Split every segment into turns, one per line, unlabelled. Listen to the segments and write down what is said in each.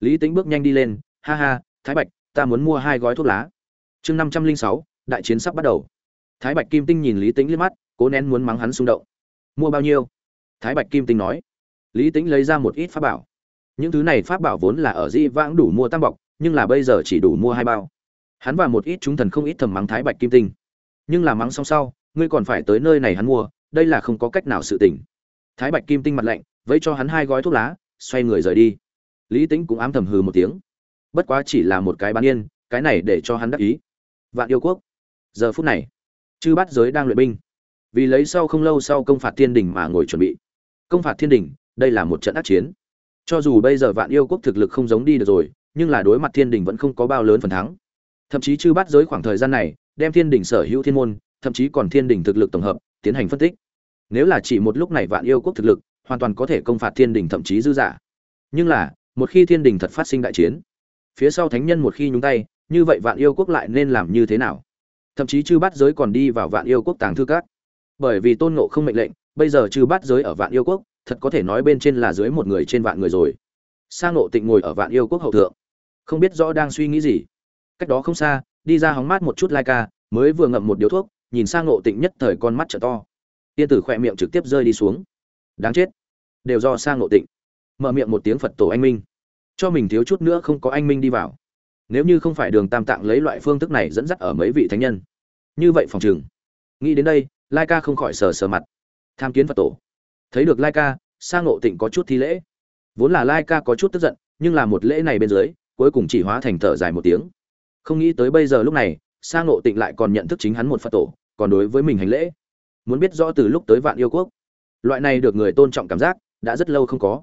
lý tính bước nhanh đi lên, ha ha, thái bạch, ta muốn mua hai gói thuốc lá. Chương năm trăm linh sáu, đại chiến sắp bắt đầu. Thái bạch kim tinh nhìn lý tính liếc mắt, cố nén muốn mắng hắn xung động. Mua bao nhiêu? Thái bạch kim tinh nói. Lý tính lấy ra một ít pháp bảo. Những thứ này pháp bảo vốn là ở di vãng đủ mua tam bọc, nhưng là bây giờ chỉ đủ mua hai bao. Hắn và một ít chúng thần không ít thầm mắng thái bạch kim tinh. Nhưng là mắng xong sau, ngươi còn phải tới nơi này hắn mua, đây là không có cách nào sự tỉnh thái bạch kim tinh mặt lạnh, vẫy cho hắn hai gói thuốc lá, xoay người rời đi lý tính cũng ám thầm hừ một tiếng. Bất quá chỉ là một cái bán yên cái này để cho hắn đắc ý. Vạn yêu quốc. Giờ phút này, chư bát giới đang luyện binh. Vì lấy sau không lâu sau công phạt thiên đình mà ngồi chuẩn bị. Công phạt thiên đình, đây là một trận ác chiến. Cho dù bây giờ vạn yêu quốc thực lực không giống đi được rồi, nhưng là đối mặt thiên đình vẫn không có bao lớn phần thắng. Thậm chí chư bát giới khoảng thời gian này, đem thiên đình sở hữu thiên môn, thậm chí còn thiên đình thực lực tổng hợp, tiến hành phân tích. Nếu là chỉ một lúc này vạn yêu quốc thực lực, hoàn toàn có thể công phạt thiên đình thậm chí dư giả nhưng là một khi thiên đình thật phát sinh đại chiến, phía sau thánh nhân một khi nhúng tay, như vậy vạn yêu quốc lại nên làm như thế nào? Thậm chí chư bát giới còn đi vào vạn yêu quốc tàng thư các. Bởi vì tôn ngộ không mệnh lệnh, bây giờ chư bát giới ở vạn yêu quốc, thật có thể nói bên trên là dưới một người trên vạn người rồi. Sang ngộ tịnh ngồi ở vạn yêu quốc hậu thượng, không biết rõ đang suy nghĩ gì. Cách đó không xa, đi ra hóng mát một chút lai ca, mới vừa ngậm một điếu thuốc, nhìn sang ngộ tịnh nhất thời con mắt trợ to. Tiên tử khỏe miệng trực tiếp rơi đi xuống. Đáng chết. Đều do sang ngộ tịnh mở miệng một tiếng phật tổ anh minh. Cho mình thiếu chút nữa không có anh minh đi vào. Nếu như không phải đường tam tạng lấy loại phương thức này dẫn dắt ở mấy vị thánh nhân. Như vậy phòng chừng nghĩ đến đây, lai ca không khỏi sờ sờ mặt. Tham kiến phật tổ. Thấy được lai ca sang ngộ tịnh có chút thi lễ. Vốn là lai ca có chút tức giận, nhưng là một lễ này bên dưới, cuối cùng chỉ hóa thành thở dài một tiếng. Không nghĩ tới bây giờ lúc này sang ngộ tịnh lại còn nhận thức chính hắn một phật tổ, còn đối với mình hành lễ. Muốn biết rõ từ lúc tới vạn yêu quốc. Loại này được người tôn trọng cảm giác, đã rất lâu không có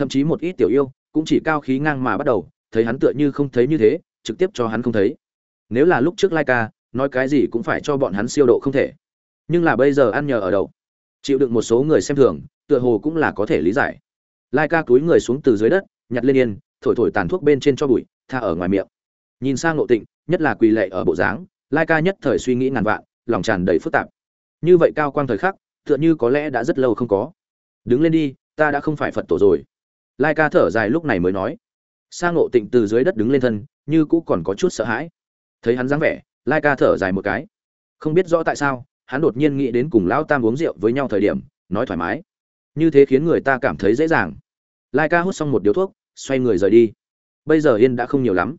thậm chí một ít tiểu yêu cũng chỉ cao khí ngang mà bắt đầu, thấy hắn tựa như không thấy như thế, trực tiếp cho hắn không thấy. Nếu là lúc trước lai ca nói cái gì cũng phải cho bọn hắn siêu độ không thể. Nhưng là bây giờ ăn nhờ ở đậu, chịu đựng một số người xem thường, tựa hồ cũng là có thể lý giải. Lai ca túi người xuống từ dưới đất, nhặt lên yên, thổi thổi tàn thuốc bên trên cho bụi, tha ở ngoài miệng. Nhìn sang ngộ tịnh, nhất là quỳ lệ ở bộ dáng lai ca nhất thời suy nghĩ ngàn vạn, lòng tràn đầy phức tạp. Như vậy cao quang thời khắc, tựa như có lẽ đã rất lâu không có. Đứng lên đi, ta đã không phải phật tổ rồi lai ca thở dài lúc này mới nói. Sang ngộ tịnh từ dưới đất đứng lên thân, như cũ còn có chút sợ hãi. Thấy hắn dáng vẻ, lai ca thở dài một cái. Không biết rõ tại sao, hắn đột nhiên nghĩ đến cùng lão tam uống rượu với nhau thời điểm, nói thoải mái. Như thế khiến người ta cảm thấy dễ dàng. Lai ca hút xong một điếu thuốc, xoay người rời đi. Bây giờ yên đã không nhiều lắm.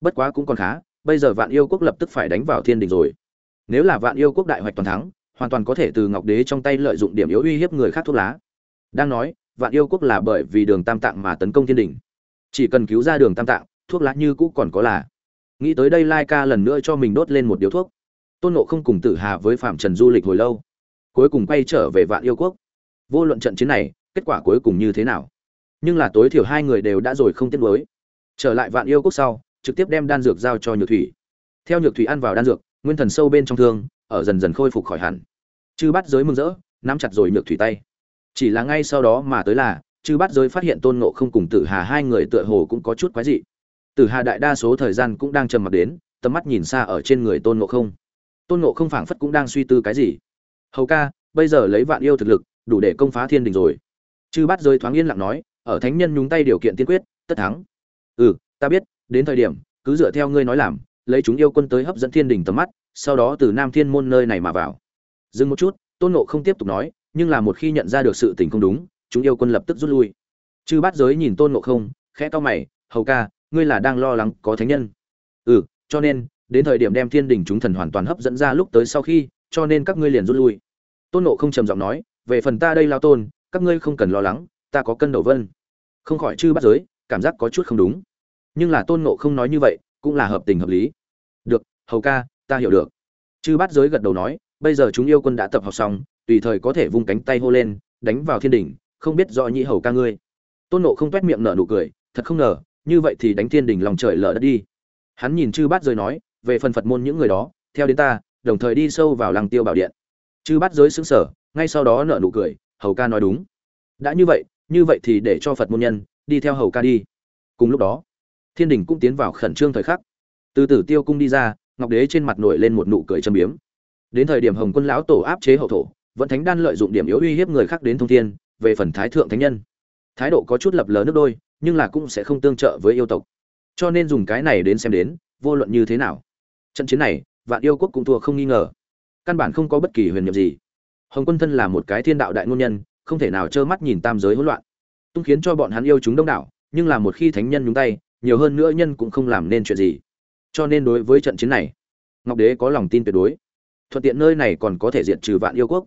Bất quá cũng còn khá, bây giờ vạn yêu quốc lập tức phải đánh vào thiên đình rồi. Nếu là vạn yêu quốc đại hoạch toàn thắng, hoàn toàn có thể từ ngọc đế trong tay lợi dụng điểm yếu uy hiếp người khác thuốc lá. Đang nói vạn yêu quốc là bởi vì đường tam tạng mà tấn công thiên đình. Chỉ cần cứu ra đường tam tạng, thuốc lá như cũ còn có là. Nghĩ tới đây lai ca lần nữa cho mình đốt lên một điếu thuốc. Tôn nộ không cùng tử hà với phạm trần du lịch hồi lâu. Cuối cùng quay trở về vạn yêu quốc. Vô luận trận chiến này, kết quả cuối cùng như thế nào? Nhưng là tối thiểu hai người đều đã rồi không tiếc mới trở lại vạn yêu quốc sau, trực tiếp đem đan dược giao cho nhược thủy. Theo nhược thủy ăn vào đan dược, nguyên thần sâu bên trong thương, ở dần dần khôi phục khỏi hẳn. Chư bắt giới mừng rỡ, nắm chặt rồi nhược thủy tay chỉ là ngay sau đó mà tới là, chư bắt giới phát hiện tôn ngộ không cùng tử hà hai người tựa hồ cũng có chút quái dị. Tử hà đại đa số thời gian cũng đang trầm mặc đến, tầm mắt nhìn xa ở trên người tôn ngộ không. Tôn ngộ không phảng phất cũng đang suy tư cái gì. Hầu ca, bây giờ lấy vạn yêu thực lực, đủ để công phá thiên đình rồi. Chư bắt giới thoáng yên lặng nói, ở thánh nhân nhúng tay điều kiện tiên quyết, tất thắng. Ừ ta biết, đến thời điểm, cứ dựa theo ngươi nói làm, lấy chúng yêu quân tới hấp dẫn thiên đình tầm mắt, sau đó từ nam thiên môn nơi này mà vào. Dừng một chút, tôn nộ không tiếp tục nói nhưng là một khi nhận ra được sự tình không đúng, chúng yêu quân lập tức rút lui. Chư bát giới nhìn tôn nộ không, khẽ to mày, hầu ca, ngươi là đang lo lắng có thánh nhân. Ừ cho nên, đến thời điểm đem thiên đình chúng thần hoàn toàn hấp dẫn ra lúc tới sau khi, cho nên các ngươi liền rút lui. Tôn nộ không trầm giọng nói, về phần ta đây lao tôn, các ngươi không cần lo lắng, ta có cân đầu vân. Không khỏi chư bắt giới, cảm giác có chút không đúng. Nhưng là tôn nộ không nói như vậy, cũng là hợp tình hợp lý. Được, hầu ca, ta hiểu được. Chư bắt giới gật đầu nói, bây giờ chúng yêu quân đã tập học xong tùy thời có thể vung cánh tay hô lên, đánh vào thiên đình không biết rõ nhĩ hầu ca ngươi. Tôn nộ không t miệng nở nụ cười, thật không ngờ, như vậy thì đánh thiên đình lòng trời lở đất đi. Hắn nhìn chư bát giới nói, về phần phật môn những người đó, theo đến ta, đồng thời đi sâu vào làng tiêu bảo điện. Chư bát giới xứng sở ngay sau đó nở nụ cười, hầu ca nói đúng. Đã như vậy như vậy thì để cho phật môn nhân, đi theo hầu ca đi. Cùng lúc đó, thiên đình cũng tiến vào khẩn trương thời khắc. Từ tử tiêu cung đi ra, ngọc đế trên mặt nổi lên một nụ cười châm biếm. Đến thời điểm hồng quân lão tổ áp chế hậu thổ vẫn thánh đan lợi dụng điểm yếu uy hiếp người khác đến thông thiên, về phần thái thượng thánh nhân. Thái độ có chút lập lờ nước đôi, nhưng là cũng sẽ không tương trợ với yêu tộc. Cho nên dùng cái này đến xem đến, vô luận như thế nào. Trận chiến này, vạn yêu quốc cũng thua không nghi ngờ. Căn bản không có bất kỳ huyền nhiệm gì. Hồng quân thân là một cái thiên đạo đại ngôn nhân, không thể nào trơ mắt nhìn tam giới hỗn loạn. Tung khiến cho bọn hắn yêu chúng đông đảo, nhưng là một khi thánh nhân nhúng tay, nhiều hơn nữa nhân cũng không làm nên chuyện gì. Cho nên đối với trận chiến này, ngọc đế có lòng tin tuyệt đối. Thuận tiện nơi này còn có thể diện trừ vạn yêu quốc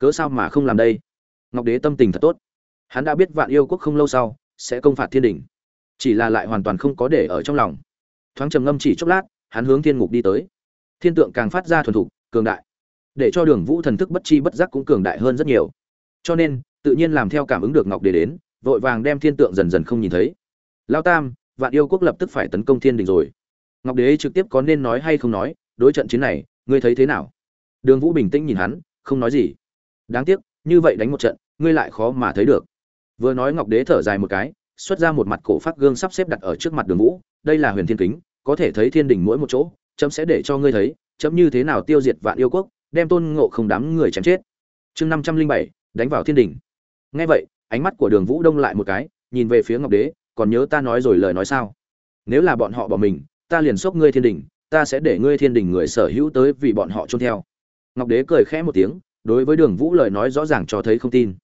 cớ sao mà không làm đây? Ngọc đế tâm tình thật tốt. Hắn đã biết vạn yêu quốc không lâu sau sẽ công phạt thiên đình chỉ là lại hoàn toàn không có để ở trong lòng. Thoáng trầm ngâm chỉ chốc lát, hắn hướng thiên ngục đi tới. Thiên tượng càng phát ra thuần thục, cường đại. Để cho đường vũ thần thức bất chi bất giác cũng cường đại hơn rất nhiều. Cho nên, tự nhiên làm theo cảm ứng được ngọc đế đến, vội vàng đem thiên tượng dần dần không nhìn thấy. Lao tam, vạn yêu quốc lập tức phải tấn công thiên đình rồi. Ngọc đế trực tiếp có nên nói hay không nói, đối trận chiến này, ngươi thấy thế nào? Đường vũ bình tĩnh nhìn hắn, không nói gì đáng tiếc, như vậy đánh một trận, ngươi lại khó mà thấy được. Vừa nói ngọc đế thở dài một cái, xuất ra một mặt cổ phát gương sắp xếp đặt ở trước mặt đường vũ, đây là huyền thiên kính, có thể thấy thiên đình mỗi một chỗ, chấm sẽ để cho ngươi thấy, chấm như thế nào tiêu diệt vạn yêu quốc, đem tôn ngộ không đám người chém chết. Chương năm trăm linh bảy, đánh vào thiên đình ngay vậy, ánh mắt của đường vũ đông lại một cái, nhìn về phía ngọc đế, còn nhớ ta nói rồi lời nói sao? Nếu là bọn họ bỏ mình, ta liền xốc ngươi thiên đình ta sẽ để ngươi thiên đình người sở hữu tới vì bọn họ trôn theo. Ngọc đế cười khẽ một tiếng đối với đường vũ lời nói rõ ràng cho thấy không tin.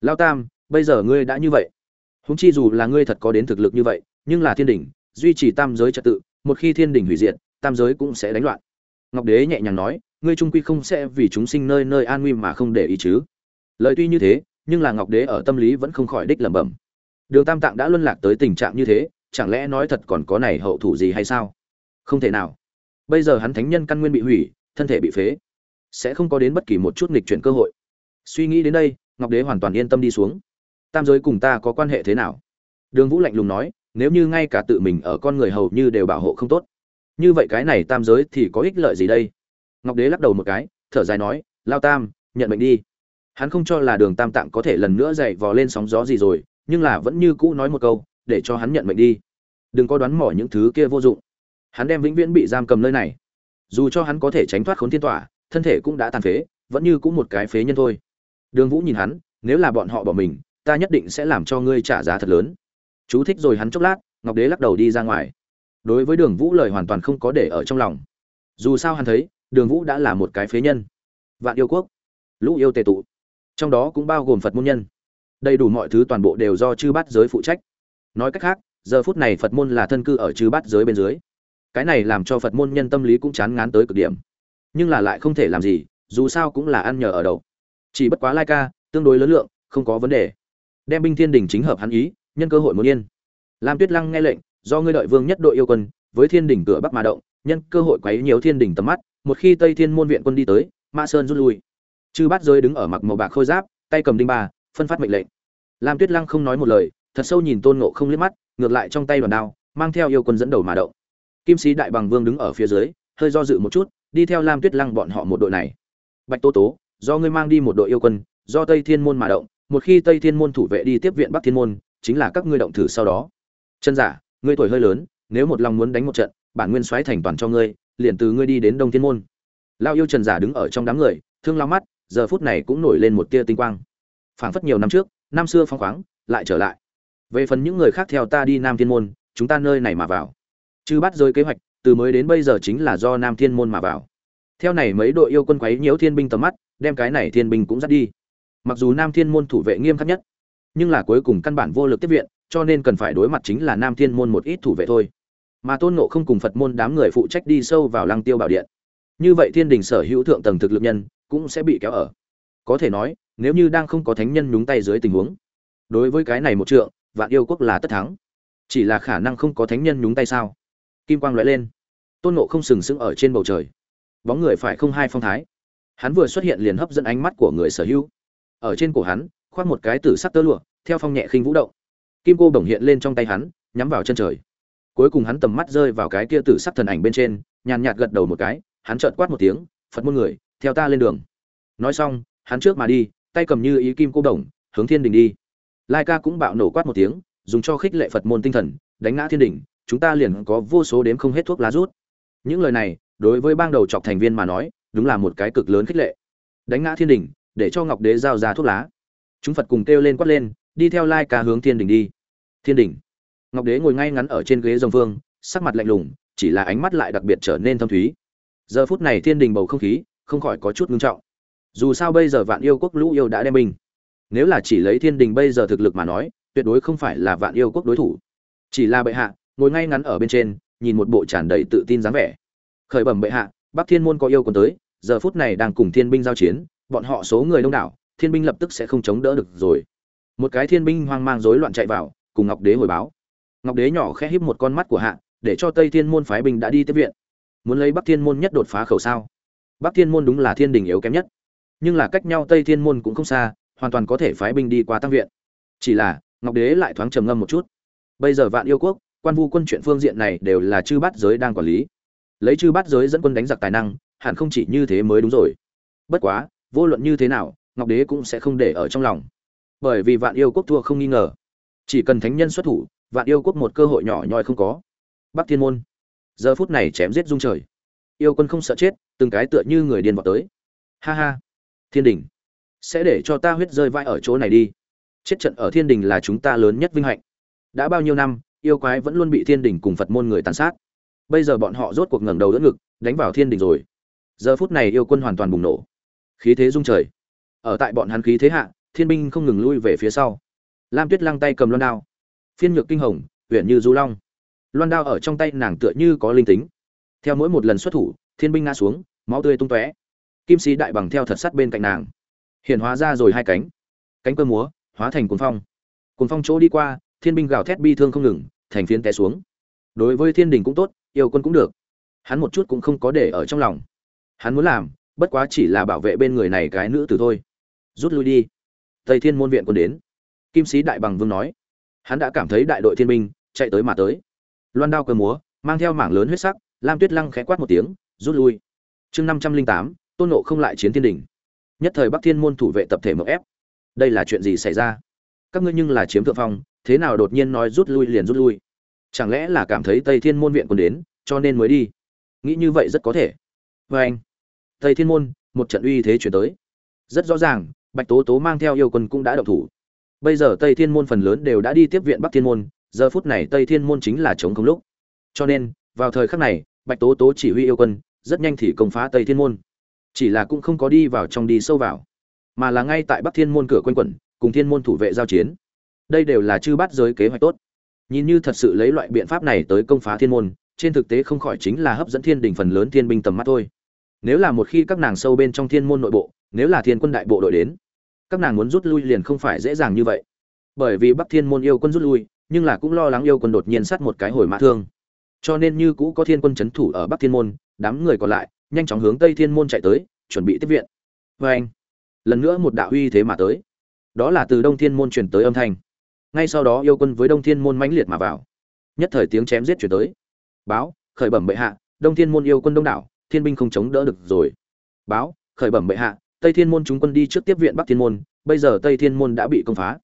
Lao tam, bây giờ ngươi đã như vậy. Húng chi dù là ngươi thật có đến thực lực như vậy, nhưng là thiên đình duy trì tam giới trật tự, một khi thiên đình hủy diệt, tam giới cũng sẽ đánh loạn. Ngọc đế nhẹ nhàng nói, ngươi trung quy không sẽ vì chúng sinh nơi nơi an nguy mà không để ý chứ. Lời tuy như thế, nhưng là ngọc đế ở tâm lý vẫn không khỏi đích lẩm bẩm. Đường tam tạng đã luân lạc tới tình trạng như thế, chẳng lẽ nói thật còn có này hậu thủ gì hay sao? Không thể nào. Bây giờ hắn thánh nhân căn nguyên bị hủy, thân thể bị phế sẽ không có đến bất kỳ một chút nghịch chuyển cơ hội. Suy nghĩ đến đây, ngọc đế hoàn toàn yên tâm đi xuống. Tam giới cùng ta có quan hệ thế nào? Đường vũ lạnh lùng nói, nếu như ngay cả tự mình ở con người hầu như đều bảo hộ không tốt, như vậy cái này tam giới thì có ích lợi gì đây? Ngọc đế lắc đầu một cái, thở dài nói, lao tam, nhận mệnh đi. Hắn không cho là đường tam tạng có thể lần nữa dậy vò lên sóng gió gì rồi, nhưng là vẫn như cũ nói một câu, để cho hắn nhận mệnh đi. Đừng có đoán mỏ những thứ kia vô dụng. Hắn đem vĩnh viễn bị giam cầm nơi này. Dù cho hắn có thể tránh thoát khốn thiên tỏa thân thể cũng đã tàn phế, vẫn như cũng một cái phế nhân thôi. Đường vũ nhìn hắn, nếu là bọn họ bỏ mình, ta nhất định sẽ làm cho ngươi trả giá thật lớn. Chú thích rồi hắn chốc lát, ngọc đế lắc đầu đi ra ngoài. Đối với đường vũ lời hoàn toàn không có để ở trong lòng. Dù sao hắn thấy, đường vũ đã là một cái phế nhân. Vạn yêu quốc, lũ yêu tề tụ. Trong đó cũng bao gồm phật môn nhân. Đầy đủ mọi thứ toàn bộ đều do chư bát giới phụ trách. Nói cách khác, giờ phút này phật môn là thân cư ở chư bát giới bên dưới. Cái này làm cho phật môn nhân tâm lý cũng chán ngán tới cực điểm nhưng là lại không thể làm gì, dù sao cũng là ăn nhờ ở đầu chỉ bất quá lai ca tương đối lớn lượng, không có vấn đề. Đem binh thiên đình chính hợp hắn ý, nhân cơ hội muốn yên. Lam tuyết lăng nghe lệnh, do ngươi đợi vương nhất đội yêu quân, với thiên đình cửa bắc mà động, nhân cơ hội quấy nhiều thiên đình tầm mắt, một khi tây thiên môn viện quân đi tới, ma sơn rút lui. Chư bát rơi đứng ở mặc màu bạc khôi giáp, tay cầm đinh ba, phân phát mệnh lệnh. Lam tuyết lăng không nói một lời, thật sâu nhìn tôn ngộ không liếc mắt, ngược lại trong tay đoàn đao, mang theo yêu quân dẫn đầu mà động. Kim sĩ đại bằng vương đứng ở phía dưới, hơi do dự một chút đi theo lam tuyết lăng bọn họ một đội này. Bạch tô tố, do ngươi mang đi một đội yêu quân, do tây thiên môn mà động, một khi tây thiên môn thủ vệ đi tiếp viện bắc thiên môn, chính là các ngươi động thử sau đó. Chân giả, ngươi tuổi hơi lớn, nếu một lòng muốn đánh một trận, bản nguyên xoáy thành toàn cho ngươi, liền từ ngươi đi đến đông thiên môn. Lao yêu trần giả đứng ở trong đám người, thương lao mắt, giờ phút này cũng nổi lên một tia tinh quang. Phảng phất nhiều năm trước, năm xưa phong khoáng, lại trở lại. Về phần những người khác theo ta đi nam thiên môn, chúng ta nơi này mà vào. Chư bắt rơi kế hoạch từ mới đến bây giờ chính là do nam thiên môn mà vào. Theo này mấy đội yêu quân quấy nhiễu thiên binh tầm mắt, đem cái này thiên binh cũng dắt đi. Mặc dù nam thiên môn thủ vệ nghiêm khắc nhất, nhưng là cuối cùng căn bản vô lực tiếp viện, cho nên cần phải đối mặt chính là nam thiên môn một ít thủ vệ thôi. Mà tôn nộ không cùng phật môn đám người phụ trách đi sâu vào lăng tiêu bảo điện. Như vậy thiên đình sở hữu thượng tầng thực lực nhân cũng sẽ bị kéo ở. Có thể nói, nếu như đang không có thánh nhân nhúng tay dưới tình huống, đối với cái này một trượng, vạn yêu quốc là tất thắng. Chỉ là khả năng không có thánh nhân nhúng tay sao? Kim quang lóe lên. Tôn nộ không sừng sững ở trên bầu trời. Bóng người phải không hai phong thái. Hắn vừa xuất hiện liền hấp dẫn ánh mắt của người sở hữu. Ở trên cổ hắn, khoác một cái tử sắc tơ lụa, theo phong nhẹ khinh vũ động. Kim cô bổng hiện lên trong tay hắn, nhắm vào chân trời. Cuối cùng hắn tầm mắt rơi vào cái kia tử sắc thần ảnh bên trên, nhàn nhạt gật đầu một cái, hắn chợt quát một tiếng, phật môn người, theo ta lên đường. Nói xong, hắn trước mà đi, tay cầm như ý kim cô đồng hướng thiên đình đi. Lai ca cũng bạo nổ quát một tiếng, dùng cho khích lệ phật môn tinh thần, đánh ngã thiên đình chúng ta liền có vô số đếm không hết thuốc lá rút. Những lời này, đối với bang đầu chọc thành viên mà nói, đúng là một cái cực lớn khích lệ. Đánh ngã thiên đình, để cho ngọc đế giao ra thuốc lá. Chúng phật cùng kêu lên quát lên, đi theo lai ca hướng thiên đình đi. Thiên đình. Ngọc đế ngồi ngay ngắn ở trên ghế rồng vương, sắc mặt lạnh lùng, chỉ là ánh mắt lại đặc biệt trở nên thâm thúy. Giờ phút này thiên đình bầu không khí, không khỏi có chút ngưng trọng. Dù sao bây giờ vạn yêu quốc lũ yêu đã đem mình. Nếu là chỉ lấy thiên đình bây giờ thực lực mà nói, tuyệt đối không phải là vạn yêu quốc đối thủ. Chỉ là bệ hạ ngồi ngay ngắn ở bên trên, nhìn một bộ tràn đầy tự tin dáng vẻ. Khởi bẩm bệ hạ, bắc thiên môn có yêu còn tới, giờ phút này đang cùng thiên binh giao chiến, bọn họ số người đông đảo, thiên binh lập tức sẽ không chống đỡ được rồi. Một cái thiên binh hoang mang rối loạn chạy vào, cùng ngọc đế hồi báo. Ngọc đế nhỏ khẽ híp một con mắt của hạ, để cho tây thiên môn phái binh đã đi tiếp viện. Muốn lấy bắc thiên môn nhất đột phá khẩu sao? Bắc thiên môn đúng là thiên đình yếu kém nhất. Nhưng là cách nhau tây thiên môn cũng không xa, hoàn toàn có thể phái binh đi qua tăng viện. Chỉ là, ngọc đế lại thoáng trầm ngâm một chút. Bây giờ vạn yêu quốc quan vu quân chuyện phương diện này đều là chư bát giới đang quản lý. Lấy chư bát giới dẫn quân đánh giặc tài năng, hẳn không chỉ như thế mới đúng rồi. Bất quá, vô luận như thế nào, ngọc đế cũng sẽ không để ở trong lòng. Bởi vì vạn yêu quốc thua không nghi ngờ. Chỉ cần thánh nhân xuất thủ, vạn yêu quốc một cơ hội nhỏ nhoi không có. Bắc thiên môn. Giờ phút này chém giết dung trời. Yêu quân không sợ chết, từng cái tựa như người điên vào tới. Ha ha. Thiên đình. Sẽ để cho ta huyết rơi vai ở chỗ này đi. Chết trận ở thiên đình là chúng ta lớn nhất vinh hạnh. Đã bao nhiêu năm yêu quái vẫn luôn bị thiên đình cùng phật môn người tàn sát. Bây giờ bọn họ rốt cuộc ngẩng đầu đỡ ngực, đánh vào thiên đình rồi. Giờ phút này yêu quân hoàn toàn bùng nổ. Khí thế rung trời. Ở tại bọn hắn khí thế hạ, thiên binh không ngừng lui về phía sau. Lam tuyết lăng tay cầm loan đao. Phiên nhược kinh hồng huyện như du long. Loan đao ở trong tay nàng tựa như có linh tính. Theo mỗi một lần xuất thủ, thiên binh ngã xuống, máu tươi tung tóe. Kim sĩ đại bằng theo thật sắt bên cạnh nàng. Hiện hóa ra rồi hai cánh. Cánh cơ múa, hóa thành cuốn phong. Cuốn phong chỗ đi qua thiên binh gào thét bi thương không ngừng, thành phiến té xuống. Đối với thiên đình cũng tốt, yêu quân cũng được. Hắn một chút cũng không có để ở trong lòng. Hắn muốn làm, bất quá chỉ là bảo vệ bên người này cái nữ tử thôi. Rút lui đi. Tây thiên môn viện quân đến. Kim sĩ đại bằng vương nói. Hắn đã cảm thấy đại đội thiên binh chạy tới mà tới. Loan đao cờ múa, mang theo mảng lớn huyết sắc, lam tuyết lăng khẽ quát một tiếng, rút lui. Chương năm trăm linh tám, tôn nộ không lại chiến thiên đình. Nhất thời bắc thiên môn thủ vệ tập thể mậu ép. Đây là chuyện gì xảy ra? Các ngươi nhưng là chiếm thượng phong thế nào đột nhiên nói rút lui liền rút lui? Chẳng lẽ là cảm thấy tây thiên môn viện quân đến, cho nên mới đi? Nghĩ như vậy rất có thể. Vê anh, tây thiên môn, một trận uy thế chuyển tới. Rất rõ ràng, bạch tố tố mang theo yêu quân cũng đã động thủ. Bây giờ tây thiên môn phần lớn đều đã đi tiếp viện bắc thiên môn, giờ phút này tây thiên môn chính là chống không lúc. Cho nên, vào thời khắc này, bạch tố tố chỉ huy yêu quân, rất nhanh thì công phá tây thiên môn. Chỉ là cũng không có đi vào trong đi sâu vào, mà là ngay tại bắc thiên môn cửa quanh quẩn cùng thiên môn thủ vệ giao chiến đây đều là chư bát giới kế hoạch tốt. Nhìn như thật sự lấy loại biện pháp này tới công phá thiên môn, trên thực tế không khỏi chính là hấp dẫn thiên đình phần lớn thiên binh tầm mắt thôi. Nếu là một khi các nàng sâu bên trong thiên môn nội bộ, nếu là thiên quân đại bộ đội đến, các nàng muốn rút lui liền không phải dễ dàng như vậy. Bởi vì bắc thiên môn yêu quân rút lui, nhưng là cũng lo lắng yêu quân đột nhiên sát một cái hồi mã thương. Cho nên như cũ có thiên quân c h ấ n thủ ở bắc thiên môn, đám người còn lại nhanh chóng hướng tây thiên môn chạy tới, chuẩn bị tiếp viện. Vê anh lần nữa một đạo uy thế mà tới. Đó là từ đông thiên môn truyền tới âm thanh ngay sau đó yêu quân với đông thiên môn mãnh liệt mà vào. Nhất thời tiếng chém giết chuyển tới. Báo, khởi bẩm bệ hạ, đông thiên môn yêu quân đông đảo, thiên binh không chống đỡ được rồi. Báo, khởi bẩm bệ hạ, tây thiên môn chúng quân đi trước tiếp viện bắc thiên môn, bây giờ tây thiên môn đã bị công phá.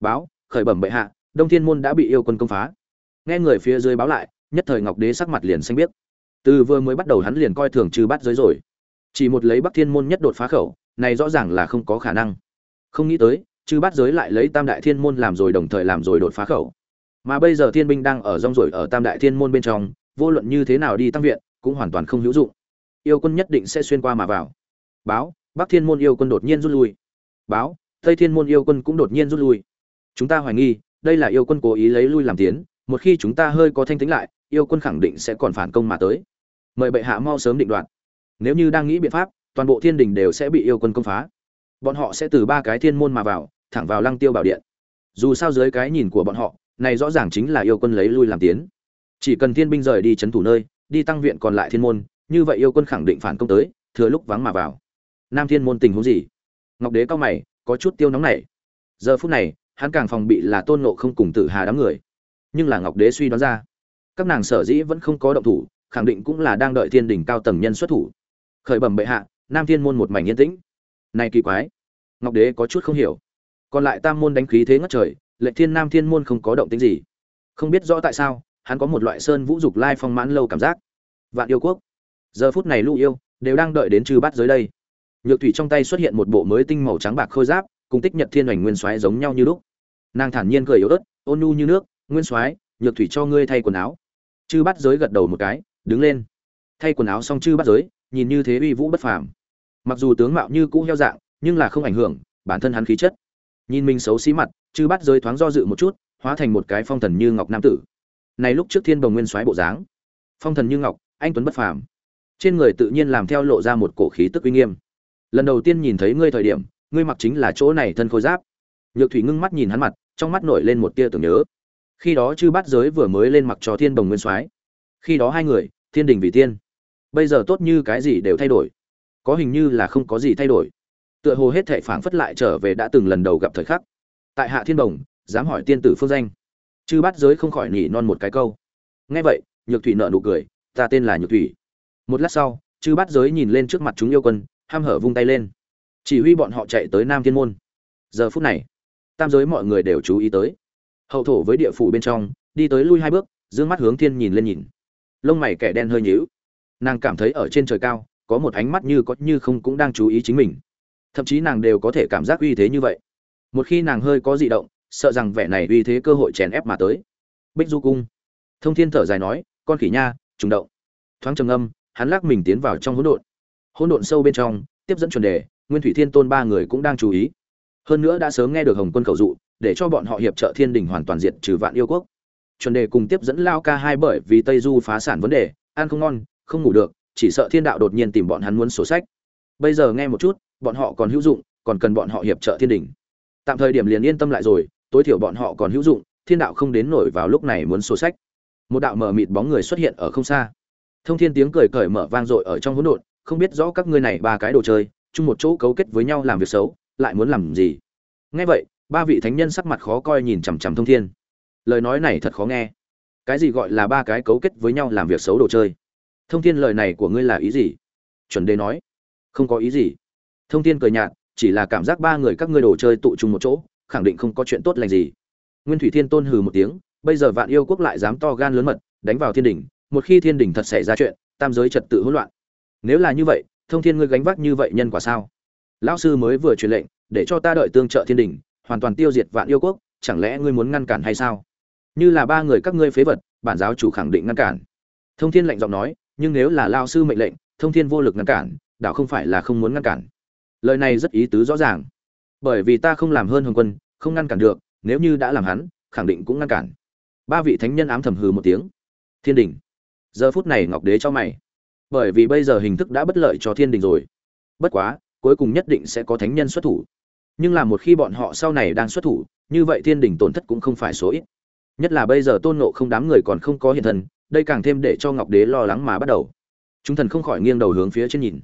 Báo, khởi bẩm bệ hạ, đông thiên môn đã bị yêu quân công phá. Nghe người phía dưới báo lại, nhất thời ngọc đế sắc mặt liền xanh biết từ vừa mới bắt đầu hắn liền coi thường trừ bắt giới rồi. Chỉ một lấy bắc thiên môn nhất đột phá khẩu, này rõ ràng là không có khả năng. Không nghĩ tới chư bát giới lại lấy tam đại thiên môn làm rồi đồng thời làm rồi đột phá khẩu. Mà bây giờ thiên binh đang ở rong rồi ở tam đại thiên môn bên trong, vô luận như thế nào đi tăng viện, cũng hoàn toàn không hữu dụng. Yêu quân nhất định sẽ xuyên qua mà vào. Báo, bắc thiên môn yêu quân đột nhiên rút lui. Báo, tây thiên môn yêu quân cũng đột nhiên rút lui. Chúng ta hoài nghi, đây là yêu quân cố ý lấy lui làm tiến, một khi chúng ta hơi có thanh tính lại, yêu quân khẳng định sẽ còn phản công mà tới. Mời bệ hạ mau sớm định đoạt. Nếu như đang nghĩ biện pháp, toàn bộ thiên đình đều sẽ bị yêu quân công phá. Bọn họ sẽ từ ba cái thiên môn mà vào thẳng vào lăng tiêu bảo điện. Dù sao dưới cái nhìn của bọn họ, này rõ ràng chính là yêu quân lấy lui làm tiến. Chỉ cần thiên binh rời đi c h ấ n thủ nơi, đi tăng viện còn lại thiên môn, như vậy yêu quân khẳng định phản công tới, thừa lúc vắng mà vào. Nam thiên môn tình huống gì? Ngọc đế cao mày, có chút tiêu nóng này giờ phút này, hắn càng phòng bị là tôn nộ không cùng tử hà đám người. Nhưng là ngọc đế suy đoán ra, các nàng sở dĩ vẫn không có động thủ, khẳng định cũng là đang đợi thiên đình cao tầng nhân xuất thủ. Khởi bẩm bệ hạ, nam thiên môn một mảnh yên tĩnh. Này kỳ quái, ngọc đế có chút không hiểu còn lại tam môn đánh khí thế ngất trời, lệ thiên nam thiên môn không có động tính gì. Không biết rõ tại sao, hắn có một loại sơn vũ dục lai phong mãn lâu cảm giác. Vạn yêu quốc. Giờ phút này lũ yêu đều đang đợi đến trừ bắt dưới đây. Nhược thủy trong tay xuất hiện một bộ mới tinh màu trắng bạc khôi giáp, cùng tích nhật thiên hoành nguyên xoáy giống nhau như lúc. Nàng thản nhiên cười yếu ớt, ôn nhu như nước, nguyên soái, nhược thủy cho ngươi thay quần áo. Chư bắt giới gật đầu một cái, đứng lên. Thay quần áo xong chư bắt giới, nhìn như thế uy vũ bất phàm. Mặc dù tướng mạo như cũ heo dạng, nhưng là không ảnh hưởng, bản thân hắn khí chất nhìn mình xấu xí mặt, chư bắt giới thoáng do dự một chút, hóa thành một cái phong thần như ngọc nam tử. Này lúc trước thiên bồng nguyên soái bộ dáng, phong thần như ngọc, anh tuấn bất phàm. Trên người tự nhiên làm theo lộ ra một cổ khí tức uy nghiêm. Lần đầu tiên nhìn thấy ngươi thời điểm, ngươi mặc chính là chỗ này thân khôi giáp. Nhược thủy ngưng mắt nhìn hắn mặt, trong mắt nổi lên một tia tưởng nhớ. Khi đó chư bát giới vừa mới lên mặc cho thiên đồng nguyên soái, khi đó hai người, thiên đình vì tiên. Bây giờ tốt như cái gì đều thay đổi. Có hình như là không có gì thay đổi tựa hồ hết thệ phảng phất lại trở về đã từng lần đầu gặp thời khắc. Tại hạ thiên đồng dám hỏi tiên tử phương danh. Chư bát giới không khỏi nỉ non một cái câu. Nghe vậy, nhược thủy nợ nụ cười, ta tên là nhược thủy. Một lát sau, chư bát giới nhìn lên trước mặt chúng yêu quân, ham hở vung tay lên. Chỉ huy bọn họ chạy tới nam thiên môn. Giờ phút này, tam giới mọi người đều chú ý tới. Hậu thổ với địa phủ bên trong, đi tới lui hai bước d ư ơ n g mắt hướng thiên nhìn lên nhìn. Lông mày kẻ đen hơi nhíu. Nàng cảm thấy ở trên trời cao, có một ánh mắt như có như không cũng đang chú ý chính mình thậm chí nàng đều có thể cảm giác uy thế như vậy. Một khi nàng hơi có di động, sợ rằng vẻ này uy thế cơ hội chèn ép mà tới. Bích du cung. Thông thiên thở dài nói, con khỉ nha, trùng động. Thoáng trầm âm hắn lắc mình tiến vào trong hỗn độn. Hỗn độn sâu bên trong, tiếp dẫn chuẩn đề, nguyên thủy thiên tôn ba người cũng đang chú ý. Hơn nữa đã sớm nghe được hồng quân cầu dụ, để cho bọn họ hiệp trợ thiên đình hoàn toàn diệt trừ vạn yêu quốc. Chuẩn đề cùng tiếp dẫn lao ca hai bởi vì tây du phá sản vấn đề, ăn không ngon, không ngủ được, chỉ sợ thiên đạo đột nhiên tìm bọn hắn muốn sổ sách. Bây giờ nghe một chút bọn họ còn hữu dụng, còn cần bọn họ hiệp trợ thiên đình. Tạm thời điểm liền yên tâm lại rồi, tối thiểu bọn họ còn hữu dụng, thiên đạo không đến nổi vào lúc này muốn sổ sách. Một đạo mở mịt bóng người xuất hiện ở không xa. Thông thiên tiếng cười cởi mở vang dội ở trong hỗn độn, không biết rõ các ngươi này ba cái đồ chơi, chung một chỗ cấu kết với nhau làm việc xấu, lại muốn làm gì? Nghe vậy, ba vị thánh nhân sắc mặt khó coi nhìn chằm chằm thông thiên. Lời nói này thật khó nghe. Cái gì gọi là ba cái cấu kết với nhau làm việc xấu đồ chơi? Thông thiên lời này của ngươi là ý gì? Chuẩn đề nói. Không có ý gì thông thiên cười nhạt, chỉ là cảm giác ba người các ngươi đồ chơi tụ trung một chỗ, khẳng định không có chuyện tốt lành gì. Nguyên thủy thiên tôn hừ một tiếng, bây giờ vạn yêu quốc lại dám to gan lớn mật, đánh vào thiên đình một khi thiên đình thật xảy ra chuyện, tam giới trật tự hỗn loạn. Nếu là như vậy, thông thiên ngươi gánh vác như vậy nhân quả sao? Lão sư mới vừa truyền lệnh, để cho ta đợi tương trợ thiên đình hoàn toàn tiêu diệt vạn yêu quốc, chẳng lẽ ngươi muốn ngăn cản hay sao? Như là ba người các ngươi phế vật, bản giáo chủ khẳng định ngăn cản. Thông thiên lạnh giọng nói, nhưng nếu là lao sư mệnh lệnh, thông thiên vô lực ngăn cản đạo không phải là không muốn ngăn cản lời này rất ý tứ rõ ràng. Bởi vì ta không làm hơn hồng quân, không ngăn cản được, nếu như đã làm hắn, khẳng định cũng ngăn cản. Ba vị thánh nhân ám thầm hừ một tiếng. Thiên đình. Giờ phút này ngọc đế cho mày. Bởi vì bây giờ hình thức đã bất lợi cho thiên đình rồi. Bất quá, cuối cùng nhất định sẽ có thánh nhân xuất thủ. Nhưng là một khi bọn họ sau này đang xuất thủ, như vậy thiên đình tổn thất cũng không phải số ít. Nhất là bây giờ tôn nộ không đám người còn không có hiện thân, đây càng thêm để cho ngọc đế lo lắng mà bắt đầu. Chúng thần không khỏi nghiêng đầu hướng phía trên nhìn.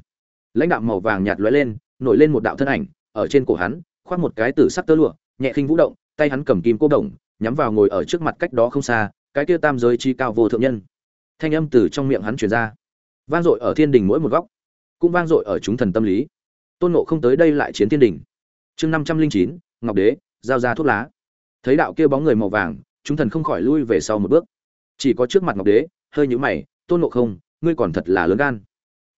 Lãnh đạo màu vàng nhạt lóe lên nổi lên một đạo thân ảnh, ở trên cổ hắn, khoác một cái tử sắc tơ lụa, nhẹ khinh vũ động, tay hắn cầm kim cô đồng, nhắm vào ngồi ở trước mặt cách đó không xa, cái kia tam giới chi cao vô thượng nhân. Thanh âm từ trong miệng hắn truyền ra. Vang dội ở thiên đình mỗi một góc, cũng vang dội ở chúng thần tâm lý. Tôn nộ không tới đây lại chiến thiên đình. Chương năm trăm linh chín, ngọc đế, giao ra thuốc lá. Thấy đạo kia bóng người màu vàng, chúng thần không khỏi lui về sau một bước. Chỉ có trước mặt ngọc đế, hơi nhũ mày, tôn nộ không, ngươi còn thật là lớn gan.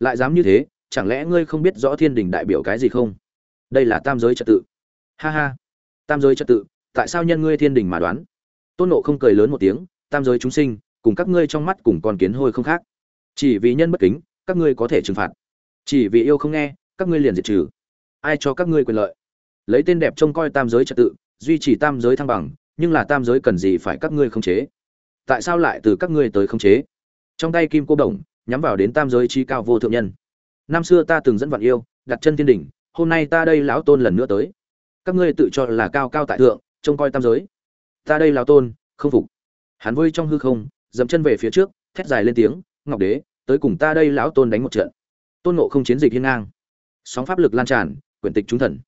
Lại dám như thế chẳng lẽ ngươi không biết rõ thiên đình đại biểu cái gì không? Đây là tam giới trật tự. Ha ha. Tam giới trật tự, tại sao nhân ngươi thiên đình mà đoán? Tôn nộ không cười lớn một tiếng, tam giới chúng sinh, cùng các ngươi trong mắt cùng con kiến hôi không khác. Chỉ vì nhân bất kính, các ngươi có thể trừng phạt. Chỉ vì yêu không nghe, các ngươi liền diệt trừ. Ai cho các ngươi quyền lợi? Lấy tên đẹp trông coi tam giới trật tự, duy trì tam giới thăng bằng, nhưng là tam giới cần gì phải các ngươi khống chế? Tại sao lại từ các ngươi tới khống chế? Trong tay kim cô đồng, nhắm vào đến tam giới chi cao vô thượng nhân năm xưa ta từng dẫn vạn yêu, đặt chân thiên đỉnh, hôm nay ta đây lão tôn lần nữa tới. Các ngươi tự cho là cao cao tại thượng, trông coi tam giới. Ta đây lão tôn, không phục. Hắn vui trong hư không, dậm chân về phía trước, thét dài lên tiếng, ngọc đế, tới cùng ta đây lão tôn đánh một trận. Tôn ngộ không chiến dịch hiên ngang. Sóng pháp lực lan tràn, quyển tịch chúng thần.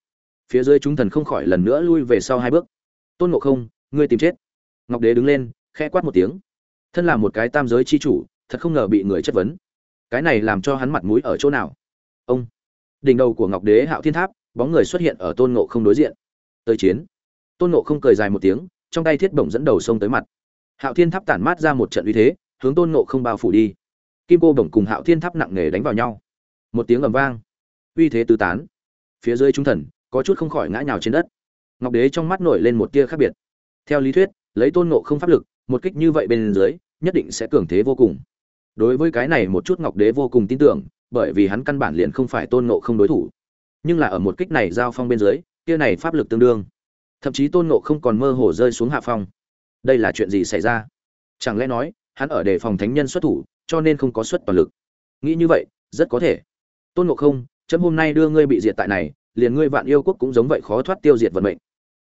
Phía dưới chúng thần không khỏi lần nữa lui về sau hai bước. Tôn ngộ không, ngươi tìm chết. Ngọc đế đứng lên, khẽ quát một tiếng. Thân là một cái tam giới chi chủ, thật không ngờ bị người chất vấn cái này làm cho hắn mặt mũi ở chỗ nào? Ông, đỉnh đầu của ngọc đế hạo thiên tháp, bóng người xuất hiện ở tôn ngộ không đối diện. Tới chiến. Tôn ngộ không cười dài một tiếng, trong tay thiết bổng dẫn đầu sông tới mặt. Hạo thiên tháp tản mát ra một trận uy thế, hướng tôn ngộ không bao phủ đi. Kim cô bổng cùng hạo thiên tháp nặng nề đánh vào nhau. Một tiếng ầm vang. Uy thế tứ tán. Phía dưới trung thần, có chút không khỏi ngã nhào trên đất. Ngọc đế trong mắt nổi lên một tia khác biệt. Theo lý thuyết, lấy tôn ngộ không pháp lực, một kích như vậy bên dưới, nhất định sẽ cường thế vô cùng đối với cái này một chút ngọc đế vô cùng tin tưởng, bởi vì hắn căn bản liền không phải tôn ngộ không đối thủ. Nhưng là ở một kích này giao phong bên dưới, kia này pháp lực tương đương. Thậm chí tôn ngộ không còn mơ hồ rơi xuống hạ phong. Đây là chuyện gì xảy ra? Chẳng lẽ nói, hắn ở đề phòng thánh nhân xuất thủ, cho nên không có xuất toàn lực? Nghĩ như vậy, rất có thể. Tôn ngộ không, chấm hôm nay đưa ngươi bị diệt tại này, liền ngươi vạn yêu quốc cũng giống vậy khó thoát tiêu diệt vận mệnh.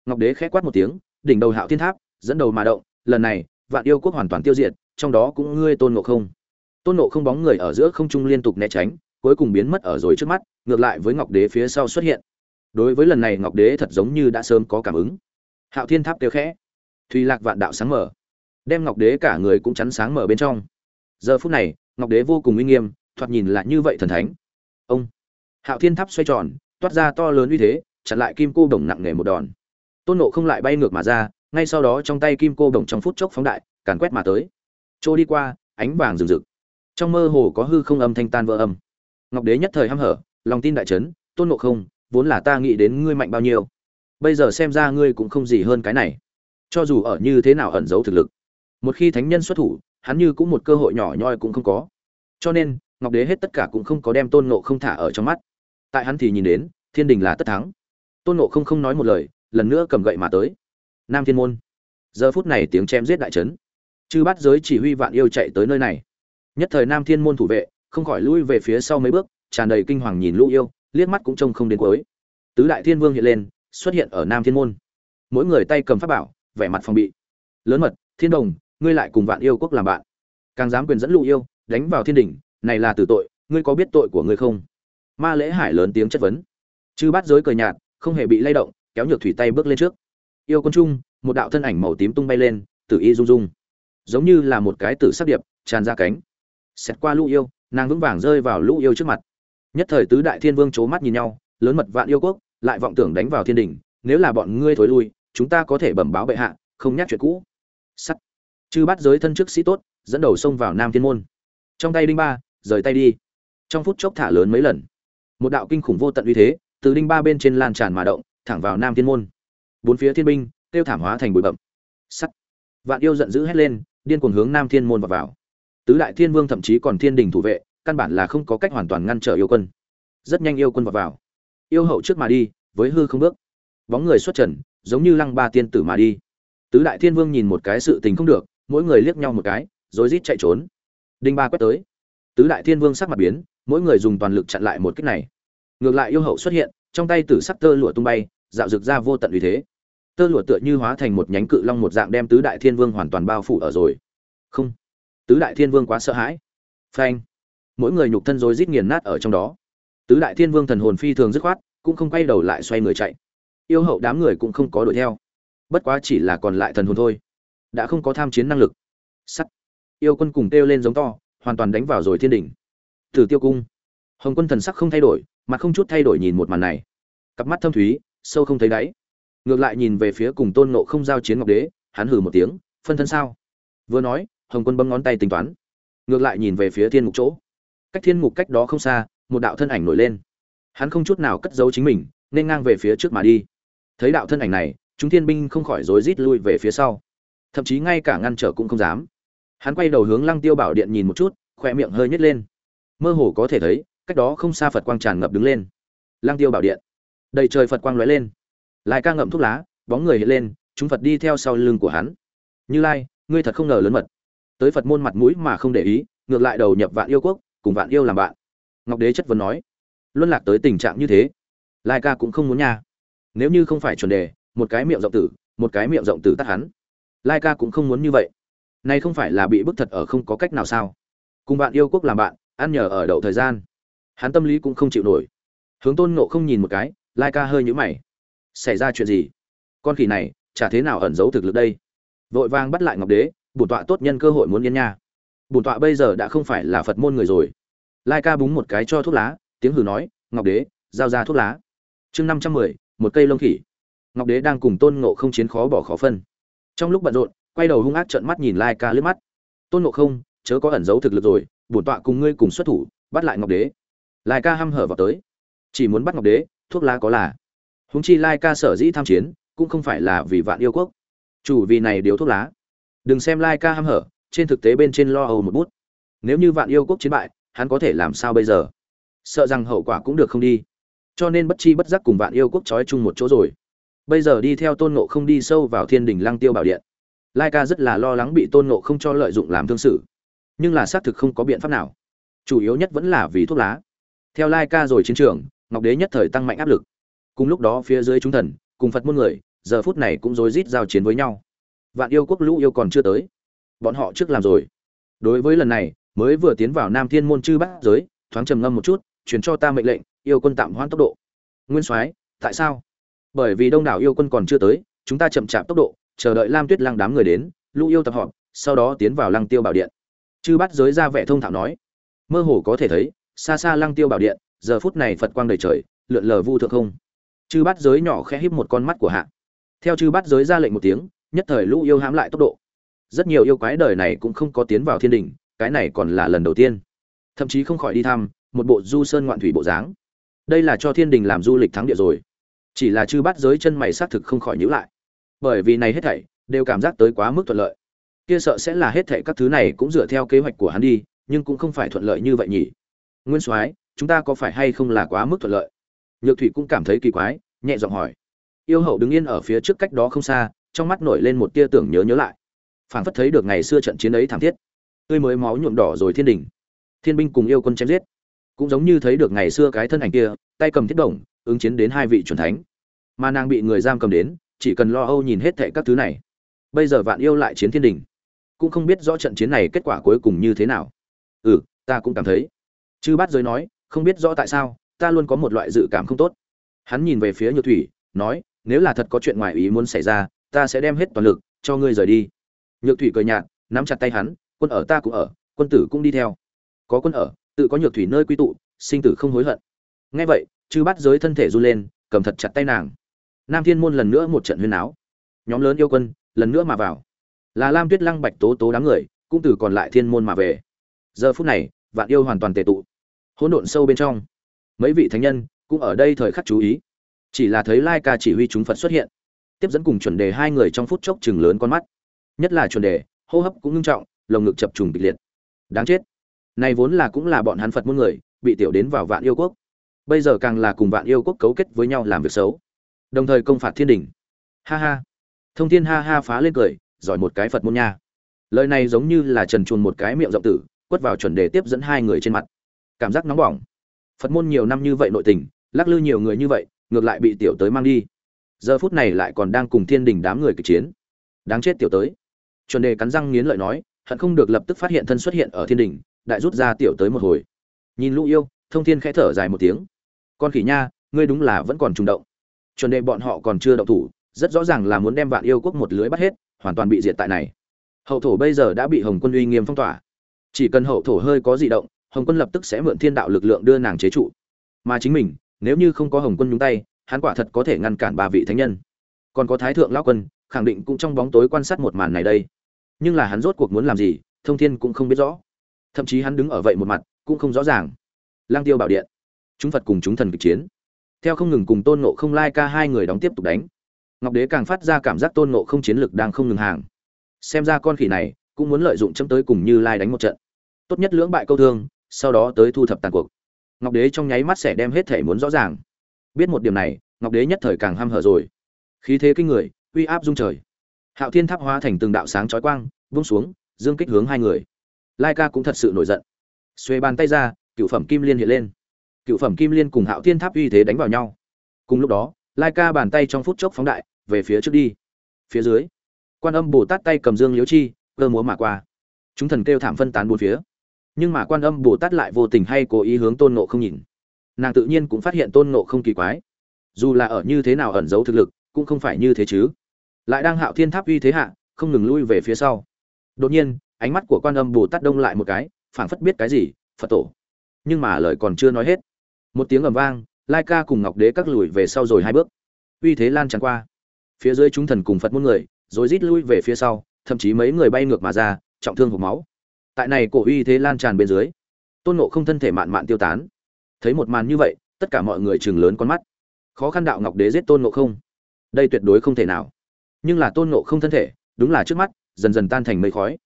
Ngọc đế khẽ quát một tiếng, đỉnh đầu hạo thiên tháp, dẫn đầu mà động, lần này, vạn yêu quốc hoàn toàn tiêu diệt, trong đó cũng ngươi tôn ngộ không tôn nộ không bóng người ở giữa không trung liên tục né tránh, cuối cùng biến mất ở rồi trước mắt, ngược lại với ngọc đế phía sau xuất hiện. Đối với lần này ngọc đế thật giống như đã sớm có cảm ứng. Hạo thiên tháp kêu khẽ. Thùy lạc vạn đạo sáng mở. Đem ngọc đế cả người cũng chắn sáng mở bên trong. Giờ phút này, ngọc đế vô cùng uy nghiêm, thoạt nhìn lại như vậy thần thánh. Ông. Hạo thiên tháp xoay tròn, toát ra to lớn uy thế, chặn lại kim cô đồng nặng nề một đòn. Tôn nộ không lại bay ngược mà ra, ngay sau đó trong tay kim cô đồng trong phút chốc phóng đại, càn quét mà tới. Trôi đi qua, ánh vàng rừng rực trong mơ hồ có hư không âm thanh tan vỡ âm. Ngọc đế nhất thời hăm hở, lòng tin đại trấn tôn nộ không, vốn là ta nghĩ đến ngươi mạnh bao nhiêu. Bây giờ xem ra ngươi cũng không gì hơn cái này. Cho dù ở như thế nào ẩn giấu thực lực, một khi thánh nhân xuất thủ, hắn như cũng một cơ hội nhỏ nhoi cũng không có. Cho nên, ngọc đế hết tất cả cũng không có đem tôn nộ không thả ở trong mắt. Tại hắn thì nhìn đến, thiên đình là tất thắng. Tôn nộ không không nói một lời, lần nữa cầm gậy mà tới. Nam thiên môn. Giờ phút này tiếng chém giết đại trấn chư bắt giới chỉ huy vạn yêu chạy tới nơi này nhất thời nam thiên môn thủ vệ, không khỏi lui về phía sau mấy bước, tràn đầy kinh hoàng nhìn lũ yêu, liếc mắt cũng trông không đến cuối. Tứ đại thiên vương hiện lên, xuất hiện ở nam thiên môn. Mỗi người tay cầm pháp bảo, vẻ mặt phòng bị. Lớn mật, thiên đồng, ngươi lại cùng vạn yêu quốc làm bạn. Càng dám quyền dẫn lũ yêu, đánh vào thiên đình này là tử tội, ngươi có biết tội của ngươi không? Ma lễ hải lớn tiếng chất vấn. Chư bát giới cười nhạt, không hề bị lay động, kéo nhược thủy tay bước lên trước. Yêu quân trung, một đạo thân ảnh màu tím tung bay lên, tử y rung rung. Giống như là một cái tử sắc điệp, tràn ra cánh xét qua lũ yêu nàng vững vàng rơi vào lũ yêu trước mặt. Nhất thời tứ đại thiên vương c mắt nhìn nhau lớn mật vạn yêu quốc lại vọng tưởng đánh vào thiên đình nếu là bọn ngươi thối lui chúng ta có thể bẩm báo bệ hạ không nhắc chuyện cũ. Sắt. Chư bắt giới thân chức sĩ tốt dẫn đầu xông vào nam thiên môn. Trong tay đinh ba rời tay đi. Trong phút chốc thả lớn mấy lần. Một đạo kinh khủng vô tận uy thế từ đinh ba bên trên lan tràn mà động thẳng vào nam thiên môn. Bốn phía thiên binh tiêu thảm hóa thành bụi bậm sắt. Vạn yêu giận dữ hét lên điên cuồng hướng nam thiên môn vào, vào tứ đại thiên vương thậm chí còn thiên đình thủ vệ căn bản là không có cách hoàn toàn ngăn trở yêu quân. Rất nhanh yêu quân vào, vào. yêu hậu trước mà đi với hư không bước. Bóng người xuất trần giống như lăng ba tiên tử mà đi. Tứ đại thiên vương nhìn một cái sự tình không được mỗi người liếc nhau một cái rồi rít chạy trốn. Đinh ba quét tới. Tứ đại thiên vương sắc mặt biến mỗi người dùng toàn lực chặn lại một kích này. Ngược lại yêu hậu xuất hiện trong tay tử sắc tơ lụa tung bay dạo rực ra vô tận uy thế. Tơ lụa tựa như hóa thành một nhánh cự long một dạng đem tứ đại thiên vương hoàn toàn bao phủ ở rồi. Không tứ đại thiên vương quá sợ hãi. Phanh. Mỗi người nhục thân rồi rít nghiền nát ở trong đó. Tứ đại thiên vương thần hồn phi thường dứt khoát cũng không quay đầu lại xoay người chạy. Yêu hậu đám người cũng không có đuổi theo. Bất quá chỉ là còn lại thần hồn thôi. Đã không có tham chiến năng lực. Sắt. Yêu quân cùng kêu lên giống to hoàn toàn đánh vào rồi thiên đỉnh. Thử Tiêu cung. Hồng Quân thần sắc không thay đổi, mặt không chút thay đổi nhìn một màn này. Cặp mắt thâm thúy, sâu không thấy đáy. Ngược lại nhìn về phía cùng Tôn nộ không giao chiến Ngọc Đế, hắn hừ một tiếng, phân thân sao? Vừa nói, Hồng Quân bấm ngón tay tính toán. Ngược lại nhìn về phía thiên ngục chỗ. Cách thiên ngục cách đó không xa, một đạo thân ảnh nổi lên. Hắn không chút nào cất giấu chính mình, nên ngang về phía trước mà đi. Thấy đạo thân ảnh này, chúng thiên binh không khỏi rối rít lui về phía sau. Thậm chí ngay cả ngăn trở cũng không dám. Hắn quay đầu hướng Lăng Tiêu Bảo Điện nhìn một chút, khoe miệng hơi nhếch lên mơ hồ có thể thấy cách đó không xa phật quang tràn ngập đứng lên lang tiêu bảo điện đầy trời phật quang lóe lên lại ca ngậm thuốc lá bóng người hiện lên chúng phật đi theo sau lưng của hắn như lai ngươi thật không ngờ lớn mật tới phật môn mặt mũi mà không để ý, ngược lại đầu nhập vạn yêu quốc, cùng vạn yêu làm bạn. Ngọc đế chất vấn nói, luân lạc tới tình trạng như thế, lai ca cũng không muốn nha. Nếu như không phải chuẩn đề, một cái miệng rộng tử, một cái miệng rộng tử tắt hắn, lai ca cũng không muốn như vậy. Nay không phải là bị bức thật ở không có cách nào sao? Cùng bạn yêu quốc làm bạn, ăn nhờ ở đậu thời gian. Hắn tâm lý cũng không chịu nổi. Hướng tôn nộ không nhìn một cái, lai ca hơi nhũ mày. Xảy ra chuyện gì? Con khỉ này, chả thế nào ẩn giấu thực lực đây? Vội vang bắt lại ngọc đế bổn tọa tốt nhân cơ hội muốn yên nha. Bổn tọa bây giờ đã không phải là phật môn người rồi. Lai ca búng một cái cho thuốc lá, tiếng hử nói, ngọc đế, giao ra thuốc lá. Chương năm trăm mười, một cây lông khỉ. Ngọc đế đang cùng tôn ngộ không chiến khó bỏ khó phân. Trong lúc bận rộn, quay đầu hung ác trợn mắt nhìn lai ca lướt mắt. Tôn ngộ không, chớ có ẩn giấu thực lực rồi, bổn tọa cùng ngươi cùng xuất thủ, bắt lại ngọc đế. Lai ca hăm hở vào tới. Chỉ muốn bắt ngọc đế, thuốc lá có là. Húng chi lai ca sở dĩ tham chiến, cũng không phải là vì vạn yêu quốc. Chủ vì này điếu thuốc lá đừng xem lai ca ham hở, trên thực tế bên trên lo âu một bút. Nếu như vạn yêu quốc chiến bại, hắn có thể làm sao bây giờ? Sợ rằng hậu quả cũng được không đi. Cho nên bất chi bất giác cùng vạn yêu quốc trói chung một chỗ rồi. Bây giờ đi theo tôn nộ không đi sâu vào thiên đình lăng tiêu bảo điện. Lai ca rất là lo lắng bị tôn nộ không cho lợi dụng làm thương sự. Nhưng là xác thực không có biện pháp nào. Chủ yếu nhất vẫn là vì thuốc lá. Theo lai ca rồi chiến trường, ngọc đế nhất thời tăng mạnh áp lực. Cùng lúc đó phía dưới chúng thần, cùng phật muôn người, giờ phút này cũng rối rít giao chiến với nhau vạn yêu quốc lũ yêu còn chưa tới. Bọn họ trước làm rồi. Đối với lần này, mới vừa tiến vào nam thiên môn chư bát giới, thoáng trầm ngâm một chút chuyển cho ta mệnh lệnh, yêu quân tạm hoãn tốc độ. Nguyên soái, tại sao? Bởi vì đông đảo yêu quân còn chưa tới, chúng ta chậm chạp tốc độ, chờ đợi lam tuyết lăng đám người đến, lũ yêu tập họp, sau đó tiến vào lăng tiêu bảo điện. Chư bát giới ra vẻ thông thạo nói. Mơ hồ có thể thấy, xa xa lăng tiêu bảo điện, giờ phút này phật quang đầy trời, lượn lờ vu thượng không. Chư bát giới nhỏ khẽ híp một con mắt của hạ. Theo chư bát giới ra lệnh một tiếng nhất thời lũ yêu hãm lại tốc độ. Rất nhiều yêu quái đời này cũng không có tiến vào thiên đình, cái này còn là lần đầu tiên. Thậm chí không khỏi đi thăm, một bộ du sơn ngoạn thủy bộ dáng. Đây là cho thiên đình làm du lịch thắng địa rồi. Chỉ là chư bắt giới chân mày xác thực không khỏi nhữ lại. Bởi vì này hết thảy, đều cảm giác tới quá mức thuận lợi. Kia sợ sẽ là hết thảy các thứ này cũng dựa theo kế hoạch của hắn đi, nhưng cũng không phải thuận lợi như vậy nhỉ. Nguyên soái, chúng ta có phải hay không là quá mức thuận lợi? Nhược thủy cũng cảm thấy kỳ quái, nhẹ giọng hỏi. Yêu hậu đứng yên ở phía trước cách đó không xa trong mắt nổi lên một tia tưởng nhớ nhớ lại. Phảng phất thấy được ngày xưa trận chiến ấy thảm thiết. Tươi mới máu nhuộm đỏ rồi thiên đình. Thiên binh cùng yêu quân chém giết. Cũng giống như thấy được ngày xưa cái thân ảnh kia, tay cầm thiết đồng, ứng chiến đến hai vị chuẩn thánh. Mà nàng bị người giam cầm đến, chỉ cần lo âu nhìn hết thệ các thứ này. Bây giờ vạn yêu lại chiến thiên đình. Cũng không biết rõ trận chiến này kết quả cuối cùng như thế nào. Ừ ta cũng cảm thấy. Chư bát giới nói, không biết rõ tại sao, ta luôn có một loại dự cảm không tốt. Hắn nhìn về phía nhược thủy, nói, nếu là thật có chuyện ngoài ý muốn xảy ra ta sẽ đem hết toàn lực, cho ngươi rời đi. Nhược thủy cười nhạt, nắm chặt tay hắn, quân ở ta cũng ở, quân tử cũng đi theo. Có quân ở, tự có nhược thủy nơi quy tụ, sinh tử không hối hận. Ngay vậy, chư bắt giới thân thể run lên, cầm thật chặt tay nàng. Nam thiên môn lần nữa một trận huyên áo. Nhóm lớn yêu quân, lần nữa mà vào. Là lam tuyết lăng bạch tố tố đám người, cũng từ còn lại thiên môn mà về. Giờ phút này, vạn yêu hoàn toàn tề tụ. Hỗn độn sâu bên trong, mấy vị thánh nhân cũng ở đây thời khắc chú ý. Chỉ là thấy lai ca chỉ huy chúng phật xuất hiện tiếp dẫn cùng chuẩn đề hai người trong phút chốc chừng lớn con mắt. Nhất là chuẩn đề, hô hấp cũng ngưng trọng, lồng ngực chập trùng kịch liệt. Đáng chết. Này vốn là cũng là bọn hắn phật muôn người, bị tiểu đến vào vạn yêu quốc. Bây giờ càng là cùng vạn yêu quốc cấu kết với nhau làm việc xấu. Đồng thời công phạt thiên đình. Ha ha. Thông thiên ha ha phá lên cười, giỏi một cái phật môn nha. Lời này giống như là trần chuồn một cái miệng rộng tử, quất vào chuẩn đề tiếp dẫn hai người trên mặt. Cảm giác nóng bỏng. Phật môn nhiều năm như vậy nội tình, lắc lư nhiều người như vậy, ngược lại bị tiểu tới mang đi giờ phút này lại còn đang cùng thiên đình đám người kịch chiến. Đáng chết tiểu tới. Chuẩn đề cắn răng nghiến lợi nói, hận không được lập tức phát hiện thân xuất hiện ở thiên đình, đại rút ra tiểu tới một hồi. Nhìn lũ yêu, thông thiên khẽ thở dài một tiếng. Con khỉ nha, ngươi đúng là vẫn còn trùng động. Chuẩn đề bọn họ còn chưa động thủ, rất rõ ràng là muốn đem vạn yêu quốc một lưới bắt hết, hoàn toàn bị diệt tại này. Hậu thổ bây giờ đã bị hồng quân uy nghiêm phong tỏa. Chỉ cần hậu thổ hơi có di động, hồng quân lập tức sẽ mượn thiên đạo lực lượng đưa nàng chế trụ. Mà chính mình, nếu như không có hồng quân nhúng tay hắn quả thật có thể ngăn cản ba vị thánh nhân. Còn có thái thượng lão quân, khẳng định cũng trong bóng tối quan sát một màn này đây. Nhưng là hắn rốt cuộc muốn làm gì, thông thiên cũng không biết rõ. Thậm chí hắn đứng ở vậy một mặt, cũng không rõ ràng. Lang tiêu bảo điện. Chúng phật cùng chúng thần kịch chiến. Theo không ngừng cùng tôn nộ không lai ca hai người đóng tiếp tục đánh. Ngọc đế càng phát ra cảm giác tôn nộ không chiến lực đang không ngừng hàng. Xem ra con khỉ này cũng muốn lợi dụng chấm tới cùng như lai đánh một trận. Tốt nhất lưỡng bại câu thương, sau đó tới thu thập tàn cuộc. Ngọc đế trong nháy mắt sẽ đem hết thể muốn rõ ràng biết một điểm này, ngọc đế nhất thời càng ham hở rồi. Khí thế kinh người, uy áp dung trời. Hạo thiên tháp hóa thành từng đạo sáng chói quang, vung xuống, dương kích hướng hai người. Lai ca cũng thật sự nổi giận. Xuê bàn tay ra, cựu phẩm kim liên hiện lên. Cựu phẩm kim liên cùng hạo thiên tháp uy thế đánh vào nhau. Cùng lúc đó, lai ca bàn tay trong phút chốc phóng đại, về phía trước đi. Phía dưới, quan âm bồ tát tay cầm dương liễu chi, cơ múa mà qua. Chúng thần kêu thảm phân tán bốn phía. Nhưng mà quan âm bồ tát lại vô tình hay cố ý hướng tôn nộ không nhìn nàng tự nhiên cũng phát hiện tôn nộ không kỳ quái. Dù là ở như thế nào ẩn giấu thực lực, cũng không phải như thế chứ. Lại đang hạo thiên tháp uy thế hạ, không ngừng lui về phía sau. Đột nhiên, ánh mắt của quan âm bồ tát đông lại một cái, phảng phất biết cái gì, phật tổ. Nhưng mà lời còn chưa nói hết. Một tiếng ầm vang, lai ca cùng ngọc đế các lùi về sau rồi hai bước. Uy thế lan tràn qua. Phía dưới chúng thần cùng phật muôn người, rồi rít lui về phía sau, thậm chí mấy người bay ngược mà ra, trọng thương hộp máu. Tại này cổ uy thế lan tràn bên dưới, tôn nộ không thân thể mạn mạn tiêu tán thấy một màn như vậy, tất cả mọi người chừng lớn con mắt. Khó khăn đạo ngọc đế giết tôn nộ không. Đây tuyệt đối không thể nào. Nhưng là tôn nộ không thân thể, đúng là trước mắt, dần dần tan thành mây khói.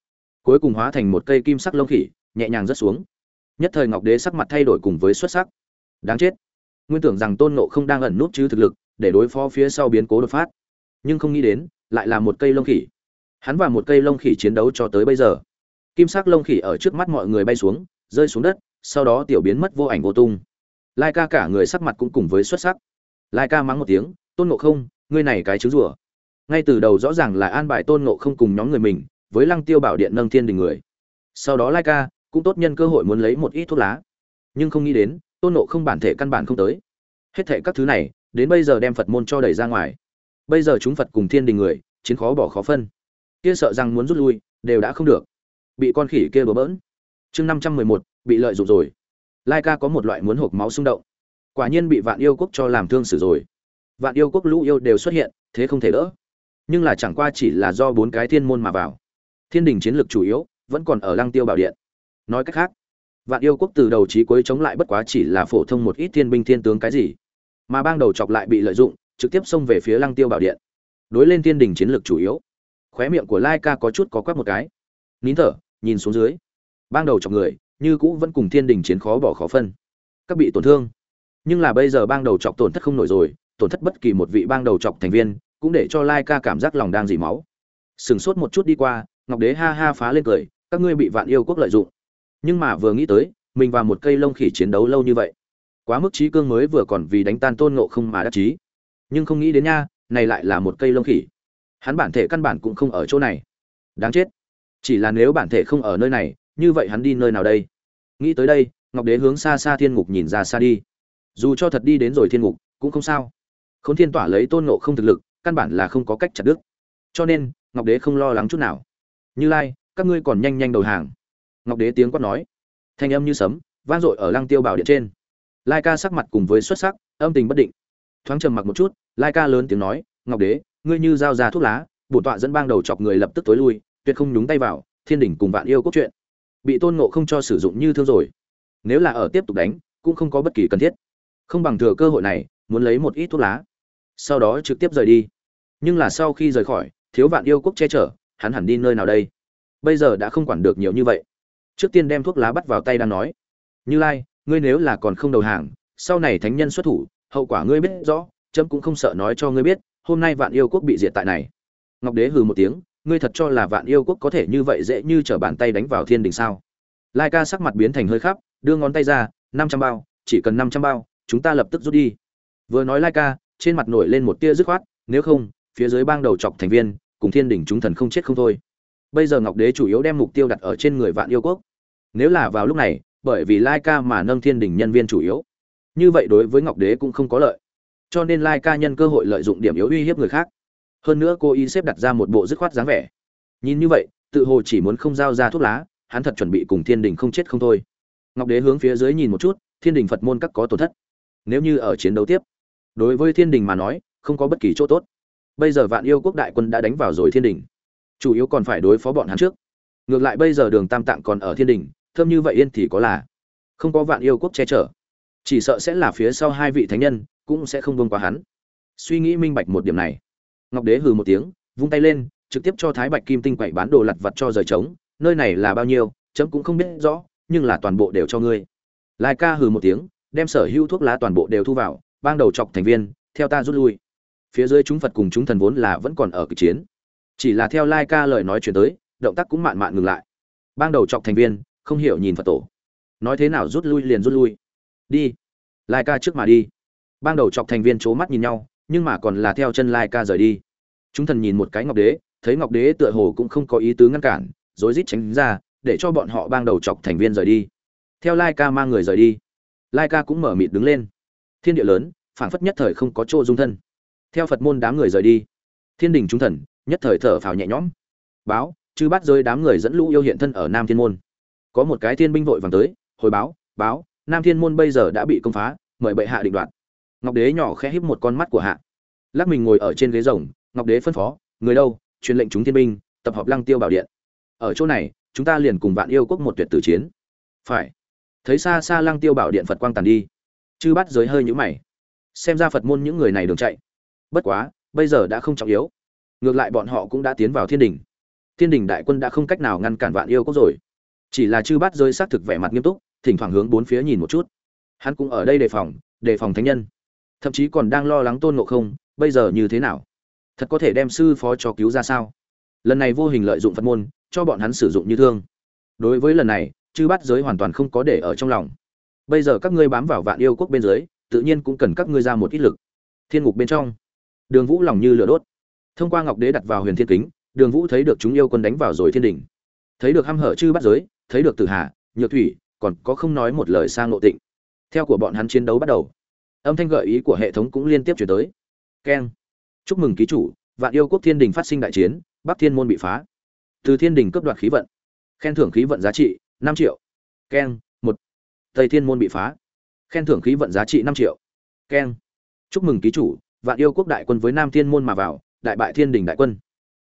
Cuối cùng hóa thành một cây kim sắc lông khỉ, nhẹ nhàng rớt xuống. Nhất thời ngọc đế sắc mặt thay đổi cùng với xuất sắc. Đáng chết. Nguyên tưởng rằng tôn nộ không đang ẩn nút chứ thực lực, để đối phó phía sau biến cố đột phát. Nhưng không nghĩ đến, lại là một cây lông khỉ. Hắn và một cây lông khỉ chiến đấu cho tới bây giờ. Kim sắc lông khỉ ở trước mắt mọi người bay xuống, rơi xuống đất, sau đó tiểu biến mất vô ảnh vô tung lai ca cả người sắc mặt cũng cùng với xuất sắc. Lai ca mắng một tiếng, tôn ngộ không, ngươi này cái trứng rủa ngay từ đầu rõ ràng là an bài tôn ngộ không cùng nhóm người mình với lăng tiêu bảo điện nâng thiên đình người. Sau đó lai ca cũng tốt nhân cơ hội muốn lấy một ít thuốc lá. Nhưng không nghĩ đến, tôn ngộ không bản thể căn bản không tới. Hết thệ các thứ này, đến bây giờ đem phật môn cho đẩy ra ngoài. Bây giờ chúng phật cùng thiên đình người, chiến khó bỏ khó phân. Kia sợ rằng muốn rút lui, đều đã không được. Bị con khỉ kia bừa bỡn. Chương năm trăm mười một, bị lợi dụng rồi lai ca có một loại muốn hộp máu xung động. Quả nhiên bị vạn yêu quốc cho làm thương xử rồi. Vạn yêu quốc lũ yêu đều xuất hiện, thế không thể đỡ. Nhưng là chẳng qua chỉ là do bốn cái thiên môn mà vào. Thiên đình chiến lược chủ yếu vẫn còn ở lăng tiêu bảo điện. Nói cách khác, vạn yêu quốc từ đầu trí cuối chống lại bất quá chỉ là phổ thông một ít thiên binh thiên tướng cái gì. Mà bang đầu chọc lại bị lợi dụng, trực tiếp xông về phía lăng tiêu bảo điện. Đối lên thiên đình chiến lược chủ yếu, khóe miệng của lai ca có chút có quắc một cái. Nín thở, nhìn xuống dưới. Bang đầu chọc người như cũ vẫn cùng thiên đình chiến khó bỏ khó phân. Các bị tổn thương. Nhưng là bây giờ bang đầu chọc tổn thất không nổi rồi, tổn thất bất kỳ một vị bang đầu chọc thành viên, cũng để cho lai ca cảm giác lòng đang dỉ máu. Sừng sốt một chút đi qua, ngọc đế ha ha phá lên cười, các ngươi bị vạn yêu quốc lợi dụng. Nhưng mà vừa nghĩ tới, mình và một cây lông khỉ chiến đấu lâu như vậy. Quá mức trí cương mới vừa còn vì đánh tan tôn ngộ không mà đắc chí. Nhưng không nghĩ đến nha, này lại là một cây lông khỉ. Hắn bản thể căn bản cũng không ở chỗ này. Đáng chết. Chỉ là nếu bản thể không ở nơi này như vậy hắn đi nơi nào đây? Nghĩ tới đây, ngọc đế hướng xa xa thiên ngục nhìn ra xa đi. Dù cho thật đi đến rồi thiên ngục, cũng không sao. K h ố n thiên tỏa lấy tôn nộ không thực lực, căn bản là không có cách chặt đứt. Cho nên, ngọc đế không lo lắng chút nào. Như lai, các ngươi còn nhanh nhanh đầu hàng. Ngọc đế tiếng quát nói. Thanh âm như sấm, vang dội ở lăng tiêu bảo điện trên. Lai ca sắc mặt cùng với xuất sắc, âm tình bất định. Thoáng trầm mặc một chút, lai ca lớn tiếng nói, ngọc đế, ngươi như giao ra thuốc lá bổn tọa dẫn bang đầu chọc người lập tức tối lui, tuyệt không nhúng tay vào, thiên đỉnh cùng vạn yêu cốt truyện bị tôn ngộ không cho sử dụng như thương rồi. Nếu là ở tiếp tục đánh, cũng không có bất kỳ cần thiết. Không bằng thừa cơ hội này, muốn lấy một ít thuốc lá. Sau đó trực tiếp rời đi. Nhưng là sau khi rời khỏi, thiếu vạn yêu quốc che chở, hắn hẳn đi nơi nào đây? Bây giờ đã không quản được nhiều như vậy. Trước tiên đem thuốc lá bắt vào tay đang nói. Như lai, ngươi nếu là còn không đầu hàng, sau này thánh nhân xuất thủ, hậu quả ngươi biết rõ trẫm cũng không sợ nói cho ngươi biết, hôm nay vạn yêu quốc bị diệt tại này. Ngọc đế hừ một tiếng ngươi thật cho là vạn yêu quốc có thể như vậy dễ như trở bàn tay đánh vào thiên đình sao? Lai ca sắc mặt biến thành hơi khắp, đưa ngón tay ra, năm trăm bao, chỉ cần năm trăm bao, chúng ta lập tức rút đi. Vừa nói lai ca, trên mặt nổi lên một tia dứt khoát, nếu không, phía dưới bang đầu chọc thành viên, cùng thiên đình chúng thần không chết không thôi. Bây giờ ngọc đế chủ yếu đem mục tiêu đặt ở trên người vạn yêu quốc. Nếu là vào lúc này, bởi vì lai ca mà nâng thiên đình nhân viên chủ yếu, như vậy đối với ngọc đế cũng không có lợi. Cho nên lai ca nhân cơ hội lợi dụng điểm yếu uy hiếp người khác hơn nữa cô y xếp đặt ra một bộ dứt khoát dáng vẻ. Nhìn như vậy, tự hồ chỉ muốn không giao ra thuốc lá, hắn thật chuẩn bị cùng thiên đình không chết không thôi. Ngọc đế hướng phía dưới nhìn một chút, thiên đình phật môn các có tổn thất. Nếu như ở chiến đấu tiếp, đối với thiên đình mà nói, không có bất kỳ chỗ tốt. Bây giờ vạn yêu quốc đại quân đã đánh vào rồi thiên đình. Chủ yếu còn phải đối phó bọn hắn trước. Ngược lại bây giờ đường tam tạng còn ở thiên đình, thơm như vậy yên thì có là không có vạn yêu quốc che chở. Chỉ sợ sẽ là phía sau hai vị thánh nhân, cũng sẽ không vương qua hắn. Suy nghĩ minh bạch một điểm này ngọc đế hừ một tiếng, vung tay lên, trực tiếp cho thái bạch kim tinh quậy bán đồ lặt vặt cho rời trống, nơi này là bao nhiêu, chấm cũng không biết rõ, nhưng là toàn bộ đều cho ngươi. Lai ca hừ một tiếng, đem sở hữu thuốc lá toàn bộ đều thu vào bang đầu chọc thành viên, theo ta rút lui. Phía dưới chúng phật cùng chúng thần vốn là vẫn còn ở cực chiến. Chỉ là theo lai ca lời nói chuyển tới, động tác cũng mạn mạn ngừng lại. Bang đầu chọc thành viên, không hiểu nhìn phật tổ. Nói thế nào rút lui liền rút lui. Đi. Lai ca trước mà đi. Bang đầu chọc thành viên c h ố mắt nhìn nhau nhưng mà còn là theo chân lai ca rời đi. Chúng thần nhìn một cái ngọc đế, thấy ngọc đế tựa hồ cũng không có ý tứ ngăn cản, rối rít tránh ra, để cho bọn họ bang đầu chọc thành viên rời đi. Theo lai ca mang người rời đi, lai ca cũng mở mịt đứng lên. Thiên địa lớn, phảng phất nhất thời không có chỗ dung thân. Theo phật môn đám người rời đi, thiên đình chúng thần, nhất thời thở phào nhẹ nhõm. Báo, chư bắt rơi đám người dẫn lũ yêu hiện thân ở nam thiên môn. Có một cái thiên binh vội vàng tới, hồi báo báo, nam thiên môn bây giờ đã bị công phá, mời bệ hạ định đoạt. Ngọc đế nhỏ khẽ híp một con mắt của hạ lắc mình ngồi ở trên ghế rồng, ngọc đế phân phó, người đâu? Truyền lệnh chúng thiên binh, tập hợp lăng tiêu bảo điện. Ở chỗ này, chúng ta liền cùng vạn yêu quốc một tuyệt tử chiến. Phải. Thấy xa xa lăng tiêu bảo điện phật quang tàn đi, chư bắt giới hơi nhũ mày. Xem ra phật môn những người này đường chạy. Bất quá, bây giờ đã không trọng yếu. Ngược lại bọn họ cũng đã tiến vào thiên đình. Thiên đình đại quân đã không cách nào ngăn cản vạn yêu quốc rồi. Chỉ là chư bát giới xác thực vẻ mặt nghiêm túc, thỉnh thoảng hướng bốn phía nhìn một chút. Hắn cũng ở đây đề phòng đề phòng thánh nhân. Thậm chí còn đang lo lắng tôn ngộ không bây giờ như thế nào? Thật có thể đem sư phó cho cứu ra sao? Lần này vô hình lợi dụng phật môn, cho bọn hắn sử dụng như thương. Đối với lần này, chư bát giới hoàn toàn không có để ở trong lòng. Bây giờ các ngươi bám vào vạn yêu quốc bên dưới, tự nhiên cũng cần các ngươi ra một ít lực. Thiên ngục bên trong, đường vũ lòng như lửa đốt. Thông qua ngọc đế đặt vào huyền thiên kính, đường vũ thấy được chúng yêu quân đánh vào rồi thiên đình thấy được hăm hở chư bát giới, thấy được tử hà, nhược thủy, còn có không nói một lời sang nội tịnh. Theo của bọn hắn chiến đấu bắt đầu, âm thanh gợi ý của hệ thống cũng liên tiếp chuyển tới keng. Chúc mừng ký chủ, vạn yêu quốc thiên đình phát sinh đại chiến, bắc thiên môn bị phá. Từ thiên đình cấp đoạt khí vận. Khen thưởng khí vận giá trị năm triệu. Keng, một. Tây thiên môn bị phá. Khen thưởng khí vận giá trị năm triệu. Keng. Chúc mừng ký chủ, vạn yêu quốc đại quân với nam thiên môn mà vào, đại bại thiên đình đại quân.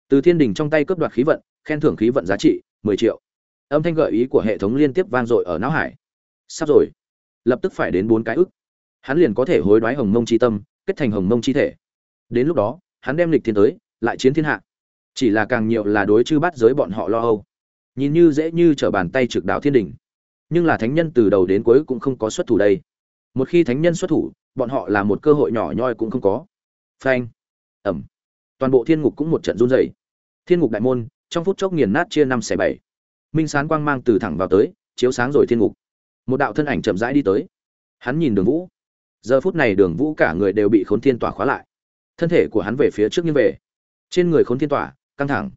Từ thiên đình trong tay cấp đoạt khí vận, khen thưởng khí vận giá trị mười triệu. Âm thanh gợi ý của hệ thống liên tiếp vang dội ở não hải. Sắp rồi. Lập tức phải đến bốn cái ức. Hắn liền có thể hối đoái hồng mông chi tâm, kết thành hồng mông chi thể đến lúc đó, hắn đem lịch thiên tới, lại chiến thiên hạ. Chỉ là càng nhiều là đối chư bắt giới bọn họ lo âu. Nhìn như dễ như trở bàn tay trực đạo thiên đình. Nhưng là thánh nhân từ đầu đến cuối cũng không có xuất thủ đây. Một khi thánh nhân xuất thủ, bọn họ là một cơ hội nhỏ nhoi cũng không có. Phanh. Ẩm. Toàn bộ thiên ngục cũng một trận run rẩy. Thiên ngục đại môn, trong phút chốc nghiền nát chia năm xẻ bảy. Minh sán quang mang từ thẳng vào tới, chiếu sáng rồi thiên ngục. Một đạo thân ảnh chậm rãi đi tới. Hắn nhìn đường vũ. Giờ phút này đường vũ cả người đều bị khốn thiên tỏa khóa lại thân thể của hắn về phía trước như về. Trên người khốn thiên tỏa, căng thẳng.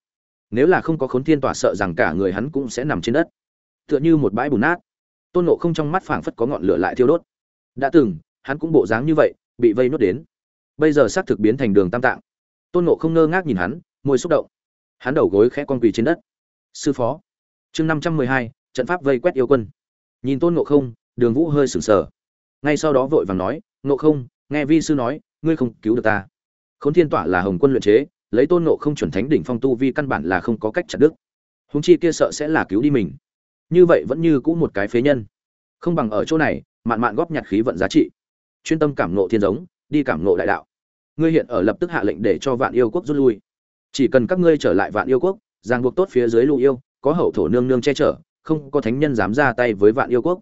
Nếu là không có khốn thiên tỏa sợ rằng cả người hắn cũng sẽ nằm trên đất. Tựa như một bãi bùn nát. Tôn nộ không trong mắt phảng phất có ngọn lửa lại thiêu đốt. Đã từng, hắn cũng bộ dáng như vậy, bị vây nốt đến. Bây giờ xác thực biến thành đường tam tạng. Tôn nộ không ngơ ngác nhìn hắn, môi xúc động. Hắn đầu gối khẽ con quỳ trên đất. Sư phó. Chương năm trăm mười hai, trận pháp vây quét yêu quân. Nhìn tôn nộ không, đường vũ hơi sừng sờ. Ngay sau đó vội vàng nói nộ không, nghe vi sư nói, ngươi không cứu được ta. Khốn thiên tỏa là hồng quân luyện chế, lấy tôn ngộ không chuẩn thánh đỉnh phong tu vi căn bản là không có cách chặt đứt. Huống chi kia sợ sẽ là cứu đi mình. Như vậy vẫn như cũ một cái phế nhân. Không bằng ở chỗ này, mạn mạn góp nhặt khí vận giá trị. Chuyên tâm cảm nộ thiên giống, đi cảm nộ đại đạo. Ngươi hiện ở lập tức hạ lệnh để cho vạn yêu quốc rút lui. Chỉ cần các ngươi trở lại vạn yêu quốc ràng buộc tốt phía dưới lũ yêu, có hậu thổ nương nương che chở, không có thánh nhân dám ra tay với vạn yêu quốc.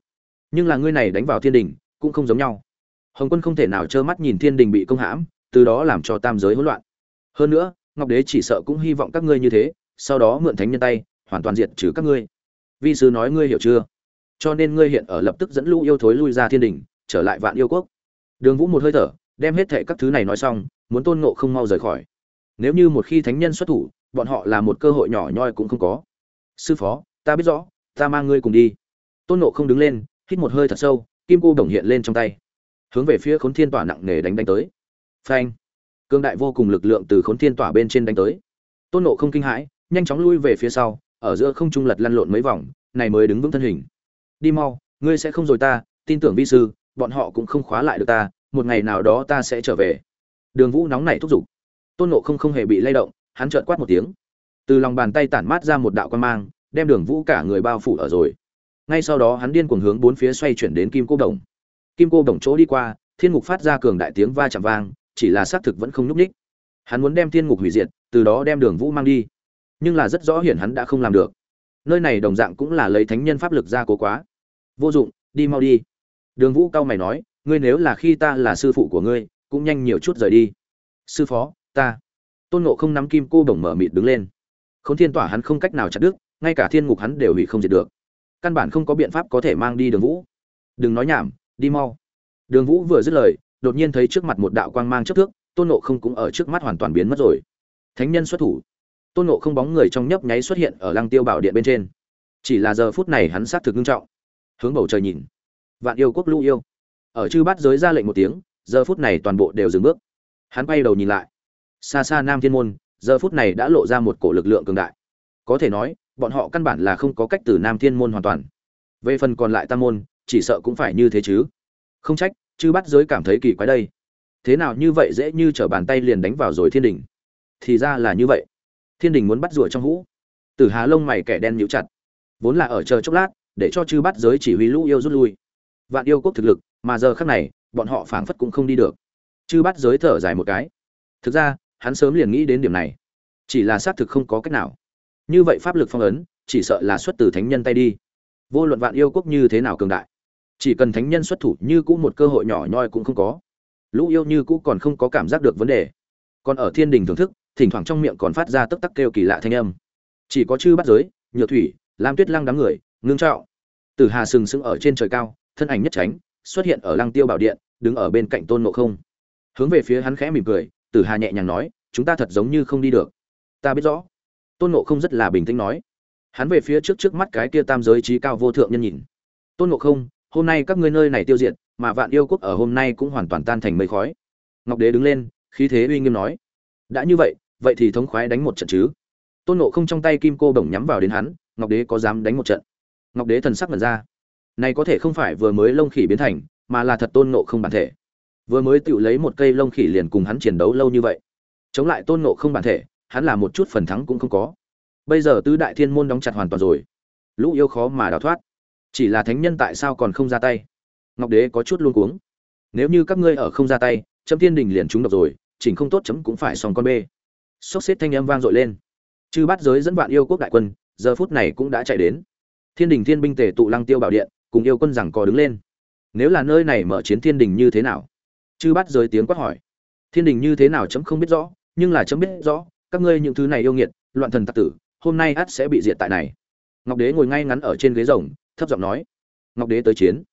Nhưng là ngươi này đánh vào thiên đình, cũng không giống nhau. Hồng quân không thể nào trơ mắt nhìn thiên đình bị công hãm từ đó làm cho tam giới hỗn loạn. Hơn nữa, ngọc đế chỉ sợ cũng hy vọng các ngươi như thế, sau đó mượn thánh nhân tay, hoàn toàn diệt trừ các ngươi. Vi sư nói ngươi hiểu chưa? Cho nên ngươi hiện ở lập tức dẫn lũ yêu thối lui ra thiên đình, trở lại vạn yêu quốc. Đường vũ một hơi thở, đem hết thệ các thứ này nói xong, muốn tôn ngộ không mau rời khỏi. Nếu như một khi thánh nhân xuất thủ, bọn họ là một cơ hội nhỏ nhoi cũng không có. Sư phó, ta biết rõ, ta mang ngươi cùng đi. Tôn nộ không đứng lên, hít một hơi thật sâu, kim cô đồng hiện lên trong tay. Hướng về phía khốn thiên tỏa nặng nề đánh đánh tới phanh. Cương đại vô cùng lực lượng từ khốn thiên tỏa bên trên đánh tới. Tôn nộ không kinh hãi, nhanh chóng lui về phía sau, ở giữa không trung lật lăn lộn mấy vòng, này mới đứng vững thân hình. Đi mau, ngươi sẽ không rồi ta, tin tưởng vi sư, bọn họ cũng không khóa lại được ta, một ngày nào đó ta sẽ trở về. Đường vũ nóng nảy thúc giục. Tôn nộ không không hề bị lay động, hắn trợn quát một tiếng. Từ lòng bàn tay tản mát ra một đạo quan mang, đem đường vũ cả người bao phủ ở rồi. Ngay sau đó hắn điên cuồng hướng bốn phía xoay chuyển đến kim cô đồng. Kim cô đồng chỗ đi qua, thiên ngục phát ra cường đại tiếng va chạm vang chỉ là xác thực vẫn không nhúc ních hắn muốn đem thiên ngục hủy diệt, từ đó đem đường vũ mang đi. Nhưng là rất rõ hiển hắn đã không làm được. Nơi này đồng dạng cũng là lấy thánh nhân pháp lực ra cố quá. Vô dụng, đi mau đi. Đường vũ cao mày nói, ngươi nếu là khi ta là sư phụ của ngươi, cũng nhanh nhiều chút rời đi. Sư phó, ta. Tôn ngộ không nắm kim cô bổng mở mịt đứng lên. Khốn thiên tỏa hắn không cách nào chặt đứt, ngay cả thiên ngục hắn đều hủy không diệt được. Căn bản không có biện pháp có thể mang đi đường vũ. Đừng nói nhảm, đi mau. Đường vũ vừa dứt lời đột nhiên thấy trước mặt một đạo quang mang chấp thước, tôn nộ không cũng ở trước mắt hoàn toàn biến mất rồi. Thánh nhân xuất thủ. Tôn nộ không bóng người trong nhấp nháy xuất hiện ở lăng tiêu bảo điện bên trên. Chỉ là giờ phút này hắn xác thực nghiêm trọng. Hướng bầu trời nhìn. Vạn yêu quốc lũ yêu. Ở chư bát giới ra lệnh một tiếng, giờ phút này toàn bộ đều dừng bước. Hắn quay đầu nhìn lại. Xa xa nam thiên môn, giờ phút này đã lộ ra một cổ lực lượng cường đại. Có thể nói, bọn họ căn bản là không có cách từ nam thiên môn hoàn toàn. Về phần còn lại tam môn, chỉ sợ cũng phải như thế chứ. Không trách chứ bắt giới cảm thấy kỳ quái đây. Thế nào như vậy dễ như t r ở bàn tay liền đánh vào rồi thiên đình? Thì ra là như vậy. Thiên đình muốn bắt rùa trong hũ. Từ hà lông mày kẻ đen nhíu chặt. Vốn là ở chờ chốc lát, để cho chư bắt giới chỉ huy lũ yêu rút lui. Vạn yêu quốc thực lực, mà giờ khác này, bọn họ phảng phất cũng không đi được. Chư bắt giới thở dài một cái. Thực ra, hắn sớm liền nghĩ đến điểm này. Chỉ là xác thực không có cách nào. Như vậy pháp lực phong ấn, chỉ sợ là xuất từ thánh nhân tay đi. Vô luận vạn yêu quốc như thế nào cường đại chỉ cần thánh nhân xuất thủ như cũ một cơ hội nhỏ nhoi cũng không có. Lũ yêu như cũ còn không có cảm giác được vấn đề. Còn ở thiên đình thưởng thức, thỉnh thoảng trong miệng còn phát ra tức tắc kêu kỳ lạ thanh âm. Chỉ có chư bắt giới nhựa thủy, lam tuyết lăng đám người, ngưng trạo tử hà sừng sững ở trên trời cao, thân ảnh nhất tránh, xuất hiện ở lăng tiêu bảo điện, đứng ở bên cạnh tôn ngộ không. Hướng về phía hắn khẽ mỉm cười, tử hà nhẹ nhàng nói, chúng ta thật giống như không đi được. Ta biết rõ. Tôn ngộ không rất là bình tĩnh nói. Hắn về phía trước trước mắt cái kia tam giới trí cao vô thượng nhân nhìn. Tôn ngộ không hôm nay các ngươi nơi này tiêu diệt, mà vạn yêu quốc ở hôm nay cũng hoàn toàn tan thành mây khói. Ngọc đế đứng lên, khí thế uy nghiêm nói, đã như vậy vậy thì thống khoái đánh một trận chứ? Tôn nộ không trong tay kim cô bổng nhắm vào đến hắn, ngọc đế có dám đánh một trận? Ngọc đế thần sắc mật ra. Này có thể không phải vừa mới lông khỉ biến thành, mà là thật tôn nộ không bản thể. Vừa mới tự lấy một cây lông khỉ liền cùng hắn chiến đấu lâu như vậy. Chống lại tôn nộ không bản thể, hắn là một chút phần thắng cũng không có. Bây giờ tứ đại thiên môn đóng chặt hoàn toàn rồi. Lũ yêu khó mà đào thoát chỉ là thánh nhân tại sao còn không ra tay? Ngọc đế có chút luôn cuống. Nếu như các ngươi ở không ra tay chấm thiên đình liền trúng độc rồi, chỉnh không tốt chấm cũng phải xong con bê. Sốc xếp thanh âm vang dội lên. Chư bắt giới dẫn vạn yêu quốc đại quân, giờ phút này cũng đã chạy đến. Thiên đình thiên binh tề tụ lăng tiêu bảo điện, cùng yêu quân rằng cò đứng lên. Nếu là nơi này mở chiến thiên đình như thế nào? Chư bắt giới tiếng quát hỏi. Thiên đình như thế nào chấm không biết rõ, nhưng là chấm biết rõ, các ngươi những thứ này yêu nghiệt, loạn thần tặc tử, hôm nay ắt sẽ bị diệt tại này. Ngọc đế ngồi ngay ngắn ở trên ghế rồng thấp giọng nói, ngọc đế tới chiến.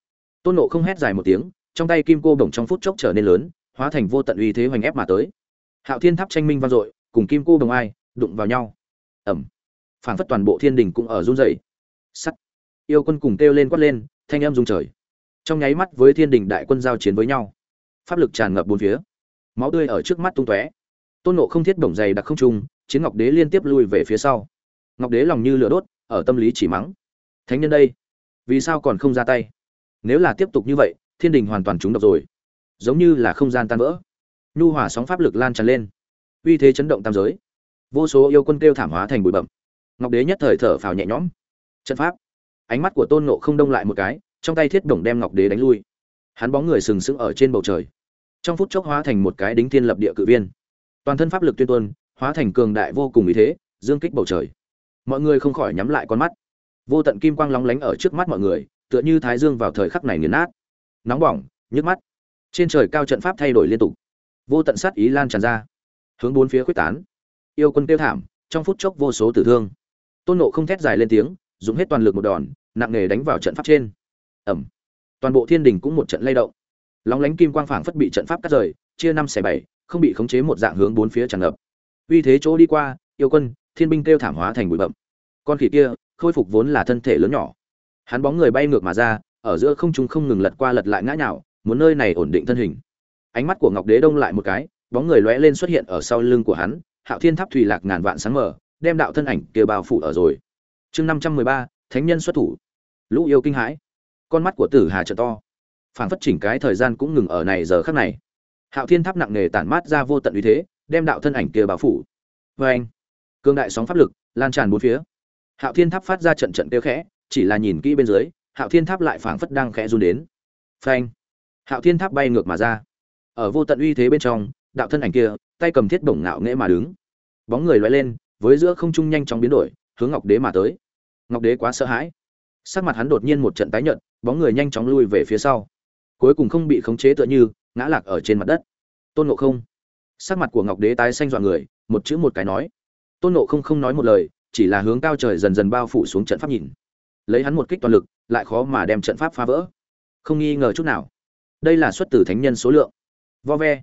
Tôn nộ không hét dài một tiếng, trong tay kim cô bổng trong phút chốc trở nên lớn, hóa thành vô tận uy thế hoành ép mà tới. Hạo thiên tháp tranh minh vang dội, cùng kim cô bồng ai đụng vào nhau. Ẩm phản phất toàn bộ thiên đình cũng ở run rẩy. Sắt. Yêu quân cùng kêu lên quát lên, thanh em rung trời. Trong nháy mắt với thiên đình đại quân giao chiến với nhau. Pháp lực tràn ngập bốn phía. Máu tươi ở trước mắt tung tóe. Tôn nộ không thiết bổng dày đặc không trung, chiến ngọc đế liên tiếp lui về phía sau. Ngọc đế lòng như lửa đốt, ở tâm lý chỉ mắng. Thánh nhân đây vì sao còn không ra tay? Nếu là tiếp tục như vậy, thiên đình hoàn toàn trúng độc rồi. Giống như là không gian tan vỡ. Nhu hỏa sóng pháp lực lan tràn lên. Uy thế chấn động tam giới. Vô số yêu quân kêu thảm hóa thành bụi bậm ngọc đế nhất thời thở phào nhẹ nhõm. Trận pháp. Ánh mắt của tôn nộ không đông lại một cái, trong tay thiết đồng đem ngọc đế đánh lui. Hắn bóng người sừng sững ở trên bầu trời. Trong phút chốc hóa thành một cái đính thiên lập địa cự viên. Toàn thân pháp lực tuyên tuân hóa thành cường đại vô cùng ý thế, dương kích bầu trời. Mọi người không khỏi nhắm lại con mắt vô tận kim quang lóng lánh ở trước mắt mọi người, tựa như thái dương vào thời khắc này nghiền nát. Nóng bỏng, nhức mắt. Trên trời cao trận pháp thay đổi liên tục. Vô tận sát ý lan tràn ra. Hướng bốn phía quyết tán. Yêu quân tiêu thảm, trong phút chốc vô số tử thương. Tôn nộ không thét dài lên tiếng, dùng hết toàn lực một đòn, nặng nề đánh vào trận pháp trên. Ẩm toàn bộ thiên đình cũng một trận lay động. Lóng lánh kim quang phảng phất bị trận pháp cắt rời, chia năm xẻ bảy, không bị khống chế một dạng hướng bốn phía tràn ngập. Uy thế chỗ đi qua, yêu quân, thiên binh kêu thảm hóa thành bụi bậm con khỉ kia khôi phục vốn là thân thể lớn nhỏ. Hắn bóng người bay ngược mà ra, ở giữa không trung không ngừng lật qua lật lại ngã nhào, muốn nơi này ổn định thân hình. Ánh mắt của ngọc đế đông lại một cái, bóng người lóe lên xuất hiện ở sau lưng của hắn, hạo thiên tháp thủy lạc ngàn vạn sáng mở đem đạo thân ảnh kia bao phủ ở rồi. Chương năm trăm mười ba, thánh nhân xuất thủ. Lũ yêu kinh hãi. Con mắt của tử hà trợ to. Phản phất chỉnh cái thời gian cũng ngừng ở này giờ khắc này. Hạo thiên tháp nặng nề tản mát ra vô tận uy thế, đem đạo thân ảnh kia bao phủ. Vê anh cương đại sóng pháp lực, lan tràn bốn phía hạo thiên tháp phát ra trận trận tiêu khẽ, chỉ là nhìn kỹ bên dưới, hạo thiên tháp lại phảng phất đang khẽ run đến. Phanh! Hạo thiên tháp bay ngược mà ra. Ở vô tận uy thế bên trong, đạo thân ảnh kia, tay cầm thiết bổng ngạo nghễ mà đứng. Bóng người loay lên, với giữa không trung nhanh chóng biến đổi, hướng ngọc đế mà tới. Ngọc đế quá sợ hãi. Sắc mặt hắn đột nhiên một trận tái nhợt, bóng người nhanh chóng lui về phía sau. Cuối cùng không bị khống chế tựa như, ngã lạc ở trên mặt đất. Tôn ngộ không. Sắc mặt của ngọc đế tái xanh dọa người, một chữ một cái nói. Tôn ngộ không không nói một lời chỉ là hướng cao trời dần dần bao phủ xuống trận pháp nhìn. Lấy hắn một kích toàn lực, lại khó mà đem trận pháp phá vỡ. Không nghi ngờ chút nào. Đây là xuất từ thánh nhân số lượng. Vo ve.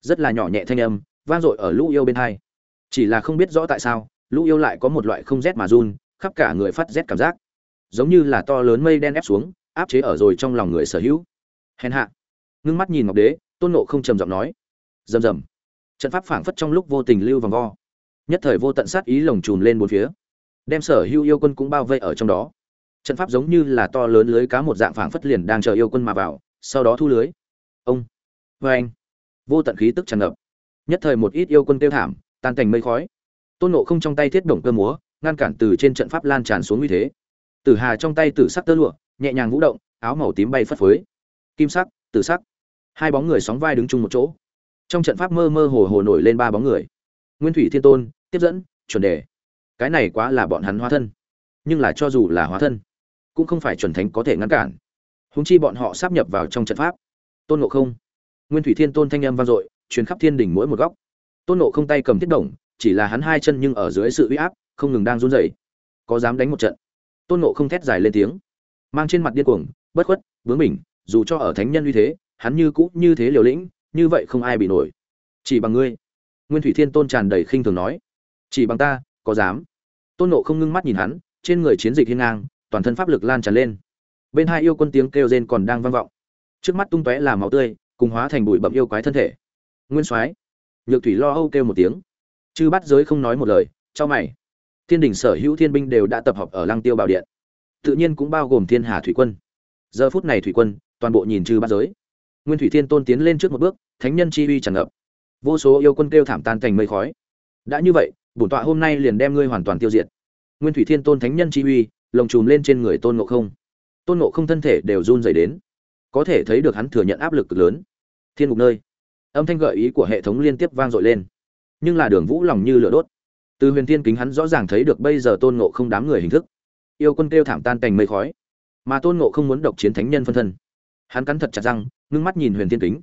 Rất là nhỏ nhẹ thanh âm, vang dội ở lũ yêu bên hai. Chỉ là không biết rõ tại sao, lũ yêu lại có một loại không rét mà run, khắp cả người phát rét cảm giác. Giống như là to lớn mây đen ép xuống, áp chế ở rồi trong lòng người sở hữu. Hèn hạ. Ngưng mắt nhìn ngọc đế, tôn nộ không trầm giọng nói. Rầm rầm. Trận pháp phảng phất trong lúc vô tình lưu vòng vo nhất thời vô tận sát ý lồng trùm lên bốn phía. Đem sở hữu yêu quân cũng bao vây ở trong đó. Trận pháp giống như là to lớn lưới cá một dạng phảng phất liền đang chờ yêu quân mà vào, sau đó thu lưới. Ông. Vê anh. Vô tận khí tức tràn ngập. Nhất thời một ít yêu quân tiêu thảm, tan cảnh mây khói. Tôn nộ không trong tay thiết động cơ múa, ngăn cản từ trên trận pháp lan tràn xuống như thế. Tử hà trong tay tử sắc tơ lụa, nhẹ nhàng vũ động, áo màu tím bay phất phới. Kim sắc, tử sắc. Hai bóng người sóng vai đứng chung một chỗ. Trong trận pháp mơ mơ hồ hồ nổi lên ba bóng người. Nguyên thủy thiên tôn tiếp dẫn chuẩn đề. Cái này quá là bọn hắn hóa thân. Nhưng là cho dù là hóa thân cũng không phải chuẩn thánh có thể ngăn cản. Húng chi bọn họ sắp nhập vào trong trận pháp. Tôn ngộ không nguyên thủy thiên tôn thanh âm vang dội chuyến khắp thiên đỉnh mỗi một góc. Tôn ngộ không tay cầm thiết đồng chỉ là hắn hai chân nhưng ở dưới sự uy áp không ngừng đang run rẩy. Có dám đánh một trận? Tôn ngộ không thét dài lên tiếng. Mang trên mặt điên cuồng bất khuất bướng mình, dù cho ở thánh nhân uy thế hắn như cũ như thế liều lĩnh như vậy không ai bị nổi. Chỉ bằng ngươi. Nguyên thủy thiên tôn tràn đầy khinh thường nói chỉ bằng ta, có dám. Tôn nộ không ngưng mắt nhìn hắn, trên người chiến dịch hiên ngang, toàn thân pháp lực lan tràn lên. Bên hai yêu quân tiếng kêu rên còn đang vang vọng. Trước mắt tung tóe là máu tươi, cùng hóa thành bụi bậm yêu quái thân thể. Nguyên soái, nhược thủy lo âu kêu một tiếng. Chư bắt giới không nói một lời cho mày. Thiên đình sở hữu thiên binh đều đã tập hợp ở lăng tiêu bảo điện. Tự nhiên cũng bao gồm thiên hà thủy quân. Giờ phút này thủy quân, toàn bộ nhìn chư bắt giới. Nguyên thủy thiên tôn tiến lên trước một bước, thánh nhân chi uy tràn ngập. Vô số yêu quân kêu thảm tan thành mây khói. Đã như vậy bổn tọa hôm nay liền đem ngươi hoàn toàn tiêu diệt. Nguyên thủy thiên tôn thánh nhân chi uy, lồng chùm lên trên người tôn ngộ không. Tôn ngộ không thân thể đều run dày đến. Có thể thấy được hắn thừa nhận áp lực cực lớn. Thiên ngục nơi, âm thanh gợi ý của hệ thống liên tiếp vang dội lên. Nhưng là đường vũ lòng như lửa đốt. Từ huyền thiên kính hắn rõ ràng thấy được bây giờ tôn ngộ không đám người hình thức. Yêu quân kêu thảm tan cành mây khói. Mà tôn ngộ không muốn độc chiến thánh nhân phân thân. Hắn cắn thật chặt răng, ngưng mắt nhìn huyền thiên kính.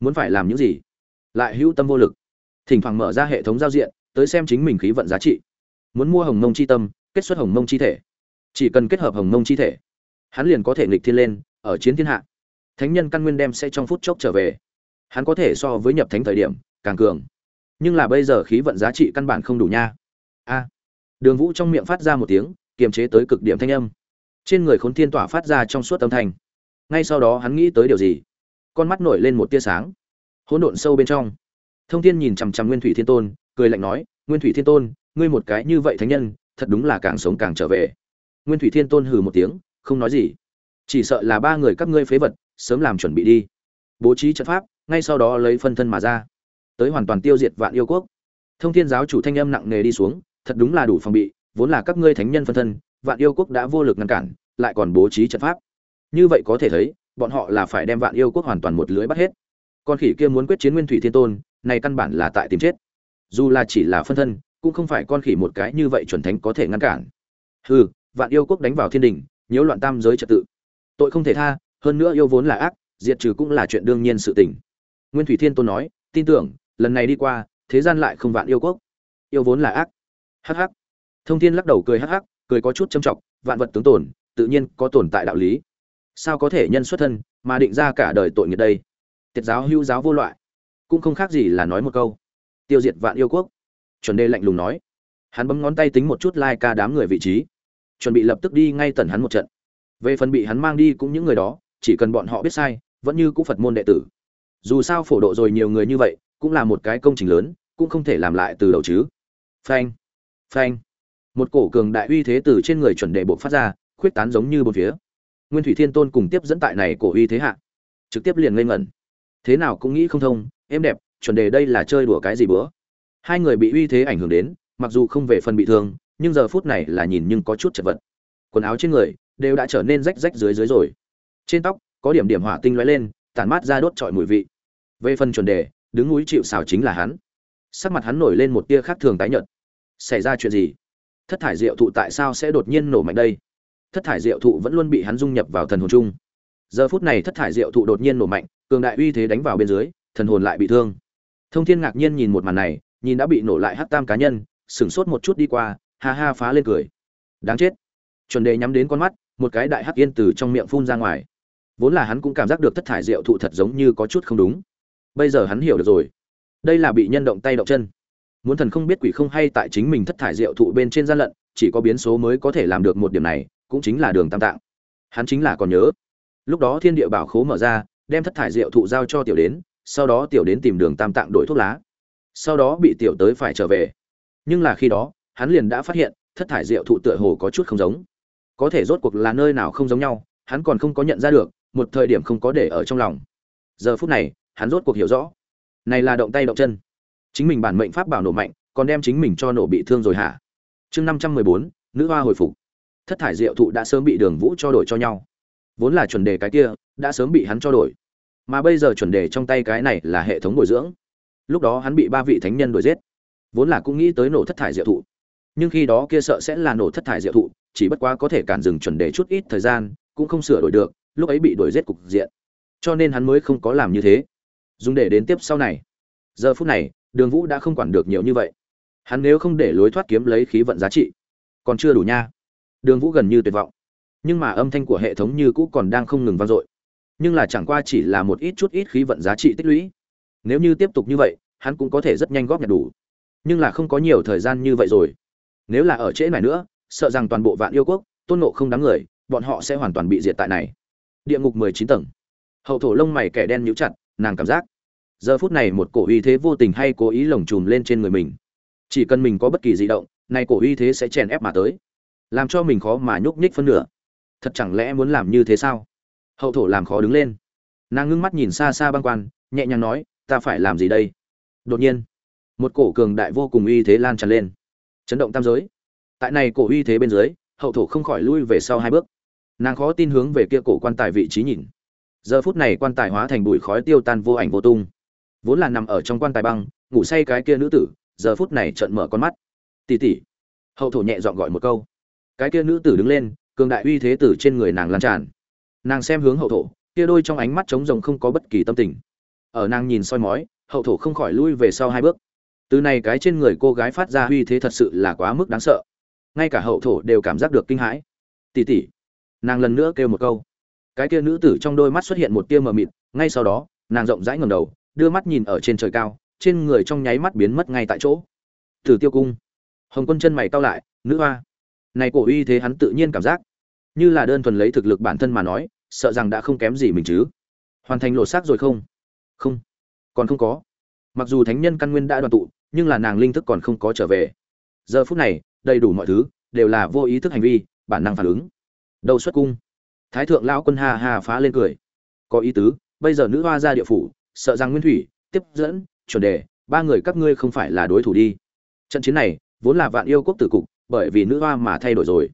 Muốn phải làm những gì? Lại hữu tâm vô lực. Thỉnh thoảng mở ra hệ thống giao diện tới xem chính mình khí vận giá trị. Muốn mua hồng mông chi tâm, kết xuất hồng mông chi thể. Chỉ cần kết hợp hồng mông chi thể, hắn liền có thể nghịch thiên lên, ở chiến thiên hạ. Thánh nhân căn nguyên đem sẽ trong phút chốc trở về. Hắn có thể so với nhập thánh thời điểm, càng cường. Nhưng là bây giờ khí vận giá trị căn bản không đủ nha. A. Đường vũ trong miệng phát ra một tiếng, kiềm chế tới cực điểm thanh âm. Trên người khốn thiên tỏa phát ra trong suốt âm thanh. Ngay sau đó hắn nghĩ tới điều gì? Con mắt nổi lên một tia sáng. Hỗn độn sâu bên trong. Thông thiên nhìn chằm chằm nguyên thủy thiên tôn cười lạnh nói, nguyên thủy thiên tôn, ngươi một cái như vậy thánh nhân, thật đúng là càng sống càng trở về. Nguyên thủy thiên tôn hừ một tiếng, không nói gì. Chỉ sợ là ba người các ngươi phế vật, sớm làm chuẩn bị đi. Bố trí trận pháp, ngay sau đó lấy phân thân mà ra. Tới hoàn toàn tiêu diệt vạn yêu quốc. Thông thiên giáo chủ thanh âm nặng nề đi xuống, thật đúng là đủ phòng bị, vốn là các ngươi thánh nhân phân thân, vạn yêu quốc đã vô lực ngăn cản, lại còn bố trí trận pháp. Như vậy có thể thấy, bọn họ là phải đem vạn yêu quốc hoàn toàn một lưới bắt hết. Con khỉ kia muốn quyết chiến nguyên thủy thiên tôn, này căn bản là tại tìm chết dù là chỉ là phân thân, cũng không phải con khỉ một cái như vậy chuẩn thánh có thể ngăn cản. Hừ, vạn yêu quốc đánh vào thiên đình, nhiễu loạn tam giới trật tự. Tội không thể tha, hơn nữa yêu vốn là ác, diệt trừ cũng là chuyện đương nhiên sự tình. Nguyên thủy thiên tôn nói, tin tưởng, lần này đi qua, thế gian lại không vạn yêu quốc. Yêu vốn là ác. Hắc hắc. Thông thiên lắc đầu cười hắc hắc, cười có chút châm trọng vạn vật tướng tồn, tự nhiên có tồn tại đạo lý. Sao có thể nhân xuất thân, mà định ra cả đời tội nghiệp đây? Tiết giáo, hữu giáo vô loại. Cũng không khác gì là nói một câu tiêu diệt vạn yêu quốc. Chuẩn đề lạnh lùng nói. Hắn bấm ngón tay tính một chút lai ca đám người vị trí. Chuẩn bị lập tức đi ngay tần hắn một trận. Về phần bị hắn mang đi cũng những người đó, chỉ cần bọn họ biết sai, vẫn như cũ phật môn đệ tử. Dù sao phổ độ rồi nhiều người như vậy, cũng là một cái công trình lớn, cũng không thể làm lại từ đầu chứ. Phanh phanh. Một cổ cường đại uy thế từ trên người chuẩn đệ bộ phát ra, khuyết tán giống như bốn phía. Nguyên thủy thiên tôn cùng tiếp dẫn tại này cổ uy thế hạ, trực tiếp liền ngây ngẩn. Thế nào cũng nghĩ không thông em đẹp chuẩn đề đây là chơi đùa cái gì bữa? Hai người bị uy thế ảnh hưởng đến, mặc dù không về phần bị thương, nhưng giờ phút này là nhìn nhưng có chút chật vật. Quần áo trên người đều đã trở nên rách rách dưới dưới rồi. Trên tóc có điểm điểm hỏa tinh lóe lên, tản mát ra đốt trọi mùi vị. Về phần chuẩn đề, đứng núi chịu xào chính là hắn. Sắc mặt hắn nổi lên một tia khác thường tái nhợt. Xảy ra chuyện gì? Thất thải diệu thụ tại sao sẽ đột nhiên nổ mạnh đây? Thất thải diệu thụ vẫn luôn bị hắn dung nhập vào thần hồn chung. Giờ phút này thất thải diệu thụ đột nhiên nổ mạnh, cường đại uy thế đánh vào bên dưới, thần hồn lại bị thương thông thiên ngạc nhiên nhìn một màn này, nhìn đã bị nổ lại hắc tam cá nhân, sửng sốt một chút đi qua, ha ha phá lên cười. Đáng chết. Chuẩn đề nhắm đến con mắt, một cái đại hắc yên từ trong miệng phun ra ngoài. Vốn là hắn cũng cảm giác được thất thải diệu thụ thật giống như có chút không đúng. Bây giờ hắn hiểu được rồi. Đây là bị nhân động tay động chân. Muốn thần không biết quỷ không hay tại chính mình thất thải diệu thụ bên trên gian lận, chỉ có biến số mới có thể làm được một điểm này, cũng chính là đường tam tạng. Hắn chính là còn nhớ. Lúc đó thiên địa bảo khố mở ra, đem thất thải diệu thụ giao cho tiểu đến sau đó tiểu đến tìm đường tam tạng đổi thuốc lá. Sau đó bị tiểu tới phải trở về. Nhưng là khi đó, hắn liền đã phát hiện, thất thải rượu thụ tựa hồ có chút không giống. Có thể rốt cuộc là nơi nào không giống nhau, hắn còn không có nhận ra được, một thời điểm không có để ở trong lòng. Giờ phút này, hắn rốt cuộc hiểu rõ. Này là động tay động chân. Chính mình bản mệnh pháp bảo nổ mạnh, còn đem chính mình cho nổ bị thương rồi hả? Chương năm trăm mười bốn, nữ hoa hồi phục. Thất thải diệu thụ đã sớm bị đường vũ cho đổi cho nhau. Vốn là chuẩn đề cái kia, đã sớm bị hắn cho đổi mà bây giờ chuẩn đề trong tay cái này là hệ thống bồi dưỡng. Lúc đó hắn bị ba vị thánh nhân đuổi giết. Vốn là cũng nghĩ tới nổ thất thải diệu thụ. Nhưng khi đó kia sợ sẽ là nổ thất thải diệu thụ, chỉ bất quá có thể cản dừng chuẩn đề chút ít thời gian, cũng không sửa đổi được, lúc ấy bị đuổi giết cục diện. Cho nên hắn mới không có làm như thế. Dùng để đến tiếp sau này. Giờ phút này, đường vũ đã không quản được nhiều như vậy. Hắn nếu không để lối thoát kiếm lấy khí vận giá trị, còn chưa đủ nha. Đường vũ gần như tuyệt vọng. Nhưng mà âm thanh của hệ thống như cũ còn đang không ngừng vang dội nhưng là chẳng qua chỉ là một ít chút ít khí vận giá trị tích lũy. Nếu như tiếp tục như vậy, hắn cũng có thể rất nhanh góp nhặt đủ. Nhưng là không có nhiều thời gian như vậy rồi. Nếu là ở trễ này nữa, sợ rằng toàn bộ vạn yêu quốc, tôn nộ không đáng người, bọn họ sẽ hoàn toàn bị diệt tại này. Địa ngục mười chín tầng. Hậu thổ lông mày kẻ đen nhíu chặt, nàng cảm giác. Giờ phút này một cổ uy thế vô tình hay cố ý lồng trùm lên trên người mình. Chỉ cần mình có bất kỳ di động, nay cổ uy thế sẽ chèn ép mà tới. Làm cho mình khó mà nhúc nhích phân nửa. Thật chẳng lẽ muốn làm như thế sao? Hậu thổ làm khó đứng lên. Nàng ngưng mắt nhìn xa xa băng quan, nhẹ nhàng nói, ta phải làm gì đây? Đột nhiên, một cổ cường đại vô cùng uy thế lan tràn lên. Chấn động tam giới. Tại này cổ uy thế bên dưới, hậu thổ không khỏi lui về sau hai bước. Nàng khó tin hướng về kia cổ quan tài vị trí nhìn. Giờ phút này quan tài hóa thành bụi khói tiêu tan vô ảnh vô tung. Vốn là nằm ở trong quan tài băng, ngủ say cái kia nữ tử, giờ phút này trợn mở con mắt. Tỉ tỉ hậu thổ nhẹ dọn gọi một câu. Cái kia nữ tử đứng lên, cường đại uy thế tử trên người nàng lan tràn nàng xem hướng hậu thổ, kia đôi trong ánh mắt trống rồng không có bất kỳ tâm tình. Ở nàng nhìn soi mói, hậu thổ không khỏi lui về sau hai bước. Từ này cái trên người cô gái phát ra uy thế thật sự là quá mức đáng sợ. Ngay cả hậu thổ đều cảm giác được kinh hãi. Tỉ tỉ nàng lần nữa kêu một câu. Cái kia nữ tử trong đôi mắt xuất hiện một tia mờ mịt, ngay sau đó, nàng rộng rãi ngầm đầu, đưa mắt nhìn ở trên trời cao, trên người trong nháy mắt biến mất ngay tại chỗ. Tử tiêu cung. Hồng quân chân mày cao lại, nữ hoa. Này cổ uy thế hắn tự nhiên cảm giác như là đơn thuần lấy thực lực bản thân mà nói, sợ rằng đã không kém gì mình chứ. Hoàn thành lộ xác rồi không? Không. Còn không có. Mặc dù thánh nhân căn nguyên đã đoàn tụ, nhưng là nàng linh thức còn không có trở về. Giờ phút này, đầy đủ mọi thứ, đều là vô ý thức hành vi, bản năng phản ứng. Đầu xuất cung. Thái thượng lão quân hà hà phá lên cười. Có ý tứ, bây giờ nữ hoa ra địa phủ, sợ rằng nguyên thủy, tiếp dẫn, chuẩn đề, ba người các ngươi không phải là đối thủ đi. Trận chiến này, vốn là vạn yêu quốc tử cục, bởi vì nữ hoa mà thay đổi rồi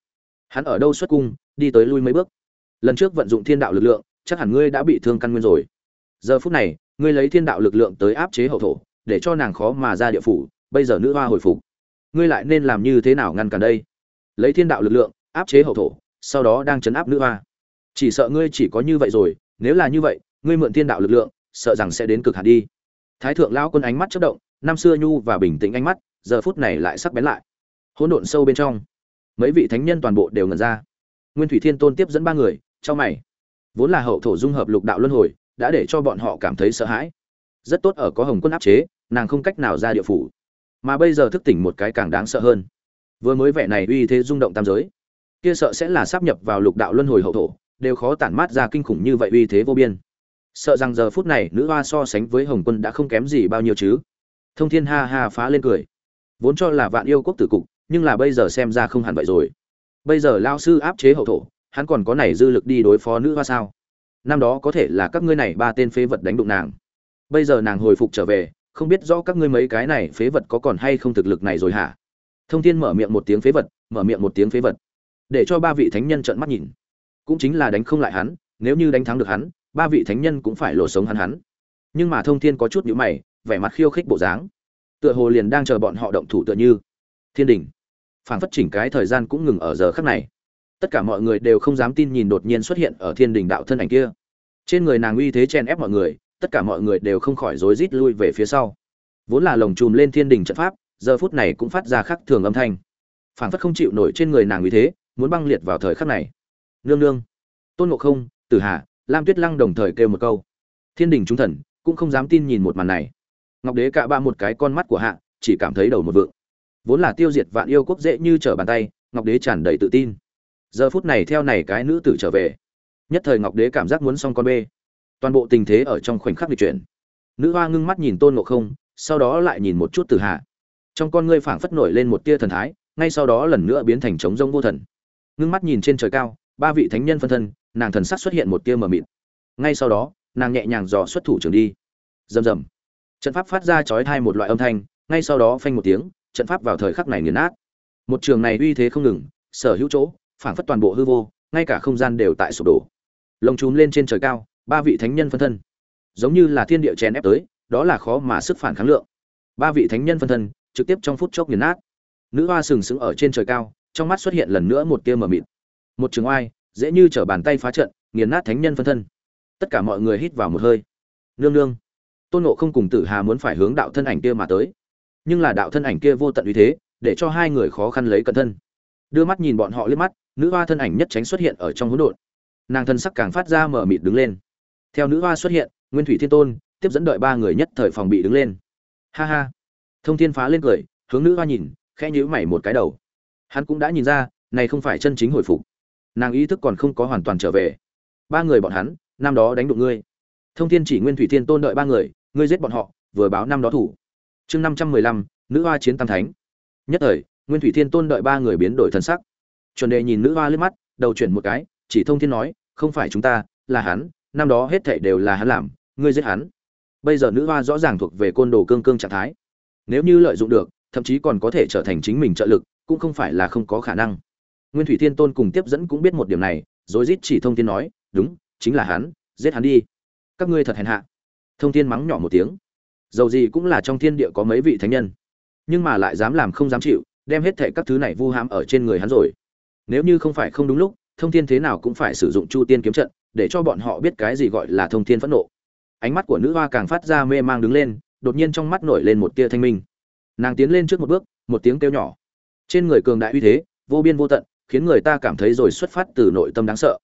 hắn ở đâu xuất cung, đi tới lui mấy bước. Lần trước vận dụng thiên đạo lực lượng, chắc hẳn ngươi đã bị thương căn nguyên rồi. Giờ phút này, ngươi lấy thiên đạo lực lượng tới áp chế hậu thổ, để cho nàng khó mà ra địa phủ, bây giờ nữ hoa hồi phục. Ngươi lại nên làm như thế nào ngăn cản đây? Lấy thiên đạo lực lượng, áp chế hậu thổ, sau đó đang chấn áp nữ hoa. Chỉ sợ ngươi chỉ có như vậy rồi, nếu là như vậy, ngươi mượn thiên đạo lực lượng, sợ rằng sẽ đến cực hạn đi. Thái thượng lão quân ánh mắt chớp động, năm xưa nhu và bình tĩnh ánh mắt, giờ phút này lại sắc bén lại. Hỗn độn sâu bên trong mấy vị thánh nhân toàn bộ đều ngẩn ra. Nguyên thủy thiên tôn tiếp dẫn ba người cho mày. Vốn là hậu thổ dung hợp lục đạo luân hồi, đã để cho bọn họ cảm thấy sợ hãi. Rất tốt ở có hồng quân áp chế, nàng không cách nào ra địa phủ. Mà bây giờ thức tỉnh một cái càng đáng sợ hơn. Vừa mới vẻ này uy thế rung động tam giới. Kia sợ sẽ là sắp nhập vào lục đạo luân hồi hậu thổ, đều khó tản mát ra kinh khủng như vậy uy thế vô biên. Sợ rằng giờ phút này nữ hoa so sánh với hồng quân đã không kém gì bao nhiêu chứ. Thông thiên ha ha phá lên cười. Vốn cho là vạn yêu quốc tử cục nhưng là bây giờ xem ra không hẳn vậy rồi. Bây giờ lao sư áp chế hậu thổ, hắn còn có này dư lực đi đối phó nữ hoa sao? Năm đó có thể là các ngươi này ba tên phế vật đánh đụng nàng. Bây giờ nàng hồi phục trở về, không biết rõ các ngươi mấy cái này phế vật có còn hay không thực lực này rồi hả? Thông thiên mở miệng một tiếng phế vật, mở miệng một tiếng phế vật. Để cho ba vị thánh nhân trợn mắt nhìn. Cũng chính là đánh không lại hắn, nếu như đánh thắng được hắn, ba vị thánh nhân cũng phải lộ sống hắn hắn. Nhưng mà thông thiên có chút nhíu mày, vẻ mặt khiêu khích bộ dáng. Tựa hồ liền đang chờ bọn họ động thủ tựa như. Thiên đình phảng phất chỉnh cái thời gian cũng ngừng ở giờ khắc này. Tất cả mọi người đều không dám tin nhìn đột nhiên xuất hiện ở thiên đình đạo thân ảnh kia. Trên người nàng uy thế chen ép mọi người, tất cả mọi người đều không khỏi rối rít lui về phía sau. Vốn là lồng chùm lên thiên đình trận pháp, giờ phút này cũng phát ra khắc thường âm thanh. Phảng phất không chịu nổi trên người nàng uy thế, muốn băng liệt vào thời khắc này. Nương nương. Tôn ngộ không, tử hà, lam tuyết lăng đồng thời kêu một câu. Thiên đình trung thần cũng không dám tin nhìn một màn này. Ngọc đế cạ ba một cái con mắt của hạ, chỉ cảm thấy đầu một vượng vốn là tiêu diệt vạn yêu quốc dễ như trở bàn tay, ngọc đế tràn đầy tự tin. Giờ phút này theo này cái nữ tử trở về, nhất thời ngọc đế cảm giác muốn xong con bê. Toàn bộ tình thế ở trong khoảnh khắc lịch chuyển. Nữ hoa ngưng mắt nhìn tôn ngộ không, sau đó lại nhìn một chút từ hạ trong con ngươi phảng phất nổi lên một tia thần thái, ngay sau đó lần nữa biến thành trống rông vô thần. Ngưng mắt nhìn trên trời cao, ba vị thánh nhân phân thân, nàng thần sắc xuất hiện một tia mờ mịt. Ngay sau đó, nàng nhẹ nhàng dò xuất thủ trường đi. Rầm rầm. Trận pháp phát ra chói thai một loại âm thanh, ngay sau đó phanh một tiếng trận pháp vào thời khắc này nghiền nát. Một trường này uy thế không ngừng, sở hữu chỗ, phảng phất toàn bộ hư vô, ngay cả không gian đều tại sụp đổ. Lồng trùm lên trên trời cao, ba vị thánh nhân phân thân. Giống như là thiên địa chèn ép tới, đó là khó mà sức phản kháng lượng. Ba vị thánh nhân phân thân, trực tiếp trong phút chốc nghiền nát. Nữ hoa sừng sững ở trên trời cao, trong mắt xuất hiện lần nữa một tia mờ mịt. Một trường oai, dễ như trở bàn tay phá trận, nghiền nát thánh nhân phân thân. Tất cả mọi người hít vào một hơi. Nương nương. Tôn nộ không cùng tử hà muốn phải hướng đạo thân ảnh kia mà tới nhưng là đạo thân ảnh kia vô tận uy thế, để cho hai người khó khăn lấy cận thân. Đưa mắt nhìn bọn họ liếc mắt, nữ hoa thân ảnh nhất tránh xuất hiện ở trong hỗn độn. Nàng thân sắc càng phát ra mở mịt đứng lên. Theo nữ hoa xuất hiện, nguyên thủy thiên tôn tiếp dẫn đợi ba người nhất thời phòng bị đứng lên. Ha ha. Thông thiên phá lên cười, hướng nữ hoa nhìn, khẽ nhíu mày một cái đầu. Hắn cũng đã nhìn ra, này không phải chân chính hồi phục. Nàng ý thức còn không có hoàn toàn trở về. Ba người bọn hắn, năm đó đánh đụng ngươi. Thông thiên chỉ nguyên thủy thiên tôn đợi ba người, ngươi giết bọn họ, vừa báo năm đó thủ chương năm trăm mười lăm, nữ hoa chiến tam thánh. Nhất thời, nguyên thủy thiên tôn đợi ba người biến đổi thân sắc. Chuẩn đề nhìn nữ hoa liếc mắt, đầu chuyển một cái, chỉ thông thiên nói, không phải chúng ta, là hắn, năm đó hết thảy đều là hắn làm, ngươi giết hắn. Bây giờ nữ hoa rõ ràng thuộc về côn đồ cương cương trạng thái. Nếu như lợi dụng được, thậm chí còn có thể trở thành chính mình trợ lực, cũng không phải là không có khả năng. Nguyên thủy thiên tôn cùng tiếp dẫn cũng biết một điểm này, rồi rít chỉ thông thiên nói, đúng, chính là hắn, giết hắn đi. Các ngươi thật hèn hạ. Thông thiên mắng nhỏ một tiếng dầu gì cũng là trong thiên địa có mấy vị thánh nhân. Nhưng mà lại dám làm không dám chịu, đem hết thệ các thứ này vu hãm ở trên người hắn rồi. Nếu như không phải không đúng lúc, thông thiên thế nào cũng phải sử dụng chu tiên kiếm trận, để cho bọn họ biết cái gì gọi là thông thiên phẫn nộ. Ánh mắt của nữ hoa càng phát ra mê mang đứng lên, đột nhiên trong mắt nổi lên một tia thanh minh. Nàng tiến lên trước một bước, một tiếng kêu nhỏ. Trên người cường đại uy thế, vô biên vô tận, khiến người ta cảm thấy rồi xuất phát từ nội tâm đáng sợ.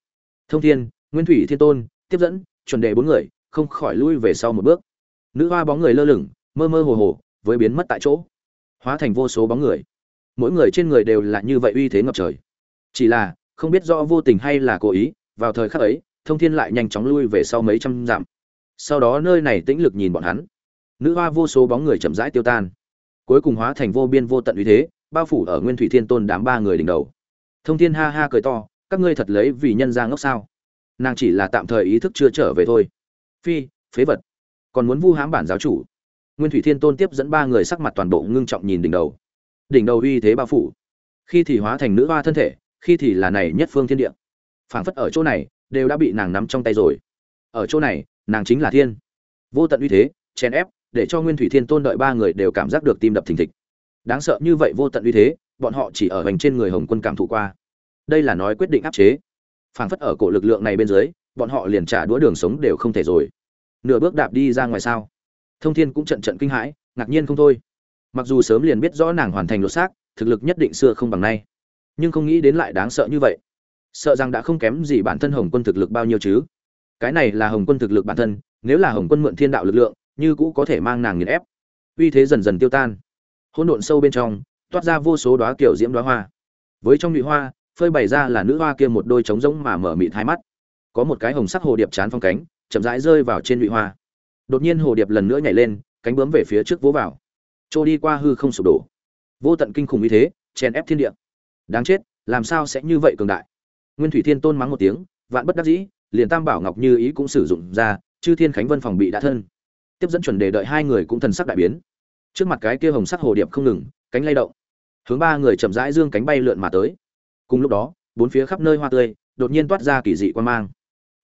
Thông thiên, nguyên thủy thiên tôn, tiếp dẫn, chuẩn đề bốn người, không khỏi lui về sau một bước nữ hoa bóng người lơ lửng, mơ mơ hồ hồ, với biến mất tại chỗ. Hóa thành vô số bóng người. Mỗi người trên người đều là như vậy uy thế ngập trời. Chỉ là, không biết rõ vô tình hay là cố ý, vào thời khắc ấy, thông thiên lại nhanh chóng lui về sau mấy trăm dặm. Sau đó nơi này tĩnh lực nhìn bọn hắn. Nữ hoa vô số bóng người chậm rãi tiêu tan. Cuối cùng hóa thành vô biên vô tận uy thế, bao phủ ở nguyên thủy thiên tôn đám ba người đỉnh đầu. Thông thiên ha ha cười to, các ngươi thật lấy vì nhân ra ngốc sao? Nàng chỉ là tạm thời ý thức chưa trở về thôi. Phi, phế vật còn muốn vu hãm bản giáo chủ. Nguyên thủy thiên tôn tiếp dẫn ba người sắc mặt toàn bộ ngưng trọng nhìn đỉnh đầu. Đỉnh đầu uy thế bao phủ. Khi thì hóa thành nữ hoa thân thể, khi thì là này nhất phương thiên địa. Phảng phất ở chỗ này, đều đã bị nàng nắm trong tay rồi. Ở chỗ này, nàng chính là thiên. Vô tận uy thế, chèn ép, để cho nguyên thủy thiên tôn đợi ba người đều cảm giác được tim đập thình thịch. Đáng sợ như vậy vô tận uy thế, bọn họ chỉ ở hành trên người hồng quân cảm thụ qua. Đây là nói quyết định áp chế. Phảng phất ở cổ lực lượng này bên dưới, bọn họ liền trả đũa đường sống đều không thể rồi nửa bước đạp đi ra ngoài sao? Thông thiên cũng trận trận kinh hãi, ngạc nhiên không thôi. Mặc dù sớm liền biết rõ nàng hoàn thành lột xác, thực lực nhất định xưa không bằng nay, nhưng không nghĩ đến lại đáng sợ như vậy. Sợ rằng đã không kém gì bản thân hồng quân thực lực bao nhiêu chứ? Cái này là hồng quân thực lực bản thân, nếu là hồng quân mượn thiên đạo lực lượng, như cũ có thể mang nàng nghiền ép. Uy thế dần dần tiêu tan. Hỗn độn sâu bên trong, toát ra vô số đóa kiểu diễm đóa hoa. Với trong nhụy hoa, phơi bày ra là nữ hoa kia một đôi trống rỗng mà mở mịt hai mắt. Có một cái hồng sắc hồ điệp chán phong cánh chậm rãi rơi vào trên nhụy hoa. Đột nhiên hồ điệp lần nữa nhảy lên, cánh bướm về phía trước vỗ vào. Trôi đi qua hư không sụp đổ. Vô tận kinh khủng như thế, chèn ép thiên địa. Đáng chết, làm sao sẽ như vậy cường đại? Nguyên thủy thiên tôn mắng một tiếng, vạn bất đắc dĩ, liền tam bảo ngọc như ý cũng sử dụng ra, chư thiên khánh vân phòng bị đã thân. Tiếp dẫn chuẩn đề đợi hai người cũng thần sắc đại biến. Trước mặt cái kia hồng sắc hồ điệp không ngừng, cánh lay động. Hướng ba người chậm rãi dương cánh bay lượn mà tới. Cùng lúc đó, bốn phía khắp nơi hoa tươi, đột nhiên toát ra kỳ dị quan mang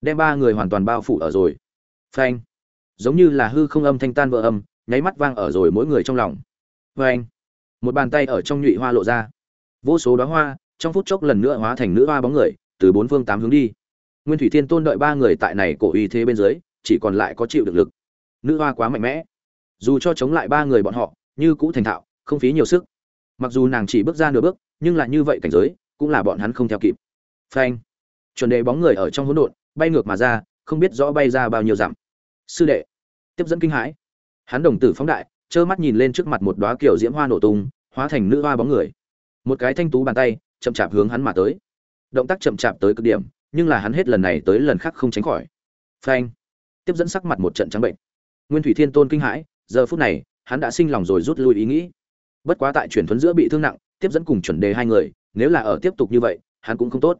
đem ba người hoàn toàn bao phủ ở rồi. Phanh. Giống như là hư không âm thanh tan vỡ âm, nháy mắt vang ở rồi mỗi người trong lòng. Phanh. Một bàn tay ở trong nhụy hoa lộ ra. Vô số đóa hoa, trong phút chốc lần nữa hóa thành nữ hoa bóng người, từ bốn phương tám hướng đi. Nguyên thủy thiên tôn đợi ba người tại này cổ uy thế bên dưới, chỉ còn lại có chịu được lực. Nữ hoa quá mạnh mẽ. Dù cho chống lại ba người bọn họ, như cũ thành thạo, không phí nhiều sức. Mặc dù nàng chỉ bước ra nửa bước, nhưng lại như vậy cảnh giới, cũng là bọn hắn không theo kịp. Phanh. Chuẩn đề bóng người ở trong hỗn độn bay ngược mà ra, không biết rõ bay ra bao nhiêu dặm. Sư đệ, tiếp dẫn kinh hãi. Hắn đồng tử phóng đại, trơ mắt nhìn lên trước mặt một đóa kiểu diễm hoa nổ tung, hóa thành nữ hoa bóng người. Một cái thanh tú bàn tay, chậm chạp hướng hắn mà tới. Động tác chậm chạp tới cực điểm, nhưng là hắn hết lần này tới lần khác không tránh khỏi. Phanh. Tiếp dẫn sắc mặt một trận trắng bệnh. Nguyên thủy thiên tôn kinh hãi, giờ phút này, hắn đã sinh lòng rồi rút lui ý nghĩ. Bất quá tại chuyển thuấn giữa bị thương nặng, tiếp dẫn cùng chuẩn đề hai người, nếu là ở tiếp tục như vậy, hắn cũng không tốt.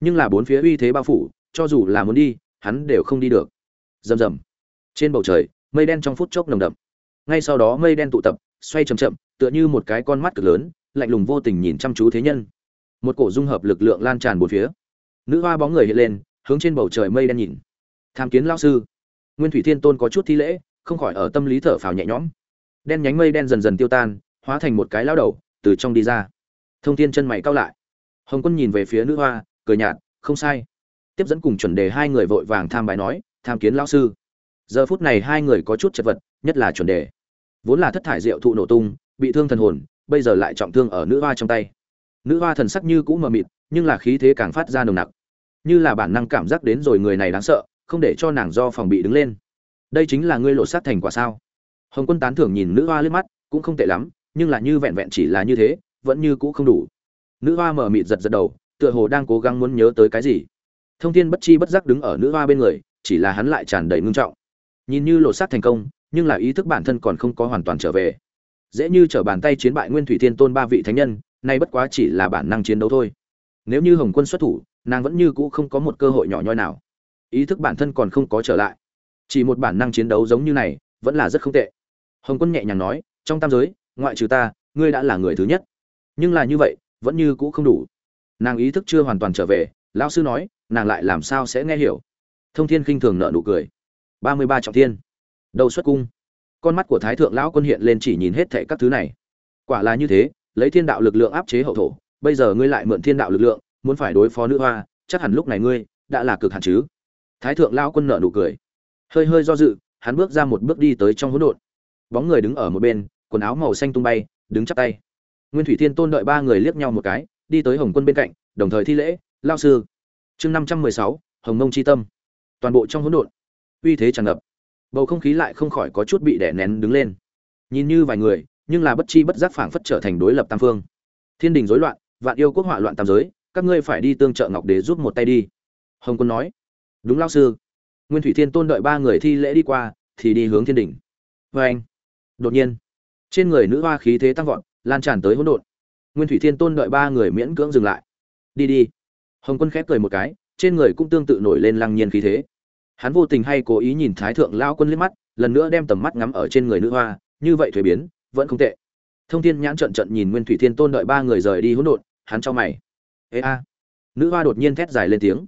Nhưng là bốn phía uy thế bao phủ cho dù là muốn đi, hắn đều không đi được. Rầm rầm. Trên bầu trời, mây đen trong phút chốc nồng đậm. Ngay sau đó mây đen tụ tập, xoay chậm chậm, tựa như một cái con mắt cực lớn, lạnh lùng vô tình nhìn chăm chú thế nhân. Một cổ dung hợp lực lượng lan tràn bốn phía. Nữ hoa bóng người hiện lên, hướng trên bầu trời mây đen nhìn. Tham kiến lao sư. Nguyên thủy thiên tôn có chút thi lễ, không khỏi ở tâm lý thở phào nhẹ nhõm. Đen nhánh mây đen dần dần tiêu tan, hóa thành một cái lao đầu, từ trong đi ra. Thông thiên chân mày cao lại. Hồng quân nhìn về phía nữ hoa, cười nhạt, không sai tiếp dẫn cùng chuẩn đề hai người vội vàng tham bài nói, tham kiến lão sư. Giờ phút này hai người có chút chật vật, nhất là chuẩn đề. Vốn là thất thải rượu thụ nổ tung, bị thương thần hồn, bây giờ lại trọng thương ở nữ hoa trong tay. Nữ hoa thần sắc như cũ mờ mịt, nhưng là khí thế càng phát ra nồng nặc. Như là bản năng cảm giác đến rồi người này đáng sợ, không để cho nàng do phòng bị đứng lên. Đây chính là ngươi lộ sát thành quả sao? Hồng quân tán thưởng nhìn nữ hoa liếc mắt, cũng không tệ lắm, nhưng là như vẹn vẹn chỉ là như thế, vẫn như cũ không đủ. Nữ hoa mờ mịt giật giật đầu, tựa hồ đang cố gắng muốn nhớ tới cái gì thông thiên bất chi bất giác đứng ở nữ hoa bên người, chỉ là hắn lại tràn đầy ngưng trọng. Nhìn như lột xác thành công, nhưng là ý thức bản thân còn không có hoàn toàn trở về. Dễ như trở bàn tay chiến bại nguyên thủy thiên tôn ba vị thánh nhân, nay bất quá chỉ là bản năng chiến đấu thôi. Nếu như hồng quân xuất thủ, nàng vẫn như cũ không có một cơ hội nhỏ nhoi nào. Ý thức bản thân còn không có trở lại. Chỉ một bản năng chiến đấu giống như này, vẫn là rất không tệ. Hồng quân nhẹ nhàng nói, trong tam giới, ngoại trừ ta, ngươi đã là người thứ nhất. Nhưng là như vậy, vẫn như cũ không đủ. Nàng ý thức chưa hoàn toàn trở về, lão sư nói nàng lại làm sao sẽ nghe hiểu? Thông thiên khinh thường nợ nụ cười. Ba mươi ba trọng thiên. Đầu xuất cung. Con mắt của thái thượng lão quân hiện lên chỉ nhìn hết thệ các thứ này. Quả là như thế, lấy thiên đạo lực lượng áp chế hậu thổ, bây giờ ngươi lại mượn thiên đạo lực lượng, muốn phải đối phó nữ hoa, chắc hẳn lúc này ngươi đã là cực hạn chứ? Thái thượng lão quân nợ nụ cười. Hơi hơi do dự, hắn bước ra một bước đi tới trong hỗn độn. Bóng người đứng ở một bên, quần áo màu xanh tung bay, đứng chắp tay. Nguyên thủy thiên tôn đợi ba người liếc nhau một cái, đi tới hồng quân bên cạnh, đồng thời thi lễ lao sư chương năm trăm mười sáu, hồng mông chi tâm. Toàn bộ trong hỗn độn, uy thế tràn ngập. Bầu không khí lại không khỏi có chút bị đè nén đứng lên. Nhìn như vài người, nhưng là bất chi bất giác phảng phất trở thành đối lập tam phương. Thiên đình rối loạn, vạn yêu quốc họa loạn tam giới, các ngươi phải đi tương trợ ngọc đế giúp một tay đi. Hồng quân nói, đúng lao sư. Nguyên thủy thiên tôn đợi ba người thi lễ đi qua, thì đi hướng thiên đình. Vê anh, đột nhiên, trên người nữ hoa khí thế tăng vọt, lan tràn tới hỗn độn. Nguyên thủy thiên tôn đợi ba người miễn cưỡng dừng lại. Đi đi hồng quân khép cười một cái, trên người cũng tương tự nổi lên lăng nhiên khí thế. Hắn vô tình hay cố ý nhìn thái thượng lao quân liếc mắt, lần nữa đem tầm mắt ngắm ở trên người nữ hoa, như vậy thuế biến, vẫn không tệ. Thông thiên nhãn trận trận nhìn nguyên thủy thiên tôn đợi ba người rời đi hỗn độn, hắn cho mày. Ê a. Nữ hoa đột nhiên thét dài lên tiếng.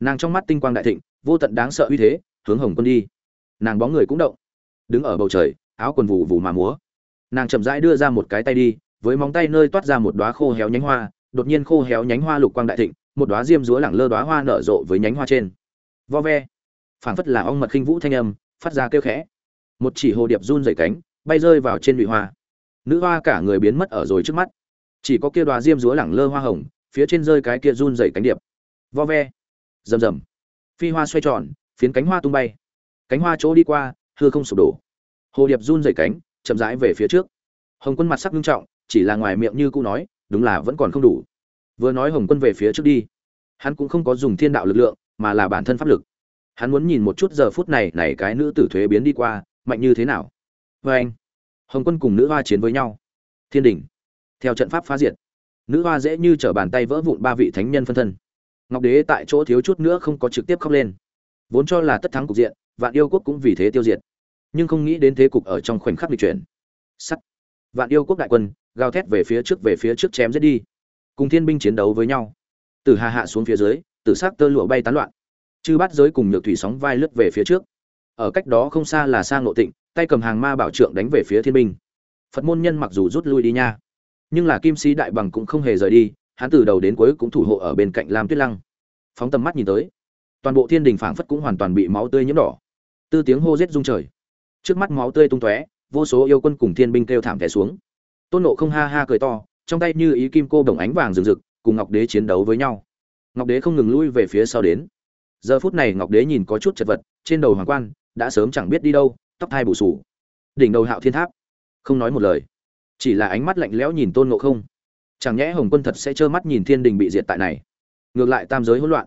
Nàng trong mắt tinh quang đại thịnh, vô tận đáng sợ uy thế, hướng hồng quân đi. Nàng bóng người cũng động. Đứng ở bầu trời, áo quần vù vù mà múa. Nàng chậm rãi đưa ra một cái tay đi, với móng tay nơi toát ra một đóa khô héo nhánh hoa, đột nhiên khô héo nhánh hoa lục quang đại thịnh một đóa diêm dúa lẳng lơ đóa hoa nở rộ với nhánh hoa trên. Vo ve. Phảng phất là ong mật khinh vũ thanh âm, phát ra kêu khẽ. Một chỉ hồ điệp run rẩy cánh, bay rơi vào trên lụy hoa. Nữ hoa cả người biến mất ở rồi trước mắt. Chỉ có kia đóa diêm dúa lẳng lơ hoa hồng, phía trên rơi cái kia run rẩy cánh điệp. Vo ve. Rầm rầm. Phi hoa xoay tròn, phiến cánh hoa tung bay. Cánh hoa chỗ đi qua, hư không sụp đổ. Hồ điệp run rẩy cánh, chậm rãi về phía trước. Hồng quân mặt sắc nghiêm trọng, chỉ là ngoài miệng như cũ nói, đúng là vẫn còn không đủ vừa nói hồng quân về phía trước đi. Hắn cũng không có dùng thiên đạo lực lượng, mà là bản thân pháp lực. Hắn muốn nhìn một chút giờ phút này này cái nữ tử thuế biến đi qua, mạnh như thế nào. Vê anh, hồng quân cùng nữ hoa chiến với nhau. Thiên đình theo trận pháp phá diệt. Nữ hoa dễ như t r ở bàn tay vỡ vụn ba vị thánh nhân phân thân. Ngọc đế tại chỗ thiếu chút nữa không có trực tiếp khóc lên. Vốn cho là tất thắng cục diện, vạn yêu quốc cũng vì thế tiêu diệt. Nhưng không nghĩ đến thế cục ở trong khoảnh khắc lịch chuyển. Sắt. Vạn yêu quốc đại quân, gào thét về phía trước, về phía trước chém giết đi cùng thiên binh chiến đấu với nhau. Từ hà hạ xuống phía dưới từ sắc tơ lụa bay tán loạn. Chư bắt giới cùng nhược thủy sóng vai lướt về phía trước. Ở cách đó không xa là sang ngộ tịnh, tay cầm hàng ma bảo trượng đánh về phía thiên binh. Phật môn nhân mặc dù rút lui đi nha, nhưng là kim sĩ đại bằng cũng không hề rời đi, hắn từ đầu đến cuối cũng thủ hộ ở bên cạnh lam tuyết lăng. Phóng tầm mắt nhìn tới, toàn bộ thiên đình phảng phất cũng hoàn toàn bị máu tươi nhiễm đỏ. Tư tiếng hô rết rung trời. Trước mắt máu tươi tung tóe, vô số yêu quân cùng thiên binh kêu thảm thẻ xuống. Tôn nộ không ha ha cười to trong tay như ý kim cô đồng ánh vàng rừng rực, cùng ngọc đế chiến đấu với nhau. Ngọc đế không ngừng lui về phía sau đến. Giờ phút này ngọc đế nhìn có chút chật vật, trên đầu hoàng quan, đã sớm chẳng biết đi đâu, tóc hai bù sù. Đỉnh đầu hạo thiên tháp. Không nói một lời. Chỉ là ánh mắt lạnh lẽo nhìn tôn ngộ không. Chẳng nhẽ hồng quân thật sẽ trơ mắt nhìn thiên đình bị diệt tại này? Ngược lại tam giới hỗn loạn.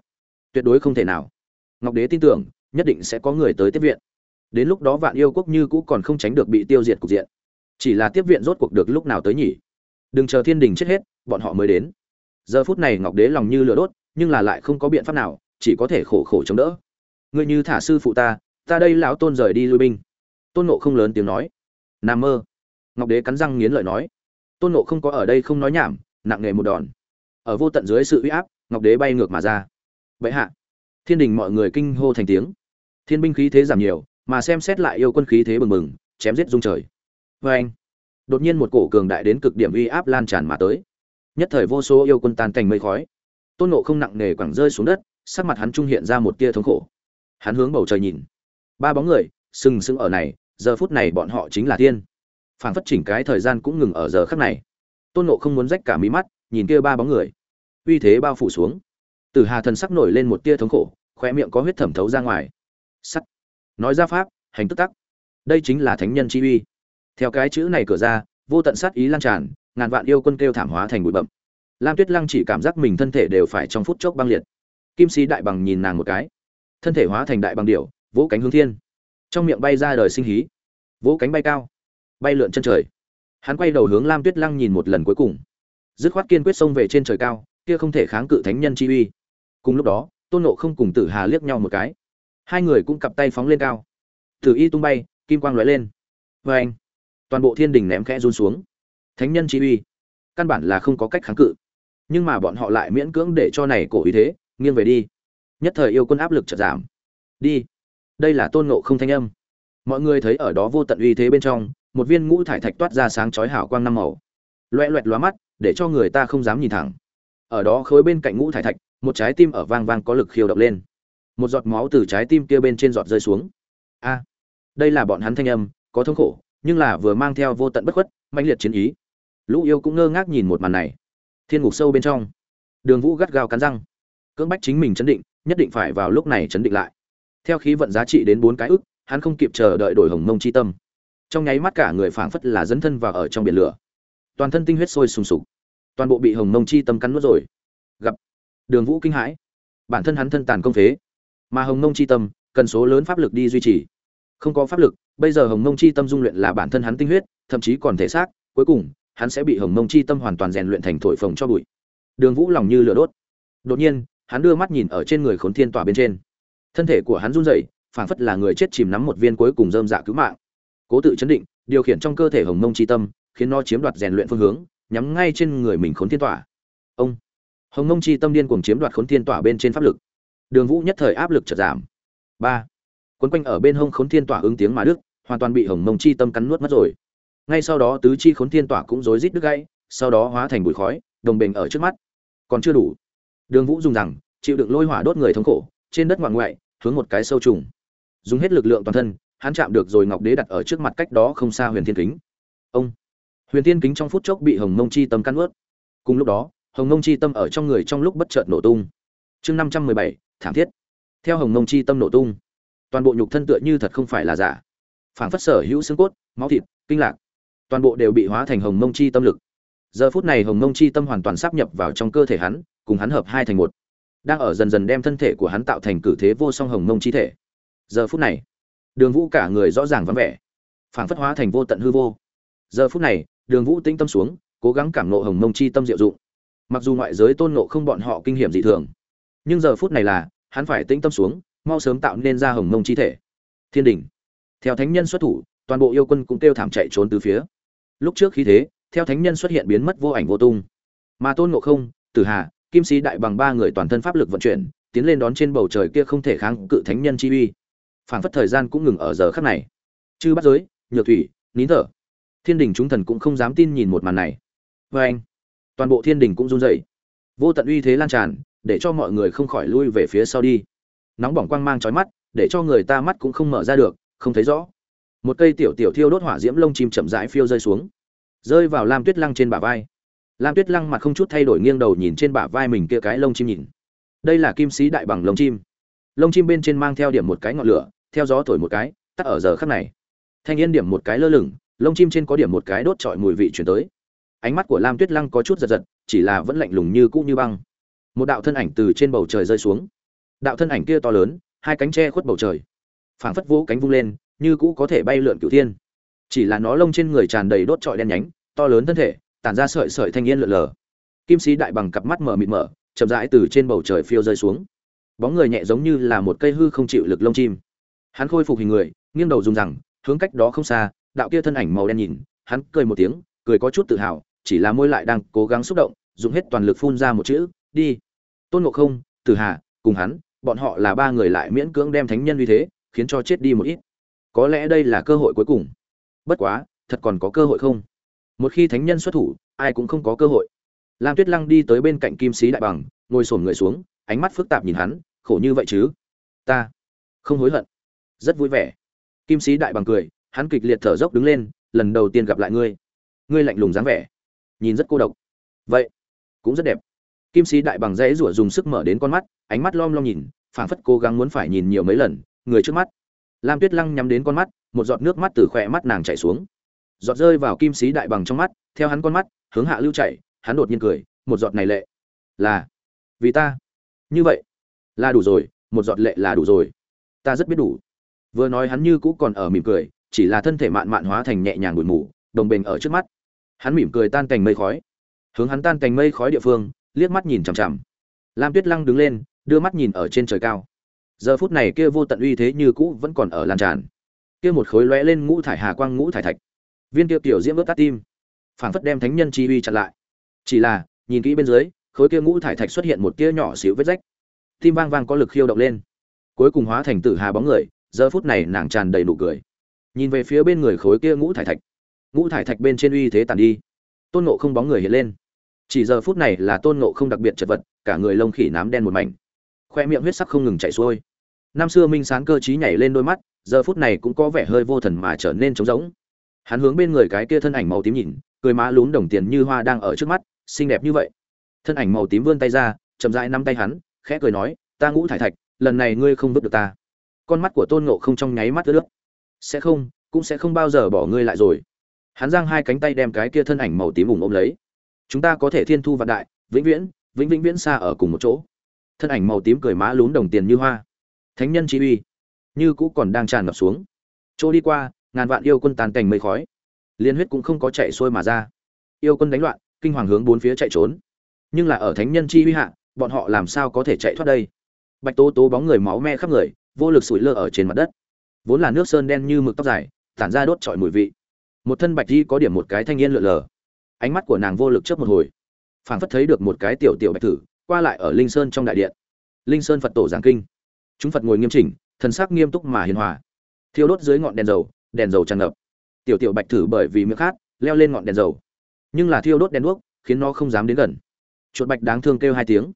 Tuyệt đối không thể nào. Ngọc đế tin tưởng, nhất định sẽ có người tới tiếp viện. Đến lúc đó vạn yêu quốc như cũ còn không tránh được bị tiêu diệt cục diện. Chỉ là tiếp viện rốt cuộc được lúc nào tới nhỉ? Đừng chờ thiên đình chết hết, bọn họ mới đến. Giờ phút này ngọc đế lòng như lửa đốt, nhưng là lại không có biện pháp nào, chỉ có thể khổ khổ chống đỡ. Ngươi như thả sư phụ ta ta đây lão tôn rời đi lui binh. Tôn nộ không lớn tiếng nói. N mơ. Ngọc đế cắn răng nghiến lợi nói. Tôn nộ không có ở đây không nói nhảm, nặng nề một đòn. Ở vô tận dưới sự uy áp, ngọc đế bay ngược mà ra. Vậy hạ. Thiên đình mọi người kinh hô thành tiếng. Thiên binh khí thế giảm nhiều, mà xem xét lại yêu quân khí thế bừng bừng, chém giết dung trời. Vê anh đột nhiên một cổ cường đại đến cực điểm uy áp lan tràn mà tới. Nhất thời vô số yêu quân tan cành mây khói. Tôn nộ không nặng nề quẳng rơi xuống đất, sắc mặt hắn trung hiện ra một tia thống khổ. Hắn hướng bầu trời nhìn. Ba bóng người, sừng sững ở này, giờ phút này bọn họ chính là tiên. Phảng phất chỉnh cái thời gian cũng ngừng ở giờ khắc này. Tôn nộ không muốn rách cả mí mắt, nhìn kia ba bóng người. Uy thế bao phủ xuống. Từ hà thần sắc nổi lên một tia thống khổ khoe miệng có huyết thẩm thấu ra ngoài. Sắt. Nói ra pháp, hành tức tắc. Đây chính là thánh nhân chi uy theo cái chữ này cửa ra, vô tận sát ý lan tràn, ngàn vạn yêu quân kêu thảm hóa thành bụi bậm lam tuyết lăng chỉ cảm giác mình thân thể đều phải trong phút chốc băng liệt. Kim sĩ đại bằng nhìn nàng một cái. Thân thể hóa thành đại bằng điểu, vỗ cánh hướng thiên. Trong miệng bay ra đời sinh hí. Vỗ cánh bay cao, bay lượn chân trời. Hắn quay đầu hướng lam tuyết lăng nhìn một lần cuối cùng. Dứt khoát kiên quyết xông về trên trời cao, kia không thể kháng cự thánh nhân chi uy. Cùng lúc đó, tôn nộ không cùng tử hà liếc nhau một cái. Hai người cũng cặp tay phóng lên cao. Tử y tung bay, kim quang lóe lên. Vê anh toàn bộ thiên đình ném khẽ run xuống. Thánh nhân chi uy, căn bản là không có cách kháng cự. Nhưng mà bọn họ lại miễn cưỡng để cho này cổ uy thế, nghiêng về đi. Nhất thời yêu quân áp lực chợt giảm. Đi. Đây là tôn nộ không thanh âm. Mọi người thấy ở đó vô tận uy thế bên trong, một viên ngũ thải thạch toát ra sáng chói hảo quang năm màu. Loẹ loẹt lóa mắt, để cho người ta không dám nhìn thẳng. Ở đó khối bên cạnh ngũ thải thạch, một trái tim ở vang vang có lực khiêu động lên. Một giọt máu từ trái tim kia bên trên giọt rơi xuống. A. Đây là bọn hắn thanh âm, có thống khổ nhưng là vừa mang theo vô tận bất khuất, mãnh liệt chiến ý. Lũ yêu cũng ngơ ngác nhìn một màn này. Thiên ngục sâu bên trong, đường vũ gắt gao cắn răng. Cưỡng bách chính mình chấn định, nhất định phải vào lúc này chấn định lại. Theo khí vận giá trị đến bốn cái ức, hắn không kịp chờ đợi đổi hồng mông chi tâm. Trong nháy mắt cả người phảng phất là dấn thân vào ở trong biển lửa. Toàn thân tinh huyết sôi sùng sục. Toàn bộ bị hồng mông chi tâm cắn nuốt rồi. Gặp, đường vũ kinh hãi. Bản thân hắn thân tàn công phế. Mà hồng mông chi tâm, cần số lớn pháp lực đi duy trì không có pháp lực, bây giờ hồng mông chi tâm dung luyện là bản thân hắn tinh huyết, thậm chí còn thể xác, cuối cùng, hắn sẽ bị hồng mông chi tâm hoàn toàn rèn luyện thành thổi phồng cho bụi. Đường vũ lòng như lửa đốt. Đột nhiên, hắn đưa mắt nhìn ở trên người khốn thiên tỏa bên trên. Thân thể của hắn run rẩy, phảng phất là người chết chìm nắm một viên cuối cùng dơm dạ cứu mạng. Cố tự chấn định, điều khiển trong cơ thể hồng mông chi tâm, khiến nó chiếm đoạt rèn luyện phương hướng, nhắm ngay trên người mình khốn thiên tỏa. Ông! Hồng mông chi tâm điên cuồng chiếm đoạt khốn thiên tỏa bên trên pháp lực. Đường vũ nhất thời áp lực chợt giảm. Ba! Quấn quanh ở bên hông khốn thiên tỏa ứng tiếng mà đức, hoàn toàn bị hồng mông chi tâm cắn nuốt mất rồi. Ngay sau đó tứ chi khốn thiên tỏa cũng rối rít đứt gãy, sau đó hóa thành bụi khói, đồng bình ở trước mắt. Còn chưa đủ. Đường vũ dùng rằng, chịu đựng lôi hỏa đốt người thống khổ, trên đất ngoại ngoại, hướng một cái sâu trùng. Dùng hết lực lượng toàn thân, hắn chạm được rồi ngọc đế đặt ở trước mặt cách đó không xa huyền thiên kính. Ông. Huyền thiên kính trong phút chốc bị hồng mông chi tâm cắn ướt cùng lúc đó, hồng mông chi tâm ở trong người trong lúc bất chợt nổ tung. Chương năm trăm mười bảy, thảm thiết. Theo hồng mông chi tâm nổ tung toàn bộ nhục thân tựa như thật không phải là giả. Phảng phất sở hữu xương cốt, máu thịt, kinh lạc, toàn bộ đều bị hóa thành hồng mông chi tâm lực. Giờ phút này hồng mông chi tâm hoàn toàn sắp nhập vào trong cơ thể hắn, cùng hắn hợp hai thành một. Đang ở dần dần đem thân thể của hắn tạo thành cử thế vô song hồng mông chi thể. Giờ phút này, đường vũ cả người rõ ràng vắng vẻ. Phảng phất hóa thành vô tận hư vô. Giờ phút này, đường vũ tĩnh tâm xuống, cố gắng cảm nộ hồng mông chi tâm diệu dụng. Mặc dù ngoại giới tôn nộ không bọn họ kinh hiểm dị thường, nhưng giờ phút này là, hắn phải tĩnh tâm xuống mau sớm tạo nên ra hồng mông chi thể. Thiên đình theo thánh nhân xuất thủ, toàn bộ yêu quân cũng kêu thảm chạy trốn từ phía. Lúc trước khi thế, theo thánh nhân xuất hiện biến mất vô ảnh vô tung. Mà tôn ngộ không, tử hà, kim sĩ đại bằng ba người toàn thân pháp lực vận chuyển, tiến lên đón trên bầu trời kia không thể kháng cự thánh nhân chi uy. Phảng phất thời gian cũng ngừng ở giờ khắc này. Chư bắt giới, nhược thủy, nín thở. Thiên đình chúng thần cũng không dám tin nhìn một màn này. Vê anh, toàn bộ thiên đình cũng run rẩy. Vô tận uy thế lan tràn, để cho mọi người không khỏi lui về phía sau đi nóng bỏng quang mang chói mắt, để cho người ta mắt cũng không mở ra được, không thấy rõ. Một cây tiểu tiểu thiêu đốt hỏa diễm lông chim chậm rãi phiêu rơi xuống, rơi vào lam tuyết lăng trên bả vai. Lam tuyết lăng mặt không chút thay đổi nghiêng đầu nhìn trên bả vai mình kia cái lông chim nhìn. Đây là kim sĩ đại bằng lông chim. Lông chim bên trên mang theo điểm một cái ngọn lửa, theo gió thổi một cái, tắt ở giờ khắc này. Thanh yên điểm một cái lơ lửng, lông chim trên có điểm một cái đốt trọi mùi vị truyền tới. Ánh mắt của lam tuyết lăng có chút giật giật, chỉ là vẫn lạnh lùng như cũ như băng. Một đạo thân ảnh từ trên bầu trời rơi xuống đạo thân ảnh kia to lớn, hai cánh tre khuất bầu trời. Phảng phất vỗ cánh vung lên, như cũ có thể bay lượn cửu thiên. Chỉ là nó lông trên người tràn đầy đốt trọi đen nhánh, to lớn thân thể, tản ra sợi sợi thanh yên lượn lờ. Kim sĩ đại bằng cặp mắt mở mịt mở, chậm rãi từ trên bầu trời phiêu rơi xuống. Bóng người nhẹ giống như là một cây hư không chịu lực lông chim. Hắn khôi phục hình người, nghiêng đầu dùng rằng, hướng cách đó không xa, đạo kia thân ảnh màu đen nhìn, hắn cười một tiếng, cười có chút tự hào, chỉ là môi lại đang cố gắng xúc động, dùng hết toàn lực phun ra một chữ, đi. Tôn ngộ không, tử hà, cùng hắn bọn họ là ba người lại miễn cưỡng đem thánh nhân uy thế, khiến cho chết đi một ít. Có lẽ đây là cơ hội cuối cùng. Bất quá, thật còn có cơ hội không? Một khi thánh nhân xuất thủ, ai cũng không có cơ hội. Lam tuyết lăng đi tới bên cạnh kim sĩ đại bằng, ngồi sổm người xuống, ánh mắt phức tạp nhìn hắn, khổ như vậy chứ? Ta không hối hận. Rất vui vẻ. Kim sĩ đại bằng cười, hắn kịch liệt thở dốc đứng lên, lần đầu tiên gặp lại ngươi. Ngươi lạnh lùng dáng vẻ. Nhìn rất cô độc. Vậy cũng rất đẹp kim sĩ đại bằng dãy rủa dùng sức mở đến con mắt, ánh mắt lom lom nhìn, phảng phất cố gắng muốn phải nhìn nhiều mấy lần, người trước mắt. Lam tuyết lăng nhắm đến con mắt, một giọt nước mắt từ khỏe mắt nàng chảy xuống. Giọt rơi vào kim sĩ đại bằng trong mắt, theo hắn con mắt, hướng hạ lưu chạy, hắn đột nhiên cười, một giọt này lệ. Là, vì ta. Như vậy, là đủ rồi, một giọt lệ là đủ rồi. Ta rất biết đủ. Vừa nói hắn như cũ còn ở mỉm cười, chỉ là thân thể mạn mạn hóa thành nhẹ nhàng bụi mù, đồng bình ở trước mắt. Hắn mỉm cười tan cành mây khói. Hướng hắn tan cành mây khói địa phương liếc mắt nhìn chằm chằm. Lam tuyết lăng đứng lên, đưa mắt nhìn ở trên trời cao. Giờ phút này kia vô tận uy thế như cũ vẫn còn ở lan tràn. Kia một khối lóe lên ngũ thải hà quang ngũ thải thạch. Viên kia tiểu diễm ướt tắt tim. Phảng phất đem thánh nhân chi uy chặn lại. Chỉ là, nhìn kỹ bên dưới, khối kia ngũ thải thạch xuất hiện một tia nhỏ xíu vết rách. Tim vang vang có lực khiêu động lên. Cuối cùng hóa thành tử hà bóng người, giờ phút này nàng tràn đầy nụ cười. Nhìn về phía bên người khối kia ngũ thải thạch. Ngũ thải thạch bên trên uy thế tàn đi. Tôn nộ không bóng người hiện lên chỉ giờ phút này là tôn nộ không đặc biệt chật vật, cả người lông khỉ nám đen một mảnh. Khoe miệng huyết sắc không ngừng chảy xuôi. Năm xưa minh sán cơ trí nhảy lên đôi mắt, giờ phút này cũng có vẻ hơi vô thần mà trở nên trống rỗng. Hắn hướng bên người cái kia thân ảnh màu tím nhìn, cười má lún đồng tiền như hoa đang ở trước mắt, xinh đẹp như vậy. Thân ảnh màu tím vươn tay ra, chậm rãi nắm tay hắn, khẽ cười nói, ta ngũ thải thạch, lần này ngươi không vứt được ta. Con mắt của tôn ngộ không trong nháy mắt ướt nước sẽ không, cũng sẽ không bao giờ bỏ ngươi lại rồi. Hắn giang hai cánh tay đem cái kia thân ảnh màu tím vùng ôm lấy chúng ta có thể thiên thu vạn đại, vĩnh viễn, vĩnh vĩnh viễn xa ở cùng một chỗ. Thân ảnh màu tím cười má lún đồng tiền như hoa. Thánh nhân chi uy, như cũ còn đang tràn ngập xuống. Chỗ đi qua, ngàn vạn yêu quân tàn cảnh mây khói. Liên huyết cũng không có chạy xuôi mà ra. Yêu quân đánh loạn, kinh hoàng hướng bốn phía chạy trốn. Nhưng là ở thánh nhân chi uy hạ, bọn họ làm sao có thể chạy thoát đây? Bạch tố tố bóng người máu me khắp người, vô lực sủi lơ ở trên mặt đất. Vốn là nước sơn đen như mực tóc dài, tản ra đốt trọi mùi vị. Một thân bạch di có điểm một cái thanh niên lượn lờ ánh mắt của nàng vô lực chớp một hồi. Phảng phất thấy được một cái tiểu tiểu bạch tử qua lại ở linh sơn trong đại điện. Linh sơn phật tổ giảng kinh. Chúng phật ngồi nghiêm chỉnh, thần sắc nghiêm túc mà hiền hòa. Thiêu đốt dưới ngọn đèn dầu đèn dầu tràn ngập. Tiểu tiểu bạch tử bởi vì miệng khát, leo lên ngọn đèn dầu. Nhưng là thiêu đốt đèn đuốc, khiến nó không dám đến gần. Chuột bạch đáng thương kêu hai tiếng.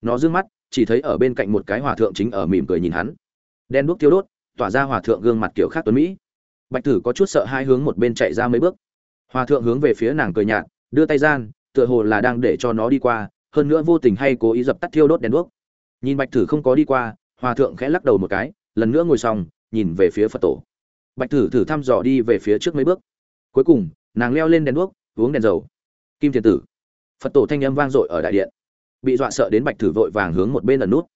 Nó dương mắt, chỉ thấy ở bên cạnh một cái hòa thượng chính ở mỉm cười nhìn hắn. Đen đuốc thiêu đốt, tỏa ra hòa thượng gương mặt kiểu khác tuấn mỹ. Bạch tử có chút sợ hai hướng một bên chạy ra mấy bước hòa thượng hướng về phía nàng cười nhạt, đưa tay gian, tựa hồ là đang để cho nó đi qua, hơn nữa vô tình hay cố ý dập tắt thiêu đốt đèn đuốc. Nhìn bạch tử không có đi qua, hòa thượng khẽ lắc đầu một cái, lần nữa ngồi xong, nhìn về phía phật tổ. Bạch tử thử thăm dò đi về phía trước mấy bước. Cuối cùng, nàng leo lên đèn đuốc, uống đèn dầu. Kim thiền tử. Phật tổ thanh âm vang dội ở đại điện. Bị dọa sợ đến bạch tử vội vàng hướng một bên ẩn nút.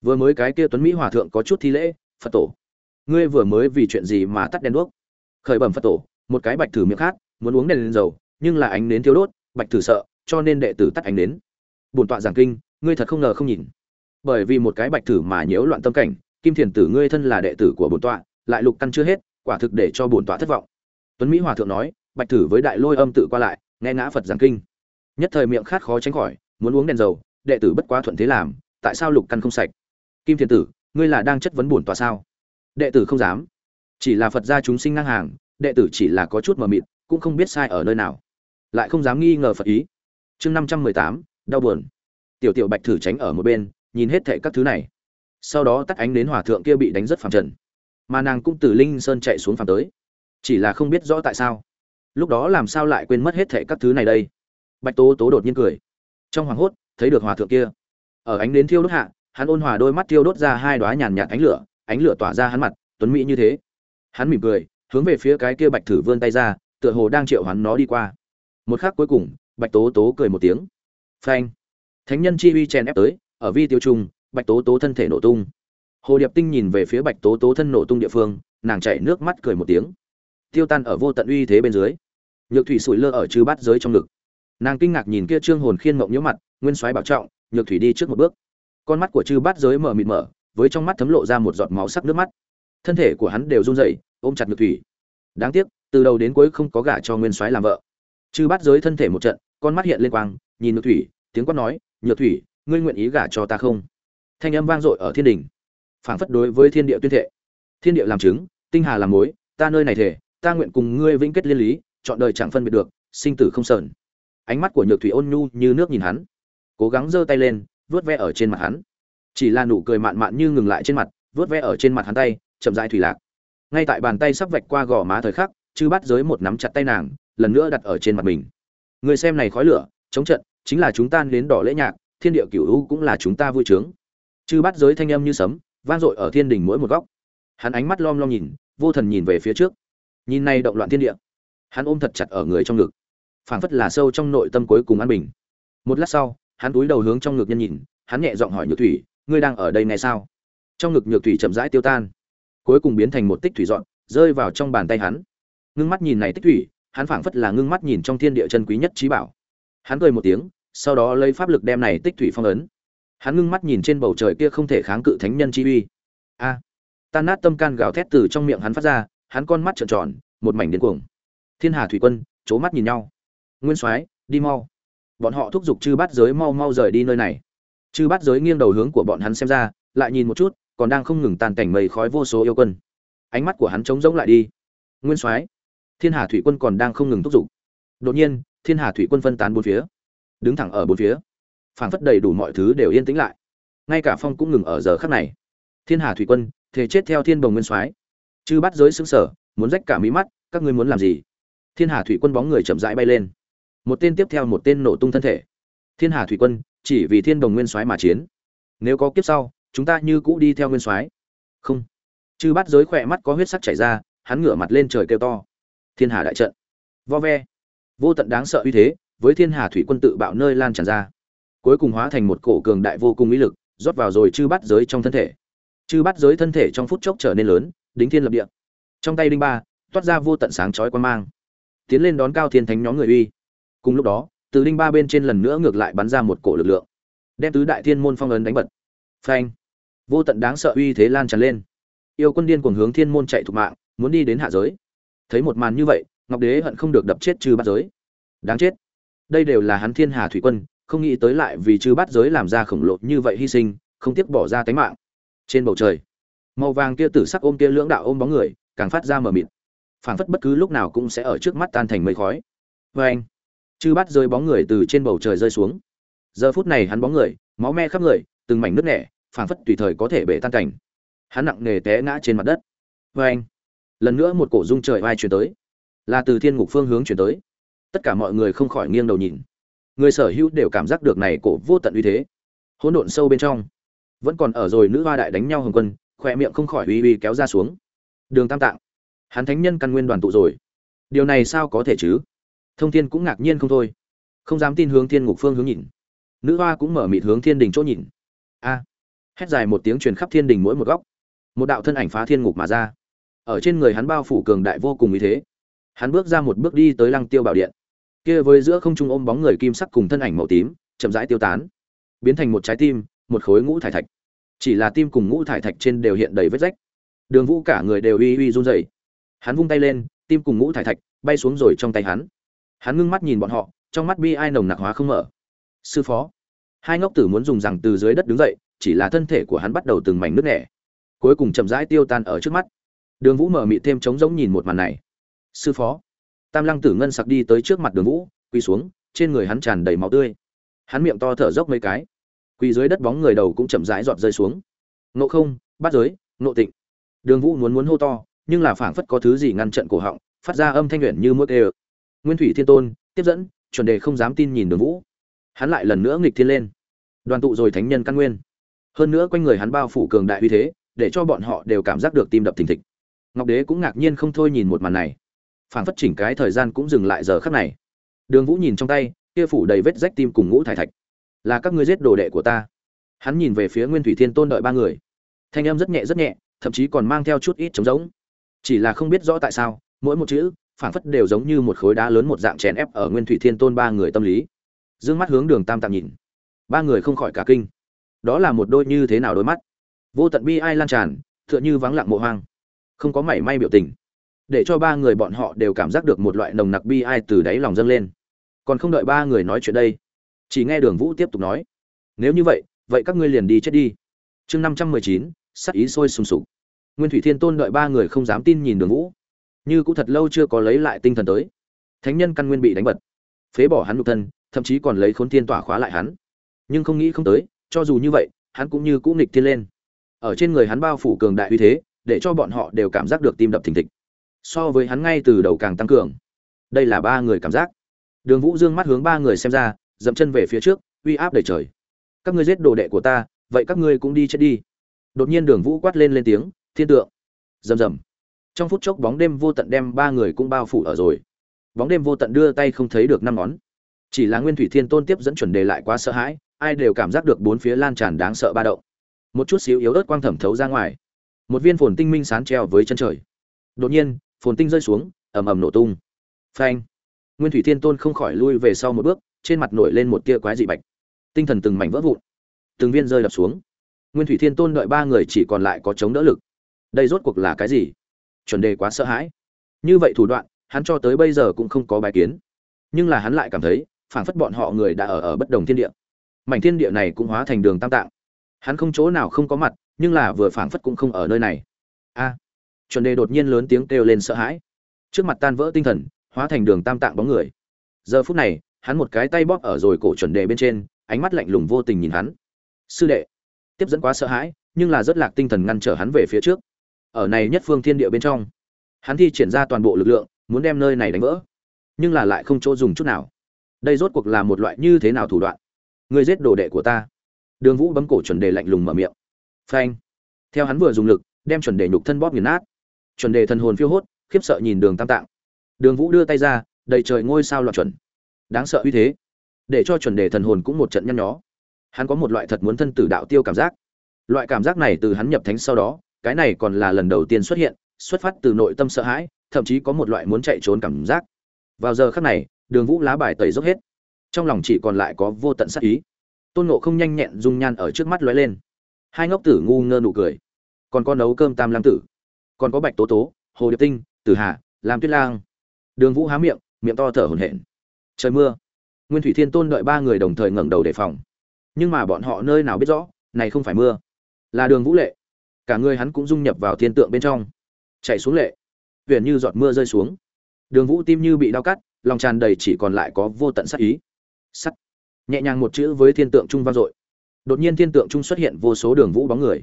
Vừa mới cái kia tuấn mỹ hòa thượng có chút thi lễ, phật tổ, ngươi vừa mới vì chuyện gì mà tắt đèn đuốc? Khởi bẩm phật tổ, một cái bạch thử miệng khác muốn uống đèn lên dầu, nhưng là ánh nến thiếu đốt, bạch thử sợ, cho nên đệ tử tắt ánh nến. Bổn tọa giảng kinh, ngươi thật không ngờ không nhìn. Bởi vì một cái bạch thử mà nhiễu loạn tâm cảnh, kim thiền tử ngươi thân là đệ tử của bổn tọa, lại lục căn chưa hết, quả thực để cho bổn tọa thất vọng. Tuấn mỹ hòa thượng nói, bạch thử với đại lôi âm tự qua lại, nghe ngã phật giảng kinh. Nhất thời miệng khát khó tránh khỏi, muốn uống đèn dầu, đệ tử bất quá thuận thế làm, tại sao lục căn không sạch? Kim thiền tử, ngươi là đang chất vấn bổn tọa sao? Đệ tử không dám. Chỉ là phật gia chúng sinh ngang hàng, đệ tử chỉ là có chút mờ mịt cũng không biết sai ở nơi nào. Lại không dám nghi ngờ phật ý. Chương năm trăm mười tám, đau buồn. Tiểu tiểu bạch thử tránh ở một bên, nhìn hết thệ các thứ này. Sau đó tắt ánh đến hòa thượng kia bị đánh rất phàm trần. Mà nàng cũng từ linh sơn chạy xuống phàm tới. Chỉ là không biết rõ tại sao. Lúc đó làm sao lại quên mất hết thệ các thứ này đây? Bạch tố tố đột nhiên cười. Trong hoàng hốt, thấy được hòa thượng kia. Ở ánh đến thiêu đốt hạ, hắn ôn hòa đôi mắt thiêu đốt ra hai đoá nhàn nhạt ánh lửa ánh lửa tỏa ra hắn mặt, tuấn mỹ như thế. Hắn mỉm cười, hướng về phía cái kia bạch thử vươn tay ra tựa hồ đang triệu hắn nó đi qua. Một khắc cuối cùng, bạch tố tố cười một tiếng. Phanh. Thánh nhân chi uy chèn ép tới, ở vi tiêu trung, bạch tố tố thân thể nổ tung. Hồ điệp tinh nhìn về phía bạch tố tố thân nổ tung địa phương, nàng chảy nước mắt cười một tiếng. Tiêu tan ở vô tận uy thế bên dưới. Nhược thủy sủi lơ ở chư bát giới trong ngực. Nàng kinh ngạc nhìn kia trương hồn khiên mộng nhiễu mặt, nguyên soái bảo trọng, nhược thủy đi trước một bước. Con mắt của chư bát giới mở mịt mở, với trong mắt thấm lộ ra một giọt máu sắc nước mắt. Thân thể của hắn đều run rẩy, ôm chặt nhược thủy. Đáng tiếc từ đầu đến cuối không có gả cho nguyên soái làm vợ. Chư bát giới thân thể một trận, con mắt hiện lên quang, nhìn nhược thủy, tiếng quát nói, nhược thủy, ngươi nguyện ý gả cho ta không? Thanh âm vang dội ở thiên đình. Phảng phất đối với thiên địa tuyên thệ. Thiên địa làm chứng, tinh hà làm mối, ta nơi này thể, ta nguyện cùng ngươi vĩnh kết liên lý, chọn đời chẳng phân biệt được, sinh tử không sờn. Ánh mắt của nhược thủy ôn nhu như nước nhìn hắn. Cố gắng giơ tay lên vớt ve ở trên mặt hắn. Chỉ là nụ cười mạn mạn như ngừng lại trên mặt vớt ve ở trên mặt hắn tay, chậm rãi thủy lạc. Ngay tại bàn tay sắp vạch qua gò má thời khắc chư bắt giới một nắm chặt tay nàng, lần nữa đặt ở trên mặt mình. Người xem này khói lửa, chống trận, chính là chúng ta đến đỏ lễ nhạc, thiên địa cửu u cũng là chúng ta vui trướng chư bắt giới thanh âm như sấm, vang dội ở thiên đình mỗi một góc. Hắn ánh mắt lom lom nhìn, vô thần nhìn về phía trước. Nhìn này động loạn thiên địa. Hắn ôm thật chặt ở người trong ngực. Phảng phất là sâu trong nội tâm cuối cùng an bình. Một lát sau, hắn túi đầu hướng trong ngực nhân nhìn, hắn nhẹ giọng hỏi nhược thủy, ngươi đang ở đây ngay sao? Trong ngực nhược thủy chậm rãi tiêu tan. Cuối cùng biến thành một tích thủy dọn, rơi vào trong bàn tay hắn ngưng mắt nhìn này tích thủy, hắn phảng phất là ngưng mắt nhìn trong thiên địa chân quý nhất trí bảo. Hắn cười một tiếng, sau đó lấy pháp lực đem này tích thủy phong ấn. Hắn ngưng mắt nhìn trên bầu trời kia không thể kháng cự thánh nhân chi uy. A! Tan nát tâm can gào thét từ trong miệng hắn phát ra, hắn con mắt trợn tròn, một mảnh điên cuồng. Thiên hà thủy quân c mắt nhìn nhau. Nguyên soái, đi mau. Bọn họ thúc giục chư bát giới mau mau rời đi nơi này. Chư bát giới nghiêng đầu hướng của bọn hắn xem ra, lại nhìn một chút, còn đang không ngừng tàn cảnh mây khói vô số yêu quân. Ánh mắt của hắn trống rỗng lại đi. Nguyên soái thiên hà thủy quân còn đang không ngừng thúc giục. Đột nhiên, thiên hà thủy quân phân tán bốn phía, đứng thẳng ở bốn phía, phảng phất đầy đủ mọi thứ đều yên tĩnh lại. Ngay cả phong cũng ngừng ở giờ khắc này. Thiên hà thủy quân thể chết theo thiên bồng nguyên soái. Chư bắt giới xứng sở muốn rách cả mí mắt, các ngươi muốn làm gì? Thiên hà thủy quân bóng người chậm rãi bay lên. Một tên tiếp theo một tên nổ tung thân thể. Thiên hà thủy quân, chỉ vì thiên đồng nguyên soái mà chiến. Nếu có kiếp sau, chúng ta như cũ đi theo nguyên soái. Không. Chư bắt giới khỏe mắt có huyết sắc chảy ra, hắn ngửa mặt lên trời kêu to thiên hà đại trận. Vo ve. Vô tận đáng sợ uy thế, với thiên hà thủy quân tự bạo nơi lan tràn ra. Cuối cùng hóa thành một cổ cường đại vô cùng ý lực, rót vào rồi chư bắt giới trong thân thể. Chư bắt giới thân thể trong phút chốc trở nên lớn, đính thiên lập địa. Trong tay đinh ba, toát ra vô tận sáng chói quan mang. Tiến lên đón cao thiên thánh nhóm người uy. Cùng lúc đó, từ đinh ba bên trên lần nữa ngược lại bắn ra một cổ lực lượng, đem tứ đại thiên môn phong ấn đánh bật. Phanh. Vô tận đáng sợ uy thế lan tràn lên. Yêu quân điên cuồng hướng thiên môn chạy thục mạng, muốn đi đến hạ giới thấy một màn như vậy, ngọc đế hận không được đập chết chư bát giới. Đáng chết. Đây đều là hắn thiên hà thủy quân, không nghĩ tới lại vì chư bát giới làm ra khổng lồ như vậy hy sinh, không tiếc bỏ ra tánh mạng. Trên bầu trời, màu vàng kia tử sắc ôm kia lưỡng đạo ôm bóng người, càng phát ra mờ mịt. Phảng phất bất cứ lúc nào cũng sẽ ở trước mắt tan thành mây khói. Vê anh, chư bát rơi bóng người từ trên bầu trời rơi xuống. Giờ phút này hắn bóng người, máu me khắp người, từng mảnh nước nẻ, phảng phất tùy thời có thể bể tan cảnh. Hắn nặng nề té ngã trên mặt đất. Vê anh lần nữa một cổ rung trời vai chuyển tới. Là từ thiên ngục phương hướng chuyển tới. Tất cả mọi người không khỏi nghiêng đầu nhìn. Người sở hữu đều cảm giác được này cổ vô tận uy thế. Hỗn độn sâu bên trong. Vẫn còn ở rồi nữ hoa đại đánh nhau hồng quân khỏe miệng không khỏi uy uy kéo ra xuống. Đường tam tạng. Hắn thánh nhân căn nguyên đoàn tụ rồi. Điều này sao có thể chứ? Thông thiên cũng ngạc nhiên không thôi. Không dám tin hướng thiên ngục phương hướng nhìn. Nữ hoa cũng mở mịt hướng thiên đình chỗ nhìn. A. Hét dài một tiếng truyền khắp thiên đình mỗi một góc. Một đạo thân ảnh phá thiên ngục mà ra ở trên người hắn bao phủ cường đại vô cùng ý thế. Hắn bước ra một bước đi tới lăng tiêu bảo điện. Kia với giữa không trung ôm bóng người kim sắc cùng thân ảnh màu tím, chậm rãi tiêu tán, biến thành một trái tim, một khối ngũ thải thạch. Chỉ là tim cùng ngũ thải thạch trên đều hiện đầy vết rách. Đường vũ cả người đều uy uy run rẩy. Hắn vung tay lên, tim cùng ngũ thải thạch bay xuống rồi trong tay hắn. Hắn ngưng mắt nhìn bọn họ, trong mắt bi ai nồng nặc hóa không mở. Sư phó. Hai ngốc tử muốn dùng rằng từ dưới đất đứng dậy, chỉ là thân thể của hắn bắt đầu từng mảnh nước nẻ. Cuối cùng chậm rãi tiêu tan ở trước mắt đường vũ mở mị thêm trống giống nhìn một màn này. Sư phó. Tam lăng tử ngân sặc đi tới trước mặt đường vũ, quỳ xuống, trên người hắn tràn đầy máu tươi. Hắn miệng to thở dốc mấy cái. Quỳ dưới đất bóng người đầu cũng chậm rãi giọt rơi xuống. Nộ không bắt giới nộ tịnh. Đường vũ muốn muốn hô to, nhưng là phảng phất có thứ gì ngăn trận cổ họng, phát ra âm thanh luyện như mũi tê nguyên thủy thiên tôn, tiếp dẫn, chuẩn đề không dám tin nhìn đường vũ. Hắn lại lần nữa nghịch thiên lên. Đoàn tụ rồi thánh nhân căn nguyên. Hơn nữa quanh người hắn bao phủ cường đại uy thế, để cho bọn họ đều cảm giác được tim đập thình thịch ngọc đế cũng ngạc nhiên không thôi nhìn một màn này. Phảng phất chỉnh cái thời gian cũng dừng lại giờ khắc này. Đường vũ nhìn trong tay kia phủ đầy vết rách tim cùng ngũ thải thạch. Là các ngươi giết đồ đệ của ta. Hắn nhìn về phía nguyên thủy thiên tôn đợi ba người. Thanh âm rất nhẹ rất nhẹ thậm chí còn mang theo chút ít trống giống, chỉ là không biết rõ tại sao mỗi một chữ phảng phất đều giống như một khối đá lớn một dạng chèn ép ở nguyên thủy thiên tôn ba người tâm lý. D mắt hướng đường tam tạm nhìn. Ba người không khỏi cả kinh. Đó là một đôi như thế nào đôi mắt? Vô tận bi ai lan tràn tựa như vắng lặng mộ hoang không có mảy may biểu tình. Để cho ba người bọn họ đều cảm giác được một loại nồng nặc bi ai từ đáy lòng dâng lên. Còn không đợi ba người nói chuyện đây, chỉ nghe đường vũ tiếp tục nói, nếu như vậy vậy các ngươi liền đi chết đi. Chương năm trăm mười chín, sắc ý sôi sùng sục. Nguyên thủy thiên tôn đợi ba người không dám tin nhìn đường vũ. Như cũng thật lâu chưa có lấy lại tinh thần tới. Thánh nhân căn nguyên bị đánh bật, phế bỏ hắn nhục thân, thậm chí còn lấy khốn thiên tỏa khóa lại hắn. Nhưng không nghĩ không tới, cho dù như vậy, hắn cũng như cũ nghịch thiên lên. Ở trên người hắn bao phủ cường đại uy thế để cho bọn họ đều cảm giác được tim đập thình thịch. So với hắn ngay từ đầu càng tăng cường. Đây là ba người cảm giác. Đường vũ dương mắt hướng ba người xem ra, dậm chân về phía trước, uy áp đầy trời. Các ngươi giết đồ đệ của ta, vậy các ngươi cũng đi chết đi. Đột nhiên đường vũ quát lên lên tiếng, thiên tượng. Rầm rầm. Trong phút chốc bóng đêm vô tận đem ba người cũng bao phủ ở rồi. Bóng đêm vô tận đưa tay không thấy được năm ngón. Chỉ là nguyên thủy thiên tôn tiếp dẫn chuẩn đề lại quá sợ hãi, ai đều cảm giác được bốn phía lan tràn đáng sợ ba động. Một chút xíu yếu ớt quang thẩm thấu ra ngoài một viên phồn tinh minh sán treo với chân trời. Đột nhiên, phồn tinh rơi xuống, ầm ầm nổ tung. Phanh! Nguyên thủy thiên tôn không khỏi lui về sau một bước, trên mặt nổi lên một tia quái dị bạch. Tinh thần từng mảnh vỡ vụn, từng viên rơi đập xuống. Nguyên thủy thiên tôn đợi ba người chỉ còn lại có chống đỡ lực. Đây rốt cuộc là cái gì? Chuẩn đề quá sợ hãi. Như vậy thủ đoạn, hắn cho tới bây giờ cũng không có bài kiến. Nhưng là hắn lại cảm thấy, phảng phất bọn họ người đã ở ở bất đồng thiên địa. Mảnh thiên địa này cũng hóa thành đường tam tạng. Hắn không chỗ nào không có mặt nhưng là vừa phảng phất cũng không ở nơi này. A, chuẩn đề đột nhiên lớn tiếng kêu lên sợ hãi. Trước mặt tan vỡ tinh thần, hóa thành đường tam tạng bóng người. Giờ phút này, hắn một cái tay bóp ở rồi cổ chuẩn đề bên trên, ánh mắt lạnh lùng vô tình nhìn hắn. Sư đệ, tiếp dẫn quá sợ hãi, nhưng là rất lạc tinh thần ngăn trở hắn về phía trước. Ở này nhất phương thiên địa bên trong, hắn thi triển ra toàn bộ lực lượng, muốn đem nơi này đánh vỡ. Nhưng là lại không chỗ dùng chút nào. Đây rốt cuộc là một loại như thế nào thủ đoạn? Người giết đồ đệ của ta. Đường vũ bấm cổ chuẩn đề lạnh lùng mở miệng phanh. Theo hắn vừa dùng lực, đem chuẩn đề nhục thân bóp nghiền nát. Chuẩn đề thần hồn phiêu hốt, khiếp sợ nhìn đường tam tạng. Đường vũ đưa tay ra, đầy trời ngôi sao loạt chuẩn. Đáng sợ uy thế. Để cho chuẩn đề thần hồn cũng một trận nhăn nhó. Hắn có một loại thật muốn thân tử đạo tiêu cảm giác. Loại cảm giác này từ hắn nhập thánh sau đó, cái này còn là lần đầu tiên xuất hiện, xuất phát từ nội tâm sợ hãi, thậm chí có một loại muốn chạy trốn cảm giác. Vào giờ khắc này, đường vũ lá bài tẩy dốc hết. Trong lòng chỉ còn lại có vô tận sắc ý. Tôn nộ không nhanh nhẹn dung nhan ở trước mắt lóe lên hai ngốc tử ngu ngơ nụ cười. Còn có nấu cơm tam lam tử. Còn có bạch tố tố, hồ điệp tinh, tử hà làm tuyết lang. Đường vũ há miệng miệng to thở hổn hển. Trời mưa. Nguyên thủy thiên tôn đợi ba người đồng thời ngẩng đầu đề phòng. Nhưng mà bọn họ nơi nào biết rõ, này không phải mưa, là đường vũ lệ. Cả người hắn cũng dung nhập vào thiên tượng bên trong. Chạy xuống lệ. Huyền như giọt mưa rơi xuống. Đường vũ tim như bị đau cắt, lòng tràn đầy chỉ còn lại có vô tận sắc ý. Sắt. Nhẹ nhàng một chữ với thiên tượng trung vang dội đột nhiên thiên tượng trung xuất hiện vô số đường vũ bóng người.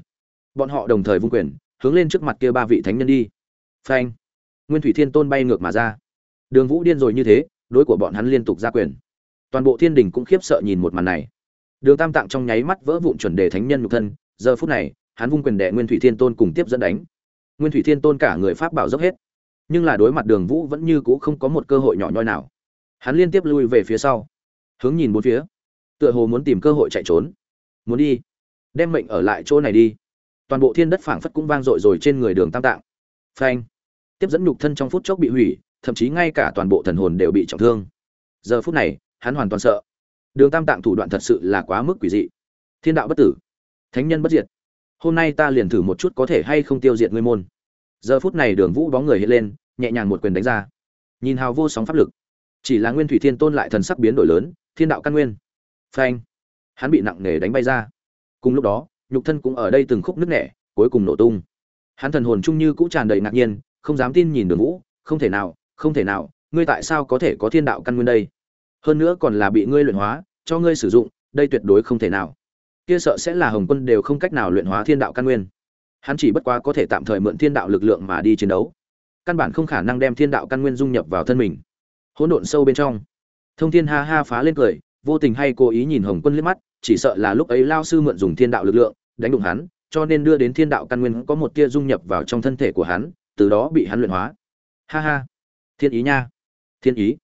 Bọn họ đồng thời vung quyền, hướng lên trước mặt kia ba vị thánh nhân đi. Phanh. Nguyên thủy thiên tôn bay ngược mà ra. Đường vũ điên rồi như thế, đối của bọn hắn liên tục ra quyền. Toàn bộ thiên đình cũng khiếp sợ nhìn một màn này. Đường tam tạng trong nháy mắt vỡ vụn chuẩn đề thánh nhân nhục thân, giờ phút này, hắn vung quyền đệ nguyên thủy thiên tôn cùng tiếp dẫn đánh. Nguyên thủy thiên tôn cả người pháp bảo dốc hết. Nhưng là đối mặt đường vũ vẫn như cũ không có một cơ hội nhỏ nhoi nào. Hắn liên tiếp lui về phía sau, hướng nhìn bốn phía. Tựa hồ muốn tìm cơ hội chạy trốn muốn đi, đem mệnh ở lại chỗ này đi. Toàn bộ thiên đất phảng phất cũng vang dội rồi trên người đường tam tạng. Phanh. Tiếp dẫn nhục thân trong phút chốc bị hủy, thậm chí ngay cả toàn bộ thần hồn đều bị trọng thương. Giờ phút này, hắn hoàn toàn sợ. Đường tam tạng thủ đoạn thật sự là quá mức quỷ dị. Thiên đạo bất tử. Thánh nhân bất diệt. Hôm nay ta liền thử một chút có thể hay không tiêu diệt ngươi môn. Giờ phút này đường vũ bóng người hiện lên, nhẹ nhàng một quyền đánh ra. Nhìn hào vô sóng pháp lực. Chỉ là nguyên thủy thiên tôn lại thần sắc biến đổi lớn, thiên đạo căn nguyên. Phanh hắn bị nặng nề đánh bay ra. Cùng lúc đó, nhục thân cũng ở đây từng khúc nứt nẻ, cuối cùng nổ tung. Hắn thần hồn chung như cũ tràn đầy ngạc nhiên, không dám tin nhìn đường vũ, không thể nào, không thể nào, ngươi tại sao có thể có thiên đạo căn nguyên đây? Hơn nữa còn là bị ngươi luyện hóa, cho ngươi sử dụng, đây tuyệt đối không thể nào. Kia sợ sẽ là hồng quân đều không cách nào luyện hóa thiên đạo căn nguyên. Hắn chỉ bất quá có thể tạm thời mượn thiên đạo lực lượng mà đi chiến đấu. Căn bản không khả năng đem thiên đạo căn nguyên dung nhập vào thân mình. Hỗn độn sâu bên trong. Thông thiên ha ha phá lên cười, vô tình hay cố ý nhìn hồng quân liếc mắt chỉ sợ là lúc ấy lao sư mượn dùng thiên đạo lực lượng, đánh đụng hắn, cho nên đưa đến thiên đạo căn nguyên có một tia dung nhập vào trong thân thể của hắn, từ đó bị hắn luyện hóa. Ha ha. Thiên ý nha. Thiên ý.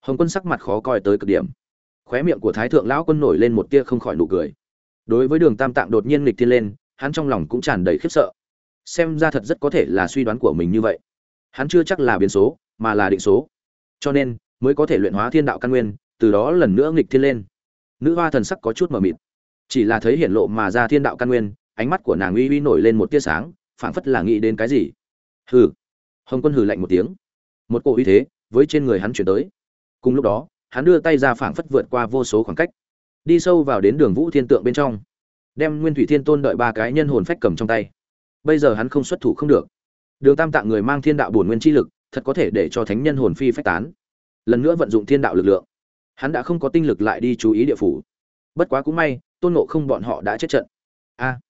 Hồng quân sắc mặt khó coi tới cực điểm. Khóe miệng của thái thượng lão quân nổi lên một tia không khỏi nụ cười. Đối với đường tam tạng đột nhiên nghịch thiên lên, hắn trong lòng cũng tràn đầy khiếp sợ. Xem ra thật rất có thể là suy đoán của mình như vậy. Hắn chưa chắc là biến số, mà là định số. Cho nên, mới có thể luyện hóa thiên đạo căn nguyên, từ đó lần nữa nghịch thiên lên nữ hoa thần sắc có chút mờ mịt. Chỉ là thấy hiển lộ mà ra thiên đạo căn nguyên, ánh mắt của nàng uy uy nổi lên một tia sáng, phảng phất là nghĩ đến cái gì. Hừ. Hồng quân hừ lạnh một tiếng. Một cỗ uy thế với trên người hắn chuyển tới. Cùng lúc đó, hắn đưa tay ra phảng phất vượt qua vô số khoảng cách, đi sâu vào đến đường vũ thiên tượng bên trong, đem nguyên thủy thiên tôn đợi ba cái nhân hồn phách cầm trong tay. Bây giờ hắn không xuất thủ không được. Đường tam tạng người mang thiên đạo bổn nguyên chi lực, thật có thể để cho thánh nhân hồn phi phách tán. Lần nữa vận dụng thiên đạo lực lượng hắn đã không có tinh lực lại đi chú ý địa phủ. Bất quá cũng may, tôn nộ không bọn họ đã chết trận. A,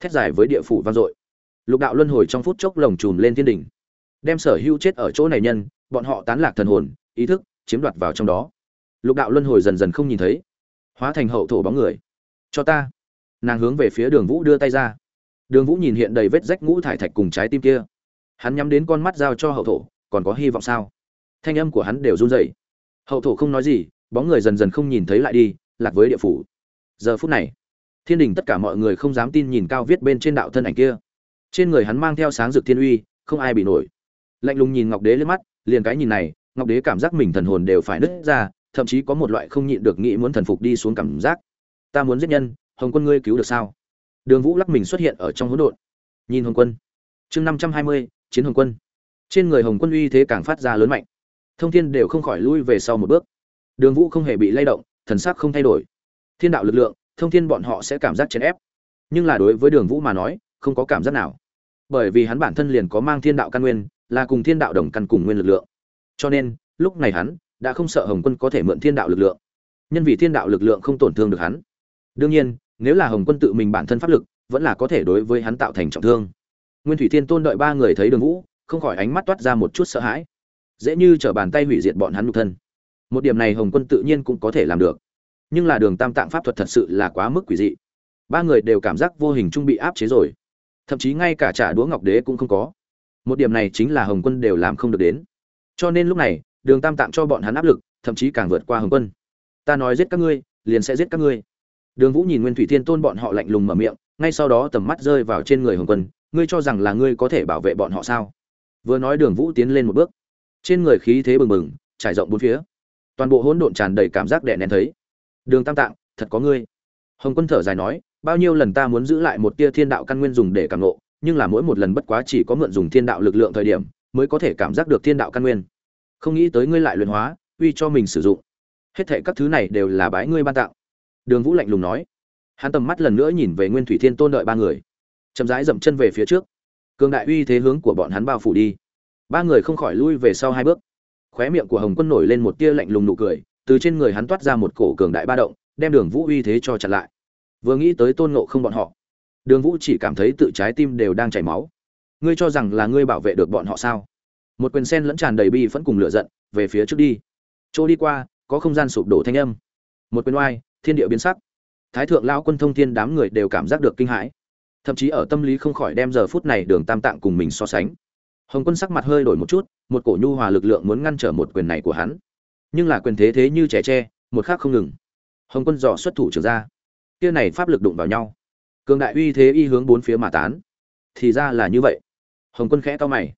thét dài với địa phủ vang dội. Lục đạo luân hồi trong phút chốc lồng chùm lên thiên đình đem sở hữu chết ở chỗ này nhân, bọn họ tán lạc thần hồn, ý thức, chiếm đoạt vào trong đó. Lục đạo luân hồi dần dần không nhìn thấy. Hóa thành hậu thổ bóng người. Cho ta. Nàng hướng về phía đường vũ đưa tay ra. Đường vũ nhìn hiện đầy vết rách ngũ thải thạch cùng trái tim kia. Hắn nhắm đến con mắt giao cho hậu thổ, còn có hy vọng sao? Thanh âm của hắn đều run rẩy. Hậu thổ không nói gì bóng người dần dần không nhìn thấy lại đi, lạc với địa phủ. Giờ phút này, thiên đình tất cả mọi người không dám tin nhìn cao viết bên trên đạo thân ảnh kia. Trên người hắn mang theo sáng rực thiên uy, không ai bị nổi. Lạnh lùng nhìn ngọc đế lên mắt, liền cái nhìn này, ngọc đế cảm giác mình thần hồn đều phải nứt ra, thậm chí có một loại không nhịn được nghĩ muốn thần phục đi xuống cảm giác. Ta muốn giết nhân, hồng quân ngươi cứu được sao? Đường vũ lắc mình xuất hiện ở trong hỗn độn. Nhìn hồng quân. Chương năm trăm hai mươi, chiến hồng quân. Trên người hồng quân uy thế càng phát ra lớn mạnh. Thông thiên đều không khỏi lui về sau một bước đường vũ không hề bị lay động, thần sắc không thay đổi. Thiên đạo lực lượng, thông thiên bọn họ sẽ cảm giác chấn ép. Nhưng là đối với đường vũ mà nói, không có cảm giác nào. Bởi vì hắn bản thân liền có mang thiên đạo căn nguyên, là cùng thiên đạo đồng căn cùng nguyên lực lượng. Cho nên, lúc này hắn đã không sợ hồng quân có thể mượn thiên đạo lực lượng. Nhân vì thiên đạo lực lượng không tổn thương được hắn. Đương nhiên, nếu là hồng quân tự mình bản thân pháp lực, vẫn là có thể đối với hắn tạo thành trọng thương. Nguyên thủy thiên tôn đợi ba người thấy đường vũ, không khỏi ánh mắt toát ra một chút sợ hãi. Dễ như trở bàn tay hủy diệt bọn hắn nhục thân một điểm này hồng quân tự nhiên cũng có thể làm được. Nhưng là đường tam tạng pháp thuật thật sự là quá mức quỷ dị. Ba người đều cảm giác vô hình trung bị áp chế rồi. Thậm chí ngay cả trả đũa ngọc đế cũng không có. Một điểm này chính là hồng quân đều làm không được đến. Cho nên lúc này, đường tam tạng cho bọn hắn áp lực, thậm chí càng vượt qua hồng quân. Ta nói giết các ngươi, liền sẽ giết các ngươi. Đường vũ nhìn nguyên thủy thiên tôn bọn họ lạnh lùng mở miệng, ngay sau đó tầm mắt rơi vào trên người hồng quân, ngươi cho rằng là ngươi có thể bảo vệ bọn họ sao? Vừa nói đường vũ tiến lên một bước. Trên người khí thế bừng bừng, trải rộng bốn phía toàn bộ hỗn độn tràn đầy cảm giác đè nén thấy. Đường tam tạng, thật có ngươi. Hồng quân thở dài nói, bao nhiêu lần ta muốn giữ lại một tia thiên đạo căn nguyên dùng để cảm nộ nhưng là mỗi một lần bất quá chỉ có mượn dùng thiên đạo lực lượng thời điểm, mới có thể cảm giác được thiên đạo căn nguyên. Không nghĩ tới ngươi lại luyện hóa, uy cho mình sử dụng. Hết thệ các thứ này đều là bái ngươi ban tặng. Đường vũ lạnh lùng nói. Hắn tầm mắt lần nữa nhìn về nguyên thủy thiên tôn đợi ba người. Chậm rãi dậm chân về phía trước. Cường đại uy thế hướng của bọn hắn bao phủ đi. Ba người không khỏi lui về sau hai bước khóe miệng của hồng quân nổi lên một tia lạnh lùng nụ cười, từ trên người hắn toát ra một cổ cường đại ba động, đem đường vũ uy thế cho chặn lại. Vừa nghĩ tới tôn nộ không bọn họ, đường vũ chỉ cảm thấy tự trái tim đều đang chảy máu. Ngươi cho rằng là ngươi bảo vệ được bọn họ sao? Một quyền sen lẫn tràn đầy bi vẫn cùng lửa giận, về phía trước đi. Chỗ đi qua, có không gian sụp đổ thanh âm. Một quyền oai, thiên địa biến sắc. Thái thượng lão quân thông thiên đám người đều cảm giác được kinh hãi. Thậm chí ở tâm lý không khỏi đem giờ phút này đường tam tạng cùng mình so sánh hồng quân sắc mặt hơi đổi một chút, một cổ nhu hòa lực lượng muốn ngăn trở một quyền này của hắn. Nhưng là quyền thế thế như trẻ tre, một khác không ngừng. Hồng quân dò xuất thủ trưởng ra. Kia này pháp lực đụng vào nhau. Cường đại uy thế y hướng bốn phía mà tán. Thì ra là như vậy. Hồng quân khẽ to mày.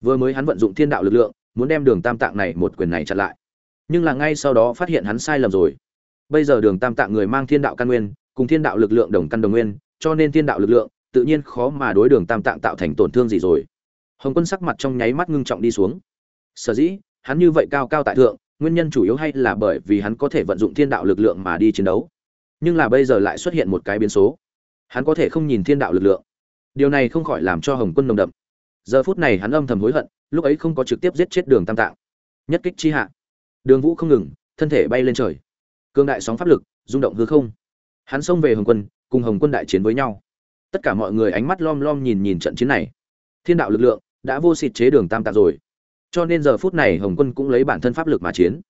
Vừa mới hắn vận dụng thiên đạo lực lượng, muốn đem đường tam tạng này một quyền này chặn lại. Nhưng là ngay sau đó phát hiện hắn sai lầm rồi. Bây giờ đường tam tạng người mang thiên đạo căn nguyên, cùng thiên đạo lực lượng đồng căn đồng nguyên, cho nên thiên đạo lực lượng, tự nhiên khó mà đối đường tam tạng tạo thành tổn thương gì rồi hồng quân sắc mặt trong nháy mắt ngưng trọng đi xuống. Sở dĩ, hắn như vậy cao cao tại thượng, nguyên nhân chủ yếu hay là bởi vì hắn có thể vận dụng thiên đạo lực lượng mà đi chiến đấu. Nhưng là bây giờ lại xuất hiện một cái biến số. Hắn có thể không nhìn thiên đạo lực lượng. Điều này không khỏi làm cho hồng quân nồng đậm. Giờ phút này hắn âm thầm hối hận, lúc ấy không có trực tiếp giết chết đường tam tạng. Nhất kích chi hạ. Đường vũ không ngừng, thân thể bay lên trời. Cương đại sóng pháp lực, rung động hư không. Hắn xông về hồng quân, cùng hồng quân đại chiến với nhau. Tất cả mọi người ánh mắt lom lom nhìn nhìn trận chiến này. Thiên đạo lực lượng đã vô xịt chế đường tam tạng rồi. Cho nên giờ phút này hồng quân cũng lấy bản thân pháp lực mà chiến.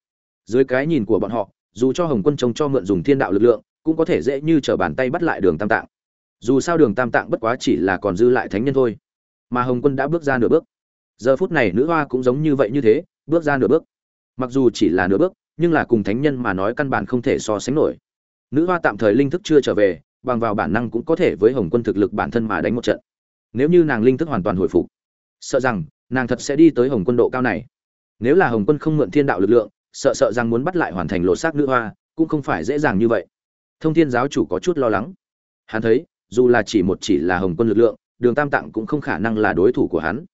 Dưới cái nhìn của bọn họ, dù cho hồng quân trông cho mượn dùng thiên đạo lực lượng, cũng có thể dễ như t r ở bàn tay bắt lại đường tam tạng. Dù sao đường tam tạng bất quá chỉ là còn dư lại thánh nhân thôi. Mà hồng quân đã bước ra nửa bước. Giờ phút này nữ hoa cũng giống như vậy như thế, bước ra nửa bước. Mặc dù chỉ là nửa bước, nhưng là cùng thánh nhân mà nói căn bản không thể so sánh nổi. Nữ hoa tạm thời linh thức chưa trở về, bằng vào bản năng cũng có thể với hồng quân thực lực bản thân mà đánh một trận. Nếu như nàng linh thức hoàn toàn hồi phục sợ rằng nàng thật sẽ đi tới hồng quân độ cao này. Nếu là hồng quân không mượn thiên đạo lực lượng, sợ sợ rằng muốn bắt lại hoàn thành lột xác nữ hoa, cũng không phải dễ dàng như vậy. Thông thiên giáo chủ có chút lo lắng. Hắn thấy, dù là chỉ một chỉ là hồng quân lực lượng, đường tam tạng cũng không khả năng là đối thủ của hắn.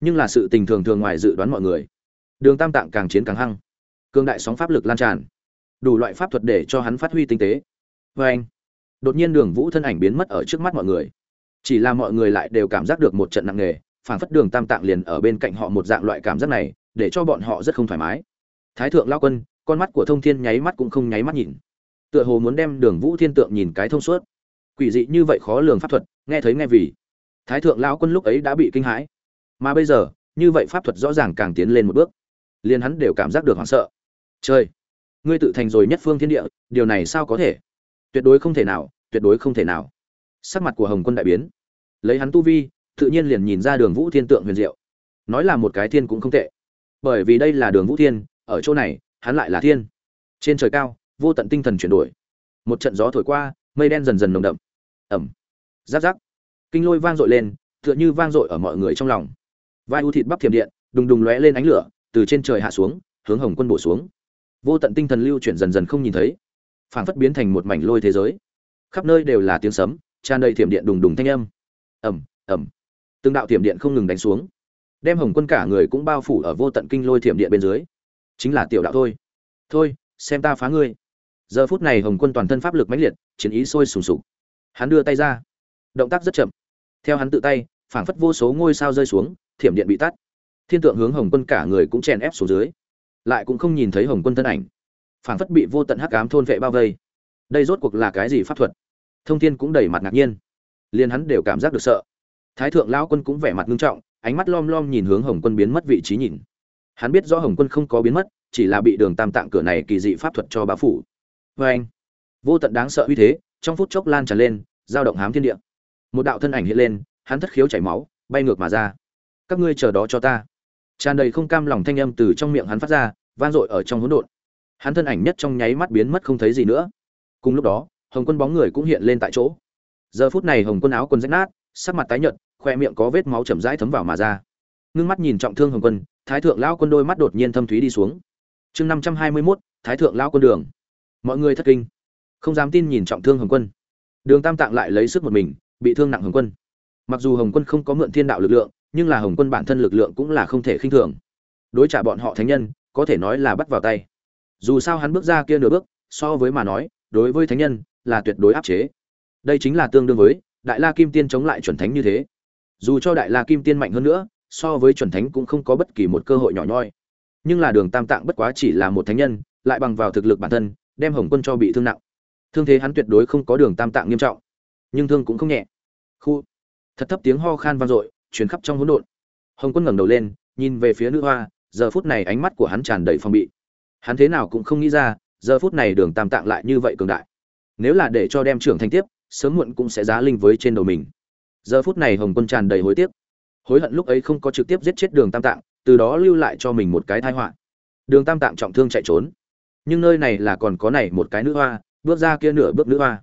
Nhưng là sự tình thường thường ngoài dự đoán mọi người, đường tam tạng càng chiến càng hăng. Cương đại sóng pháp lực lan tràn, đủ loại pháp thuật để cho hắn phát huy tinh tế. Vê anh, đột nhiên đường vũ thân ảnh biến mất ở trước mắt mọi người. Chỉ là mọi người lại đều cảm giác được một trận nặng nề phảng phất đường tam tạng liền ở bên cạnh họ một dạng loại cảm giác này, để cho bọn họ rất không thoải mái. Thái thượng lao quân, con mắt của thông thiên nháy mắt cũng không nháy mắt nhìn. Tựa hồ muốn đem đường vũ thiên tượng nhìn cái thông suốt. Quỷ dị như vậy khó lường pháp thuật, nghe thấy nghe vì. Thái thượng lao quân lúc ấy đã bị kinh hãi. Mà bây giờ, như vậy pháp thuật rõ ràng càng tiến lên một bước. Liền hắn đều cảm giác được hoảng sợ. Chơi ngươi tự thành rồi nhất phương thiên địa, điều này sao có thể? Tuyệt đối không thể nào, tuyệt đối không thể nào. Sắc mặt của hồng quân đại biến. Lấy hắn tu vi tự nhiên liền nhìn ra đường vũ thiên tượng huyền diệu. Nói là một cái thiên cũng không tệ. Bởi vì đây là đường vũ thiên, ở chỗ này, hắn lại là thiên. Trên trời cao, vô tận tinh thần chuyển đổi. Một trận gió thổi qua, mây đen dần dần nồng đậm. Ẩm. Giáp giáp kinh lôi vang dội lên, tựa như vang dội ở mọi người trong lòng. Vai u thịt bắp thiểm điện, đùng đùng lóe lên ánh lửa, từ trên trời hạ xuống, hướng hồng quân bổ xuống. Vô tận tinh thần lưu chuyển dần dần không nhìn thấy. Phảng phất biến thành một mảnh lôi thế giới. Khắp nơi đều là tiếng sấm, tràn đầy thiểm điện đùng đùng thanh âm. Ẩm ẩm từng đạo thiểm điện không ngừng đánh xuống. Đem hồng quân cả người cũng bao phủ ở vô tận kinh lôi thiểm điện bên dưới. Chính là tiểu đạo thôi. Thôi, xem ta phá ngươi. Giờ phút này hồng quân toàn thân pháp lực mãnh liệt, chiến ý sôi sùng sục. Hắn đưa tay ra. Động tác rất chậm. Theo hắn tự tay, phảng phất vô số ngôi sao rơi xuống, thiểm điện bị tắt. Thiên tượng hướng hồng quân cả người cũng chèn ép xuống dưới. Lại cũng không nhìn thấy hồng quân thân ảnh. Phảng phất bị vô tận hắc ám thôn vệ bao vây. Đây rốt cuộc là cái gì pháp thuật? Thông thiên cũng đầy mặt ngạc nhiên. Liền hắn đều cảm giác được sợ thái thượng lão quân cũng vẻ mặt nghiêm trọng, ánh mắt lom lom nhìn hướng hồng quân biến mất vị trí nhìn. Hắn biết rõ hồng quân không có biến mất, chỉ là bị đường tam tạng cửa này kỳ dị pháp thuật cho bá phủ. Vê anh, vô tận đáng sợ uy thế, trong phút chốc lan tràn lên, giao động hám thiên địa. Một đạo thân ảnh hiện lên, hắn thất khiếu chảy máu, bay ngược mà ra. Các ngươi chờ đó cho ta. Tràn đầy không cam lòng thanh âm từ trong miệng hắn phát ra, vang dội ở trong hỗn độn. Hắn thân ảnh nhất trong nháy mắt biến mất không thấy gì nữa. Cùng lúc đó, hồng quân bóng người cũng hiện lên tại chỗ. Giờ phút này hồng quân áo quần rách nát sắc mặt tái nhợt, khoe miệng có vết máu chậm rãi thấm vào mà ra. Ngưng mắt nhìn trọng thương hồng quân, thái thượng lão quân đôi mắt đột nhiên thâm thúy đi xuống. Chương năm trăm hai mươi mốt, thái thượng lão quân đường. Mọi người thất kinh. Không dám tin nhìn trọng thương hồng quân. Đường tam tạng lại lấy sức một mình, bị thương nặng hồng quân. Mặc dù hồng quân không có mượn thiên đạo lực lượng, nhưng là hồng quân bản thân lực lượng cũng là không thể khinh thường. Đối trả bọn họ thánh nhân, có thể nói là bắt vào tay. Dù sao hắn bước ra kia nửa bước, so với mà nói, đối với thánh nhân, là tuyệt đối áp chế. Đây chính là tương đương với đại la kim tiên chống lại chuẩn thánh như thế. Dù cho đại la kim tiên mạnh hơn nữa, so với chuẩn thánh cũng không có bất kỳ một cơ hội nhỏ nhoi. Nhưng là đường tam tạng bất quá chỉ là một thánh nhân, lại bằng vào thực lực bản thân, đem hồng quân cho bị thương nặng. Thương thế hắn tuyệt đối không có đường tam tạng nghiêm trọng, nhưng thương cũng không nhẹ. Khu. Thật thấp tiếng ho khan vang dội, truyền khắp trong hỗn độn. Hồng quân ngẩng đầu lên, nhìn về phía nữ hoa, giờ phút này ánh mắt của hắn tràn đầy phòng bị. Hắn thế nào cũng không nghĩ ra, giờ phút này đường tam tạng lại như vậy cường đại. Nếu là để cho đem trưởng thành tiếp sớm muộn cũng sẽ giá linh với trên đầu mình. Giờ phút này hồng quân tràn đầy hối tiếc. Hối hận lúc ấy không có trực tiếp giết chết đường tam tạng, từ đó lưu lại cho mình một cái tai họa. Đường tam tạng trọng thương chạy trốn. Nhưng nơi này là còn có này một cái nữ hoa, bước ra kia nửa bước nữ hoa.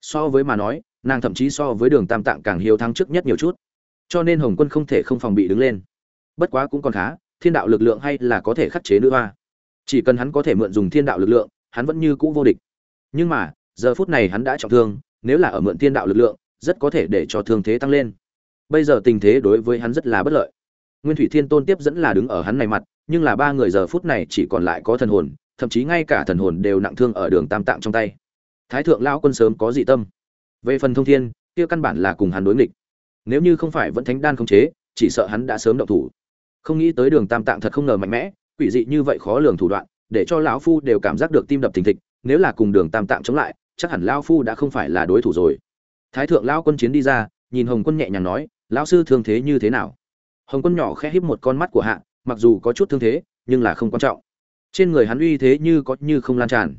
So với mà nói, nàng thậm chí so với đường tam tạng càng hiếu thắng trước nhất nhiều chút. Cho nên hồng quân không thể không phòng bị đứng lên. Bất quá cũng còn khá, thiên đạo lực lượng hay là có thể khắc chế nữ hoa. Chỉ cần hắn có thể mượn dùng thiên đạo lực lượng, hắn vẫn như cũ vô địch. Nhưng mà, giờ phút này hắn đã trọng thương nếu là ở mượn thiên đạo lực lượng, rất có thể để cho thương thế tăng lên. Bây giờ tình thế đối với hắn rất là bất lợi. Nguyên thủy thiên tôn tiếp dẫn là đứng ở hắn này mặt, nhưng là ba người giờ phút này chỉ còn lại có thần hồn, thậm chí ngay cả thần hồn đều nặng thương ở đường tam tạng trong tay. Thái thượng lão quân sớm có dị tâm. Về phần thông thiên, kia căn bản là cùng hắn đối nghịch. Nếu như không phải vẫn thánh đan không chế, chỉ sợ hắn đã sớm động thủ. Không nghĩ tới đường tam tạng thật không ngờ mạnh mẽ, quỷ dị như vậy khó lường thủ đoạn, để cho lão phu đều cảm giác được tim đập thình thịch, nếu là cùng đường tam tạng chống lại chắc hẳn lão phu đã không phải là đối thủ rồi. Thái thượng lão quân chiến đi ra, nhìn hồng quân nhẹ nhàng nói, lão sư thương thế như thế nào? Hồng quân nhỏ khẽ híp một con mắt của hạ, mặc dù có chút thương thế, nhưng là không quan trọng. Trên người hắn uy thế như có như không lan tràn.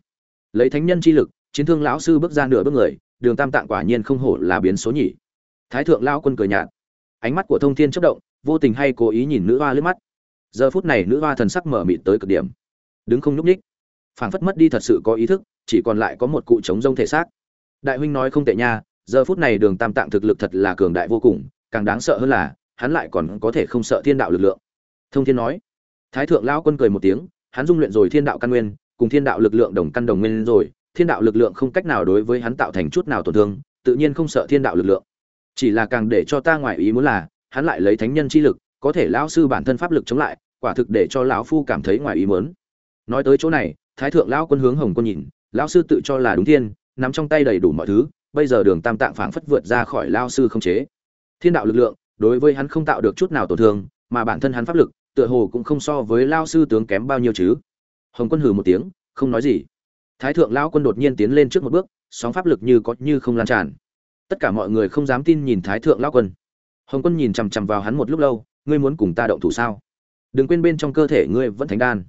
Lấy thánh nhân chi lực, chiến thương lão sư bước ra nửa bước người, đường tam tạng quả nhiên không hổ là biến số nhỉ. Thái thượng lão quân cười nhạt. Ánh mắt của thông thiên chớp động, vô tình hay cố ý nhìn nữ hoa lướt mắt. Giờ phút này nữ hoa thần sắc mở mịt tới cực điểm. Đứng không nhúc nhích. Phảng phất mất đi thật sự có ý thức chỉ còn lại có một cụ chống rông thể xác. Đại huynh nói không tệ nha, giờ phút này đường tam tạng thực lực thật là cường đại vô cùng, càng đáng sợ hơn là, hắn lại còn có thể không sợ thiên đạo lực lượng. Thông thiên nói. Thái thượng lão quân cười một tiếng, hắn dung luyện rồi thiên đạo căn nguyên, cùng thiên đạo lực lượng đồng căn đồng nguyên rồi, thiên đạo lực lượng không cách nào đối với hắn tạo thành chút nào tổn thương, tự nhiên không sợ thiên đạo lực lượng. Chỉ là càng để cho ta ngoại ý muốn là, hắn lại lấy thánh nhân chi lực, có thể lão sư bản thân pháp lực chống lại, quả thực để cho lão phu cảm thấy ngoài ý muốn. Nói tới chỗ này, thái thượng lão quân hướng hồng quân nhìn lão sư tự cho là đúng thiên, nắm trong tay đầy đủ mọi thứ, bây giờ đường tam tạng phảng phất vượt ra khỏi lão sư không chế. Thiên đạo lực lượng, đối với hắn không tạo được chút nào tổn thương, mà bản thân hắn pháp lực, tựa hồ cũng không so với lão sư tướng kém bao nhiêu chứ. Hồng quân hừ một tiếng, không nói gì. Thái thượng lão quân đột nhiên tiến lên trước một bước, sóng pháp lực như có như không lan tràn. Tất cả mọi người không dám tin nhìn thái thượng lão quân. Hồng quân nhìn chằm chằm vào hắn một lúc lâu, ngươi muốn cùng ta động thủ sao? Đừng quên bên trong cơ thể ngươi vẫn thánh đan.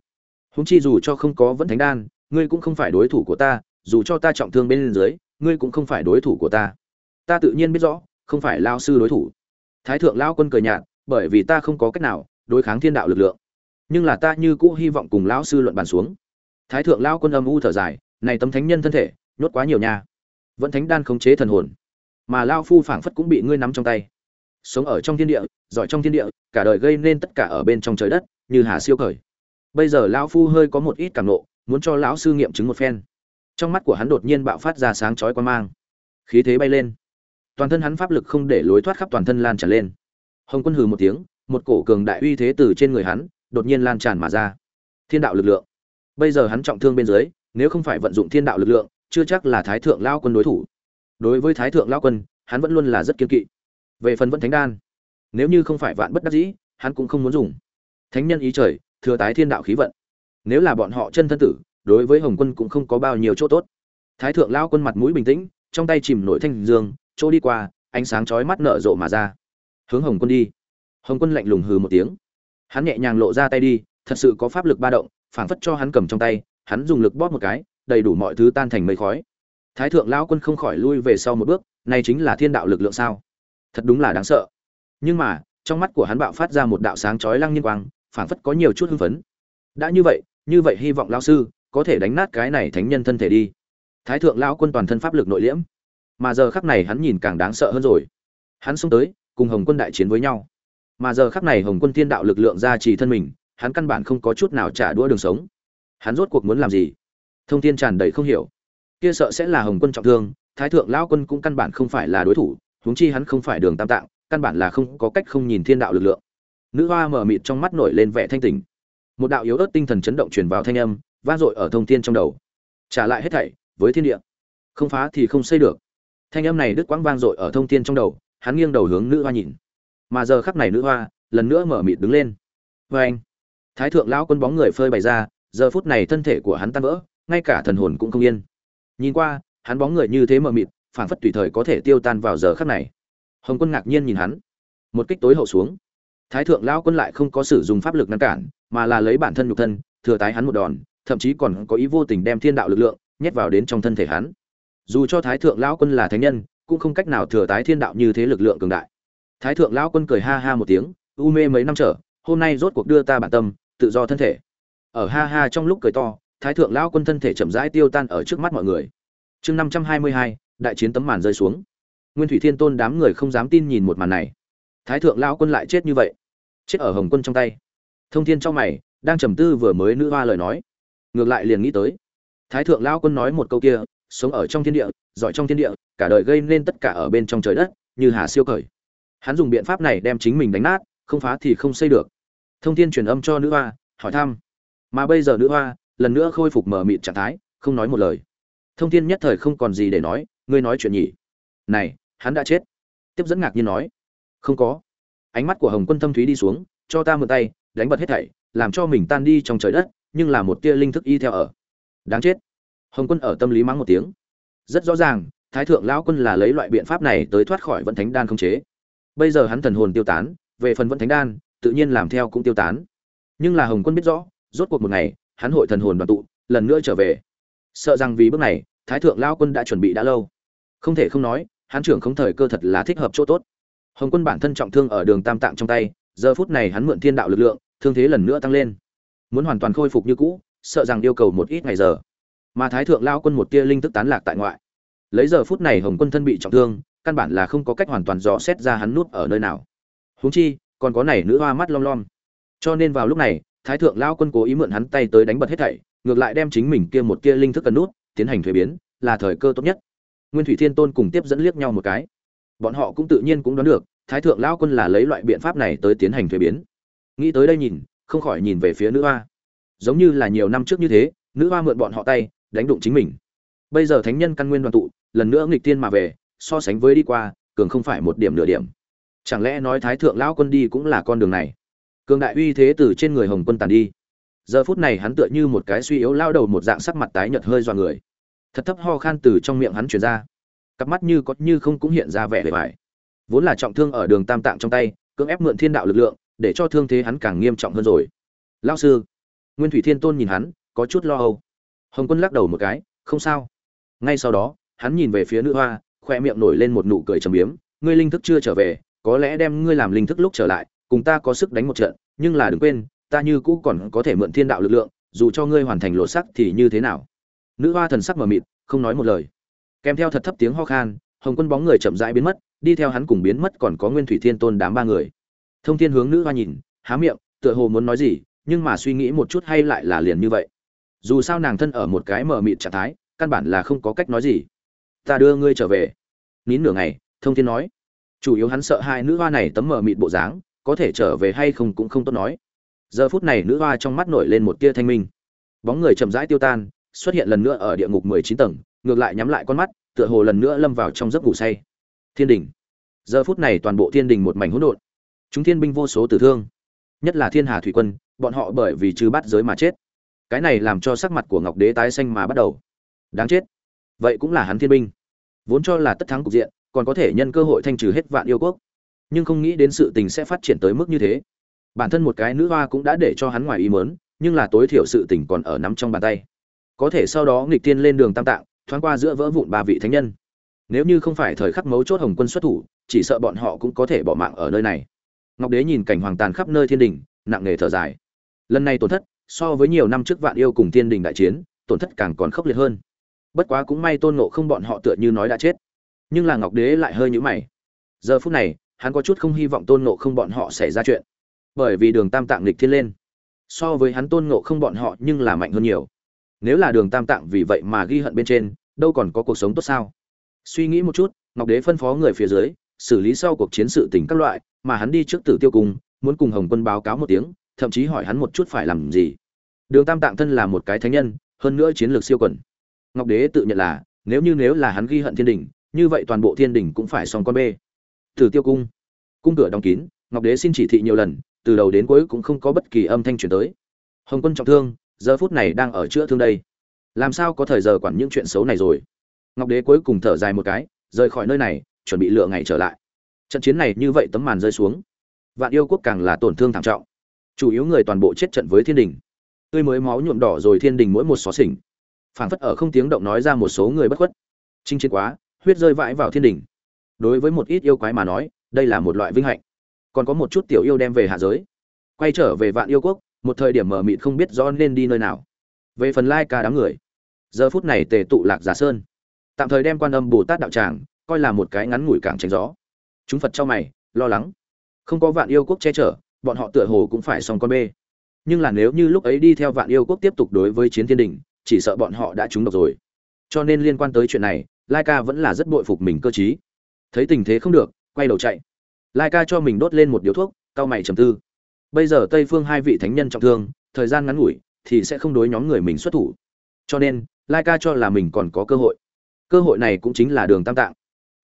Húng chi dù cho không có vẫn thánh đan ngươi cũng không phải đối thủ của ta, dù cho ta trọng thương bên dưới, ngươi cũng không phải đối thủ của ta. Ta tự nhiên biết rõ, không phải lao sư đối thủ. Thái thượng lao quân cười nhạt, bởi vì ta không có cách nào đối kháng thiên đạo lực lượng. Nhưng là ta như cũ hy vọng cùng lão sư luận bàn xuống. Thái thượng lao quân âm u thở dài, này tấm thánh nhân thân thể, nhốt quá nhiều nha. Vẫn thánh đan khống chế thần hồn. Mà lao phu phảng phất cũng bị ngươi nắm trong tay. Sống ở trong thiên địa, giỏi trong thiên địa, cả đời gây nên tất cả ở bên trong trời đất, như hà siêu khởi. Bây giờ lão phu hơi có một ít cảm nộ muốn cho lão sư nghiệm chứng một phen. Trong mắt của hắn đột nhiên bạo phát ra sáng chói quan mang. Khí thế bay lên. Toàn thân hắn pháp lực không để lối thoát khắp toàn thân lan tràn lên. Hồng quân hừ một tiếng, một cổ cường đại uy thế từ trên người hắn, đột nhiên lan tràn mà ra. Thiên đạo lực lượng. Bây giờ hắn trọng thương bên dưới, nếu không phải vận dụng thiên đạo lực lượng, chưa chắc là thái thượng lao quân đối thủ. Đối với thái thượng lao quân, hắn vẫn luôn là rất kiên kỵ. Về phần vẫn thánh đan, nếu như không phải vạn bất đắc dĩ, hắn cũng không muốn dùng. Thánh nhân ý trời, thừa tái thiên đạo khí vận nếu là bọn họ chân thân tử, đối với hồng quân cũng không có bao nhiêu chỗ tốt. Thái thượng lao quân mặt mũi bình tĩnh, trong tay chìm nổi thanh dương, chỗ đi qua, ánh sáng chói mắt nở rộ mà ra. Hướng hồng quân đi. Hồng quân lạnh lùng hừ một tiếng. Hắn nhẹ nhàng lộ ra tay đi, thật sự có pháp lực ba động, phảng phất cho hắn cầm trong tay, hắn dùng lực bóp một cái, đầy đủ mọi thứ tan thành mây khói. Thái thượng lão quân không khỏi lui về sau một bước, này chính là thiên đạo lực lượng sao? Thật đúng là đáng sợ. Nhưng mà, trong mắt của hắn bạo phát ra một đạo sáng chói lăng nhiên quang, phảng phất có nhiều chút hưng phấn. Đã như vậy như vậy hy vọng lão sư có thể đánh nát cái này thánh nhân thân thể đi. Thái thượng lão quân toàn thân pháp lực nội liễm. Mà giờ khắc này hắn nhìn càng đáng sợ hơn rồi. Hắn xông tới, cùng hồng quân đại chiến với nhau. Mà giờ khắc này hồng quân thiên đạo lực lượng ra trì thân mình, hắn căn bản không có chút nào trả đũa đường sống. Hắn rốt cuộc muốn làm gì? Thông thiên tràn đầy không hiểu. Kia sợ sẽ là hồng quân trọng thương, thái thượng lão quân cũng căn bản không phải là đối thủ, huống chi hắn không phải đường tam tạng, căn bản là không có cách không nhìn thiên đạo lực lượng. Nữ hoa mở mịt trong mắt nổi lên vẻ thanh tỉnh một đạo yếu ớt tinh thần chấn động truyền vào thanh âm, vang dội ở thông thiên trong đầu. Trả lại hết thảy, với thiên địa. Không phá thì không xây được. Thanh âm này đứt quãng vang dội ở thông thiên trong đầu, hắn nghiêng đầu hướng nữ hoa nhìn. Mà giờ khắc này nữ hoa, lần nữa mở mịt đứng lên. Vê anh thái thượng lão quân bóng người phơi bày ra, giờ phút này thân thể của hắn tan vỡ, ngay cả thần hồn cũng không yên. Nhìn qua, hắn bóng người như thế mở mịt phản phất tùy thời có thể tiêu tan vào giờ khắc này. Hồng quân ngạc nhiên nhìn hắn. Một kích tối hậu xuống. Thái thượng lão quân lại không có sử dụng pháp lực ngăn cản mà là lấy bản thân nhục thân, thừa tái hắn một đòn, thậm chí còn có ý vô tình đem thiên đạo lực lượng nhét vào đến trong thân thể hắn. Dù cho thái thượng lão quân là thánh nhân, cũng không cách nào thừa tái thiên đạo như thế lực lượng cường đại. Thái thượng lão quân cười ha ha một tiếng, u mê mấy năm trở, hôm nay rốt cuộc đưa ta bản tâm, tự do thân thể. Ở ha ha trong lúc cười to, thái thượng lão quân thân thể chậm rãi tiêu tan ở trước mắt mọi người. Chương năm trăm hai mươi hai, đại chiến tấm màn rơi xuống. Nguyên thủy thiên tôn đám người không dám tin nhìn một màn này. Thái thượng lão quân lại chết như vậy. Chết ở hồng quân trong tay thông thiên trong mày, đang trầm tư vừa mới nữ hoa lời nói. Ngược lại liền nghĩ tới. Thái thượng lão quân nói một câu kia, sống ở trong thiên địa, giỏi trong thiên địa, cả đời gây nên tất cả ở bên trong trời đất, như hà siêu cởi hắn dùng biện pháp này đem chính mình đánh nát, không phá thì không xây được. Thông tin truyền âm cho nữ hoa, hỏi thăm. Mà bây giờ nữ hoa, lần nữa khôi phục mở mịt trạng thái, không nói một lời. Thông tin nhất thời không còn gì để nói, ngươi nói chuyện nhỉ. Này, hắn đã chết. Tiếp dẫn ngạc nhiên nói. Không có. Ánh mắt của hồng quân thâm thúy đi xuống, cho ta mượn tay đánh bật hết thảy, làm cho mình tan đi trong trời đất, nhưng là một tia linh thức y theo ở. Đáng chết. Hồng quân ở tâm lý mắng một tiếng. Rất rõ ràng, thái thượng lão quân là lấy loại biện pháp này tới thoát khỏi vận thánh đan không chế. Bây giờ hắn thần hồn tiêu tán, về phần vận thánh đan, tự nhiên làm theo cũng tiêu tán. Nhưng là hồng quân biết rõ, rốt cuộc một ngày, hắn hội thần hồn đoàn tụ, lần nữa trở về. Sợ rằng vì bước này, thái thượng lao quân đã chuẩn bị đã lâu. Không thể không nói, hắn trưởng không thời cơ thật là thích hợp chỗ tốt. Hồng quân bản thân trọng thương ở đường tam tạng trong tay giờ phút này hắn mượn thiên đạo lực lượng, thương thế lần nữa tăng lên. Muốn hoàn toàn khôi phục như cũ, sợ rằng yêu cầu một ít ngày giờ. Mà thái thượng lao quân một tia linh thức tán lạc tại ngoại. Lấy giờ phút này hồng quân thân bị trọng thương, căn bản là không có cách hoàn toàn dò xét ra hắn nút ở nơi nào. Huống chi, còn có này nữ hoa mắt lom lom. Cho nên vào lúc này, thái thượng lao quân cố ý mượn hắn tay tới đánh bật hết thảy, ngược lại đem chính mình kia một kia linh thức cần nút, tiến hành thuế biến, là thời cơ tốt nhất. Nguyên thủy thiên tôn cùng tiếp dẫn liếc nhau một cái. Bọn họ cũng tự nhiên cũng đoán được thái thượng lao quân là lấy loại biện pháp này tới tiến hành thuế biến. Nghĩ tới đây nhìn, không khỏi nhìn về phía nữ hoa. Giống như là nhiều năm trước như thế, nữ hoa mượn bọn họ tay, đánh đụng chính mình. Bây giờ thánh nhân căn nguyên đoàn tụ, lần nữa nghịch tiên mà về, so sánh với đi qua, cường không phải một điểm nửa điểm. Chẳng lẽ nói thái thượng lão quân đi cũng là con đường này? Cường đại uy thế từ trên người hồng quân tàn đi. Giờ phút này hắn tựa như một cái suy yếu lao đầu một dạng sắc mặt tái nhợt hơi dọa người. Thật thấp ho khan từ trong miệng hắn truyền ra. Cặp mắt như có như không cũng hiện ra vẻ vẻ vải vốn là trọng thương ở đường tam tạng trong tay, cưỡng ép mượn thiên đạo lực lượng, để cho thương thế hắn càng nghiêm trọng hơn rồi. Lao sư, nguyên thủy thiên tôn nhìn hắn, có chút lo âu. Hồng quân lắc đầu một cái, không sao. Ngay sau đó, hắn nhìn về phía nữ hoa, khoe miệng nổi lên một nụ cười trầm biếm. Ngươi linh thức chưa trở về, có lẽ đem ngươi làm linh thức lúc trở lại, cùng ta có sức đánh một trận, nhưng là đừng quên, ta như cũ còn có thể mượn thiên đạo lực lượng, dù cho ngươi hoàn thành lộ sắc thì như thế nào? Nữ hoa thần sắc mờ mịt, không nói một lời. Kèm theo thật thấp tiếng ho khan, hồng quân bóng người chậm rãi biến mất đi theo hắn cùng biến mất còn có nguyên thủy thiên tôn đám ba người. Thông thiên hướng nữ hoa nhìn, há miệng, tựa hồ muốn nói gì, nhưng mà suy nghĩ một chút hay lại là liền như vậy. Dù sao nàng thân ở một cái mờ mịt trạng thái, căn bản là không có cách nói gì. Ta đưa ngươi trở về. Nín nửa ngày, thông thiên nói. Chủ yếu hắn sợ hai nữ hoa này tấm mờ mịt bộ dáng, có thể trở về hay không cũng không tốt nói. Giờ phút này nữ hoa trong mắt nổi lên một tia thanh minh. Bóng người chậm rãi tiêu tan, xuất hiện lần nữa ở địa ngục mười chín tầng, ngược lại nhắm lại con mắt, tựa hồ lần nữa lâm vào trong giấc ngủ say thiên đình. Giờ phút này toàn bộ thiên đình một mảnh hỗn độn. Chúng thiên binh vô số tử thương. Nhất là thiên hà thủy quân, bọn họ bởi vì trừ bắt giới mà chết. Cái này làm cho sắc mặt của ngọc đế tái xanh mà bắt đầu. Đáng chết. Vậy cũng là hắn thiên binh. Vốn cho là tất thắng cục diện, còn có thể nhân cơ hội thanh trừ hết vạn yêu quốc. Nhưng không nghĩ đến sự tình sẽ phát triển tới mức như thế. Bản thân một cái nữ hoa cũng đã để cho hắn ngoài ý mớn nhưng là tối thiểu sự tình còn ở nắm trong bàn tay. Có thể sau đó nghịch tiên lên đường tam tạng, thoáng qua giữa vỡ vụn ba vị thánh nhân nếu như không phải thời khắc mấu chốt hồng quân xuất thủ, chỉ sợ bọn họ cũng có thể bỏ mạng ở nơi này. Ngọc đế nhìn cảnh hoàng tàn khắp nơi thiên đình, nặng nề thở dài. Lần này tổn thất, so với nhiều năm trước vạn yêu cùng thiên đình đại chiến, tổn thất càng còn khốc liệt hơn. Bất quá cũng may tôn nộ không bọn họ tựa như nói đã chết. Nhưng là ngọc đế lại hơi nhũ mày. Giờ phút này, hắn có chút không hy vọng tôn nộ không bọn họ xảy ra chuyện. Bởi vì đường tam tạng lịch thiên lên. So với hắn tôn nộ không bọn họ nhưng là mạnh hơn nhiều. Nếu là đường tam tạng vì vậy mà ghi hận bên trên, đâu còn có cuộc sống tốt sao? Suy nghĩ một chút, ngọc đế phân phó người phía dưới, xử lý sau cuộc chiến sự tình các loại, mà hắn đi trước tử tiêu cung, muốn cùng hồng quân báo cáo một tiếng, thậm chí hỏi hắn một chút phải làm gì. Đường tam tạng thân là một cái thánh nhân, hơn nữa chiến lược siêu quần. Ngọc đế tự nhận là, nếu như nếu là hắn ghi hận thiên đình, như vậy toàn bộ thiên đình cũng phải xong con bê. Tử tiêu cung. Cung cửa đóng kín, ngọc đế xin chỉ thị nhiều lần, từ đầu đến cuối cũng không có bất kỳ âm thanh chuyển tới. Hồng quân trọng thương, giờ phút này đang ở chữa thương đây. Làm sao có thời giờ quản những chuyện xấu này rồi? Ngọc đế cuối cùng thở dài một cái, rời khỏi nơi này, chuẩn bị lựa ngày trở lại. Trận chiến này như vậy tấm màn rơi xuống, vạn yêu quốc càng là tổn thương thảm trọng. Chủ yếu người toàn bộ chết trận với thiên đình. Tươi mới máu nhuộm đỏ rồi thiên đình mỗi một xó xỉnh. Phảng phất ở không tiếng động nói ra một số người bất khuất. Chinh chiến quá, huyết rơi vãi vào thiên đình. Đối với một ít yêu quái mà nói, đây là một loại vinh hạnh. Còn có một chút tiểu yêu đem về hạ giới. Quay trở về vạn yêu quốc, một thời điểm mờ mịt không biết rõ nên đi nơi nào. Về phần lai ca đám người, giờ phút này tề tụ lạc giả sơn tạm thời đem quan âm bồ tát đạo tràng coi là một cái ngắn ngủi càng tránh gió. Chúng phật cho mày, lo lắng. Không có vạn yêu quốc che chở, bọn họ tựa hồ cũng phải xong con bê. Nhưng là nếu như lúc ấy đi theo vạn yêu quốc tiếp tục đối với chiến thiên đình, chỉ sợ bọn họ đã trúng độc rồi. Cho nên liên quan tới chuyện này, lai ca vẫn là rất bội phục mình cơ t thấy tình thế không được, quay đầu chạy. Lai ca cho mình đốt lên một điếu thuốc cao mày trầm tư. Bây giờ tây phương hai vị thánh nhân trọng thương, thời gian ngắn ngủi thì sẽ không đối nhóm người mình xuất thủ. Cho nên, lai ca cho là mình còn có cơ hội cơ hội này cũng chính là đường tam tạng.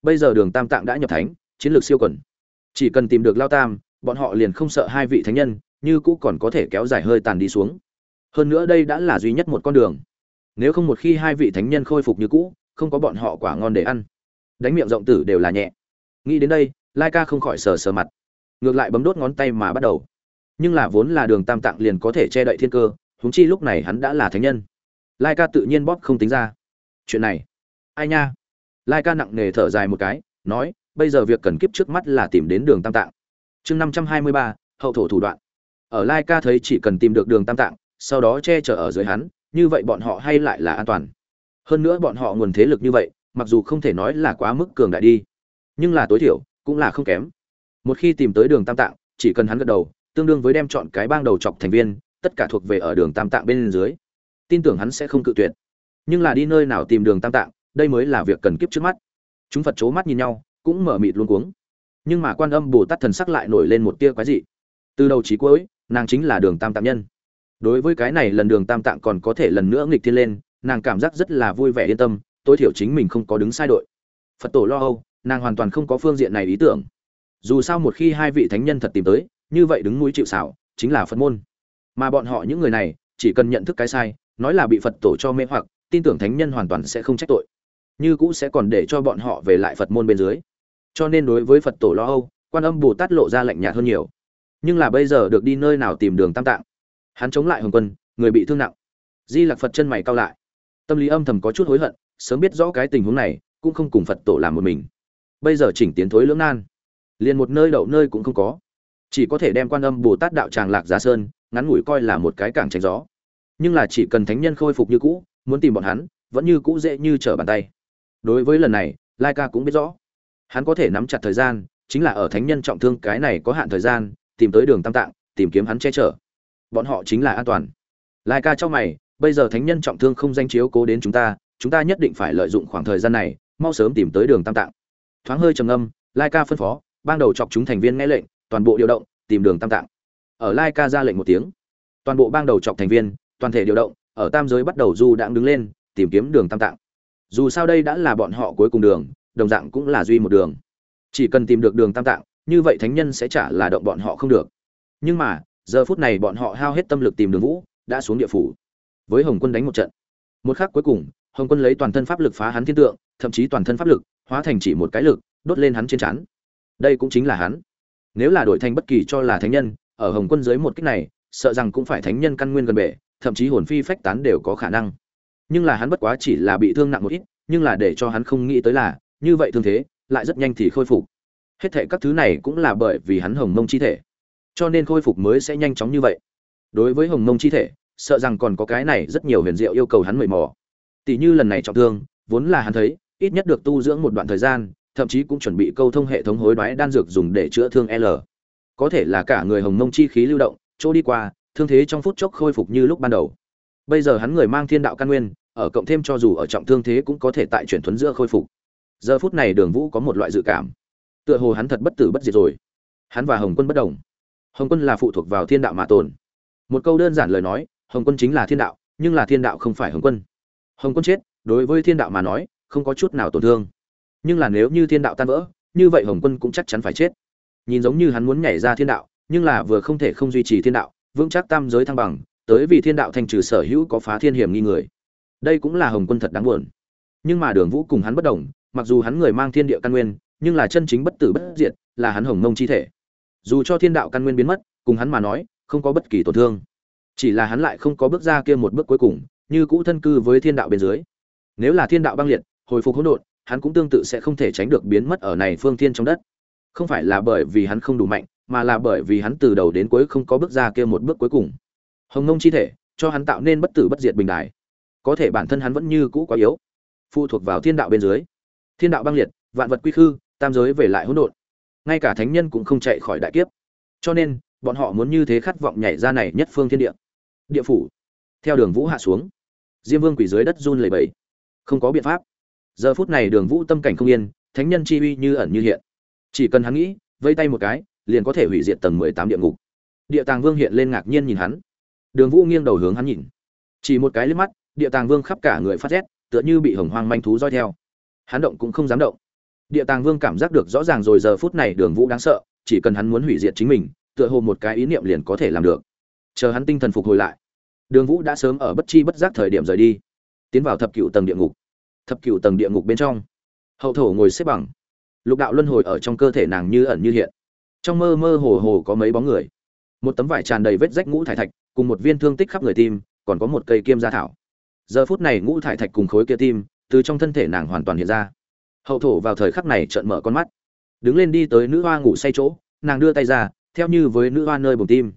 Bây giờ đường tam tạng đã nhập thánh, chiến lược siêu quẩn chỉ cần tìm được lao tam, bọn họ liền không sợ hai vị thánh nhân, như cũ còn có thể kéo dài hơi tàn đi xuống. Hơn nữa đây đã là duy nhất một con đường. Nếu không một khi hai vị thánh nhân khôi phục như cũ, không có bọn họ quả ngon để ăn. Đánh miệng rộng tử đều là nhẹ. Nghĩ đến đây, lai ca không khỏi sờ sờ mặt. Ngược lại bấm đốt ngón tay mà bắt đầu. Nhưng là vốn là đường tam tạng liền có thể che đậy thiên cơ, huống chi lúc này hắn đã là thánh nhân. Lai ca tự nhiên bóp không tính ra. Chuyện này ai nha? Lai ca nặng nề thở dài một cái, nói, bây giờ việc cần kiếp trước mắt là tìm đến đường tam tạng. Chương năm trăm hai mươi ba, hậu thổ thủ đoạn. Ở lai ca thấy chỉ cần tìm được đường tam tạng, sau đó che chở ở dưới hắn, như vậy bọn họ hay lại là an toàn. Hơn nữa bọn họ nguồn thế lực như vậy, mặc dù không thể nói là quá mức cường đại đi, nhưng là tối thiểu cũng là không kém. Một khi tìm tới đường tam tạng, chỉ cần hắn gật đầu, tương đương với đem chọn cái bang đầu chọc thành viên, tất cả thuộc về ở đường tam tạng bên dưới. Tin tưởng hắn sẽ không cự tuyệt. Nhưng là đi nơi nào tìm đường tam tạng đây mới là việc cần kiếp trước mắt. Chúng phật c mắt nhìn nhau, cũng mở mịt luôn cuống. Nhưng mà quan âm bồ tát thần sắc lại nổi lên một tia quái dị. Từ đầu chí cuối, nàng chính là đường tam tạng nhân. Đối với cái này lần đường tam tạng còn có thể lần nữa nghịch thiên lên, nàng cảm giác rất là vui vẻ yên tâm, tối thiểu chính mình không có đứng sai đội. Phật tổ lo âu, nàng hoàn toàn không có phương diện này ý tưởng. Dù sao một khi hai vị thánh nhân thật tìm tới, như vậy đứng núi chịu xảo chính là phật môn. Mà bọn họ những người này, chỉ cần nhận thức cái sai, nói là bị phật tổ cho mê hoặc, tin tưởng thánh nhân hoàn toàn sẽ không trách tội như cũ sẽ còn để cho bọn họ về lại phật môn bên dưới. Cho nên đối với phật tổ lo âu, quan âm bồ tát lộ ra lạnh nhạt hơn nhiều. Nhưng là bây giờ được đi nơi nào tìm đường tam tạng, hắn chống lại hồng quân, người bị thương nặng. Di lặc phật chân mày cao lại. Tâm lý âm thầm có chút hối hận, sớm biết rõ cái tình huống này, cũng không cùng phật tổ làm một mình. Bây giờ chỉnh tiến thối lưỡng nan. Liền một nơi đậu nơi cũng không có. Chỉ có thể đem quan âm bồ tát đạo tràng lạc giá sơn, ngắn ngủi coi là một cái cảng tránh gió. Nhưng là chỉ cần thánh nhân khôi phục như cũ, muốn tìm bọn hắn, vẫn như cũ dễ như trở bàn tay đối với lần này lai ca cũng biết rõ. Hắn có thể nắm chặt thời gian, chính là ở thánh nhân trọng thương cái này có hạn thời gian, tìm tới đường tam tạng, tìm kiếm hắn che chở. Bọn họ chính là an toàn. Lai ca cho mày, bây giờ thánh nhân trọng thương không danh chiếu cố đến chúng ta chúng ta nhất định phải lợi dụng khoảng thời gian này, mau sớm tìm tới đường tam tạng. Thoáng hơi trầm âm lai ca phân phó, ban đầu chọc chúng thành viên nghe lệnh, toàn bộ điều động, tìm đường tam tạng. Ở lai ca ra lệnh một tiếng. Toàn bộ bang đầu chọc thành viên, toàn thể điều động, ở tam giới bắt đầu du đãng đứng lên, tìm kiếm đường tam tạng dù sao đây đã là bọn họ cuối cùng đường, đồng dạng cũng là duy một đường. Chỉ cần tìm được đường tam tạng, như vậy thánh nhân sẽ trả là động bọn họ không được. Nhưng mà, giờ phút này bọn họ hao hết tâm lực tìm đường vũ, đã xuống địa phủ. Với hồng quân đánh một trận. Một khắc cuối cùng, hồng quân lấy toàn thân pháp lực phá hắn thiên tượng, thậm chí toàn thân pháp lực, hóa thành chỉ một cái lực, đốt lên hắn trên chắn đây cũng chính là hắn. Nếu là đổi thành bất kỳ cho là thánh nhân, ở hồng quân dưới một cách này, sợ rằng cũng phải thánh nhân căn nguyên gần bể, thậm chí hồn phi phách tán đều có khả năng nhưng là hắn bất quá chỉ là bị thương nặng một ít, nhưng là để cho hắn không nghĩ tới là, như vậy thương thế, lại rất nhanh thì khôi phục. Hết thệ các thứ này cũng là bởi vì hắn hồng mông chi thể. Cho nên khôi phục mới sẽ nhanh chóng như vậy. Đối với hồng mông chi thể, sợ rằng còn có cái này rất nhiều huyền diệu yêu cầu hắn mời mò. Tỷ như lần này trọng thương, vốn là hắn thấy, ít nhất được tu dưỡng một đoạn thời gian, thậm chí cũng chuẩn bị câu thông hệ thống hối đoái đan dược dùng để chữa thương l. Có thể là cả người hồng mông chi khí lưu động, chỗ đi qua, thương thế trong phút chốc khôi phục như lúc ban đầu. Bây giờ hắn người mang thiên đạo căn nguyên ở cộng thêm cho dù ở trọng thương thế cũng có thể tại chuyển thuấn giữa khôi phục. Giờ phút này đường vũ có một loại dự cảm. Tựa hồ hắn thật bất tử bất diệt rồi. Hắn và hồng quân bất đồng. Hồng quân là phụ thuộc vào thiên đạo mà tồn. Một câu đơn giản lời nói, hồng quân chính là thiên đạo, nhưng là thiên đạo không phải hồng quân. Hồng quân chết, đối với thiên đạo mà nói, không có chút nào tổn thương. Nhưng là nếu như thiên đạo tan vỡ, như vậy hồng quân cũng chắc chắn phải chết. Nhìn giống như hắn muốn nhảy ra thiên đạo, nhưng là vừa không thể không duy trì thiên đạo, vững chắc tam giới thăng bằng, tới vì thiên đạo thành trừ sở hữu có phá thiên hiểm nghi người đây cũng là hồng quân thật đáng buồn. Nhưng mà đường vũ cùng hắn bất đồng, mặc dù hắn người mang thiên địa căn nguyên, nhưng là chân chính bất tử bất diệt, là hắn hồng mông chi thể. Dù cho thiên đạo căn nguyên biến mất, cùng hắn mà nói, không có bất kỳ tổn thương. Chỉ là hắn lại không có bước ra kia một bước cuối cùng, như cũ thân cư với thiên đạo bên dưới. Nếu là thiên đạo băng liệt, hồi phục hỗn độn, hắn cũng tương tự sẽ không thể tránh được biến mất ở này phương thiên trong đất. Không phải là bởi vì hắn không đủ mạnh, mà là bởi vì hắn từ đầu đến cuối không có bước ra kia một bước cuối cùng. Hồng Mông chi thể, cho hắn tạo nên bất tử bất diệt bình đài có thể bản thân hắn vẫn như cũ quá yếu. Phụ thuộc vào thiên đạo bên dưới. Thiên đạo băng liệt, vạn vật quy khư, tam giới về lại hỗn độn. Ngay cả thánh nhân cũng không chạy khỏi đại kiếp. Cho nên, bọn họ muốn như thế khát vọng nhảy ra này nhất phương thiên địa. Địa phủ. Theo đường vũ hạ xuống. Diêm vương quỷ dưới đất run lẩy bẩy. Không có biện pháp. Giờ phút này đường vũ tâm cảnh không yên, thánh nhân chi uy như ẩn như hiện. Chỉ cần hắn nghĩ, vây tay một cái, liền có thể hủy diệt tầng mười tám địa ngục. Địa tàng vương hiện lên ngạc nhiên nhìn hắn. Đường vũ nghiêng đầu hướng hắn nhìn. Chỉ một cái liếc mắt địa tàng vương khắp cả người phát rét, tựa như bị hồng hoang manh thú roi theo. Hắn động cũng không dám động. Địa tàng vương cảm giác được rõ ràng rồi, giờ phút này đường vũ đáng sợ, chỉ cần hắn muốn hủy diệt chính mình, tựa hồ một cái ý niệm liền có thể làm được. Chờ hắn tinh thần phục hồi lại, đường vũ đã sớm ở bất chi bất giác thời điểm rời đi. Tiến vào thập cựu tầng địa ngục. Thập cựu tầng địa ngục bên trong. Hậu thổ ngồi xếp bằng. Lục đạo luân hồi ở trong cơ thể nàng như ẩn như hiện. Trong mơ mơ hồ hồ có mấy bóng người. Một tấm vải tràn đầy vết rách ngũ thải thạch, cùng một viên thương tích khắp người tim, còn có một cây kiêm gia thảo giờ phút này ngũ thải thạch cùng khối kia tim từ trong thân thể nàng hoàn toàn hiện ra. Hậu thổ vào thời khắc này trợn mở con mắt. Đứng lên đi tới nữ hoa ngủ say chỗ, nàng đưa tay ra, theo như với nữ hoa nơi bùng tim.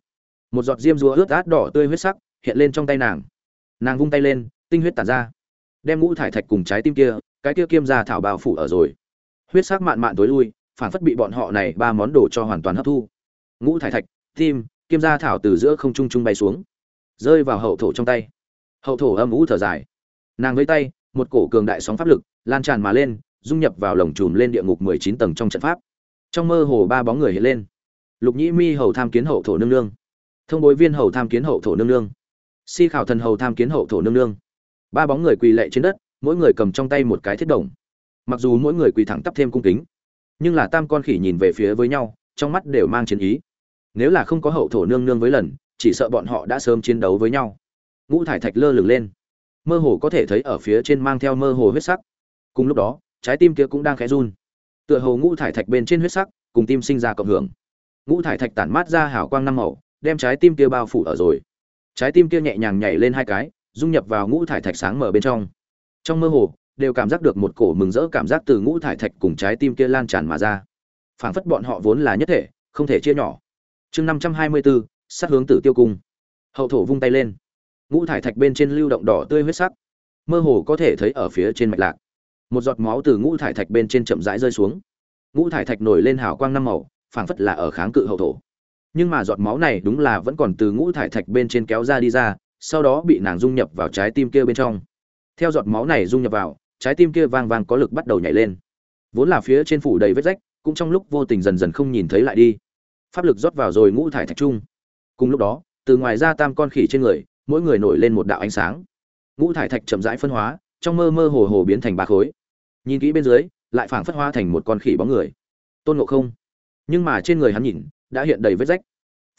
Một giọt diêm rúa ướt át đỏ tươi huyết sắc hiện lên trong tay nàng. Nàng vung tay lên, tinh huyết tản ra. Đem ngũ thải thạch cùng trái tim kia, cái kia kiêm ra thảo bào phủ ở rồi. Huyết sắc mạn mạn tối lui phản phất bị bọn họ này ba món đồ cho hoàn toàn hấp thu. Ngũ thải thạch, tim, kiêm ra thảo từ giữa không trung trung bay xuống, rơi vào hậu thổ trong tay hậu thổ âm ú thở dài. Nàng vây tay, một cổ cường đại sóng pháp lực lan tràn mà lên, dung nhập vào lồng chùm lên địa ngục mười chín tầng trong trận pháp. Trong mơ hồ ba bóng người hiện lên. Lục nhĩ mi hầu tham kiến hậu thổ nương nương. Thông bối viên hầu tham kiến hậu thổ nương nương. Si khảo thần hầu tham kiến hậu thổ nương nương. Ba bóng người quỳ lệ trên đất, mỗi người cầm trong tay một cái thiết đồng. Mặc dù mỗi người quỳ thẳng tắp thêm cung kính, nhưng là tam con khỉ nhìn về phía với nhau, trong mắt đều mang chiến ý. Nếu là không có hậu thổ nương nương với lần, chỉ sợ bọn họ đã sớm chiến đấu với nhau ngũ thải thạch lơ lửng lên. Mơ hồ có thể thấy ở phía trên mang theo mơ hồ huyết sắc. Cùng lúc đó, trái tim kia cũng đang khẽ run. Tựa hồ ngũ thải thạch bên trên huyết sắc cùng tim sinh ra cộng hưởng. Ngũ thải thạch tản mát ra hào quang năm màu, đem trái tim kia bao phủ ở rồi. Trái tim kia nhẹ nhàng nhảy lên hai cái, dung nhập vào ngũ thải thạch sáng mở bên trong. Trong mơ hồ, đều cảm giác được một cổ mừng rỡ cảm giác từ ngũ thải thạch cùng trái tim kia lan tràn mà ra. Phảng phất bọn họ vốn là nhất thể, không thể chia nhỏ. Chương năm trăm hai mươi bốn sát hướng tử tiêu cung. Hậu thổ vung tay lên ngũ thải thạch bên trên lưu động đỏ tươi huyết sắc, mơ hồ có thể thấy ở phía trên mạch lạc. Một giọt máu từ ngũ thải thạch bên trên chậm rãi rơi xuống. Ngũ thải thạch nổi lên hào quang năm màu, phảng phất là ở kháng cự hậu thổ. Nhưng mà giọt máu này đúng là vẫn còn từ ngũ thải thạch bên trên kéo ra đi ra, sau đó bị nàng dung nhập vào trái tim kia bên trong. Theo giọt máu này dung nhập vào, trái tim kia vang vang có lực bắt đầu nhảy lên. Vốn là phía trên phủ đầy vết rách, cũng trong lúc vô tình dần dần không nhìn thấy lại đi. Pháp lực rót vào rồi ngũ thải thạch trung. Cùng lúc đó, từ ngoài ra tam con khỉ trên người mỗi người nổi lên một đạo ánh sáng. Ngũ thải thạch chậm rãi phân hóa, trong mơ mơ hồ hồ biến thành ba khối. Nhìn kỹ bên dưới, lại phảng phất hóa thành một con khỉ bóng người. Tôn ngộ không. Nhưng mà trên người hắn nhìn, đã hiện đầy vết rách.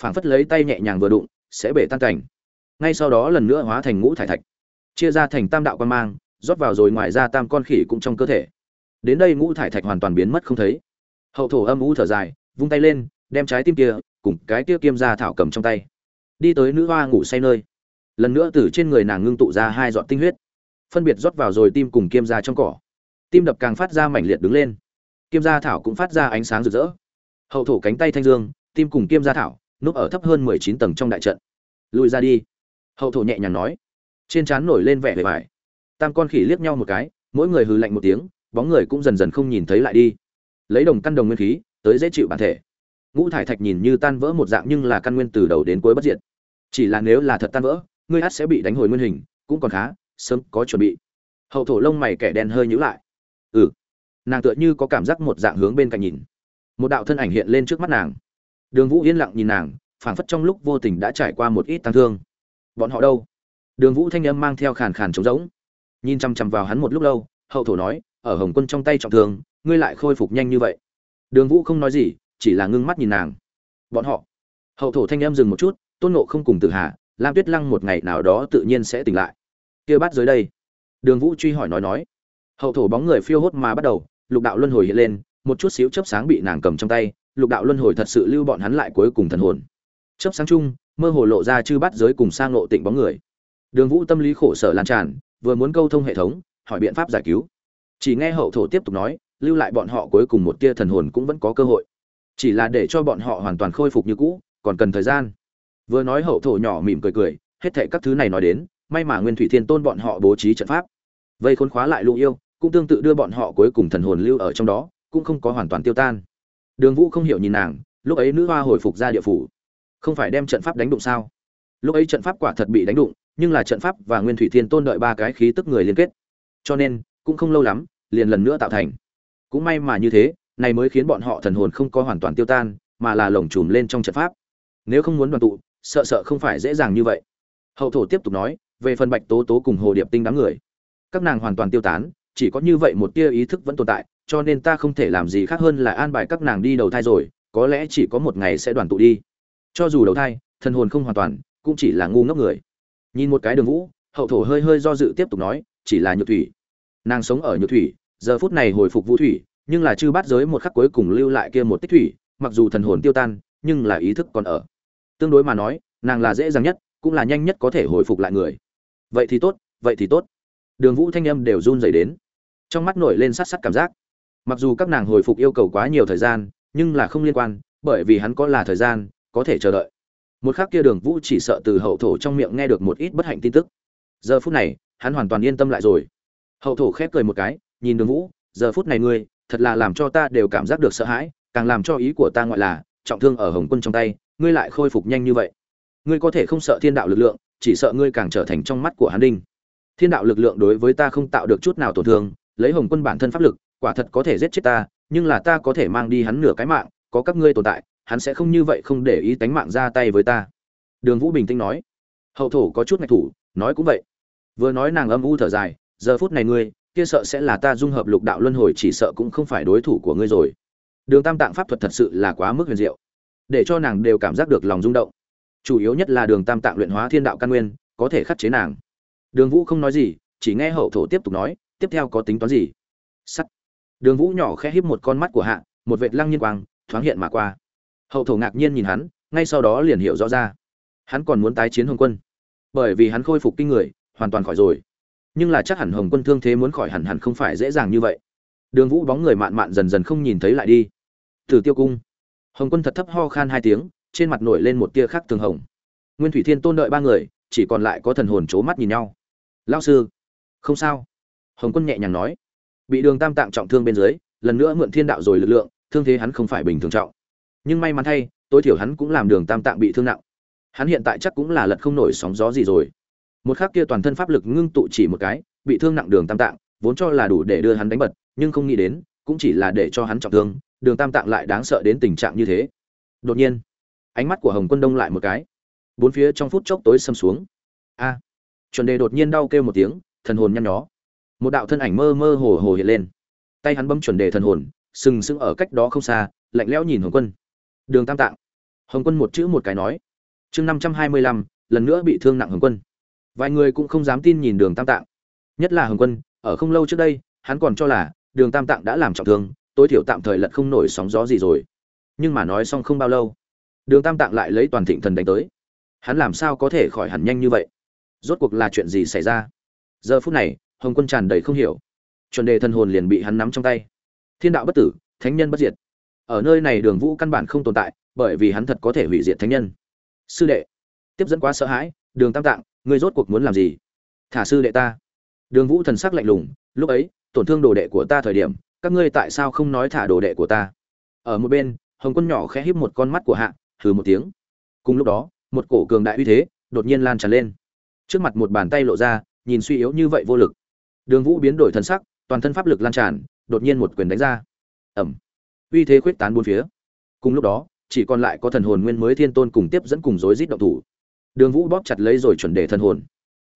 Phảng phất lấy tay nhẹ nhàng vừa đụng, sẽ bể tan cảnh. Ngay sau đó lần nữa hóa thành ngũ thải thạch. Chia ra thành tam đạo quan mang, rót vào rồi ngoài ra tam con khỉ cũng trong cơ thể. Đến đây ngũ thải thạch hoàn toàn biến mất không thấy. Hậu thổ âm u thở dài, vung tay lên, đem trái tim kia cùng cái kia kiêm ra thảo cầm trong tay. Đi tới nữ hoa ngủ say nơi lần nữa từ trên người nàng ngưng tụ ra hai giọt tinh huyết, phân biệt rót vào rồi tim cùng kiêm ra trong cỏ. Tim đập càng phát ra mảnh liệt đứng lên. Kiêm da thảo cũng phát ra ánh sáng rực rỡ. Hậu thổ cánh tay thanh dương, tim cùng kiêm da thảo, núp ở thấp hơn mười chín tầng trong đại trận. Lùi ra đi. Hậu thổ nhẹ nhàng nói. Trên trán nổi lên vẻ vẻ vải. Tam con khỉ liếc nhau một cái, mỗi người hừ lạnh một tiếng, bóng người cũng dần dần không nhìn thấy lại đi. Lấy đồng căn đồng nguyên khí, tới dễ chịu bản thể. Ngũ thải thạch nhìn như tan vỡ một dạng nhưng là căn nguyên từ đầu đến cuối bất diệt. Chỉ là nếu là thật tan vỡ ngươi hát sẽ bị đánh hồi nguyên hình, cũng còn khá, sớm, có chuẩn bị. Hậu thổ lông mày kẻ đen hơi nhữ lại. Ừ. Nàng tựa như có cảm giác một dạng hướng bên cạnh nhìn. Một đạo thân ảnh hiện lên trước mắt nàng. Đường vũ yên lặng nhìn nàng, phảng phất trong lúc vô tình đã trải qua một ít tăng thương. Bọn họ đâu? Đường vũ thanh âm mang theo khàn khàn trống rỗng. Nhìn chăm chăm vào hắn một lúc lâu, hậu thổ nói, ở hồng quân trong tay trọng thương, ngươi lại khôi phục nhanh như vậy. Đường vũ không nói gì, chỉ là ngưng mắt nhìn nàng. Bọn họ? Hậu thổ thanh âm dừng một chút, tôn nộ không cùng tự hạ lam tuyết lăng một ngày nào đó tự nhiên sẽ tỉnh lại. Kia bắt dưới đây. Đường vũ truy hỏi nói nói. Hậu thổ bóng người phiêu hốt mà bắt đầu, lục đạo luân hồi hiện lên, một chút xíu chớp sáng bị nàng cầm trong tay, lục đạo luân hồi thật sự lưu bọn hắn lại cuối cùng thần hồn. Chớp sáng chung, mơ hồ lộ ra chư bắt giới cùng sang ngộ tịnh bóng người. Đường vũ tâm lý khổ sở lan tràn, vừa muốn câu thông hệ thống, hỏi biện pháp giải cứu. Chỉ nghe hậu thổ tiếp tục nói, lưu lại bọn họ cuối cùng một tia thần hồn cũng vẫn có cơ hội. Chỉ là để cho bọn họ hoàn toàn khôi phục như cũ, còn cần thời gian vừa nói hậu thổ nhỏ mỉm cười cười, hết thệ các thứ này nói đến, may mà nguyên thủy thiên tôn bọn họ bố trí trận pháp. Vây khốn khóa lại lũ yêu, cũng tương tự đưa bọn họ cuối cùng thần hồn lưu ở trong đó, cũng không có hoàn toàn tiêu tan. Đường vũ không hiểu nhìn nàng, lúc ấy nữ hoa hồi phục ra địa phủ. Không phải đem trận pháp đánh đụng sao? Lúc ấy trận pháp quả thật bị đánh đụng, nhưng là trận pháp và nguyên thủy thiên tôn đợi ba cái khí tức người liên kết. Cho nên, cũng không lâu lắm, liền lần nữa tạo thành. Cũng may mà như thế, này mới khiến bọn họ thần hồn không có hoàn toàn tiêu tan, mà là lồng chùm lên trong trận pháp. Nếu không muốn đoàn tụ sợ sợ không phải dễ dàng như vậy. Hậu thổ tiếp tục nói, về phần bạch tố tố cùng hồ điệp tinh đám người, các nàng hoàn toàn tiêu tán, chỉ có như vậy một tia ý thức vẫn tồn tại, cho nên ta không thể làm gì khác hơn là an bài các nàng đi đầu thai rồi, có lẽ chỉ có một ngày sẽ đoàn tụ đi. Cho dù đầu thai, thần hồn không hoàn toàn, cũng chỉ là ngu ngốc người. Nhìn một cái đường vũ, hậu thổ hơi hơi do dự tiếp tục nói, chỉ là nhược thủy. Nàng sống ở nhược thủy, giờ phút này hồi phục vũ thủy, nhưng là chư bắt giới một khắc cuối cùng lưu lại kia một tích thủy, mặc dù thần hồn tiêu tan, nhưng là ý thức còn ở tương đối mà nói, nàng là dễ dàng nhất, cũng là nhanh nhất có thể hồi phục lại người. Vậy thì tốt, vậy thì tốt. Đường vũ thanh âm đều run rẩy đến. Trong mắt nổi lên sát sát cảm giác. Mặc dù các nàng hồi phục yêu cầu quá nhiều thời gian, nhưng là không liên quan, bởi vì hắn có là thời gian, có thể chờ đợi. Một khắc kia đường vũ chỉ sợ từ hậu thổ trong miệng nghe được một ít bất hạnh tin tức. Giờ phút này, hắn hoàn toàn yên tâm lại rồi. Hậu thổ khép cười một cái, nhìn đường vũ, giờ phút này ngươi, thật là làm cho ta đều cảm giác được sợ hãi, càng làm cho ý của ta ngoại là, trọng thương ở hồng quân trong tay ngươi lại khôi phục nhanh như vậy. Ngươi có thể không sợ thiên đạo lực lượng, chỉ sợ ngươi càng trở thành trong mắt của hắn đinh. Thiên đạo lực lượng đối với ta không tạo được chút nào tổn thương, lấy hồng quân bản thân pháp lực, quả thật có thể giết chết ta, nhưng là ta có thể mang đi hắn nửa cái mạng, có các ngươi tồn tại, hắn sẽ không như vậy không để ý tánh mạng ra tay với ta. Đường vũ bình tĩnh nói. Hậu thổ có chút ngạch thủ, nói cũng vậy. Vừa nói nàng âm u thở dài, giờ phút này ngươi, kia sợ sẽ là ta dung hợp lục đạo luân hồi, chỉ sợ cũng không phải đối thủ của ngươi rồi. Đường tam tạng pháp thuật thật sự là quá mức huyền diệu để cho nàng đều cảm giác được lòng rung động. Chủ yếu nhất là đường tam tạng luyện hóa thiên đạo căn nguyên, có thể khắc chế nàng. Đường vũ không nói gì, chỉ nghe hậu thổ tiếp tục nói, tiếp theo có tính toán gì? Sắt. Đường vũ nhỏ khẽ híp một con mắt của hạ, một vệt lăng nhiên quang, thoáng hiện mà qua. Hậu thổ ngạc nhiên nhìn hắn, ngay sau đó liền hiểu rõ ra. Hắn còn muốn tái chiến hồng quân. Bởi vì hắn khôi phục kinh người, hoàn toàn khỏi rồi. Nhưng là chắc hẳn hồng quân thương thế muốn khỏi hẳn hẳn không phải dễ dàng như vậy. Đường vũ bóng người mạn mạn dần dần không nhìn thấy lại đi. Từ tiêu cung hồng quân thật thấp ho khan hai tiếng, trên mặt nổi lên một tia khác thường hồng. Nguyên thủy thiên tôn đợi ba người, chỉ còn lại có thần hồn c mắt nhìn nhau. Lao sư. Không sao. Hồng quân nhẹ nhàng nói. Bị đường tam tạng trọng thương bên dưới, lần nữa mượn thiên đạo rồi lực lượng, thương thế hắn không phải bình thường trọng. Nhưng may mắn thay, tối thiểu hắn cũng làm đường tam tạng bị thương nặng. Hắn hiện tại chắc cũng là lật không nổi sóng gió gì rồi. Một khắc kia toàn thân pháp lực ngưng tụ chỉ một cái, bị thương nặng đường tam tạng, vốn cho là đủ để đưa hắn đánh bật, nhưng không nghĩ đến, cũng chỉ là để cho hắn trọng thương đường tam tạng lại đáng sợ đến tình trạng như thế. Đột nhiên, ánh mắt của hồng quân đông lại một cái. Bốn phía trong phút chốc tối xâm xuống. A! Chuẩn đề đột nhiên đau kêu một tiếng, thần hồn nhăn nhó. Một đạo thân ảnh mơ mơ hồ hồ hiện lên. Tay hắn bấm chuẩn đề thần hồn, sừng sững ở cách đó không xa, lạnh lẽo nhìn hồng quân. Đường tam tạng. Hồng quân một chữ một cái nói. Chương năm trăm hai mươi lăm, lần nữa bị thương nặng hồng quân. Vài người cũng không dám tin nhìn đường tam tạng. Nhất là hồng quân, ở không lâu trước đây, hắn còn cho là đường tam tạng đã làm trọng thương tối thiểu tạm thời lật không nổi sóng gió gì rồi. Nhưng mà nói xong không bao lâu, đường tam tạng lại lấy toàn thịnh thần đánh tới. Hắn làm sao có thể khỏi hẳn nhanh như vậy? Rốt cuộc là chuyện gì xảy ra? Giờ phút này, hồng quân tràn đầy không hiểu. Chuẩn đề thần hồn liền bị hắn nắm trong tay. Thiên đạo bất tử, thánh nhân bất diệt. Ở nơi này đường vũ căn bản không tồn tại, bởi vì hắn thật có thể hủy diệt thánh nhân. Sư đệ, tiếp dẫn quá sợ hãi, đường tam tạng, ngươi rốt cuộc muốn làm gì? Thả sư đệ ta. Đường vũ thần sắc lạnh lùng, lúc ấy, tổn thương đồ đệ của ta thời điểm các ngươi tại sao không nói thả đồ đệ của ta? Ở một bên, hồng quân nhỏ khẽ híp một con mắt của hạ thử một tiếng. Cùng lúc đó, một cổ cường đại uy thế đột nhiên lan tràn lên. Trước mặt một bàn tay lộ ra, nhìn suy yếu như vậy vô lực. Đường vũ biến đổi thân sắc, toàn thân pháp lực lan tràn, đột nhiên một quyền đánh ra. Ẩm uy thế khuyết tán bốn phía. Cùng lúc đó, chỉ còn lại có thần hồn nguyên mới thiên tôn cùng tiếp dẫn cùng rối rít động thủ. Đường vũ bóp chặt lấy rồi chuẩn đề thần hồn.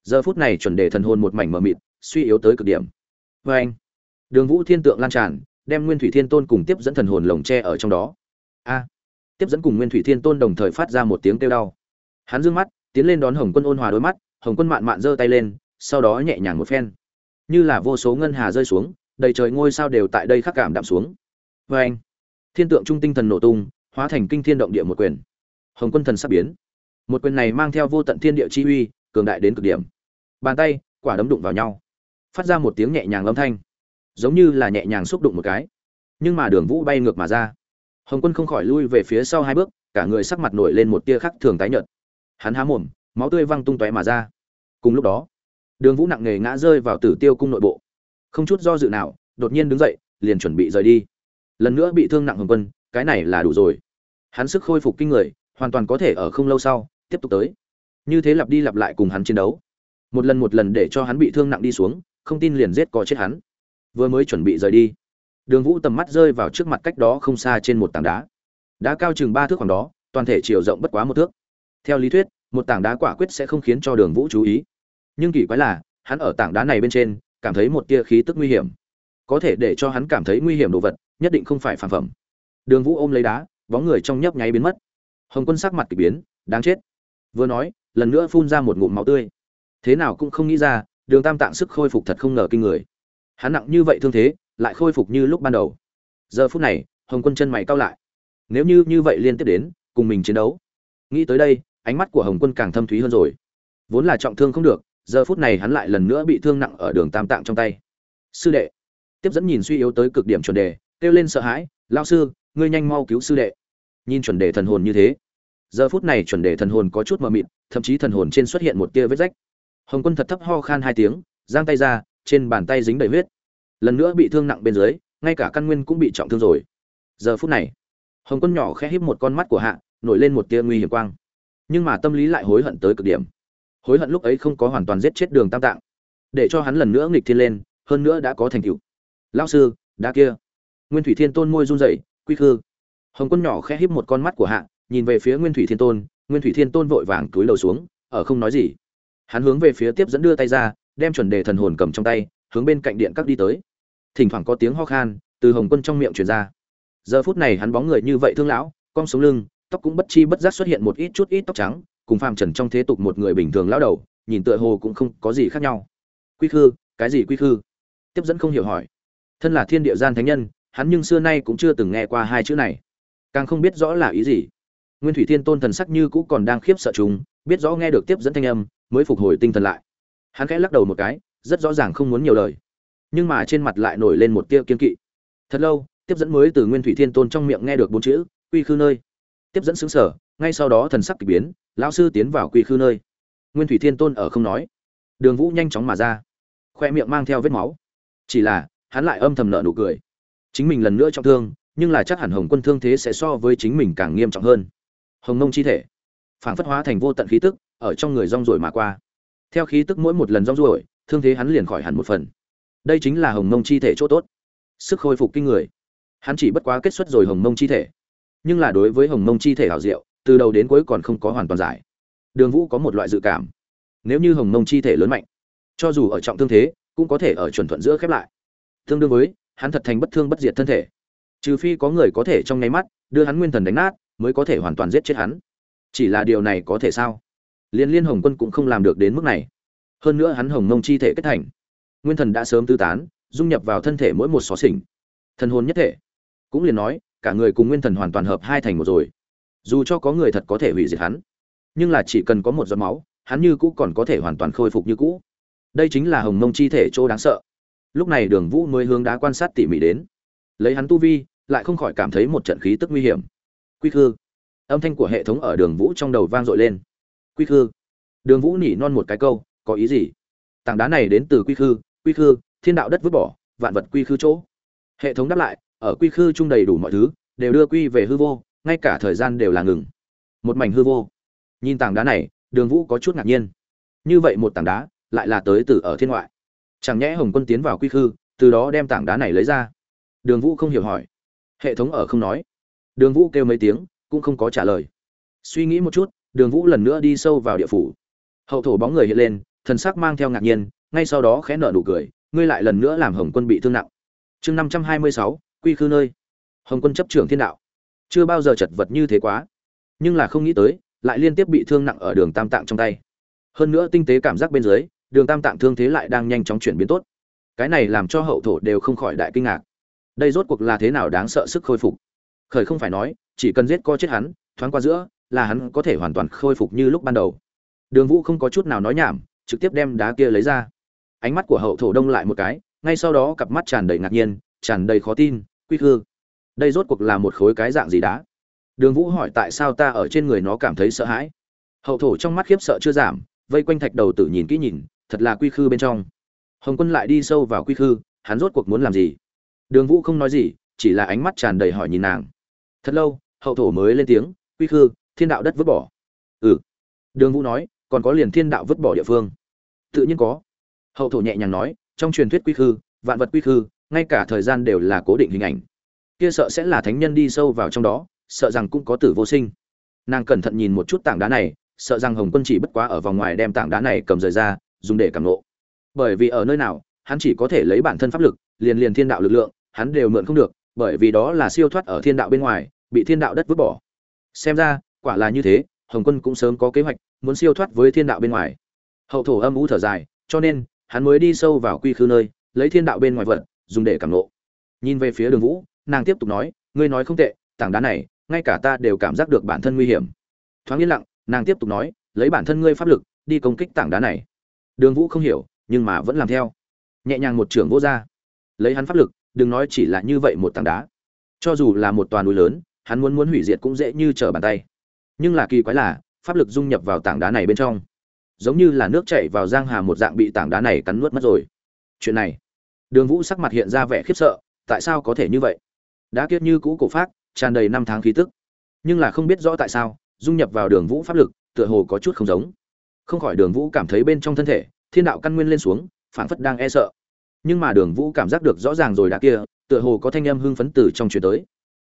Giờ phút này chuẩn đề thần hồn một mảnh mờ mịt, suy yếu tới cực điểm. Vê anh đường vũ thiên tượng lan tràn, đem nguyên thủy thiên tôn cùng tiếp dẫn thần hồn lồng tre ở trong đó. A! Tiếp dẫn cùng nguyên thủy thiên tôn đồng thời phát ra một tiếng kêu đau. Hắn d mắt, tiến lên đón hồng quân ôn hòa đôi mắt, hồng quân mạn mạn giơ tay lên, sau đó nhẹ nhàng một phen. Như là vô số ngân hà rơi xuống, đầy trời ngôi sao đều tại đây khắc cảm đạm xuống. Vê anh, thiên tượng trung tinh thần nổ tung, hóa thành kinh thiên động địa một quyền. Hồng quân thần sắp biến. Một quyền này mang theo vô tận thiên địa chi uy, cường đại đến cực điểm. Bàn tay, quả đấm đụng vào nhau. Phát ra một tiếng nhẹ nhàng âm thanh giống như là nhẹ nhàng xúc đụng một cái. Nhưng mà đường vũ bay ngược mà ra. Hồng quân không khỏi lui về phía sau hai bước, cả người sắc mặt nổi lên một tia khắc thường tái nhợt. Hắn há mồm, máu tươi văng tung tóe mà ra. Cùng lúc đó, đường vũ nặng nề ngã rơi vào tử tiêu cung nội bộ. Không chút do dự nào, đột nhiên đứng dậy, liền chuẩn bị rời đi. Lần nữa bị thương nặng hồng quân, cái này là đủ rồi. Hắn sức khôi phục kinh người, hoàn toàn có thể ở không lâu sau, tiếp tục tới. Như thế lặp đi lặp lại cùng hắn chiến đấu. Một lần một lần để cho hắn bị thương nặng đi xuống, không tin liền giết có chết hắn vừa mới chuẩn bị rời đi. Đường vũ tầm mắt rơi vào trước mặt cách đó không xa trên một tảng đá. Đá cao chừng ba thước khoảng đó, toàn thể chiều rộng bất quá một thước. Theo lý thuyết, một tảng đá quả quyết sẽ không khiến cho đường vũ chú ý. Nhưng kỳ quái là, hắn ở tảng đá này bên trên, cảm thấy một tia khí tức nguy hiểm. Có thể để cho hắn cảm thấy nguy hiểm đồ vật, nhất định không phải phản phẩm. Đường vũ ôm lấy đá, bóng người trong nhấp nháy biến mất. Hồng quân sắc mặt k ỳ biến, đáng chết. Vừa nói, lần nữa phun ra một ngụm máu tươi. Thế nào cũng không nghĩ ra, đường tam tạng sức khôi phục thật không ngờ kinh người hắn nặng như vậy thương thế, lại khôi phục như lúc ban đầu. Giờ phút này, hồng quân chân mày cao lại. Nếu như như vậy liên tiếp đến, cùng mình chiến đấu. Nghĩ tới đây, ánh mắt của hồng quân càng thâm thúy hơn rồi. Vốn là trọng thương không được, giờ phút này hắn lại lần nữa bị thương nặng ở đường tam tạng trong tay. Sư đệ. Tiếp dẫn nhìn suy yếu tới cực điểm chuẩn đề, kêu lên sợ hãi lao sư, ngươi nhanh mau cứu sư đệ. Nhìn chuẩn đề thần hồn như thế. Giờ phút này chuẩn đề thần hồn có chút mờ mịt, thậm chí thần hồn trên xuất hiện một tia vết rách. Hồng quân thật thấp ho khan hai tiếng, giang tay ra trên bàn tay dính đầy huyết. Lần nữa bị thương nặng bên dưới, ngay cả căn nguyên cũng bị trọng thương rồi. Giờ phút này, hồng quân nhỏ khẽ híp một con mắt của hạ, nổi lên một tia nguy hiểm quang. Nhưng mà tâm lý lại hối hận tới cực điểm. Hối hận lúc ấy không có hoàn toàn giết chết đường tam tạng. Để cho hắn lần nữa nghịch thiên lên, hơn nữa đã có thành tựu. Lao sư, đã kia. Nguyên thủy thiên tôn môi run rẩy, quy khư. Hồng quân nhỏ khẽ híp một con mắt của hạ, nhìn về phía nguyên thủy thiên tôn. Nguyên thủy thiên tôn vội vàng túi đầu xuống, ở không nói gì. Hắn hướng về phía tiếp dẫn đưa tay ra đem chuẩn đề thần hồn cầm trong tay, hướng bên cạnh điện các đi tới. Thỉnh thoảng có tiếng ho khan từ hồng quân trong miệng truyền ra. Giờ phút này hắn bóng người như vậy thương lão, cong sống lưng, tóc cũng bất chi bất giác xuất hiện một ít chút ít tóc trắng, cùng phàm trần trong thế tục một người bình thường lão đầu, nhìn tựa hồ cũng không có gì khác nhau. Quy khư, cái gì quy khư? Tiếp dẫn không hiểu hỏi. Thân là thiên địa gian thánh nhân, hắn nhưng xưa nay cũng chưa từng nghe qua hai chữ này. Càng không biết rõ là ý gì. Nguyên thủy thiên tôn thần sắc như cũ còn đang khiếp sợ chúng, biết rõ nghe được tiếp dẫn thanh âm, mới phục hồi tinh thần lại hắn khẽ lắc đầu một cái, rất rõ ràng không muốn nhiều lời. Nhưng mà trên mặt lại nổi lên một tia kiên kỵ. Thật lâu, tiếp dẫn mới từ nguyên thủy thiên tôn trong miệng nghe được bốn chữ, quy khư nơi. Tiếp dẫn xứng sở ngay sau đó thần sắc k ỳ biến, lão sư tiến vào quy khư nơi. Nguyên thủy thiên tôn ở không nói. Đường vũ nhanh chóng mà ra. Khoe miệng mang theo vết máu. Chỉ là, hắn lại âm thầm nợ nụ cười. Chính mình lần nữa trọng thương, nhưng là chắc hẳn hồng quân thương thế sẽ so với chính mình càng nghiêm trọng hơn. Hồng nông chi thể. Phảng phất hóa thành vô tận khí tức, ở trong người rong ruổi mà qua theo khí tức mỗi một lần rong ruổi, thương thế hắn liền khỏi hẳn một phần. Đây chính là hồng mông chi thể chỗ tốt. Sức khôi phục kinh người. Hắn chỉ bất quá kết xuất rồi hồng mông chi thể. Nhưng là đối với hồng mông chi thể hảo diệu, từ đầu đến cuối còn không có hoàn toàn giải. Đường vũ có một loại dự cảm. Nếu như hồng mông chi thể lớn mạnh, cho dù ở trọng thương thế, cũng có thể ở chuẩn thuận giữa khép lại. Tương đương với, hắn thật thành bất thương bất diệt thân thể. Trừ phi có người có thể trong nháy mắt, đưa hắn nguyên thần đánh nát, mới có thể hoàn toàn giết chết hắn. Chỉ là điều này có thể sao? Liên liên hồng quân cũng không làm được đến mức này. Hơn nữa hắn hồng mông chi thể kết thành. Nguyên thần đã sớm tư tán, dung nhập vào thân thể mỗi một xó xỉnh. Thân hồn nhất thể. Cũng liền nói, cả người cùng nguyên thần hoàn toàn hợp hai thành một rồi. Dù cho có người thật có thể hủy diệt hắn, nhưng là chỉ cần có một giọt máu, hắn như cũ còn có thể hoàn toàn khôi phục như cũ. Đây chính là hồng mông chi thể chỗ đáng sợ. Lúc này đường vũ mới hướng đá quan sát tỉ mỉ đến. Lấy hắn tu vi, lại không khỏi cảm thấy một trận khí tức nguy hiểm. Quy khư. Âm thanh của hệ thống ở đường vũ trong đầu vang dội lên quy khư. Đường vũ nỉ non một cái câu, có ý gì? Tảng đá này đến từ quy khư quy khư, thiên đạo đất vứt bỏ, vạn vật quy khư chỗ. Hệ thống đáp lại, ở quy khư chung đầy đủ mọi thứ, đều đưa quy về hư vô, ngay cả thời gian đều là ngừng. Một mảnh hư vô. Nhìn tảng đá này, đường vũ có chút ngạc nhiên. Như vậy một tảng đá, lại là tới từ ở thiên ngoại. Chẳng nhẽ hồng quân tiến vào quy khư, từ đó đem tảng đá này lấy ra? Đường vũ không hiểu hỏi. Hệ thống ở không nói. Đường vũ kêu mấy tiếng, cũng không có trả lời. Suy nghĩ một chút đường vũ lần nữa đi sâu vào địa phủ. Hậu thổ bóng người hiện lên, thần sắc mang theo ngạc nhiên, ngay sau đó khẽ nở nụ cười, ngươi lại lần nữa làm hồng quân bị thương nặng. Chương năm trăm hai mươi sáu, quy khư nơi. Hồng quân chấp trưởng thiên đạo. Chưa bao giờ chật vật như thế quá. Nhưng là không nghĩ tới, lại liên tiếp bị thương nặng ở đường tam tạng trong tay. Hơn nữa tinh tế cảm giác bên dưới, đường tam tạng thương thế lại đang nhanh chóng chuyển biến tốt. Cái này làm cho hậu thổ đều không khỏi đại kinh ngạc. Đây rốt cuộc là thế nào đáng sợ sức khôi phục? Khởi không phải nói, chỉ cần giết co chết hắn thoáng qua giữa, là hắn có thể hoàn toàn khôi phục như lúc ban đầu. Đường vũ không có chút nào nói nhảm, trực tiếp đem đá kia lấy ra. Ánh mắt của hậu thổ đông lại một cái, ngay sau đó cặp mắt tràn đầy ngạc nhiên, tràn đầy khó tin, quy khư. Đây rốt cuộc là một khối cái dạng gì đá? Đường vũ hỏi tại sao ta ở trên người nó cảm thấy sợ hãi. Hậu thổ trong mắt khiếp sợ chưa giảm, vây quanh thạch đầu tử nhìn kỹ nhìn, thật là quy khư bên trong. Hồng quân lại đi sâu vào quy khư, hắn rốt cuộc muốn làm gì? Đường vũ không nói gì, chỉ là ánh mắt tràn đầy hỏi nhìn nàng. Thật lâu, hậu thổ mới lên tiếng quy khư, thiên đạo đất vứt bỏ. Ừ. Đường vũ nói, còn có liền thiên đạo vứt bỏ địa phương. Tự nhiên có. Hậu thổ nhẹ nhàng nói, trong truyền thuyết quy khư, vạn vật quy khư, ngay cả thời gian đều là cố định hình ảnh. Kia sợ sẽ là thánh nhân đi sâu vào trong đó, sợ rằng cũng có tử vô sinh. Nàng cẩn thận nhìn một chút tảng đá này, sợ rằng hồng quân chỉ bất quá ở vòng ngoài đem tảng đá này cầm rời ra, dùng để cảm nộ bởi vì ở nơi nào, hắn chỉ có thể lấy bản thân pháp lực, liền liền thiên đạo lực lượng, hắn đều mượn không được, bởi vì đó là siêu thoát ở thiên đạo bên ngoài, bị thiên đạo đất vứt bỏ xem ra, quả là như thế, hồng quân cũng sớm có kế hoạch, muốn siêu thoát với thiên đạo bên ngoài. Hậu thổ âm u thở dài, cho nên, hắn mới đi sâu vào quy khư nơi, lấy thiên đạo bên ngoài vật, dùng để cảm lộ nhìn về phía đường vũ, nàng tiếp tục nói, ngươi nói không tệ, tảng đá này, ngay cả ta đều cảm giác được bản thân nguy hiểm. Thoáng yên lặng, nàng tiếp tục nói, lấy bản thân ngươi pháp lực, đi công kích tảng đá này. Đường vũ không hiểu, nhưng mà vẫn làm theo. Nhẹ nhàng một trưởng vô r lấy hắn pháp lực, đừng nói chỉ là như vậy một tảng đá. Cho dù là một toàn núi lớn hắn muốn muốn hủy diệt cũng dễ như trở bàn tay. Nhưng là kỳ quái là, pháp lực dung nhập vào tảng đá này bên trong, giống như là nước chảy vào giang hà một dạng bị tảng đá này cắn nuốt mất rồi. Chuyện này, đường vũ sắc mặt hiện ra vẻ khiếp sợ, tại sao có thể như vậy? Đã kiết như cũ cổ phát, tràn đầy năm tháng khí tức. Nhưng là không biết rõ tại sao, dung nhập vào đường vũ pháp lực, tựa hồ có chút không giống. Không khỏi đường vũ cảm thấy bên trong thân thể, thiên đạo căn nguyên lên xuống, phảng phất đang e sợ. Nhưng mà đường vũ cảm giác được rõ ràng rồi đã kia, tựa hồ có thanh âm hưng phấn từ trong truyền tới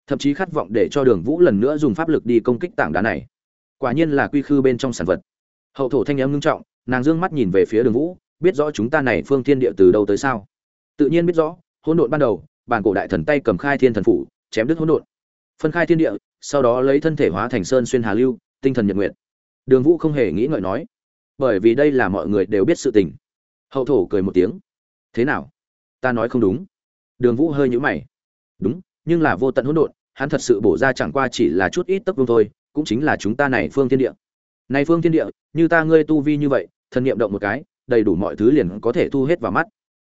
thậm chí khát vọng để cho đường vũ lần nữa dùng pháp lực đi công kích tảng đá này. Quả nhiên là quy khư bên trong sản vật. Hậu thổ thanh âm ngưng trọng, nàng d ư ơ n g mắt nhìn về phía đường vũ, biết rõ chúng ta này phương thiên địa từ đâu tới sao? Tự nhiên biết rõ, hỗn độn ban đầu, bản cổ đại thần tay cầm khai thiên thần phủ, chém đứt hỗn độn. Phân khai thiên địa, sau đó lấy thân thể hóa thành sơn xuyên hà lưu, tinh thần nhật nguyện đường vũ không hề nghĩ ngợi nói, bởi vì đây là mọi người đều biết sự tình. Hậu thổ cười một tiếng, thế nào? Ta nói không đúng. Đường vũ hơi nhũ mày, đúng nhưng là vô tận hỗn độn, hắn thật sự bổ ra chẳng qua chỉ là chút ít tấc vương thôi, cũng chính là chúng ta này phương thiên địa. Này phương thiên địa, như ta ngươi tu vi như vậy, thần niệm động một cái, đầy đủ mọi thứ liền có thể thu hết vào mắt.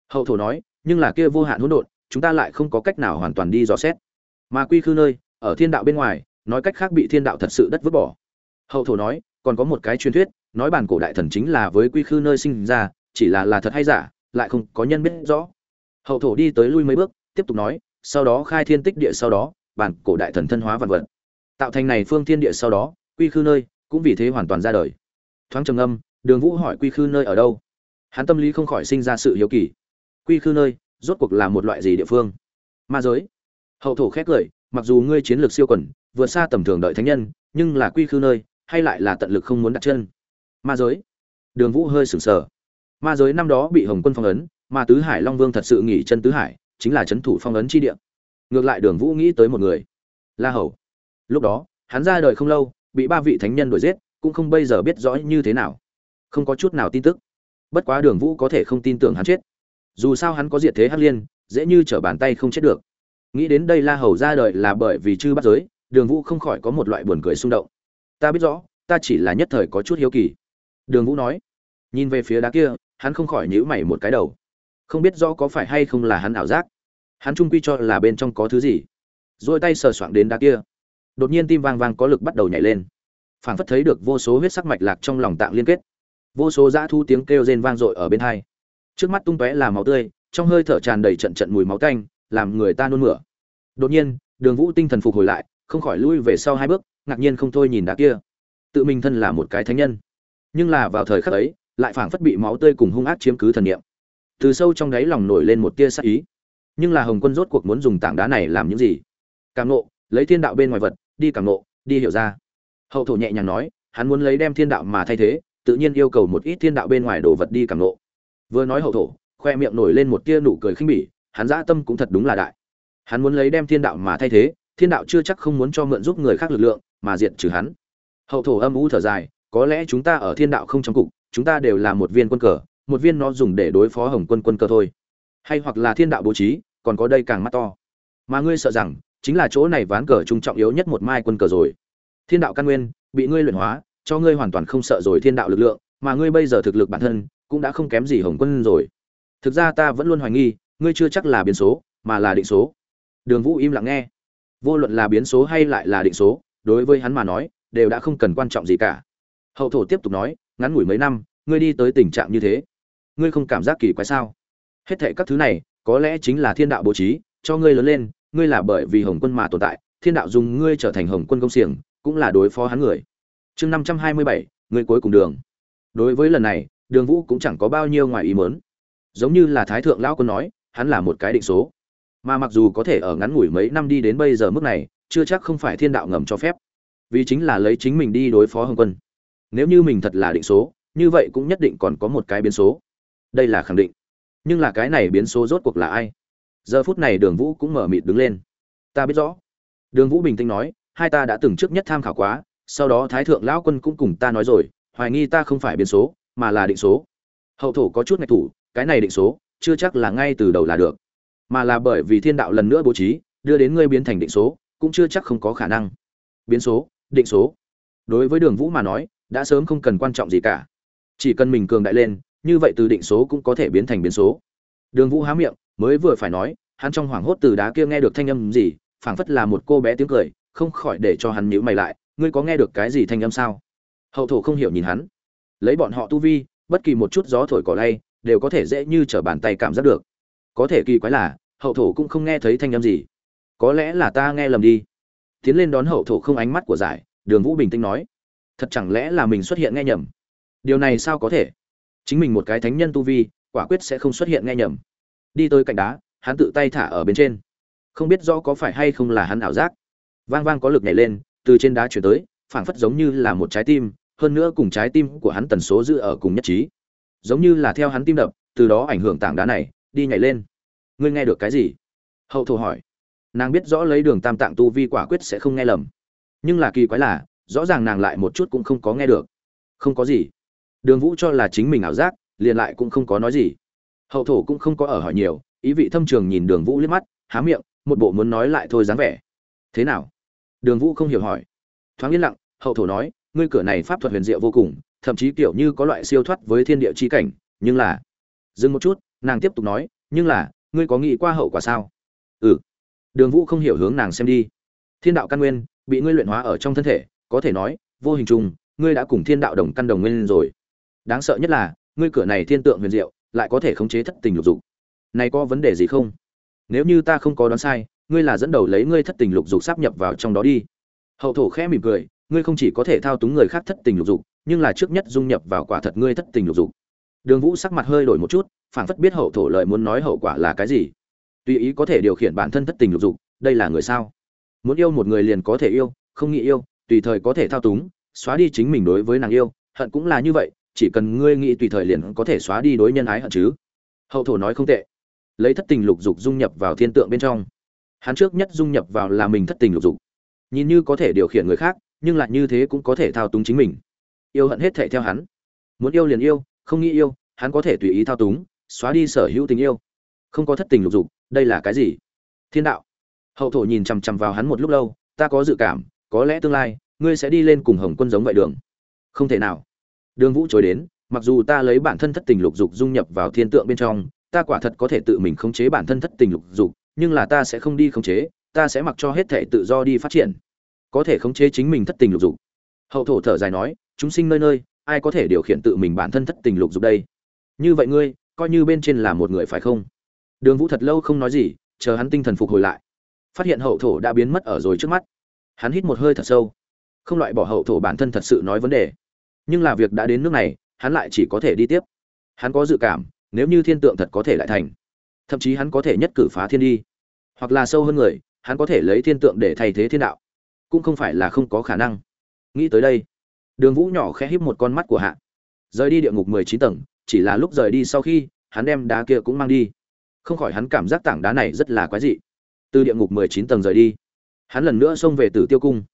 Hậu thổ nói, nhưng là kia vô hạn hỗn độn, chúng ta lại không có cách nào hoàn toàn đi dò xét. Mà quy khư nơi, ở thiên đạo bên ngoài, nói cách khác bị thiên đạo thật sự đất vứt bỏ. Hậu thổ nói, còn có một cái truyền thuyết, nói bản cổ đại thần chính là với quy khư nơi sinh ra, chỉ là là thật hay giả, lại không có nhân biết rõ. Hậu thổ đi tới lui mấy bước, tiếp tục nói sau đó khai thiên tích địa sau đó, bản cổ đại thần thân hóa vạn vật. Tạo thành này phương thiên địa sau đó, quy khư nơi cũng vì thế hoàn toàn ra đời. Thoáng trầm âm đường vũ hỏi quy khư nơi ở đâu? Hắn tâm lý không khỏi sinh ra sự hiếu kỳ. Quy khư nơi, rốt cuộc là một loại gì địa phương? Ma giới. Hậu thổ khét cười, mặc dù ngươi chiến lược siêu quẩn, vượt xa tầm thường đợi thánh nhân, nhưng là quy khư nơi, hay lại là tận lực không muốn đặt chân. Ma giới. Đường vũ hơi sừng sờ. Ma giới năm đó bị hồng quân phong ấn, mà tứ hải long vương thật sự nghỉ chân tứ hải chính là trấn thủ phong ấn chi địa. Ngược lại đường vũ nghĩ tới một người. La hầu. Lúc đó, hắn ra đời không lâu, bị ba vị thánh nhân đuổi giết, cũng không bây giờ biết rõ như thế nào. Không có chút nào tin tức. Bất quá đường vũ có thể không tin tưởng hắn chết. Dù sao hắn có diệt thế hắc liên, dễ như trở bàn tay không chết được. Nghĩ đến đây la hầu ra đời là bởi vì chư bắt giới, đường vũ không khỏi có một loại buồn cười xung động. Ta biết rõ, ta chỉ là nhất thời có chút hiếu kỳ. Đường vũ nói. Nhìn về phía đá kia, hắn không khỏi nhíu mày một cái đầu. Không biết rõ có phải hay không là hắn ảo giác hắn trung quy cho là bên trong có thứ gì. Rồi tay sờ soạng đến đá kia. Đột nhiên tim vang vang có lực bắt đầu nhảy lên. Phảng phất thấy được vô số huyết sắc mạch lạc trong lòng tạng liên kết. Vô số dã thu tiếng kêu rên vang dội ở bên hai. Trước mắt tung tóe là máu tươi, trong hơi thở tràn đầy trận trận mùi máu tanh, làm người ta nôn mửa. Đột nhiên, đường vũ tinh thần phục hồi lại, không khỏi lui về sau hai bước, ngạc nhiên không thôi nhìn đá kia. Tự mình thân là một cái thánh nhân. Nhưng là vào thời khắc ấy, lại phảng phất bị máu tươi cùng hung ác chiếm cứ thần niệm. Từ sâu trong đáy lòng nổi lên một tia sắc ý nhưng là hồng quân rốt cuộc muốn dùng tảng đá này làm những gì? Càng nộ, lấy thiên đạo bên ngoài vật, đi càng nộ, đi hiểu ra. Hậu thổ nhẹ nhàng nói, hắn muốn lấy đem thiên đạo mà thay thế, tự nhiên yêu cầu một ít thiên đạo bên ngoài đồ vật đi càng nộ. Vừa nói hậu thổ, khoe miệng nổi lên một tia nụ cười khinh bỉ, hắn dã tâm cũng thật đúng là đại. Hắn muốn lấy đem thiên đạo mà thay thế, thiên đạo chưa chắc không muốn cho mượn giúp người khác lực lượng, mà diệt trừ hắn. Hậu thổ âm u thở dài, có lẽ chúng ta ở thiên đạo không trong cục, chúng ta đều là một viên quân cờ, một viên nó dùng để đối phó hồng quân quân cờ thôi hay hoặc là thiên đạo bố trí, còn có đây càng mắt to. Mà ngươi sợ rằng, chính là chỗ này ván cờ trung trọng yếu nhất một mai quân cờ rồi. Thiên đạo căn nguyên, bị ngươi luyện hóa, cho ngươi hoàn toàn không sợ rồi thiên đạo lực lượng, mà ngươi bây giờ thực lực bản thân, cũng đã không kém gì hồng quân rồi. Thực ra ta vẫn luôn hoài nghi, ngươi chưa chắc là biến số, mà là định số. Đường vũ im lặng nghe. Vô luận là biến số hay lại là định số, đối với hắn mà nói, đều đã không cần quan trọng gì cả. Hậu thổ tiếp tục nói, ngắn ngủi mấy năm, ngươi đi tới tình trạng như thế. Ngươi không cảm giác kỳ quái sao? Hết thệ các thứ này, có lẽ chính là thiên đạo bố trí, cho ngươi lớn lên, ngươi là bởi vì hồng quân mà tồn tại, thiên đạo dùng ngươi trở thành hồng quân công xiềng, cũng là đối phó hắn người. Chương năm trăm hai mươi bảy, ngươi cuối cùng đường. Đối với lần này, đường vũ cũng chẳng có bao nhiêu ngoài ý mớn giống như là thái thượng lão quân nói, hắn là một cái định số. Mà mặc dù có thể ở ngắn ngủi mấy năm đi đến bây giờ mức này, chưa chắc không phải thiên đạo ngầm cho phép. Vì chính là lấy chính mình đi đối phó hồng quân. Nếu như mình thật là định số, như vậy cũng nhất định còn có một cái biến số. Đây là khẳng định nhưng là cái này biến số rốt cuộc là ai? Giờ phút này đường vũ cũng mở mịt đứng lên. Ta biết rõ. Đường vũ bình tĩnh nói, hai ta đã từng trước nhất tham khảo quá, sau đó thái thượng lão quân cũng cùng ta nói rồi, hoài nghi ta không phải biến số, mà là định số. Hậu thổ có chút ngạch thủ, cái này định số, chưa chắc là ngay từ đầu là được. Mà là bởi vì thiên đạo lần nữa bố trí, đưa đến ngươi biến thành định số, cũng chưa chắc không có khả năng. Biến số, định số. Đối với đường vũ mà nói, đã sớm không cần quan trọng gì cả. Chỉ cần mình cường đại lên như vậy từ định số cũng có thể biến thành biến số. Đường vũ há miệng, mới vừa phải nói, hắn trong hoảng hốt từ đá kia nghe được thanh âm gì, phảng phất là một cô bé tiếng cười, không khỏi để cho hắn nhíu mày lại, ngươi có nghe được cái gì thanh âm sao? Hậu thổ không hiểu nhìn hắn. Lấy bọn họ tu vi, bất kỳ một chút gió thổi cỏ lay, đều có thể dễ như trở bàn tay cảm giác được. Có thể kỳ quái là, hậu thổ cũng không nghe thấy thanh âm gì. Có lẽ là ta nghe lầm đi. Tiến lên đón hậu thổ không ánh mắt của giải, đường vũ bình tĩnh nói, thật chẳng lẽ là mình xuất hiện nghe nhầm? Điều này sao có thể? Chính mình một cái thánh nhân tu vi, quả quyết sẽ không xuất hiện nghe nhầm. Đi tới cạnh đá, hắn tự tay thả ở bên trên. Không biết rõ có phải hay không là hắn ảo giác. Vang vang có lực nhảy lên, từ trên đá chuyển tới, phảng phất giống như là một trái tim, hơn nữa cùng trái tim của hắn tần số giữ ở cùng nhất trí. Giống như là theo hắn tim đập, từ đó ảnh hưởng tảng đá này, đi nhảy lên. Ngươi nghe được cái gì? Hậu thổ hỏi. Nàng biết rõ lấy đường tam tạng tu vi quả quyết sẽ không nghe lầm. Nhưng là kỳ quái là, rõ ràng nàng lại một chút cũng không có nghe được. Không có gì đường vũ cho là chính mình ảo giác, liền lại cũng không có nói gì. Hậu thổ cũng không có ở hỏi nhiều, ý vị thâm trường nhìn đường vũ liếc mắt, há miệng, một bộ muốn nói lại thôi dáng vẻ. Thế nào? Đường vũ không hiểu hỏi. Thoáng yên lặng, hậu thổ nói, ngươi cửa này pháp thuật huyền diệu vô cùng, thậm chí kiểu như có loại siêu thoát với thiên địa chi cảnh, nhưng là, dừng một chút, nàng tiếp tục nói, nhưng là, ngươi có nghĩ qua hậu quả sao? Ừ. Đường vũ không hiểu hướng nàng xem đi. Thiên đạo căn nguyên, bị ngươi luyện hóa ở trong thân thể, có thể nói, vô hình chung, ngươi đã cùng thiên đạo đồng căn đồng nguyên rồi đáng sợ nhất là, ngươi cửa này thiên tượng huyền diệu, lại có thể khống chế thất tình lục dục. Này có vấn đề gì không? Nếu như ta không có đoán sai, ngươi là dẫn đầu lấy ngươi thất tình lục dục sắp nhập vào trong đó đi. Hậu thổ khẽ mỉm cười, ngươi không chỉ có thể thao túng người khác thất tình lục dục, nhưng là trước nhất dung nhập vào quả thật ngươi thất tình lục dục. Đường vũ sắc mặt hơi đổi một chút, phảng phất biết hậu thổ lời muốn nói hậu quả là cái gì. Tùy ý có thể điều khiển bản thân thất tình lục dục, đây là người sao? Muốn yêu một người liền có thể yêu, không nghĩ yêu, tùy thời có thể thao túng, xóa đi chính mình đối với nàng yêu, hận cũng là như vậy chỉ cần ngươi nghĩ tùy thời liền có thể xóa đi đối nhân ái hận chứ. Hậu thổ nói không tệ. Lấy thất tình lục dục dung nhập vào thiên tượng bên trong. Hắn trước nhất dung nhập vào là mình thất tình lục dục. Nhìn như có thể điều khiển người khác, nhưng lại như thế cũng có thể thao túng chính mình. Yêu hận hết thể theo hắn. Muốn yêu liền yêu, không nghĩ yêu, hắn có thể tùy ý thao túng, xóa đi sở hữu tình yêu. Không có thất tình lục dục, đây là cái gì? Thiên đạo. Hậu thổ nhìn chằm chằm vào hắn một lúc lâu, ta có dự cảm, có lẽ tương lai, ngươi sẽ đi lên cùng hồng quân giống vậy đường. Không thể nào đường vũ chối đến, mặc dù ta lấy bản thân thất tình lục dục dung nhập vào thiên tượng bên trong, ta quả thật có thể tự mình khống chế bản thân thất tình lục dục, nhưng là ta sẽ không đi khống chế, ta sẽ mặc cho hết thể tự do đi phát triển. Có thể khống chế chính mình thất tình lục dục. Hậu thổ thở dài nói, chúng sinh nơi nơi, ai có thể điều khiển tự mình bản thân thất tình lục dục đây? Như vậy ngươi, coi như bên trên là một người phải không? Đường vũ thật lâu không nói gì, chờ hắn tinh thần phục hồi lại. Phát hiện hậu thổ đã biến mất ở rồi trước mắt. Hắn hít một hơi thật sâu. Không loại bỏ hậu thổ bản thân thật sự nói vấn đề nhưng là việc đã đến nước này, hắn lại chỉ có thể đi tiếp. Hắn có dự cảm, nếu như thiên tượng thật có thể lại thành, thậm chí hắn có thể nhất cử phá thiên đi. Hoặc là sâu hơn người, hắn có thể lấy thiên tượng để thay thế thiên đạo. Cũng không phải là không có khả năng. Nghĩ tới đây, đường vũ nhỏ khẽ híp một con mắt của hạ. Rời đi địa ngục mười chín tầng, chỉ là lúc rời đi sau khi, hắn đem đá kia cũng mang đi. Không khỏi hắn cảm giác tảng đá này rất là quái dị. Từ địa ngục mười chín tầng rời đi, hắn lần nữa xông về tử tiêu cung.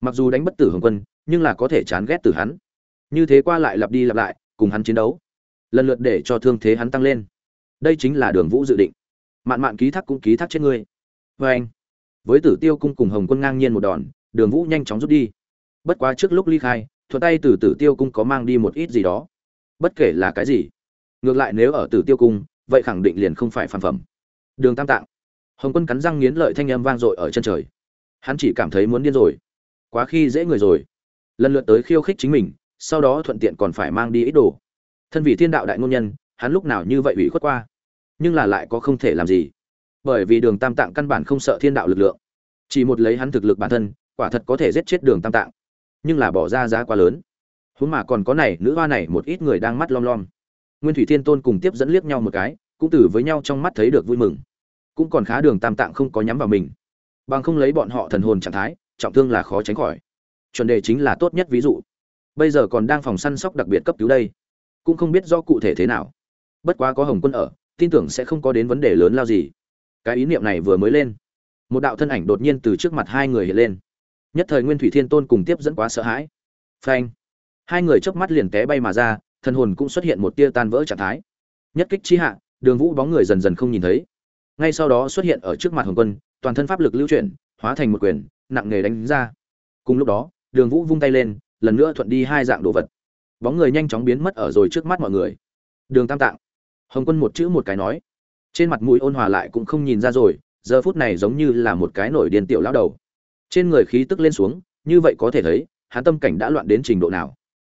Mặc dù đánh bất tử hồng quân, nhưng là có thể chán ghét từ hắn như thế qua lại lặp đi lặp lại, cùng hắn chiến đấu. Lần lượt để cho thương thế hắn tăng lên. Đây chính là đường vũ dự định. Mạn mạn ký thác cũng ký thác trên ngươi. Vê anh, với tử tiêu cung cùng hồng quân ngang nhiên một đòn, đường vũ nhanh chóng rút đi. Bất quá trước lúc ly khai, thuận tay từ tử tiêu cung có mang đi một ít gì đó. Bất kể là cái gì, ngược lại nếu ở tử tiêu cung, vậy khẳng định liền không phải phản phẩm. Đường tam tạng. Hồng quân cắn răng nghiến lợi thanh âm vang dội ở chân trời. Hắn chỉ cảm thấy muốn điên rồi. Quá khi dễ người rồi. Lần lượt tới khiêu khích chính mình sau đó thuận tiện còn phải mang đi ít đồ. Thân vị thiên đạo đại ngôn nhân, hắn lúc nào như vậy ủy khuất qua? Nhưng là lại có không thể làm gì. Bởi vì đường tam tạng căn bản không sợ thiên đạo lực lượng. Chỉ một lấy hắn thực lực bản thân, quả thật có thể giết chết đường tam tạng. Nhưng là bỏ ra giá quá lớn. Huống mà còn có này, nữ hoa này một ít người đang mắt lom lom. Nguyên thủy thiên tôn cùng tiếp dẫn liếc nhau một cái, cũng từ với nhau trong mắt thấy được vui mừng. Cũng còn khá đường tam tạng không có nhắm vào mình. Bằng không lấy bọn họ thần hồn trạng thái, trọng thương là khó tránh khỏi. Chuẩn đề chính là tốt nhất ví dụ bây giờ còn đang phòng săn sóc đặc biệt cấp cứu đây. Cũng không biết do cụ thể thế nào. Bất quá có hồng quân ở, tin tưởng sẽ không có đến vấn đề lớn lao gì. Cái ý niệm này vừa mới lên, một đạo thân ảnh đột nhiên từ trước mặt hai người hiện lên. Nhất thời nguyên thủy thiên tôn cùng tiếp dẫn quá sợ hãi. Phanh! Hai người chớp mắt liền té bay mà ra thân hồn cũng xuất hiện một tia tan vỡ trạng thái. Nhất kích chi hạ, đường vũ bóng người dần dần không nhìn thấy. Ngay sau đó xuất hiện ở trước mặt hồng quân, toàn thân pháp lực lưu chuyển, hóa thành một quyền, nặng nề đánh ra. Cùng lúc đó, đường vũ vung tay lên lần nữa thuận đi hai dạng đồ vật. Bóng người nhanh chóng biến mất ở rồi trước mắt mọi người. Đường tam tạng. Hồng quân một chữ một cái nói. Trên mặt mũi ôn hòa lại cũng không nhìn ra rồi, giờ phút này giống như là một cái nổi điên tiểu lão đầu. Trên người khí tức lên xuống, như vậy có thể thấy, hắn tâm cảnh đã loạn đến trình độ nào.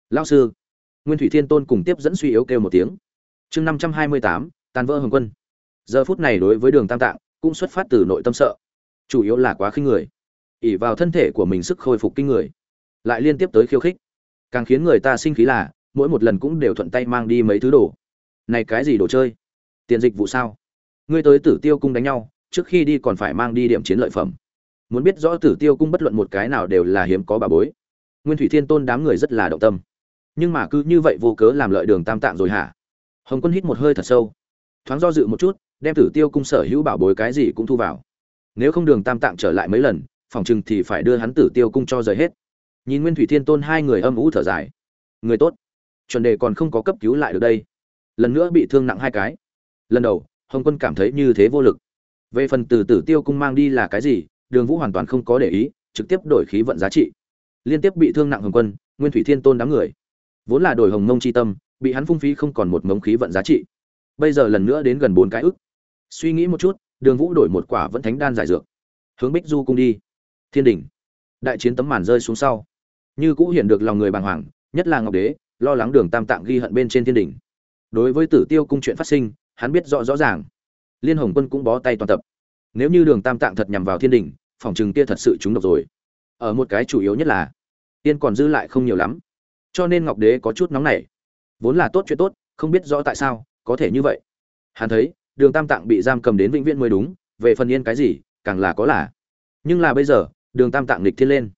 Lão sư, nguyên thủy thiên tôn cùng tiếp dẫn suy yếu kêu một tiếng. Chương năm trăm hai mươi tám, tàn vỡ hồng quân. Giờ phút này đối với đường tam tạng, cũng xuất phát từ nội tâm sợ. Chủ yếu là quá khinh người. Ỉ vào thân thể của mình sức khôi phục kinh người lại liên tiếp tới khiêu khích. Càng khiến người ta sinh khí là, mỗi một lần cũng đều thuận tay mang đi mấy thứ đồ. Này cái gì đồ chơi? Tiền dịch vụ sao? Ngươi tới tử tiêu cung đánh nhau, trước khi đi còn phải mang đi điểm chiến lợi phẩm. Muốn biết rõ tử tiêu cung bất luận một cái nào đều là hiếm có bà bối. Nguyên thủy thiên tôn đám người rất là động tâm. Nhưng mà cứ như vậy vô cớ làm lợi đường tam tạng rồi hả? Hồng quân hít một hơi thật sâu. Thoáng do dự một chút, đem tử tiêu cung sở hữu bảo bối cái gì cũng thu vào. Nếu không đường tam tạng trở lại mấy lần, phòng chừng thì phải đưa hắn tử tiêu cung cho rời hết nhìn nguyên thủy thiên tôn hai người âm ủ thở dài. Người tốt. Chuẩn đề còn không có cấp cứu lại được đây. Lần nữa bị thương nặng hai cái. Lần đầu, hồng quân cảm thấy như thế vô lực. Về phần từ tử tiêu cung mang đi là cái gì, đường vũ hoàn toàn không có để ý, trực tiếp đổi khí vận giá trị. Liên tiếp bị thương nặng hồng quân, nguyên thủy thiên tôn đám người. Vốn là đổi hồng mông chi tâm, bị hắn phung phí không còn một mống khí vận giá trị. Bây giờ lần nữa đến gần bốn cái ức. Suy nghĩ một chút, đường vũ đổi một quả vẫn thánh đan giải dược. Hướng bích du cung đi. Thiên đình đại chiến tấm màn rơi xuống sau như cũ hiện được lòng người bàng hoàng, nhất là ngọc đế, lo lắng đường tam tạng ghi hận bên trên thiên đình. Đối với tử tiêu cung chuyện phát sinh, hắn biết rõ rõ ràng. Liên hồng quân cũng bó tay toàn tập. Nếu như đường tam tạng thật nhằm vào thiên đình, phòng chừng kia thật sự trúng độc rồi. Ở một cái chủ yếu nhất là, tiên còn dư lại không nhiều lắm. Cho nên ngọc đế có chút nóng nảy. Vốn là tốt chuyện tốt, không biết rõ tại sao, có thể như vậy. Hắn thấy, đường tam tạng bị giam cầm đến vĩnh viễn mới đúng, về phần yên cái gì, càng là có là. Nhưng là bây giờ, đường tam tạng nghịch thiên lên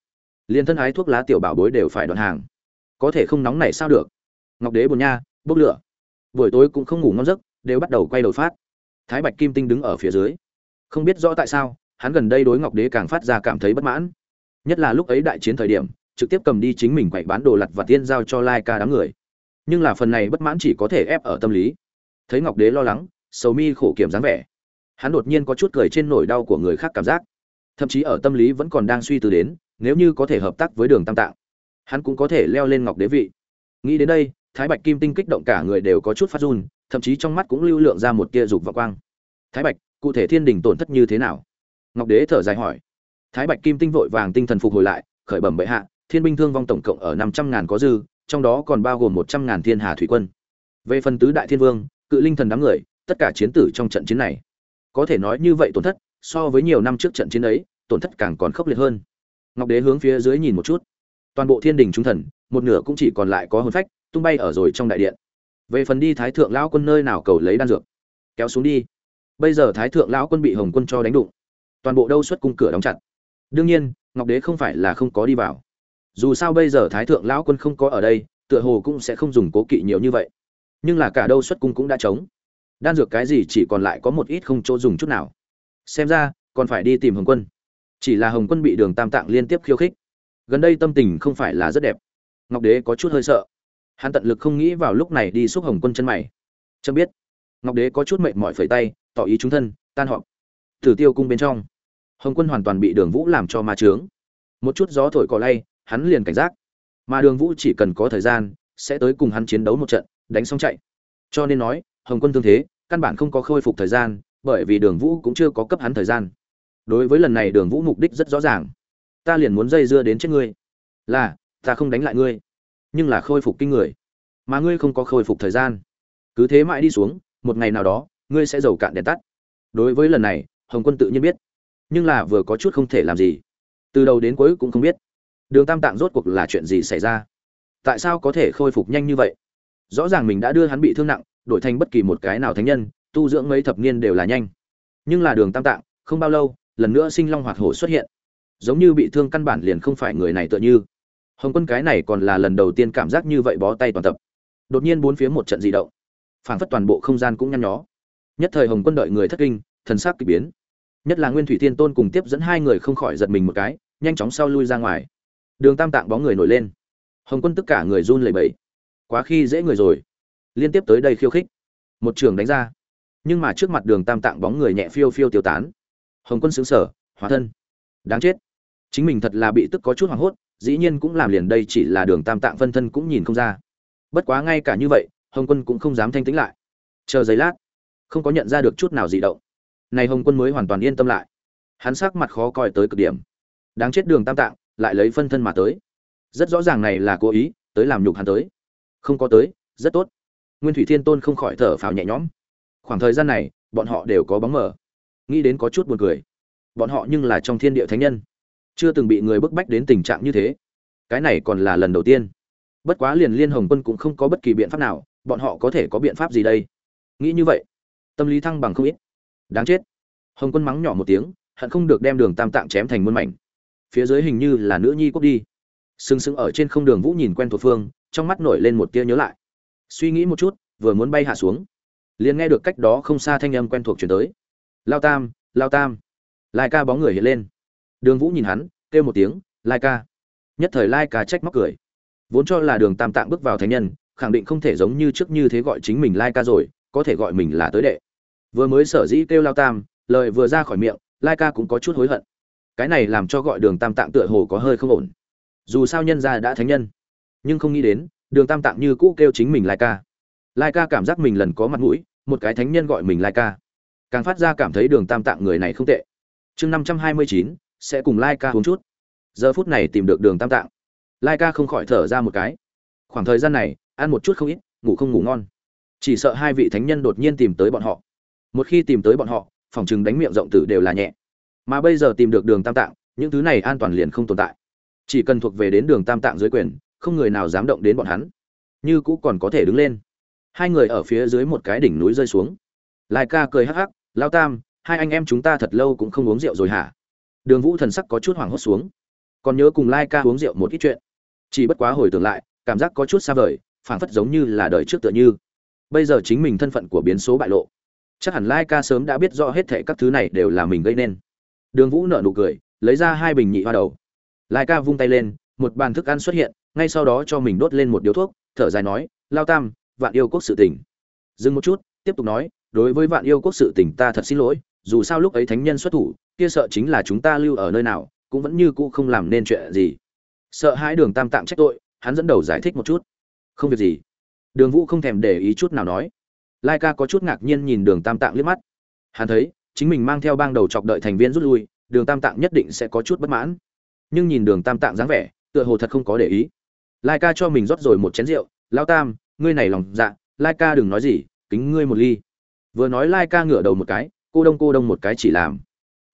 liền thân ái thuốc lá tiểu bảo bối đều phải đoạn hàng. Có thể không nóng này sao được? Ngọc đế buồn nha, bốc lửa. Buổi tối cũng không ngủ ngon giấc, đều bắt đầu quay đầu phát. Thái bạch kim tinh đứng ở phía dưới. Không biết rõ tại sao, hắn gần đây đối ngọc đế càng phát ra cảm thấy bất mãn. Nhất là lúc ấy đại chiến thời điểm, trực tiếp cầm đi chính mình quậy bán đồ lặt và tiên giao cho lai ca đám người. Nhưng là phần này bất mãn chỉ có thể ép ở tâm lý. Thấy ngọc đế lo lắng, sầu mi khổ kiểm dáng vẻ, hắn đột nhiên có chút cười trên nỗi đau của người khác cảm giác. Thậm chí ở tâm lý vẫn còn đang suy tư đến nếu như có thể hợp tác với đường tam tạng, hắn cũng có thể leo lên ngọc đế vị. Nghĩ đến đây, thái bạch kim tinh kích động cả người đều có chút phát run, thậm chí trong mắt cũng lưu lượng ra một tia dục và quang. Thái bạch, cụ thể thiên đình tổn thất như thế nào? Ngọc đế thở dài hỏi. Thái bạch kim tinh vội vàng tinh thần phục hồi lại, khởi bẩm bệ hạ, thiên binh thương vong tổng cộng ở năm trăm ngàn có dư, trong đó còn bao gồm một trăm ngàn thiên hà thủy quân. Về phần tứ đại thiên vương, cự linh thần đám người, tất cả chiến tử trong trận chiến này. Có thể nói như vậy tổn thất, so với nhiều năm trước trận chiến ấy, tổn thất càng còn khốc liệt hơn ngọc đế hướng phía dưới nhìn một chút. Toàn bộ thiên đình trung thần, một nửa cũng chỉ còn lại có hồn phách, tung bay ở rồi trong đại điện. Về phần đi thái thượng lão quân nơi nào cầu lấy đan dược? Kéo xuống đi. Bây giờ thái thượng lão quân bị hồng quân cho đánh đụng. Toàn bộ đâu xuất cung cửa đóng chặt. Đương nhiên, ngọc đế không phải là không có đi vào. Dù sao bây giờ thái thượng lão quân không có ở đây, tựa hồ cũng sẽ không dùng cố kỵ nhiều như vậy. Nhưng là cả đâu xuất cung cũng đã trống. Đan dược cái gì chỉ còn lại có một ít không chỗ dùng chút nào. Xem ra, còn phải đi tìm hồng quân chỉ là hồng quân bị đường tam tạng liên tiếp khiêu khích. Gần đây tâm tình không phải là rất đẹp. Ngọc đế có chút hơi sợ. Hắn tận lực không nghĩ vào lúc này đi xúc hồng quân chân mày. Chấm biết. Ngọc đế có chút mệt mỏi phẩy tay, tỏ ý chúng thân, tan họp. Tử tiêu cung bên trong, hồng quân hoàn toàn bị đường vũ làm cho ma trướng một chút gió thổi cỏ lay, hắn liền cảnh giác. Mà đường vũ chỉ cần có thời gian, sẽ tới cùng hắn chiến đấu một trận, đánh xong chạy. Cho nên nói, hồng quân thương thế, căn bản không có khôi phục thời gian, bởi vì đường vũ cũng chưa có cấp hắn thời gian đối với lần này đường vũ mục đích rất rõ ràng. Ta liền muốn dây dưa đến chết ngươi. Là, ta không đánh lại ngươi, nhưng là khôi phục kinh người. Mà ngươi không có khôi phục thời gian. Cứ thế mãi đi xuống, một ngày nào đó, ngươi sẽ giàu cạn đèn tắt. Đối với lần này, hồng quân tự nhiên biết. Nhưng là vừa có chút không thể làm gì. Từ đầu đến cuối cũng không biết. Đường tam tạng rốt cuộc là chuyện gì xảy ra? Tại sao có thể khôi phục nhanh như vậy? Rõ ràng mình đã đưa hắn bị thương nặng, đổi thành bất kỳ một cái nào thánh nhân, tu dưỡng mấy thập niên đều là nhanh. Nhưng là đường tam tạng, không bao lâu lần nữa sinh long hoạt hổ xuất hiện. Giống như bị thương căn bản liền không phải người này tựa như. Hồng quân cái này còn là lần đầu tiên cảm giác như vậy bó tay toàn tập. Đột nhiên bốn phía một trận di động. Phảng phất toàn bộ không gian cũng nhăn nhó. Nhất thời hồng quân đợi người thất kinh, thần sắc kỳ biến. Nhất là nguyên thủy thiên tôn cùng tiếp dẫn hai người không khỏi giật mình một cái, nhanh chóng sau lui ra ngoài. Đường tam tạng bóng người nổi lên. Hồng quân tất cả người run lẩy bẩy. Quá khi dễ người rồi. Liên tiếp tới đây khiêu khích. Một trường đánh ra. Nhưng mà trước mặt đường tam tạng bóng người nhẹ phiêu phiêu tiêu tán hồng quân xứng sở hóa thân. Đáng chết. Chính mình thật là bị tức có chút hoảng hốt, dĩ nhiên cũng làm liền đây chỉ là đường tam tạng phân thân cũng nhìn không ra. Bất quá ngay cả như vậy, hồng quân cũng không dám thanh tĩnh lại. Chờ giây lát, không có nhận ra được chút nào gì động. Này hồng quân mới hoàn toàn yên tâm lại. Hắn sắc mặt khó coi tới cực điểm. Đáng chết đường tam tạng, lại lấy phân thân mà tới. Rất rõ ràng này là cố ý, tới làm nhục hắn tới. Không có tới, rất tốt. Nguyên thủy thiên tôn không khỏi thở phào nhẹ nhõm. Khoảng thời gian này, bọn họ đều có bóng mở nghĩ đến có chút buồn cười. Bọn họ nhưng là trong thiên địa thánh nhân. Chưa từng bị người bức bách đến tình trạng như thế. Cái này còn là lần đầu tiên. Bất quá liền liên hồng quân cũng không có bất kỳ biện pháp nào, bọn họ có thể có biện pháp gì đây? Nghĩ như vậy, tâm lý thăng bằng không ít. Đáng chết. Hồng quân mắng nhỏ một tiếng, hận không được đem đường tam tạng chém thành muôn mảnh. Phía dưới hình như là nữ nhi cốc đi. Sừng sững ở trên không đường vũ nhìn quen thuộc phương, trong mắt nổi lên một tia nhớ lại. Suy nghĩ một chút, vừa muốn bay hạ xuống, liền nghe được cách đó không xa thanh âm quen thuộc chuyển tới lao tam lao tam. Lai ca bóng người hiện lên. Đường vũ nhìn hắn, kêu một tiếng, lai ca. Nhất thời lai ca trách móc cười. Vốn cho là đường tam tạng bước vào thánh nhân, khẳng định không thể giống như trước như thế gọi chính mình lai ca rồi, có thể gọi mình là tới đệ. Vừa mới sở dĩ kêu lao tam, lời vừa ra khỏi miệng, lai ca cũng có chút hối hận. Cái này làm cho gọi đường tam tạng tựa hồ có hơi không ổn. Dù sao nhân gia đã thánh nhân, nhưng không nghĩ đến, đường tam tạng như cũ kêu chính mình lai ca. Lai ca cảm giác mình lần có mặt mũi, một cái thánh nhân gọi mình lai ca càng phát ra cảm thấy đường tam tạng người này không tệ. Chương năm trăm hai mươi chín, sẽ cùng lai ca uống chút. Giờ phút này tìm được đường tam tạng. Lai ca không khỏi thở ra một cái. Khoảng thời gian này, ăn một chút không ít, ngủ không ngủ ngon. Chỉ sợ hai vị thánh nhân đột nhiên tìm tới bọn họ. Một khi tìm tới bọn họ, phòng chừng đánh miệng rộng tử đều là nhẹ. Mà bây giờ tìm được đường tam tạng, những thứ này an toàn liền không tồn tại. Chỉ cần thuộc về đến đường tam tạng dưới quyền, không người nào dám động đến bọn hắn. Như cũ còn có thể đứng lên. Hai người ở phía dưới một cái đỉnh núi rơi xuống. Lai ca cười hắc hắc lao tam, hai anh em chúng ta thật lâu cũng không uống rượu rồi hả? Đường vũ thần sắc có chút hoảng hốt xuống. Còn nhớ cùng lai ca uống rượu một ít chuyện. Chỉ bất quá hồi tưởng lại, cảm giác có chút xa vời, phảng phất giống như là đời trước tựa như. Bây giờ chính mình thân phận của biến số bại lộ. Chắc hẳn lai ca sớm đã biết rõ hết thệ các thứ này đều là mình gây nên. Đường vũ nở nụ cười, lấy ra hai bình nhị hoa đầu. Lai ca vung tay lên, một bàn thức ăn xuất hiện, ngay sau đó cho mình đốt lên một điếu thuốc, thở dài nói, lao tam, vạn yêu quốc sự tình. Dừng một chút, tiếp tục nói đối với vạn yêu quốc sự tình ta thật xin lỗi, dù sao lúc ấy thánh nhân xuất thủ, kia sợ chính là chúng ta lưu ở nơi nào, cũng vẫn như cũ không làm nên chuyện gì. Sợ hãi đường tam tạng trách tội, hắn dẫn đầu giải thích một chút. Không việc gì. Đường vũ không thèm để ý chút nào nói. Lai ca có chút ngạc nhiên nhìn đường tam tạng liếc mắt. Hắn thấy, chính mình mang theo bang đầu chọc đợi thành viên rút lui, đường tam tạng nhất định sẽ có chút bất mãn. Nhưng nhìn đường tam tạng dáng vẻ, tựa hồ thật không có để ý. Lai ca cho mình rót rồi một chén rượu. Lao tam, ngươi này lòng dạ lai ca đừng nói gì, kính ngươi một ly vừa nói lai ca ngửa đầu một cái, cô đông cô đông một cái chỉ làm.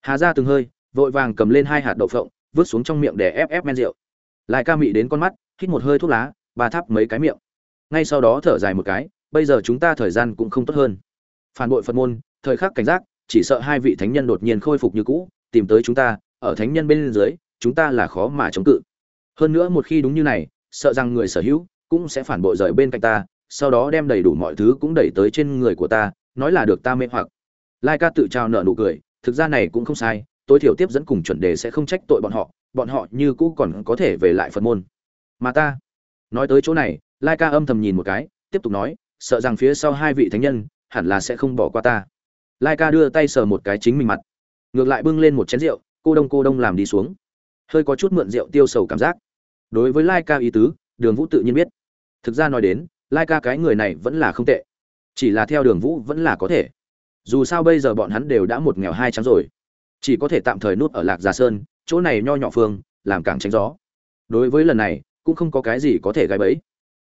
Hà ra từng hơi, vội vàng cầm lên hai hạt đậu phộng, vứt xuống trong miệng để ép ép men rượu. Lai ca mị đến con mắt, hít một hơi thuốc lá và thắp mấy cái miệng. Ngay sau đó thở dài một cái, bây giờ chúng ta thời gian cũng không tốt hơn. Phản bội phật môn, thời khắc cảnh giác, chỉ sợ hai vị thánh nhân đột nhiên khôi phục như cũ, tìm tới chúng ta, ở thánh nhân bên dưới, chúng ta là khó mà chống cự. Hơn nữa một khi đúng như này, sợ rằng người sở hữu cũng sẽ phản bội rời bên cạnh ta, sau đó đem đầy đủ mọi thứ cũng đẩy tới trên người của ta nói là được ta mê hoặc. Lai ca tự trao nợ nụ cười, thực ra này cũng không sai, tối thiểu tiếp dẫn cùng chuẩn đề sẽ không trách tội bọn họ bọn họ như cũ còn có thể về lại phật môn. Mà ta, nói tới chỗ này, lai ca âm thầm nhìn một cái, tiếp tục nói, sợ rằng phía sau hai vị thánh nhân, hẳn là sẽ không bỏ qua ta. Lai ca đưa tay sờ một cái chính mình mặt, ngược lại bưng lên một chén rượu, cô đông cô đông làm đi xuống. Hơi có chút mượn rượu tiêu sầu cảm giác. Đối với lai ca ý tứ, đường vũ tự nhiên biết. Thực ra nói đến, lai ca cái người này vẫn là không tệ chỉ là theo đường vũ vẫn là có thể. Dù sao bây giờ bọn hắn đều đã một nghèo hai trắng rồi. Chỉ có thể tạm thời nuốt ở lạc già sơn, chỗ này nho nhỏ phương, làm càng tránh gió. Đối với lần này, cũng không có cái gì có thể gai bẫy.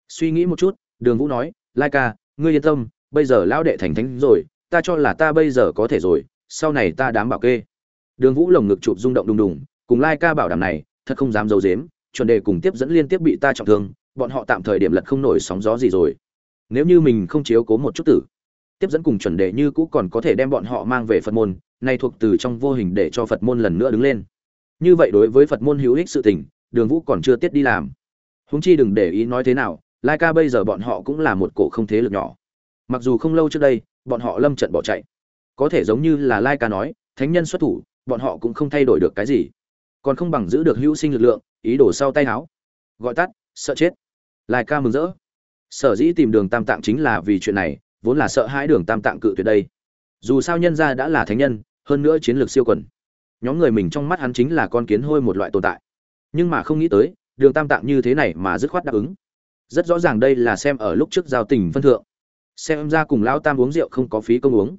Suy nghĩ một chút, đường vũ nói, lai ca, ngươi yên tâm, bây giờ lão đệ thành thánh rồi, ta cho là ta bây giờ có thể rồi, sau này ta đám bảo kê. Đường vũ lồng ngực chụp rung động đùng đùng, cùng lai ca bảo đảm này, thật không dám giấu dếm chuẩn đề cùng tiếp dẫn liên tiếp bị ta trọng thương, bọn họ tạm thời điểm lật không nổi sóng gió gì rồi nếu như mình không chiếu cố một chút tử, tiếp dẫn cùng chuẩn đề như cũ còn có thể đem bọn họ mang về phật môn nay thuộc từ trong vô hình để cho phật môn lần nữa đứng lên. Như vậy đối với phật môn hữu ích sự tình, đường vũ còn chưa tiết đi làm. Húng chi đừng để ý nói thế nào, lai ca bây giờ bọn họ cũng là một cổ không thế lực nhỏ. Mặc dù không lâu trước đây, bọn họ lâm trận bỏ chạy. Có thể giống như là lai ca nói, thánh nhân xuất thủ, bọn họ cũng không thay đổi được cái gì. Còn không bằng giữ được hữu sinh lực lượng, ý đồ sau tay áo gọi tắt, sợ chết. Lai ca mừng rỡ sở dĩ tìm đường tam tạng chính là vì chuyện này, vốn là sợ hãi đường tam tạng cự tuyệt đây. Dù sao nhân gia đã là thánh nhân, hơn nữa chiến lược siêu quần. Nhóm người mình trong mắt hắn chính là con kiến hôi một loại tồn tại. Nhưng mà không nghĩ tới, đường tam tạng như thế này mà dứt khoát đáp ứng. Rất rõ ràng đây là xem ở lúc trước giao tình phân thượng. Xem ra cùng lão tam uống rượu không có phí công uống.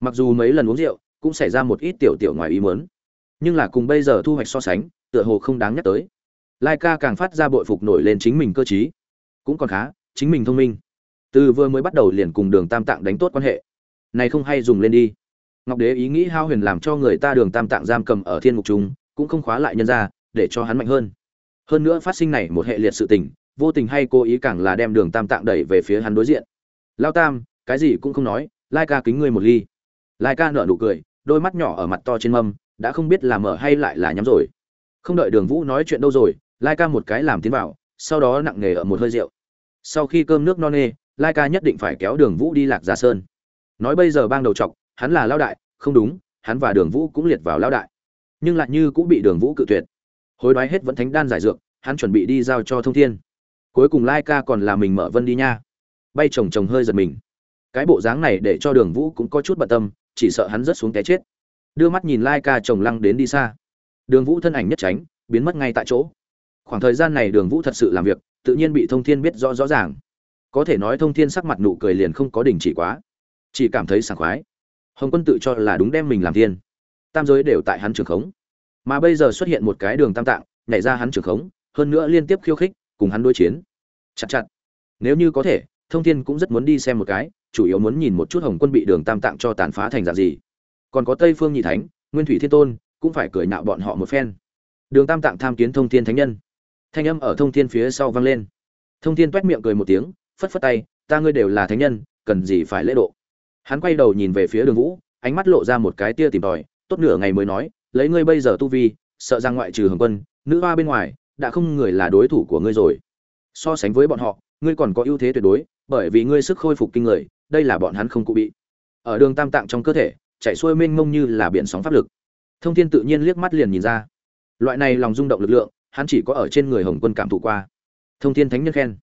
Mặc dù mấy lần uống rượu, cũng xảy ra một ít tiểu tiểu ngoài ý muốn. Nhưng là cùng bây giờ thu hoạch so sánh, tựa hồ không đáng nhắc tới. Lai ca càng phát ra bội phục nổi lên chính mình cơ t cũng còn khá chính mình thông minh. Từ vừa mới bắt đầu liền cùng đường tam tạng đánh tốt quan hệ. Này không hay dùng lên đi. Ngọc đế ý nghĩ hao huyền làm cho người ta đường tam tạng giam cầm ở thiên mục chúng cũng không khóa lại nhân ra, để cho hắn mạnh hơn. Hơn nữa phát sinh này một hệ liệt sự tình, vô tình hay cố ý càng là đem đường tam tạng đẩy về phía hắn đối diện. Lao tam, cái gì cũng không nói, lai ca kính ngươi một ly. Lai ca nở nụ cười, đôi mắt nhỏ ở mặt to trên mâm, đã không biết là mở hay lại là nhắm rồi. Không đợi đường vũ nói chuyện đâu rồi, lai ca một cái làm tiến vào, sau đó nặng nề ở một hơi rượu sau khi cơm nước no nê, lai ca nhất định phải kéo đường vũ đi lạc gia sơn. Nói bây giờ bang đầu t hắn là lao đại, không đúng, hắn và đường vũ cũng liệt vào lao đại. Nhưng lại như cũng bị đường vũ cự tuyệt. Hối đoái hết vẫn thánh đan giải dược, hắn chuẩn bị đi giao cho thông thiên. Cuối cùng lai ca còn là mình mở vân đi nha. Bay chồng chồng hơi giật mình. Cái bộ dáng này để cho đường vũ cũng có chút bận tâm, chỉ sợ hắn rớt xuống té chết. Đưa mắt nhìn lai ca chồng lăng đến đi xa. Đường vũ thân ảnh nhất tránh, biến mất ngay tại chỗ. Khoảng thời gian này đường vũ thật sự làm việc tự nhiên bị thông thiên biết rõ rõ ràng. Có thể nói thông thiên sắc mặt nụ cười liền không có đình chỉ quá, chỉ cảm thấy sảng khoái. Hồng quân tự cho là đúng đem mình làm thiên. Tam giới đều tại hắn trường khống. Mà bây giờ xuất hiện một cái đường tam tạng, nhảy ra hắn trường khống, hơn nữa liên tiếp khiêu khích, cùng hắn đối chiến. Chặt chặt. Nếu như có thể, thông thiên cũng rất muốn đi xem một cái, chủ yếu muốn nhìn một chút hồng quân bị đường tam tạng cho tàn phá thành dạng gì. Còn có tây phương nhị thánh, nguyên thủy thiên tôn, cũng phải cười nạo bọn họ một phen. Đường tam tạng tham kiến thông thiên thánh nhân thanh âm ở thông thiên phía sau vang lên. Thông thiên toét miệng cười một tiếng, phất phất tay, ta ngươi đều là thánh nhân, cần gì phải lễ độ? Hắn quay đầu nhìn về phía đường vũ, ánh mắt lộ ra một cái tia tìm tòi, tốt nửa ngày mới nói, lấy ngươi bây giờ tu vi, sợ rằng ngoại trừ hồng quân, nữ hoa bên ngoài, đã không người là đối thủ của ngươi rồi. So sánh với bọn họ, ngươi còn có ưu thế tuyệt đối, bởi vì ngươi sức khôi phục kinh người, đây là bọn hắn không cụ bị. Ở đường tam tạng trong cơ thể chạy xuôi mênh mông như là biển sóng pháp lực. Thông thiên tự nhiên liếc mắt liền nhìn ra. Loại này lòng rung động lực lượng hắn chỉ có ở trên người hồng quân cảm thụ qua. Thông thiên thánh nhân khen.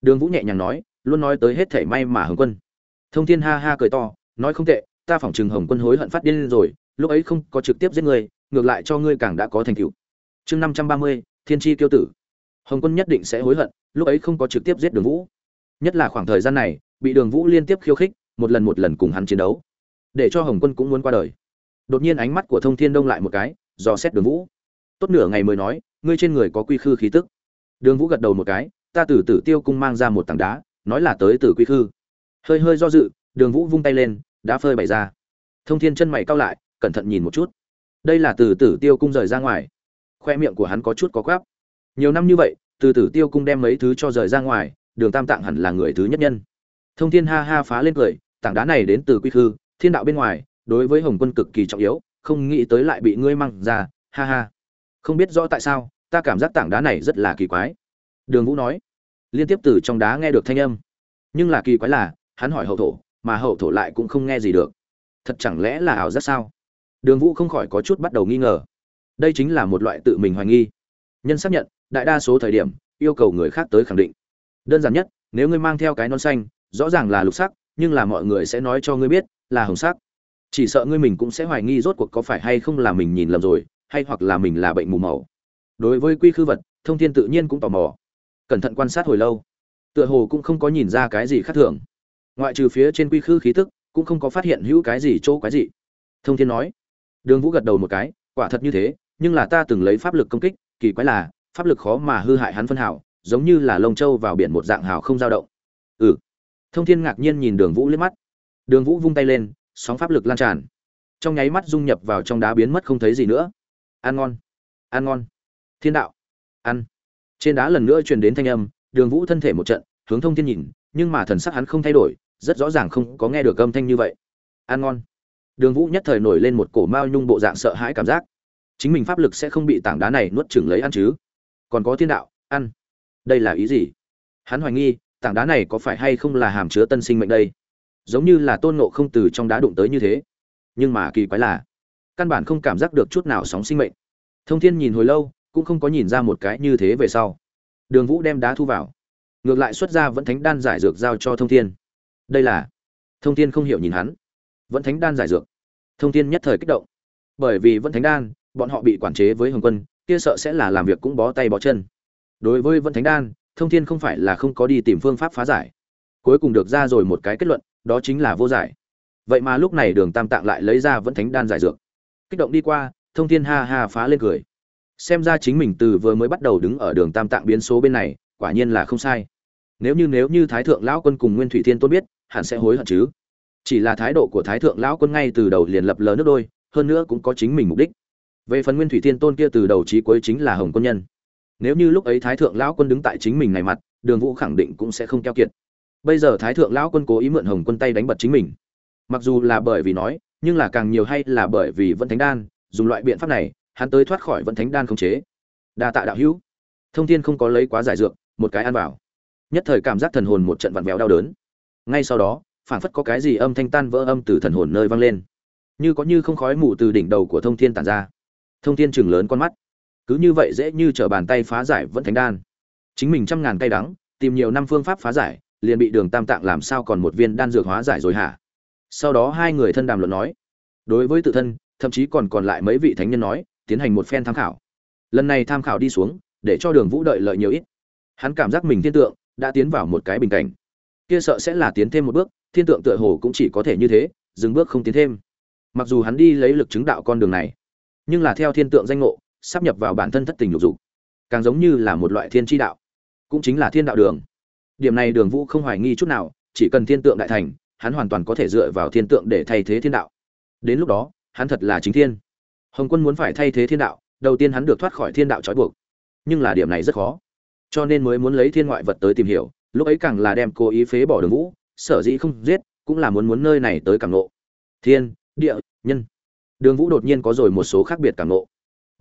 Đường vũ nhẹ nhàng nói, luôn nói tới hết thể may mà hồng quân. Thông thiên ha ha cười to, nói không tệ, ta phỏng chừng hồng quân hối hận phát điên lên rồi, lúc ấy không có trực tiếp giết ngươi ngược lại cho ngươi càng đã có thành tựu. Chương năm trăm ba mươi, thiên tri tiêu tử. Hồng quân nhất định sẽ hối hận, lúc ấy không có trực tiếp giết đường vũ. Nhất là khoảng thời gian này, bị đường vũ liên tiếp khiêu khích, một lần một lần cùng hắn chiến đấu. Để cho hồng quân cũng muốn qua đời. Đột nhiên ánh mắt của thông thiên đông lại một cái, dò xét đường vũ. Tốt nửa ngày mới nói ngươi trên người có quy khư khí tức. Đường vũ gật đầu một cái, ta từ tử tiêu cung mang ra một tảng đá, nói là tới từ quy khư. Hơi hơi do dự, đường vũ vung tay lên, đá phơi bày ra. Thông thiên chân mày cao lại, cẩn thận nhìn một chút. Đây là từ tử tiêu cung rời ra ngoài. Khoe miệng của hắn có chút có quáp. Nhiều năm như vậy, từ tử tiêu cung đem mấy thứ cho rời ra ngoài, đường tam tạng hẳn là người thứ nhất nhân. Thông thiên ha ha phá lên cười, tảng đá này đến từ quy khư, thiên đạo bên ngoài, đối với hồng quân cực kỳ trọng yếu, không nghĩ tới lại bị ngươi mang ra, ha ha không biết rõ tại sao, ta cảm giác tảng đá này rất là kỳ quái. Đường vũ nói. Liên tiếp từ trong đá nghe được thanh âm. Nhưng là kỳ quái là, hắn hỏi hậu thổ, mà hậu thổ lại cũng không nghe gì được. Thật chẳng lẽ là ảo giác sao? Đường vũ không khỏi có chút bắt đầu nghi ngờ. Đây chính là một loại tự mình hoài nghi. Nhân xác nhận, đại đa số thời điểm, yêu cầu người khác tới khẳng định. Đơn giản nhất, nếu ngươi mang theo cái non xanh, rõ ràng là lục sắc, nhưng là mọi người sẽ nói cho ngươi biết là hồng sắc. Chỉ sợ ngươi mình cũng sẽ hoài nghi rốt cuộc có phải hay không là mình nhìn lầm rồi hay hoặc là mình là bệnh mù màu. Đối với quy khư vật, thông thiên tự nhiên cũng tò mò. Cẩn thận quan sát hồi lâu, tựa hồ cũng không có nhìn ra cái gì khác thường. Ngoại trừ phía trên quy khư khí tức, cũng không có phát hiện hữu cái gì chỗ cái gì thông thiên nói, đường vũ gật đầu một cái, quả thật như thế, nhưng là ta từng lấy pháp lực công kích, kỳ quái là, pháp lực khó mà hư hại hắn phân hảo giống như là lông châu vào biển một dạng hào không dao động. Ừ. Thông thiên ngạc nhiên nhìn đường vũ liếc mắt. Đường vũ vung tay lên, sóng pháp lực lan tràn. Trong nháy mắt dung nhập vào trong đá biến mất không thấy gì nữa ăn ngon ăn ngon. Thiên đạo, ăn. Trên đá lần nữa truyền đến thanh âm, đường vũ thân thể một trận, hướng thông thiên nhìn, nhưng mà thần sắc hắn không thay đổi, rất rõ ràng không có nghe được âm thanh như vậy. Ăn ngon. Đường vũ nhất thời nổi lên một cổ mao nhung bộ dạng sợ hãi cảm giác. Chính mình pháp lực sẽ không bị tảng đá này nuốt chửng lấy ăn chứ? Còn có thiên đạo, ăn. Đây là ý gì? Hắn hoài nghi, tảng đá này có phải hay không là hàm chứa tân sinh mệnh đây? Giống như là tôn ngộ không từ trong đá đụng tới như thế. Nhưng mà kỳ quái là căn bản không cảm giác được chút nào sóng sinh mệnh. Thông thiên nhìn hồi lâu, cũng không có nhìn ra một cái như thế về sau. Đường vũ đem đá thu vào. Ngược lại xuất ra vẫn thánh đan giải dược giao cho thông thiên. Đây là thông thiên không hiểu nhìn hắn. Vẫn thánh đan giải dược. Thông thiên nhất thời kích động. Bởi vì vẫn thánh đan, bọn họ bị quản chế với hồng quân, kia sợ sẽ là làm việc cũng bó tay bó chân. Đối với vẫn thánh đan, thông thiên không phải là không có đi tìm phương pháp phá giải. Cuối cùng được ra rồi một cái kết luận, đó chính là vô giải. Vậy mà lúc này đường tam tạng lại lấy ra vẫn thánh đan giải dược kích động đi qua, thông thiên ha ha phá lên cười. Xem ra chính mình từ vừa mới bắt đầu đứng ở đường tam tạng biến số bên này, quả nhiên là không sai. Nếu như nếu như thái thượng lão quân cùng nguyên thủy thiên tôn biết, hẳn sẽ hối hận chứ. Chỉ là thái độ của thái thượng lão quân ngay từ đầu liền lập lờ nước đôi, hơn nữa cũng có chính mình mục đích. Về phần nguyên thủy thiên tôn kia từ đầu chí cuối chính là hồng quân nhân. Nếu như lúc ấy thái thượng lão quân đứng tại chính mình này mặt, đường vũ khẳng định cũng sẽ không keo kiệt. Bây giờ thái thượng lão quân cố ý mượn hồng quân tay đánh bật chính mình. Mặc dù là bởi vì nói nhưng là càng nhiều hay là bởi vì vẫn thánh đan, dùng loại biện pháp này, hắn tới thoát khỏi vẫn thánh đan không chế. Đa tạ đạo hữu. Thông thiên không có lấy quá giải dược, một cái ăn vào. Nhất thời cảm giác thần hồn một trận vặn vẹo đau đớn. Ngay sau đó, phảng phất có cái gì âm thanh tan vỡ âm từ thần hồn nơi vang lên. Như có như không khói mù từ đỉnh đầu của thông thiên tản ra. Thông thiên chừng lớn con mắt. Cứ như vậy dễ như t bàn tay phá giải vẫn thánh đan. Chính mình trăm ngàn tay đắng, tìm nhiều năm phương pháp phá giải, liền bị đường tam tạng làm sao còn một viên đan dược hóa giải rồi hả? Sau đó hai người thân đàm luận nói. Đối với tự thân, thậm chí còn còn lại mấy vị thánh nhân nói, tiến hành một phen tham khảo. Lần này tham khảo đi xuống, để cho đường vũ đợi lợi nhiều ít. Hắn cảm giác mình thiên tượng, đã tiến vào một cái bình cảnh. Kia sợ sẽ là tiến thêm một bước, thiên tượng tựa hồ cũng chỉ có thể như thế, dừng bước không tiến thêm. Mặc dù hắn đi lấy lực chứng đạo con đường này, nhưng là theo thiên tượng danh ngộ, sắp nhập vào bản thân thất tình lục dục. Càng giống như là một loại thiên tri đạo, cũng chính là thiên đạo đường. Điểm này đường vũ không hoài nghi chút nào, chỉ cần thiên tượng đại thành hắn hoàn toàn có thể dựa vào thiên tượng để thay thế thiên đạo. Đến lúc đó, hắn thật là chính thiên. Hồng quân muốn phải thay thế thiên đạo, đầu tiên hắn được thoát khỏi thiên đạo trói buộc. Nhưng là điểm này rất khó. Cho nên mới muốn lấy thiên ngoại vật tới tìm hiểu, lúc ấy càng là đem cố ý phế bỏ đường vũ, sở dĩ không giết, cũng là muốn muốn nơi này tới cảm nộ thiên, địa, nhân. Đường vũ đột nhiên có rồi một số khác biệt cảm nộ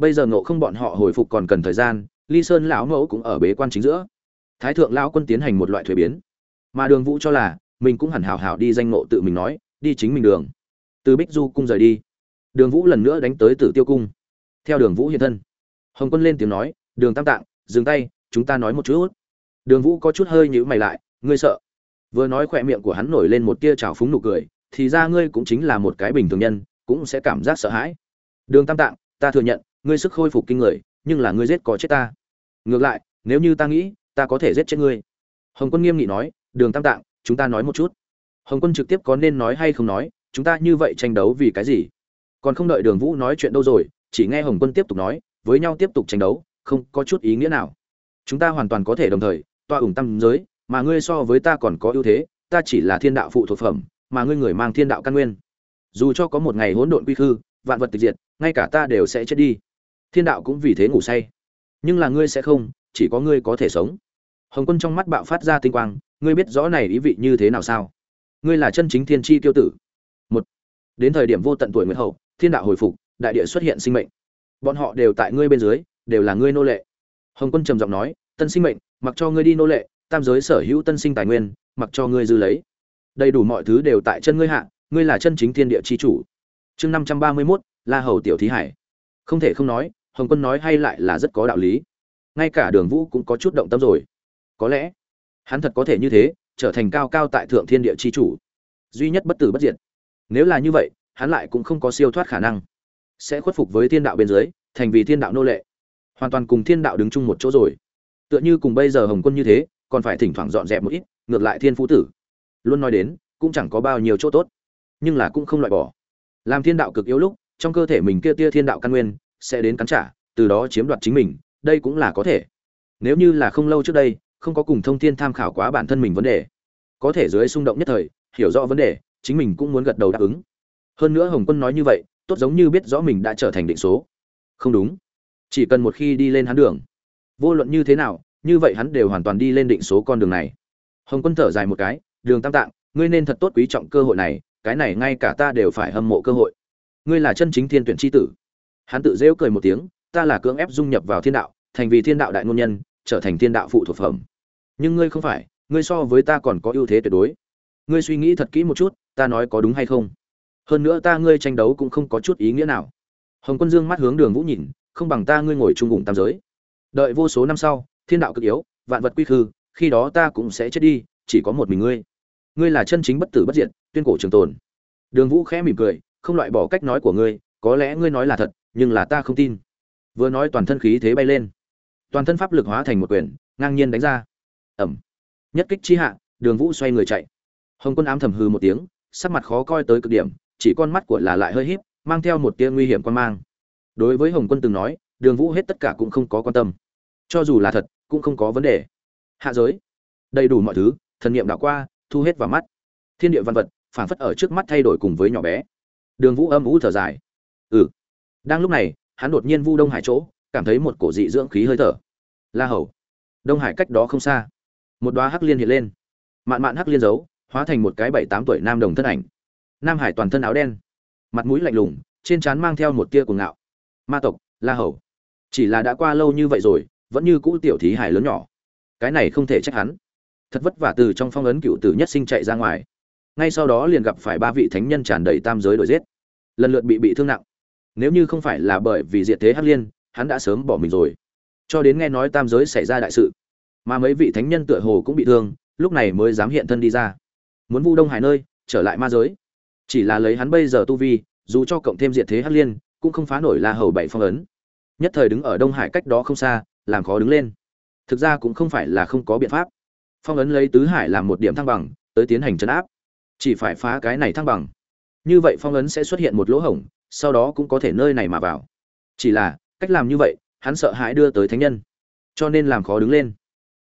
bây giờ nộ không bọn họ hồi phục còn cần thời gian, ly sơn lão mẫu cũng ở bế quan chính giữa. Thái thượng lão quân tiến hành một loại thuế biến. Mà đường vũ cho là mình cũng hẳn hảo hảo đi danh ngộ tự mình nói, đi chính mình đường. Từ bích du cung rời đi. Đường vũ lần nữa đánh tới tử tiêu cung. Theo đường vũ hiện thân, hồng quân lên tiếng nói, đường tam tạng, dừng tay, chúng ta nói một chút. Đường vũ có chút hơi nhữ mày lại, ngươi sợ? Vừa nói khỏe miệng của hắn nổi lên một tia trào phúng nụ cười, thì ra ngươi cũng chính là một cái bình thường nhân, cũng sẽ cảm giác sợ hãi. Đường tam tạng, ta thừa nhận, ngươi sức khôi phục kinh người, nhưng là ngươi giết có chết ta. Ngược lại, nếu như ta nghĩ, ta có thể giết chết ngươi. Hồng quân nghiêm nghị nói, đường tam tạng chúng ta nói một chút. Hồng quân trực tiếp có nên nói hay không nói, chúng ta như vậy tranh đấu vì cái gì? Còn không đợi đường vũ nói chuyện đâu rồi, chỉ nghe hồng quân tiếp tục nói, với nhau tiếp tục tranh đấu, không có chút ý nghĩa nào. Chúng ta hoàn toàn có thể đồng thời, tọa ủng tâm giới, mà ngươi so với ta còn có ưu thế, ta chỉ là thiên đạo phụ thuộc phẩm, mà ngươi người mang thiên đạo căn nguyên. Dù cho có một ngày hỗn độn quy khư, vạn vật tịch diệt, ngay cả ta đều sẽ chết đi. Thiên đạo cũng vì thế ngủ say. Nhưng là ngươi sẽ không, chỉ có ngươi có thể sống. Hồng quân trong mắt bạo phát ra tinh quang ngươi biết rõ này ý vị như thế nào sao? Ngươi là chân chính thiên tri tiêu tử. Một, đến thời điểm vô tận tuổi nguyệt hậu, thiên đạo hồi phục, đại địa xuất hiện sinh mệnh. Bọn họ đều tại ngươi bên dưới, đều là ngươi nô lệ. Hồng quân trầm giọng nói, tân sinh mệnh, mặc cho ngươi đi nô lệ, tam giới sở hữu tân sinh tài nguyên, mặc cho ngươi dư lấy. Đầy đủ mọi thứ đều tại chân ngươi hạ, ngươi là chân chính thiên địa chi chủ. Chương năm trăm ba mươi mốt, la hầu tiểu thí hải. Không thể không nói, hồng quân nói hay lại là rất có đạo lý. Ngay cả đường vũ cũng có chút động tâm rồi. Có lẽ hắn thật có thể như thế, trở thành cao cao tại thượng thiên địa chi chủ. Duy nhất bất tử bất diệt. Nếu là như vậy, hắn lại cũng không có siêu thoát khả năng. Sẽ khuất phục với thiên đạo bên dưới, thành vì thiên đạo nô lệ. Hoàn toàn cùng thiên đạo đứng chung một chỗ rồi. Tựa như cùng bây giờ hồng quân như thế, còn phải thỉnh thoảng dọn dẹp một ít, ngược lại thiên phú tử. Luôn nói đến, cũng chẳng có bao nhiêu chỗ tốt. Nhưng là cũng không loại bỏ. Làm thiên đạo cực yếu lúc, trong cơ thể mình kia tia thiên đạo căn nguyên, sẽ đến cắn trả, từ đó chiếm đoạt chính mình, đây cũng là có thể. Nếu như là không lâu trước đây không có cùng thông thiên tham khảo quá bản thân mình vấn đề. Có thể dưới xung động nhất thời, hiểu rõ vấn đề, chính mình cũng muốn gật đầu đáp ứng. Hơn nữa hồng quân nói như vậy, tốt giống như biết rõ mình đã trở thành định số. Không đúng. Chỉ cần một khi đi lên hắn đường. Vô luận như thế nào, như vậy hắn đều hoàn toàn đi lên định số con đường này. Hồng quân thở dài một cái, đường tam tạng, ngươi nên thật tốt quý trọng cơ hội này, cái này ngay cả ta đều phải hâm mộ cơ hội. Ngươi là chân chính thiên tuyển tri tử. Hắn tự rêu cười một tiếng, ta là cưỡng ép dung nhập vào thiên đạo, thành vì thiên đạo đại ngôn nhân trở thành thiên đạo phụ thuộc phẩm. Nhưng ngươi không phải, ngươi so với ta còn có ưu thế tuyệt đối. Ngươi suy nghĩ thật kỹ một chút, ta nói có đúng hay không? Hơn nữa ta ngươi tranh đấu cũng không có chút ý nghĩa nào. Hồng quân dương mắt hướng đường vũ nhìn, không bằng ta ngươi ngồi chung cùng tam giới. Đợi vô số năm sau, thiên đạo cực yếu, vạn vật quy khư, khi đó ta cũng sẽ chết đi, chỉ có một mình ngươi. Ngươi là chân chính bất tử bất diệt, tuyên cổ trường tồn. Đường vũ khẽ mỉm cười, không loại bỏ cách nói của ngươi, có lẽ ngươi nói là thật, nhưng là ta không tin. Vừa nói toàn thân khí thế bay lên toàn thân pháp lực hóa thành một quyền, ngang nhiên đánh ra. Ẩm. Nhất kích chi hạ, đường vũ xoay người chạy. Hồng quân ám thầm hư một tiếng, sắc mặt khó coi tới cực điểm, chỉ con mắt của là lại hơi híp, mang theo một tia nguy hiểm quan mang. Đối với hồng quân từng nói, đường vũ hết tất cả cũng không có quan tâm. Cho dù là thật, cũng không có vấn đề. Hạ giới. Đầy đủ mọi thứ, thần niệm đảo qua, thu hết vào mắt. Thiên địa văn vật phản phất ở trước mắt thay đổi cùng với nhỏ bé. Đường vũ âm ú thở dài. Ừ. Đang lúc này, hắn đột nhiên vu đông hải chỗ cảm thấy một cổ dị dưỡng khí hơi thở. La hầu. Đông hải cách đó không xa, một đoá hắc liên hiện lên. Mạn mạn hắc liên giấu hóa thành một cái bảy tám tuổi nam đồng thân ảnh. Nam hải toàn thân áo đen, mặt mũi lạnh lùng, trên trán mang theo một tia cuồng ngạo. Ma tộc, la hầu. Chỉ là đã qua lâu như vậy rồi, vẫn như cũ tiểu thí hải lớn nhỏ. Cái này không thể trách hắn. Thật vất vả từ trong phong ấn cựu tử nhất sinh chạy ra ngoài. Ngay sau đó liền gặp phải ba vị thánh nhân tràn đầy tam giới đổi giết. Lần lượt bị bị thương nặng. Nếu như không phải là bởi vì diệt thế hắc liên hắn đã sớm bỏ mình rồi. Cho đến nghe nói tam giới xảy ra đại sự, mà mấy vị thánh nhân tựa hồ cũng bị thương, lúc này mới dám hiện thân đi ra. Muốn vu đông hải nơi, trở lại ma giới. Chỉ là lấy hắn bây giờ tu vi, dù cho cộng thêm diện thế hắc liên, cũng không phá nổi la hầu bảy phong ấn. Nhất thời đứng ở đông hải cách đó không xa, làm khó đứng lên. Thực ra cũng không phải là không có biện pháp. Phong ấn lấy tứ hải làm một điểm thăng bằng, tới tiến hành chấn áp. Chỉ phải phá cái này thăng bằng. Như vậy phong ấn sẽ xuất hiện một lỗ hổng, sau đó cũng có thể nơi này mà vào. Chỉ là cách làm như vậy, hắn sợ hãi đưa tới thánh nhân. Cho nên làm khó đứng lên.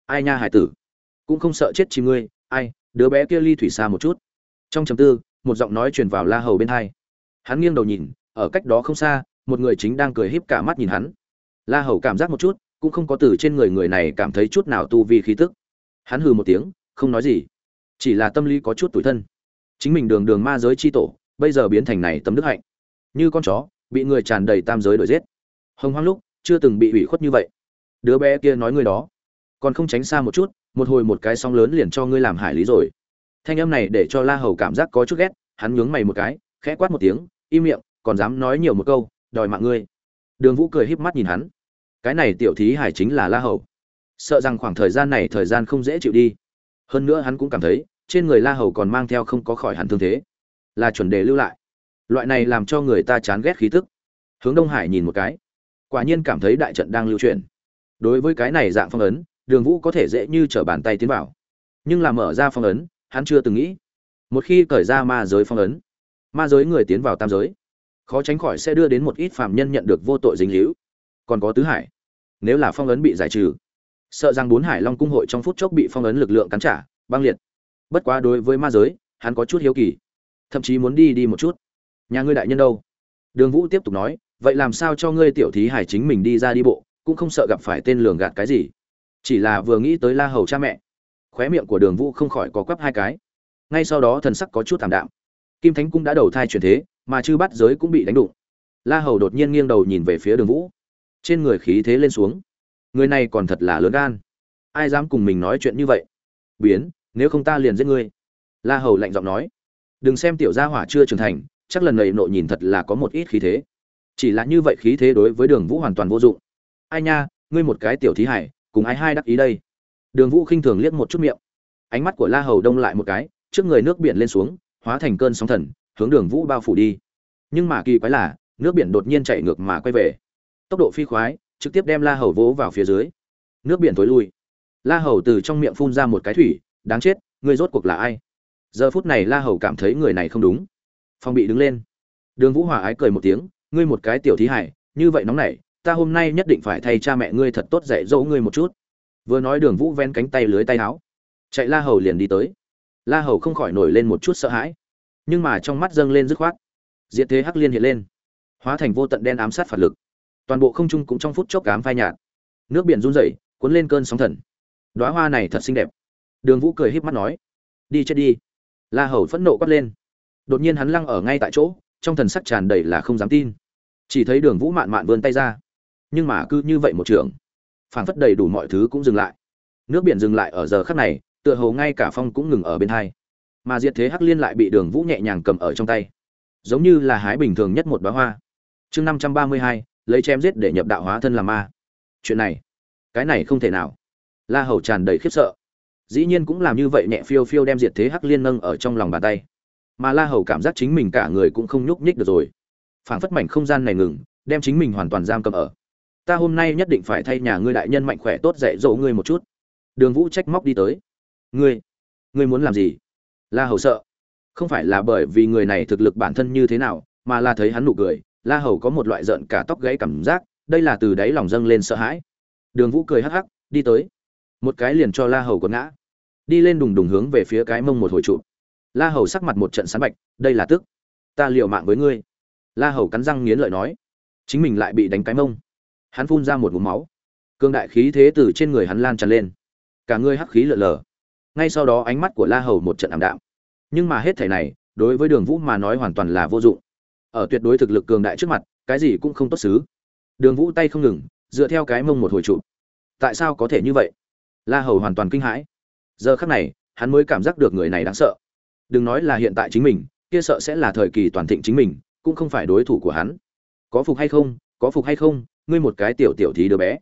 Ai nha hải tử? Cũng không sợ chết chìm ngươi, ai, đứa bé kia ly thủy xa một chút. Trong chầm tư, một giọng nói truyền vào la hầu bên hai. Hắn nghiêng đầu nhìn, ở cách đó không xa, một người chính đang cười híp cả mắt nhìn hắn. La hầu cảm giác một chút, cũng không có từ trên người người này cảm thấy chút nào tu vi khí tức. Hắn hừ một tiếng, không nói gì. Chỉ là tâm lý có chút tủi thân. Chính mình đường đường ma giới chi tổ, bây giờ biến thành này tấm đức hạnh. Như con chó, bị người tràn đầy tam giới đổi giết hồng hoang lúc, chưa từng bị ủy khuất như vậy. Đứa bé kia nói ngươi đó, còn không tránh xa một chút, một hồi một cái sóng lớn liền cho ngươi làm hải lý rồi. Thanh âm này để cho la hầu cảm giác có chút ghét, hắn nhướng mày một cái, khẽ quát một tiếng, im miệng, còn dám nói nhiều một câu, đòi mạng ngươi. Đường vũ cười híp mắt nhìn hắn. Cái này tiểu thí hải chính là la hầu. Sợ rằng khoảng thời gian này thời gian không dễ chịu đi. Hơn nữa hắn cũng cảm thấy, trên người la hầu còn mang theo không có khỏi hẳn thương thế. Là chuẩn đề lưu lại. Loại này làm cho người ta chán ghét khí tức. Hướng đông hải nhìn một cái quả nhiên cảm thấy đại trận đang lưu truyền đối với cái này dạng phong ấn, đường vũ có thể dễ như t r ở bàn tay tiến vào. Nhưng làm mở ra phong ấn, hắn chưa từng nghĩ. Một khi cởi ra ma giới phong ấn, ma giới người tiến vào tam giới, khó tránh khỏi sẽ đưa đến một ít phạm nhân nhận được vô tội dính hữu còn có tứ hải, nếu là phong ấn bị giải trừ, sợ rằng bốn hải long cung hội trong phút chốc bị phong ấn lực lượng cắn trả, băng liệt. Bất quá đối với ma giới, hắn có chút hiếu kỳ, thậm chí muốn đi đi một chút. Nhà ngươi đại nhân đâu? Đường vũ tiếp tục nói vậy làm sao cho ngươi tiểu thí hải chính mình đi ra đi bộ, cũng không sợ gặp phải tên lường gạt cái gì. Chỉ là vừa nghĩ tới la hầu cha mẹ, khóe miệng của đường vũ không khỏi có quắp hai cái. Ngay sau đó thần sắc có chút thảm đạm. Kim thánh cung đã đầu thai chuyển thế, mà chư bắt giới cũng bị đánh đụng. La hầu đột nhiên nghiêng đầu nhìn về phía đường vũ. Trên người khí thế lên xuống. Người này còn thật là lớn gan. Ai dám cùng mình nói chuyện như vậy? Biến, nếu không ta liền giết ngươi. La hầu lạnh giọng nói. Đừng xem tiểu gia hỏa chưa trưởng thành, chắc lần này nộ nhìn thật là có một ít khí thế chỉ là như vậy khí thế đối với đường vũ hoàn toàn vô dụng. Ai nha, ngươi một cái tiểu thí hải, cùng ai hai đắc ý đây? Đường vũ khinh thường liếc một chút miệng. Ánh mắt của la hầu đông lại một cái, trước người nước biển lên xuống, hóa thành cơn sóng thần, hướng đường vũ bao phủ đi. Nhưng mà kỳ quái là, nước biển đột nhiên chạy ngược mà quay về. Tốc độ phi khoái, trực tiếp đem la hầu vỗ vào phía dưới. Nước biển tối lui. La hầu từ trong miệng phun ra một cái thủy, đáng chết, ngươi rốt cuộc là ai? Giờ phút này la hầu cảm thấy người này không đúng. Phong bị đứng lên. Đường vũ hòa ái cười một tiếng ngươi một cái tiểu thí hải, như vậy nóng nảy, ta hôm nay nhất định phải thay cha mẹ ngươi thật tốt dạy dỗ ngươi một chút. Vừa nói đường vũ ven cánh tay lưới tay áo. Chạy la hầu liền đi tới. La hầu không khỏi nổi lên một chút sợ hãi. Nhưng mà trong mắt dâng lên dứt khoát. Diệt thế hắc liên hiện lên. Hóa thành vô tận đen ám sát phạt lực. Toàn bộ không trung cũng trong phút chốc cám phai nhạt. Nước biển run rẩy, cuốn lên cơn sóng thần. Đóa hoa này thật xinh đẹp. Đường vũ cười híp mắt nói, đi chết đi. La hầu phẫn nộ quát lên. Đột nhiên hắn lăng ở ngay tại chỗ trong thần sắc tràn đầy là không dám tin. Chỉ thấy đường vũ mạn mạn vươn tay ra. Nhưng mà cứ như vậy một trường, phảng phất đầy đủ mọi thứ cũng dừng lại. Nước biển dừng lại ở giờ khắc này, tựa hồ ngay cả phong cũng ngừng ở bên hai. Mà diệt thế hắc liên lại bị đường vũ nhẹ nhàng cầm ở trong tay. Giống như là hái bình thường nhất một bá hoa. Chương năm trăm ba mươi hai, lấy chém giết để nhập đạo hóa thân làm ma. Chuyện này, cái này không thể nào. La hầu tràn đầy khiếp sợ. Dĩ nhiên cũng làm như vậy nhẹ phiêu phiêu đem diệt thế hắc liên nâng ở trong lòng bàn tay mà la hầu cảm giác chính mình cả người cũng không nhúc nhích được rồi. Phảng phất mảnh không gian này ngừng, đem chính mình hoàn toàn giam cầm ở. Ta hôm nay nhất định phải thay nhà ngươi đại nhân mạnh khỏe tốt dạy dỗ ngươi một chút. Đường vũ trách móc đi tới. Ngươi ngươi muốn làm gì? La hầu sợ. Không phải là bởi vì người này thực lực bản thân như thế nào, mà là thấy hắn nụ cười, la hầu có một loại rợn cả tóc gãy cảm giác, đây là từ đáy lòng dâng lên sợ hãi. Đường vũ cười hắc hắc, đi tới. Một cái liền cho la hầu quật ngã. Đi lên đùng đùng hướng về phía cái mông một hồi trụ la hầu sắc mặt một trận sán bạch, đây là tức. Ta liều mạng với ngươi. La hầu cắn răng nghiến lợi nói, chính mình lại bị đánh cái mông. Hắn phun ra một ngụm máu. Cương đại khí thế từ trên người hắn lan tràn lên. Cả người hắc khí lở lờ. Ngay sau đó ánh mắt của la hầu một trận ảm đạm. Nhưng mà hết thảy này, đối với đường vũ mà nói hoàn toàn là vô dụng. Ở tuyệt đối thực lực cường đại trước mặt, cái gì cũng không tốt xứ. Đường vũ tay không ngừng, dựa theo cái mông một hồi trụ tại sao có thể như vậy? La hầu hoàn toàn kinh hãi. Giờ khắc này, hắn mới cảm giác được người này đáng sợ đừng nói là hiện tại chính mình, kia sợ sẽ là thời kỳ toàn thịnh chính mình, cũng không phải đối thủ của hắn. Có phục hay không, có phục hay không, ngươi một cái tiểu tiểu thí đứa bé.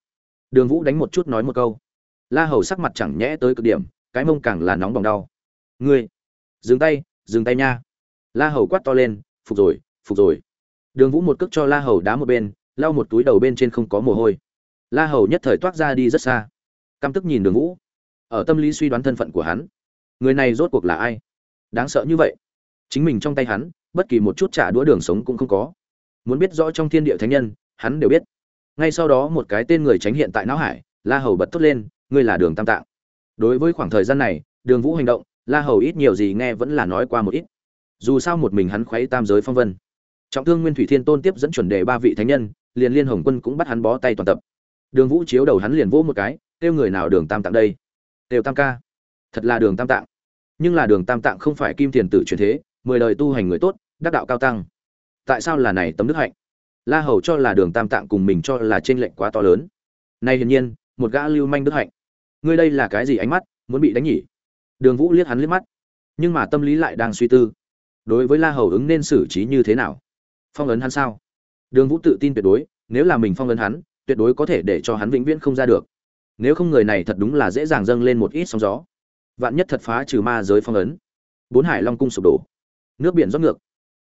Đường vũ đánh một chút nói một câu. La hầu sắc mặt chẳng nhẽ tới cực điểm, cái mông càng là nóng bỏng đau. Ngươi, dừng tay dừng tay nha. La hầu quát to lên, phục rồi phục rồi. Đường vũ một cước cho la hầu đá một bên, lau một túi đầu bên trên không có mồ hôi. La hầu nhất thời toát ra đi rất xa. Căm tức nhìn đường vũ. Ở tâm lý suy đoán thân phận của hắn, người này rốt cuộc là ai? Đáng sợ như vậy. Chính mình trong tay hắn, bất kỳ một chút trả đũa đường sống cũng không có. Muốn biết rõ trong thiên địa thánh nhân, hắn đều biết. Ngay sau đó một cái tên người tránh hiện tại não hải, la hầu bật thốt lên, ngươi là đường tam tạng. Đối với khoảng thời gian này, đường vũ hành động, la hầu ít nhiều gì nghe vẫn là nói qua một ít. Dù sao một mình hắn khuấy tam giới phong vân. Trọng thương nguyên thủy thiên tôn tiếp dẫn chuẩn đề ba vị thánh nhân, liền liên hồng quân cũng bắt hắn bó tay toàn tập. Đường vũ chiếu đầu hắn liền vỗ một cái, kêu người nào đường tam tạng đây? Đều tam ca. Thật là đường tam tạng nhưng là đường tam tạng không phải kim tiền tử truyền thế, mười đời tu hành người tốt, đắc đạo cao tăng. Tại sao là này tấm đức hạnh? La hầu cho là đường tam tạng cùng mình cho là t r ê n lệch quá to lớn. Nay hiển nhiên, một gã lưu manh đức hạnh. Ngươi đây là cái gì ánh mắt, muốn bị đánh nhỉ? Đường vũ liếc hắn liếc mắt. Nhưng mà tâm lý lại đang suy tư. Đối với la hầu ứng nên xử trí như thế nào? Phong ấn hắn sao? Đường vũ tự tin tuyệt đối, nếu là mình phong ấn hắn, tuyệt đối có thể để cho hắn vĩnh viễn không ra được. Nếu không người này thật đúng là dễ dàng dâng lên một ít sóng gió vạn nhất thật phá trừ ma giới phong ấn. Bốn hải long cung sụp đổ. Nước biển rót ngược.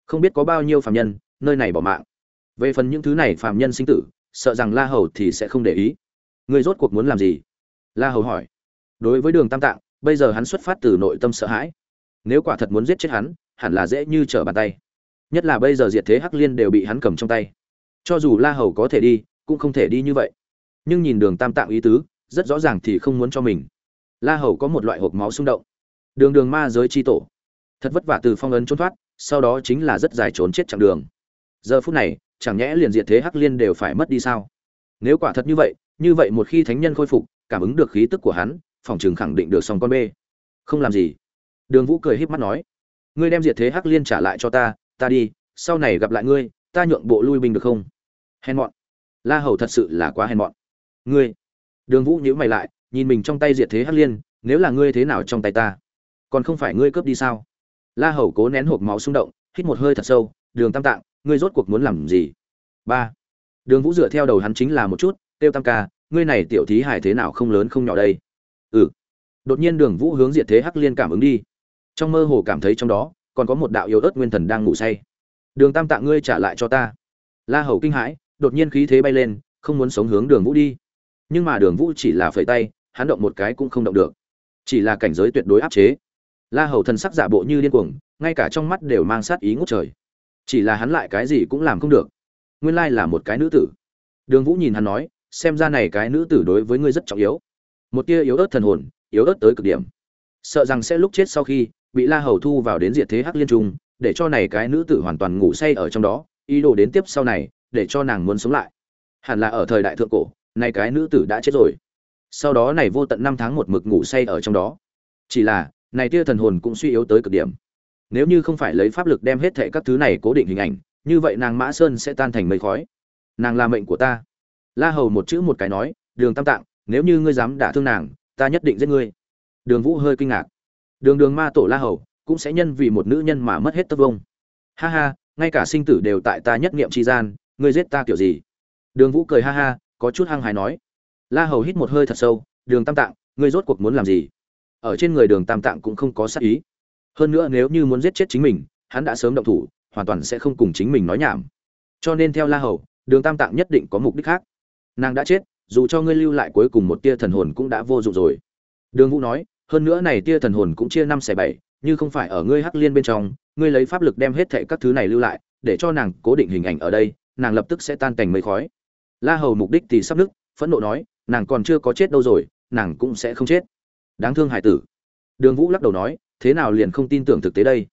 Không biết có bao nhiêu phạm nhân, nơi này bỏ mạng. Về phần những thứ này phạm nhân sinh tử, sợ rằng la hầu thì sẽ không để ý. Người rốt cuộc muốn làm gì? La hầu hỏi. Đối với đường tam tạng, bây giờ hắn xuất phát từ nội tâm sợ hãi. Nếu quả thật muốn giết chết hắn, hẳn là dễ như trở bàn tay. Nhất là bây giờ diệt thế hắc liên đều bị hắn cầm trong tay. Cho dù la hầu có thể đi, cũng không thể đi như vậy. Nhưng nhìn đường tam tạng ý tứ, rất rõ ràng thì không muốn cho mình la hầu có một loại hộp máu xung động. Đường đường ma giới chi tổ. Thật vất vả từ phong ấn trốn thoát, sau đó chính là rất dài trốn chết chặng đường. Giờ phút này, chẳng nhẽ liền diệt thế hắc liên đều phải mất đi sao? Nếu quả thật như vậy như vậy một khi thánh nhân khôi phục, cảm ứng được khí tức của hắn, phòng chừng khẳng định được song con bê. Không làm gì. Đường vũ cười híp mắt nói, ngươi đem diệt thế hắc liên trả lại cho ta ta đi, sau này gặp lại ngươi, ta nhượng bộ lui binh được không? Hèn mọn. La hầu thật sự là quá hèn mọn. Ngươi? Đường vũ nhíu mày lại nhìn mình trong tay diệt thế hắc liên, nếu là ngươi thế nào trong tay ta? Còn không phải ngươi cướp đi sao? La hầu cố nén hộp máu xung động, hít một hơi thật sâu, đường tam tạng, ngươi rốt cuộc muốn làm gì? Ba. Đường vũ dựa theo đầu hắn chính là một chút, tiêu tam ca, ngươi này tiểu thí hải thế nào không lớn không nhỏ đây? Ừ. Đột nhiên đường vũ hướng diệt thế hắc liên cảm ứng đi. Trong mơ hồ cảm thấy trong đó, còn có một đạo yếu ớt nguyên thần đang ngủ say. Đường tam tạng, ngươi trả lại cho ta. La hầu kinh hãi, đột nhiên khí thế bay lên, không muốn sống hướng đường vũ đi. Nhưng mà đường vũ chỉ là phẩy tay hắn động một cái cũng không động được. Chỉ là cảnh giới tuyệt đối áp chế. La hầu thần sắc giả bộ như điên cuồng, ngay cả trong mắt đều mang sát ý ngút trời. Chỉ là hắn lại cái gì cũng làm không được. Nguyên lai là một cái nữ tử. Đường vũ nhìn hắn nói, xem ra này cái nữ tử đối với ngươi rất trọng yếu. Một tia yếu ớt thần hồn, yếu ớt tới cực điểm. Sợ rằng sẽ lúc chết sau khi, bị la hầu thu vào đến diệt thế hắc liên trung, để cho này cái nữ tử hoàn toàn ngủ say ở trong đó, ý đồ đến tiếp sau này, để cho nàng muốn sống lại. Hẳn là ở thời đại thượng cổ, này cái nữ tử đã chết rồi sau đó này vô tận năm tháng một mực ngủ say ở trong đó. Chỉ là, này tia thần hồn cũng suy yếu tới cực điểm. Nếu như không phải lấy pháp lực đem hết thệ các thứ này cố định hình ảnh, như vậy nàng mã sơn sẽ tan thành mây khói. Nàng là mệnh của ta. La hầu một chữ một cái nói, đường tam tạng, nếu như ngươi dám đả thương nàng, ta nhất định giết ngươi. Đường vũ hơi kinh ngạc. Đường đường ma tổ la hầu cũng sẽ nhân vì một nữ nhân mà mất hết tất vông ha ha, ngay cả sinh tử đều tại ta nhất niệm tri gian, ngươi giết ta kiểu gì? Đường vũ cười ha ha, có chút hăng hài nói la hầu hít một hơi thật sâu, đường tam tạng, ngươi rốt cuộc muốn làm gì? Ở trên người đường tam tạng cũng không có sát ý. Hơn nữa nếu như muốn giết chết chính mình, hắn đã sớm động thủ, hoàn toàn sẽ không cùng chính mình nói nhảm. Cho nên theo la hầu, đường tam tạng nhất định có mục đích khác. Nàng đã chết, dù cho ngươi lưu lại cuối cùng một tia thần hồn cũng đã vô dụng rồi. Đường vũ nói, hơn nữa này tia thần hồn cũng chia năm xẻ bảy, như không phải ở ngươi hắc liên bên trong, ngươi lấy pháp lực đem hết thệ các thứ này lưu lại, để cho nàng cố định hình ảnh ở đây, nàng lập tức sẽ tan cảnh mây khói. La hầu mục đích thì sắp nứt, phẫn nộ nói nàng còn chưa có chết đâu rồi, nàng cũng sẽ không chết. Đáng thương hải tử. Đường vũ lắc đầu nói, thế nào liền không tin tưởng thực tế đây?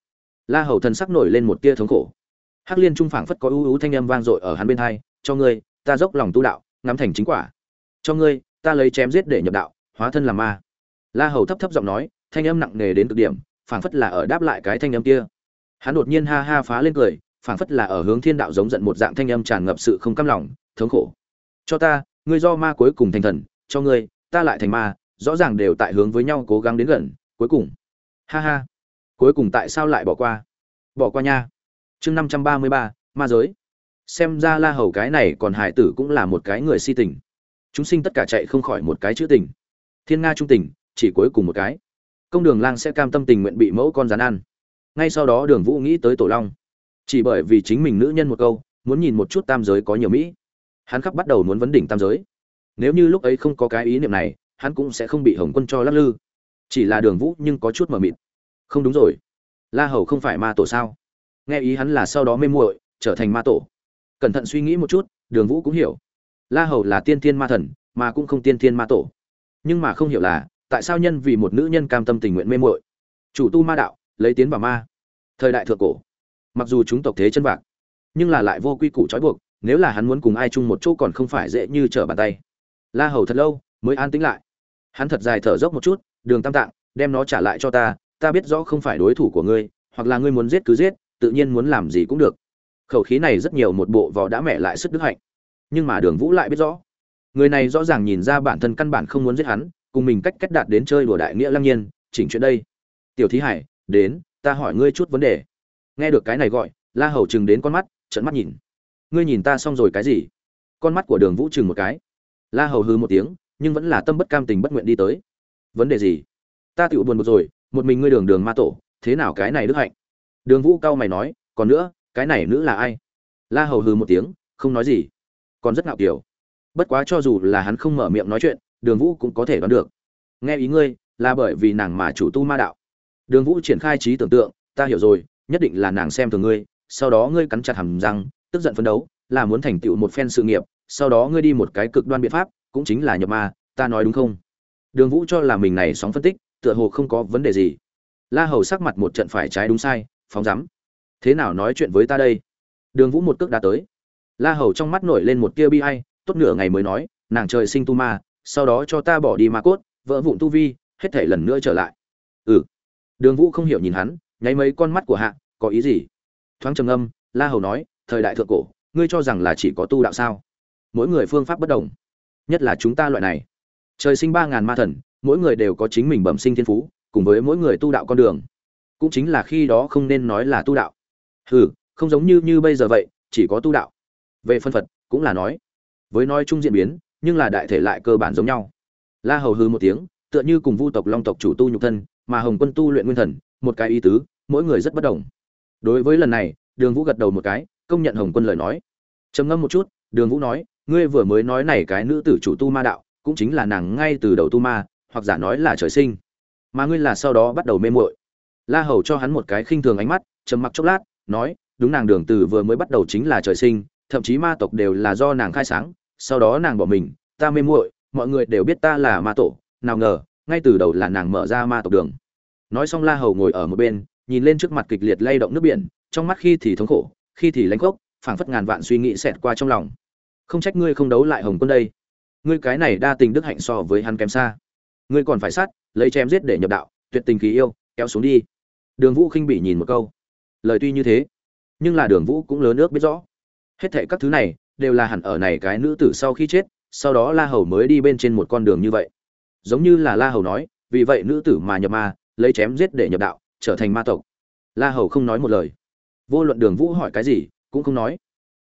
La hầu thần sắc nổi lên một tia thống khổ. Hắc liên trung phảng phất có ưu ưu thanh âm vang dội ở hắn bên hai, cho ngươi, ta dốc lòng tu đạo, ngắm thành chính quả. Cho ngươi, ta lấy chém giết để nhập đạo, hóa thân làm ma. La hầu thấp thấp giọng nói, thanh âm nặng nề đến cực điểm, phảng phất là ở đáp lại cái thanh âm kia. Hắn đột nhiên ha ha phá lên cười, phảng phất là ở hướng thiên đạo giống giận một dạng thanh âm tràn ngập sự không căm lòng, thống khổ. Cho ta ngươi do ma cuối cùng thành thần, cho ngươi, ta lại thành ma, rõ ràng đều tại hướng với nhau cố gắng đến gần, cuối cùng. Ha ha. Cuối cùng tại sao lại bỏ qua? Bỏ qua nha. Chương năm trăm ba mươi ba, ma giới. Xem ra la hầu cái này còn hải tử cũng là một cái người si tình. Chúng sinh tất cả chạy không khỏi một cái chữ tình. Thiên nga trung tình, chỉ cuối cùng một cái. Công đường lang sẽ cam tâm tình nguyện bị mẫu con rán ăn. Ngay sau đó đường vũ nghĩ tới tổ long. Chỉ bởi vì chính mình nữ nhân một câu, muốn nhìn một chút tam giới có nhiều mỹ hắn khắp bắt đầu muốn vấn đỉnh tam giới. Nếu như lúc ấy không có cái ý niệm này, hắn cũng sẽ không bị hồng quân cho lắc lư. Chỉ là đường vũ nhưng có chút mờ mịt. Không đúng rồi. La hầu không phải ma tổ sao? Nghe ý hắn là sau đó mê muội, trở thành ma tổ. Cẩn thận suy nghĩ một chút, đường vũ cũng hiểu. La hầu là tiên thiên ma thần, mà cũng không tiên thiên ma tổ. Nhưng mà không hiểu là, tại sao nhân vì một nữ nhân cam tâm tình nguyện mê muội? Chủ tu ma đạo, lấy tiến vào ma. Thời đại thượng cổ. Mặc dù chúng tộc thế chân vạc, nhưng là lại vô quy củ trói buộc nếu là hắn muốn cùng ai chung một chỗ còn không phải dễ như trở bàn tay. La hầu thật lâu mới an tĩnh lại. Hắn thật dài thở dốc một chút, đường tam tạng, đem nó trả lại cho ta ta biết rõ không phải đối thủ của ngươi, hoặc là ngươi muốn giết cứ giết, tự nhiên muốn làm gì cũng được. Khẩu khí này rất nhiều một bộ vò đã mẹ lại sức đức hạnh. Nhưng mà đường vũ lại biết rõ. Người này rõ ràng nhìn ra bản thân căn bản không muốn giết hắn, cùng mình cách cách đạt đến chơi đùa đại nghĩa lăng nhiên, chỉnh chuyện đây. Tiểu thí hải, đến, ta hỏi ngươi chút vấn đề. Nghe được cái này gọi, la hầu chừng đến con mắt trận mắt nhìn ngươi nhìn ta xong rồi cái gì? Con mắt của đường vũ chừng một cái. La hầu hư một tiếng, nhưng vẫn là tâm bất cam tình bất nguyện đi tới. Vấn đề gì? Ta tựu buồn một rồi, một mình ngươi đường đường ma tổ, thế nào cái này đức hạnh? Đường vũ cao mày nói, còn nữa, cái này nữ là ai? La hầu hừ một tiếng, không nói gì. Còn rất ngạo kiểu. Bất quá cho dù là hắn không mở miệng nói chuyện, đường vũ cũng có thể đoán được. Nghe ý ngươi, là bởi vì nàng mà chủ tu ma đạo. Đường vũ triển khai trí tưởng tượng, ta hiểu rồi, nhất định là nàng xem thường ngươi, sau đó ngươi cắn chặt hầm răng tức giận phấn đấu là muốn thành tựu một phen sự nghiệp sau đó ngươi đi một cái cực đoan biện pháp cũng chính là nhập ma ta nói đúng không? Đường vũ cho là mình này sóng phân tích tựa hồ không có vấn đề gì. La hầu sắc mặt một trận phải trái đúng sai phóng rắm thế nào nói chuyện với ta đây? Đường vũ một cước đã tới. La hầu trong mắt nổi lên một tia bi ai, tốt nửa ngày mới nói nàng trời sinh tu ma sau đó cho ta bỏ đi ma cốt vỡ vụn tu vi hết thể lần nữa trở lại. Ừ. Đường vũ không hiểu nhìn hắn nháy mấy con mắt của hạ có ý gì? Thoáng trầm âm la hầu nói thời đại thượng cổ, ngươi cho rằng là chỉ có tu đạo sao? Mỗi người phương pháp bất đồng, nhất là chúng ta loại này. Trời sinh ba ngàn ma thần, mỗi người đều có chính mình bẩm sinh thiên phú, cùng với mỗi người tu đạo con đường. Cũng chính là khi đó không nên nói là tu đạo. Hừ, không giống như như bây giờ vậy, chỉ có tu đạo. Về phân phật, cũng là nói. Với nói chung diễn biến, nhưng là đại thể lại cơ bản giống nhau. La hầu hư một tiếng, tựa như cùng vu tộc, long tộc chủ tu nhục thân, mà hồng quân tu luyện nguyên thần, một cái ý tứ, mỗi người rất bất đồng. Đối với lần này, đường vũ gật đầu một cái công nhận hồng quân lời nói. Trầm ngâm một chút, đường vũ nói, ngươi vừa mới nói này cái nữ tử chủ tu ma đạo, cũng chính là nàng ngay từ đầu tu ma, hoặc giả nói là trời sinh. Mà ngươi là sau đó bắt đầu mê muội. La hầu cho hắn một cái khinh thường ánh mắt, trầm mặc chốc lát, nói, đúng nàng đường từ vừa mới bắt đầu chính là trời sinh, thậm chí ma tộc đều là do nàng khai sáng, sau đó nàng bỏ mình, ta mê muội, mọi người đều biết ta là ma tổ, nào ngờ, ngay từ đầu là nàng mở ra ma tộc đường. Nói xong la hầu ngồi ở một bên, nhìn lên trước mặt kịch liệt lay động nước biển, trong mắt khi thì thống khổ khi thì lãnh khốc, phảng phất ngàn vạn suy nghĩ xẹt qua trong lòng. Không trách ngươi không đấu lại hồng quân đây. Ngươi cái này đa tình đức hạnh so với hắn kém xa. Ngươi còn phải sát, lấy chém giết để nhập đạo, tuyệt tình kỳ yêu, kéo xuống đi. Đường vũ khinh bị nhìn một câu. Lời tuy như thế, nhưng là đường vũ cũng lớn nước biết rõ. Hết thệ các thứ này, đều là hẳn ở này cái nữ tử sau khi chết, sau đó la hầu mới đi bên trên một con đường như vậy. Giống như là la hầu nói, vì vậy nữ tử mà nhập ma, lấy chém giết để nhập đạo, trở thành ma tộc. La hầu không nói một lời vô luận đường vũ hỏi cái gì, cũng không nói.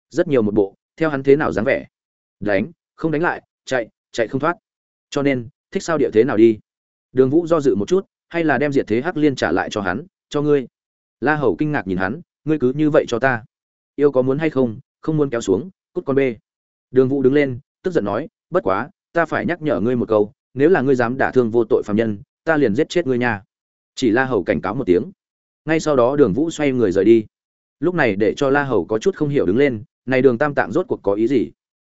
Rất nhiều một bộ, theo hắn thế nào dáng vẻ. Đánh, không đánh lại, chạy chạy không thoát. Cho nên, thích sao địa thế nào đi? Đường vũ do dự một chút, hay là đem diệt thế hắc liên trả lại cho hắn, cho ngươi? La hầu kinh ngạc nhìn hắn, ngươi cứ như vậy cho ta. Yêu có muốn hay không không muốn kéo xuống, cút con bê. Đường vũ đứng lên, tức giận nói, bất quá, ta phải nhắc nhở ngươi một câu, nếu là ngươi dám đả thương vô tội phạm nhân, ta liền giết chết ngươi nha. Chỉ la hầu cảnh cáo một tiếng. Ngay sau đó đường vũ xoay người rời đi lúc này để cho la hầu có chút không hiểu đứng lên, này đường tam tạng rốt cuộc có ý gì?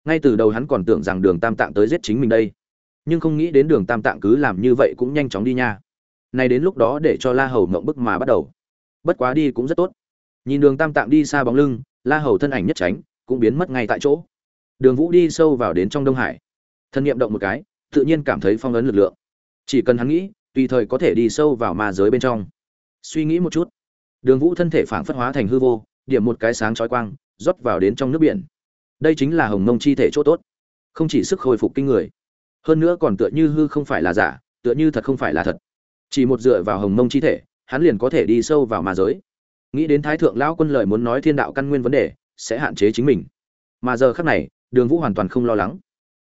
Ngay từ đầu hắn còn tưởng rằng đường tam tạng tới giết chính mình đây. Nhưng không nghĩ đến đường tam tạng cứ làm như vậy cũng nhanh chóng đi nha. Này đến lúc đó để cho la hầu mộng bức mà bắt đầu. Bất quá đi cũng rất tốt. Nhìn đường tam tạng đi xa bóng lưng, la hầu thân ảnh nhất tránh, cũng biến mất ngay tại chỗ. Đường vũ đi sâu vào đến trong đông hải. Thân nhiệm động một cái, tự nhiên cảm thấy phong ấn lực lượng. Chỉ cần hắn nghĩ, tùy thời có thể đi sâu vào ma giới bên trong. Suy nghĩ một chút đường vũ thân thể phảng phất hóa thành hư vô, điểm một cái sáng chói quang, rót vào đến trong nước biển. Đây chính là hồng mông chi thể chỗ tốt. Không chỉ sức hồi phục kinh người, hơn nữa còn tựa như hư không phải là giả, tựa như thật không phải là thật. Chỉ một dựa vào hồng mông chi thể, hắn liền có thể đi sâu vào ma giới. Nghĩ đến thái thượng lão quân lợi muốn nói thiên đạo căn nguyên vấn đề, sẽ hạn chế chính mình. Mà giờ khắc này, đường vũ hoàn toàn không lo lắng.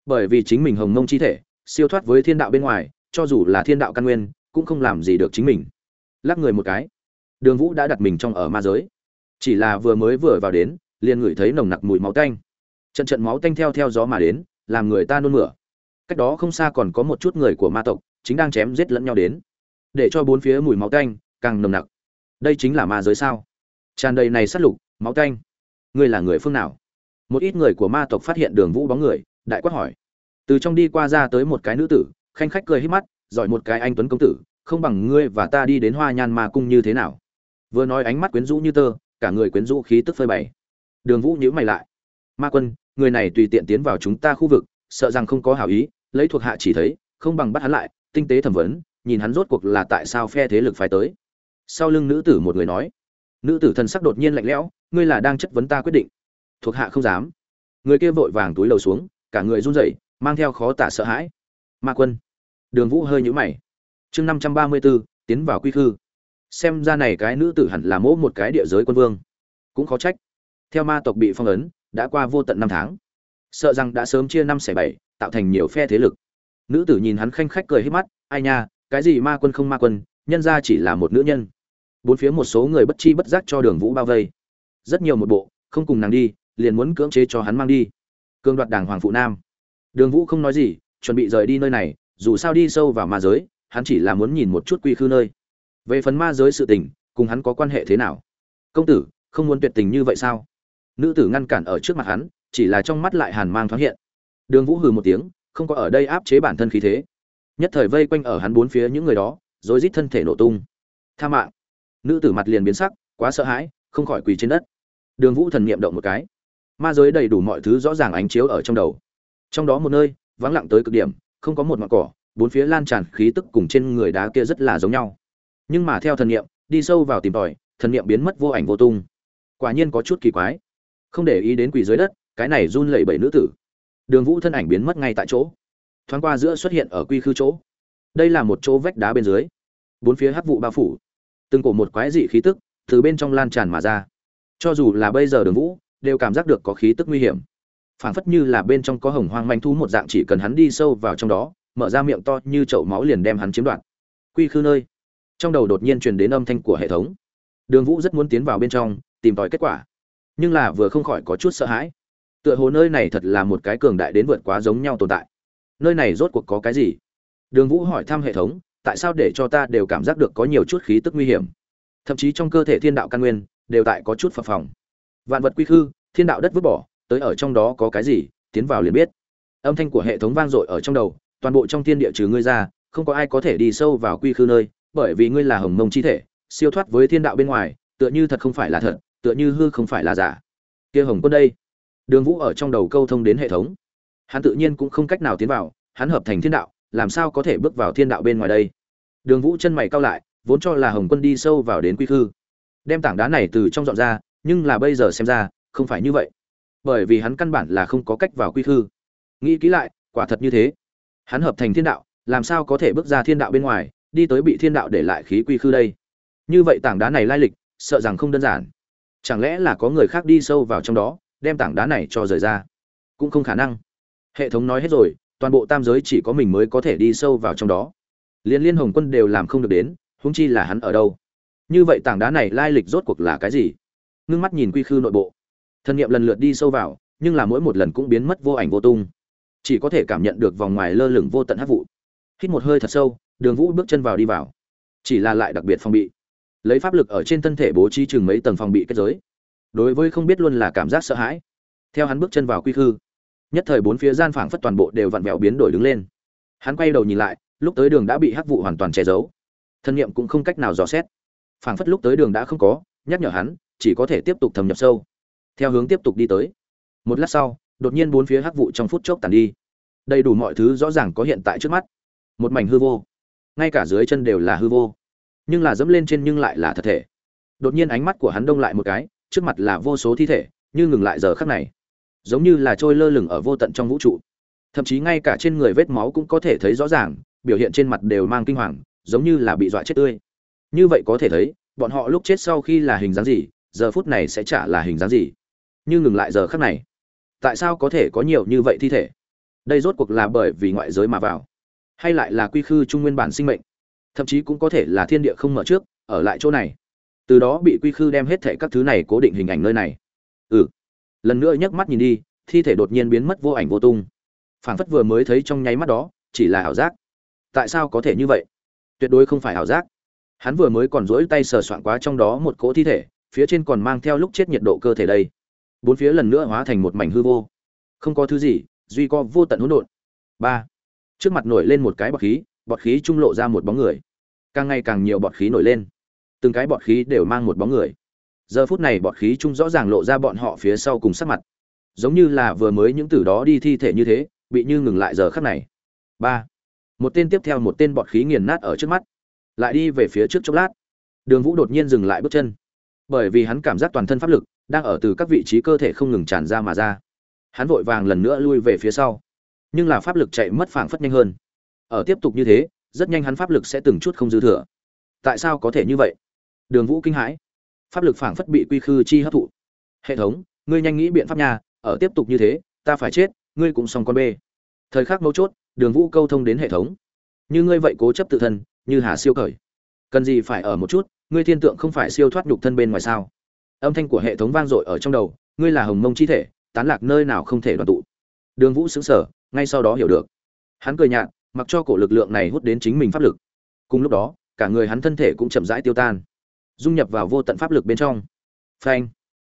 Bởi vì chính mình hồng mông chi thể, siêu thoát với thiên đạo bên ngoài, cho dù là thiên đạo căn nguyên, cũng không làm gì được chính mình. Lắc người một cái đường vũ đã đặt mình trong ở ma giới. Chỉ là vừa mới vừa vào đến, liền ngửi thấy nồng nặc mùi máu tanh. Trận trận máu tanh theo theo gió mà đến, làm người ta nôn mửa. Cách đó không xa còn có một chút người của ma tộc, chính đang chém giết lẫn nhau đến. Để cho bốn phía mùi máu tanh càng nồng nặc. Đây chính là ma giới sao? Tràn đầy này sát lục, máu tanh. Ngươi là người phương nào? Một ít người của ma tộc phát hiện đường vũ bóng người, đại quát hỏi. Từ trong đi qua ra tới một cái nữ tử, khanh khách cười hít mắt, giỏi một cái anh tuấn công tử, không bằng ngươi và ta đi đến hoa nhan ma cung như thế nào? Vừa nói ánh mắt quyến rũ như tơ, cả người quyến rũ khí tức phơi bày. Đường vũ nhíu mày lại. Ma quân, người này tùy tiện tiến vào chúng ta khu vực, sợ rằng không có hảo ý, lấy thuộc hạ chỉ thấy, không bằng bắt hắn lại. Tinh tế thẩm vấn, nhìn hắn rốt cuộc là tại sao phe thế lực phái tới. Sau lưng nữ tử một người nói, nữ tử thần sắc đột nhiên lạnh lẽo, ngươi là đang chất vấn ta quyết định. Thuộc hạ không dám. Người kia vội vàng túi lầu xuống, cả người run rẩy, mang theo khó tả sợ hãi. Ma quân. Đường vũ hơi nhũ mày. Chương năm trăm ba mươi b ố tiến vào quy khư xem ra này cái nữ tử hẳn là mỗ một cái địa giới quân vương. Cũng khó trách. Theo ma tộc bị phong ấn, đã qua vô tận năm tháng. Sợ rằng đã sớm chia năm xẻ bảy, tạo thành nhiều phe thế lực. Nữ tử nhìn hắn khanh khách cười hết mắt, ai nha, cái gì ma quân không ma quân, nhân ra chỉ là một nữ nhân. Bốn phía một số người bất chi bất giác cho đường vũ bao vây. Rất nhiều một bộ, không cùng nàng đi, liền muốn cưỡng chế cho hắn mang đi. Cương đoạt đàng hoàng phụ nam. Đường vũ không nói gì, chuẩn bị rời đi nơi này, dù sao đi sâu vào ma giới, hắn chỉ là muốn nhìn một chút quy khư nơi về phần ma giới sự tình, cùng hắn có quan hệ thế nào? Công tử, không muốn tuyệt tình như vậy sao? Nữ tử ngăn cản ở trước mặt hắn, chỉ là trong mắt lại hàn mang thoáng hiện. Đường vũ hừ một tiếng, không có ở đây áp chế bản thân khí thế. Nhất thời vây quanh ở hắn bốn phía những người đó rồi rít thân thể nổ tung. Tha mạng. Nữ tử mặt liền biến sắc, quá sợ hãi, không khỏi quỳ trên đất. Đường vũ thần niệm động một cái. Ma giới đầy đủ mọi thứ rõ ràng ánh chiếu ở trong đầu. Trong đó một nơi, vắng lặng tới cực điểm, không có một ngọn cỏ, bốn phía lan tràn khí tức cùng trên người đá kia rất là giống nhau nhưng mà theo thần niệm, đi sâu vào tìm tòi, thần niệm biến mất vô ảnh vô tung. Quả nhiên có chút kỳ quái. Không để ý đến quỷ dưới đất, cái này run lẩy bẩy nữ tử. Đường vũ thân ảnh biến mất ngay tại chỗ. Thoáng qua giữa xuất hiện ở quy khư chỗ. Đây là một chỗ vách đá bên dưới. Bốn phía hắc vụ bao phủ. Từng cổ một quái dị khí tức từ bên trong lan tràn mà ra. Cho dù là bây giờ đường vũ đều cảm giác được có khí tức nguy hiểm. Phảng phất như là bên trong có hồng hoang manh thú một dạng chỉ cần hắn đi sâu vào trong đó, mở ra miệng to như chậu máu liền đem hắn chiếm đoạt. Quy khư nơi trong đầu đột nhiên truyền đến âm thanh của hệ thống. Đường vũ rất muốn tiến vào bên trong, tìm tòi kết quả. Nhưng là vừa không khỏi có chút sợ hãi. Tựa hồ nơi này thật là một cái cường đại đến vượt quá giống nhau tồn tại. Nơi này rốt cuộc có cái gì? Đường vũ hỏi thăm hệ thống, tại sao để cho ta đều cảm giác được có nhiều chút khí tức nguy hiểm? Thậm chí trong cơ thể thiên đạo căn nguyên, đều tại có chút phập phòng vạn vật quy khư, thiên đạo đất vứt bỏ, tới ở trong đó có cái gì? Tiến vào liền biết. Âm thanh của hệ thống vang dội ở trong đầu, toàn bộ trong thiên địa trừ ngươi ra, không có ai có thể đi sâu vào quy khư nơi bởi vì ngươi là hồng mông chi thể, siêu thoát với thiên đạo bên ngoài, tựa như thật không phải là thật, tựa như hư không phải là giả. Kia hồng quân đây. Đường vũ ở trong đầu câu thông đến hệ thống. Hắn tự nhiên cũng không cách nào tiến vào, hắn hợp thành thiên đạo, làm sao có thể bước vào thiên đạo bên ngoài đây? Đường vũ chân mày cao lại, vốn cho là hồng quân đi sâu vào đến quy khư. Đem tảng đá này từ trong dọn ra, nhưng là bây giờ xem ra, không phải như vậy. Bởi vì hắn căn bản là không có cách vào quy khư. Nghĩ kỹ lại, quả thật như thế. Hắn hợp thành thiên đạo, làm sao có thể bước ra thiên đạo bên ngoài? Đi tới bị thiên đạo để lại khí quy khư đây. Như vậy tảng đá này lai lịch, sợ rằng không đơn giản. Chẳng lẽ là có người khác đi sâu vào trong đó, đem tảng đá này cho rời ra? Cũng không khả năng. Hệ thống nói hết rồi, toàn bộ tam giới chỉ có mình mới có thể đi sâu vào trong đó. Liên liên hồng quân đều làm không được đến, huống chi là hắn ở đâu? Như vậy tảng đá này lai lịch rốt cuộc là cái gì? Ngưng mắt nhìn quy khư nội bộ. Thân nhiệm lần lượt đi sâu vào, nhưng là mỗi một lần cũng biến mất vô ảnh vô tung. Chỉ có thể cảm nhận được vòng ngoài lơ lửng vô tận hát vụ. Hít một hơi thật sâu đường vũ bước chân vào đi vào. Chỉ là lại đặc biệt phòng bị. Lấy pháp lực ở trên thân thể bố trí chừng mấy tầng phòng bị kết giới. Đối với không biết luôn là cảm giác sợ hãi. Theo hắn bước chân vào quy khư, nhất thời bốn phía gian phảng phất toàn bộ đều vặn vẹo biến đổi đứng lên. Hắn quay đầu nhìn lại, lúc tới đường đã bị hắc vụ hoàn toàn che giấu. Thân nhiệm cũng không cách nào dò xét. Phảng phất lúc tới đường đã không có, nhắc nhở hắn, chỉ có thể tiếp tục thâm nhập sâu. Theo hướng tiếp tục đi tới. Một lát sau, đột nhiên bốn phía hắc vụ trong phút chốc tàn đi. Đầy đủ mọi thứ rõ ràng có hiện tại trước mắt. Một mảnh hư vô ngay cả dưới chân đều là hư vô. Nhưng là dẫm lên trên nhưng lại là thật thể. Đột nhiên ánh mắt của hắn đông lại một cái, trước mặt là vô số thi thể, như ngừng lại giờ khắc này. Giống như là trôi lơ lửng ở vô tận trong vũ trụ. Thậm chí ngay cả trên người vết máu cũng có thể thấy rõ ràng, biểu hiện trên mặt đều mang kinh hoàng, giống như là bị dọa chết tươi. Như vậy có thể thấy, bọn họ lúc chết sau khi là hình dáng gì, giờ phút này sẽ trả là hình dáng gì. Như ngừng lại giờ khắc này, tại sao có thể có nhiều như vậy thi thể? Đây rốt cuộc là bởi vì ngoại giới mà vào hay lại là quy khư trung nguyên bản sinh mệnh, thậm chí cũng có thể là thiên địa không mở trước, ở lại chỗ này. Từ đó bị quy khư đem hết thệ các thứ này cố định hình ảnh nơi này. Ừ. Lần nữa nhấc mắt nhìn đi, thi thể đột nhiên biến mất vô ảnh vô tung. Phảng phất vừa mới thấy trong nháy mắt đó, chỉ là ảo giác. Tại sao có thể như vậy? Tuyệt đối không phải ảo giác. Hắn vừa mới còn rỗi tay sờ soạn quá trong đó một cỗ thi thể, phía trên còn mang theo lúc chết nhiệt độ cơ thể đây. Bốn phía lần nữa hóa thành một mảnh hư vô. Không có thứ gì, duy có vô tận hỗn độn. Ba trước mặt nổi lên một cái bọt khí bọt khí trung lộ ra một bóng người. Càng ngày càng nhiều bọt khí nổi lên. Từng cái bọt khí đều mang một bóng người. Giờ phút này bọt khí trung rõ ràng lộ ra bọn họ phía sau cùng sắc mặt. Giống như là vừa mới những từ đó đi thi thể như thế, bị như ngừng lại giờ khắc này. Ba. Một tên tiếp theo một tên bọt khí nghiền nát ở trước mắt. Lại đi về phía trước chốc lát. Đường vũ đột nhiên dừng lại bước chân. Bởi vì hắn cảm giác toàn thân pháp lực đang ở từ các vị trí cơ thể không ngừng tràn ra mà ra. Hắn vội vàng lần nữa lui về phía sau nhưng là pháp lực chạy mất phảng phất nhanh hơn. Ở tiếp tục như thế, rất nhanh hắn pháp lực sẽ từng chút không dư thừa. Tại sao có thể như vậy? Đường vũ kinh hãi. Pháp lực phảng phất bị quy khư chi hấp thụ. Hệ thống, ngươi nhanh nghĩ biện pháp nhà ở tiếp tục như thế, ta phải chết, ngươi cũng xong con bê. Thời khắc mấu chốt, đường vũ câu thông đến hệ thống. Như ngươi vậy cố chấp tự thân, như hà siêu cởi cần gì phải ở một chút, ngươi thiên tượng không phải siêu thoát nhục thân bên ngoài sao? Âm thanh của hệ thống vang dội ở trong đầu, ngươi là hồng mông chi thể, tán lạc nơi nào không thể đoàn tụ. Đường vũ xứng sở ngay sau đó hiểu được. Hắn cười nhạt, mặc cho cổ lực lượng này hút đến chính mình pháp lực. Cùng lúc đó, cả người hắn thân thể cũng chậm rãi tiêu tan, dung nhập vào vô tận pháp lực bên trong. Phanh!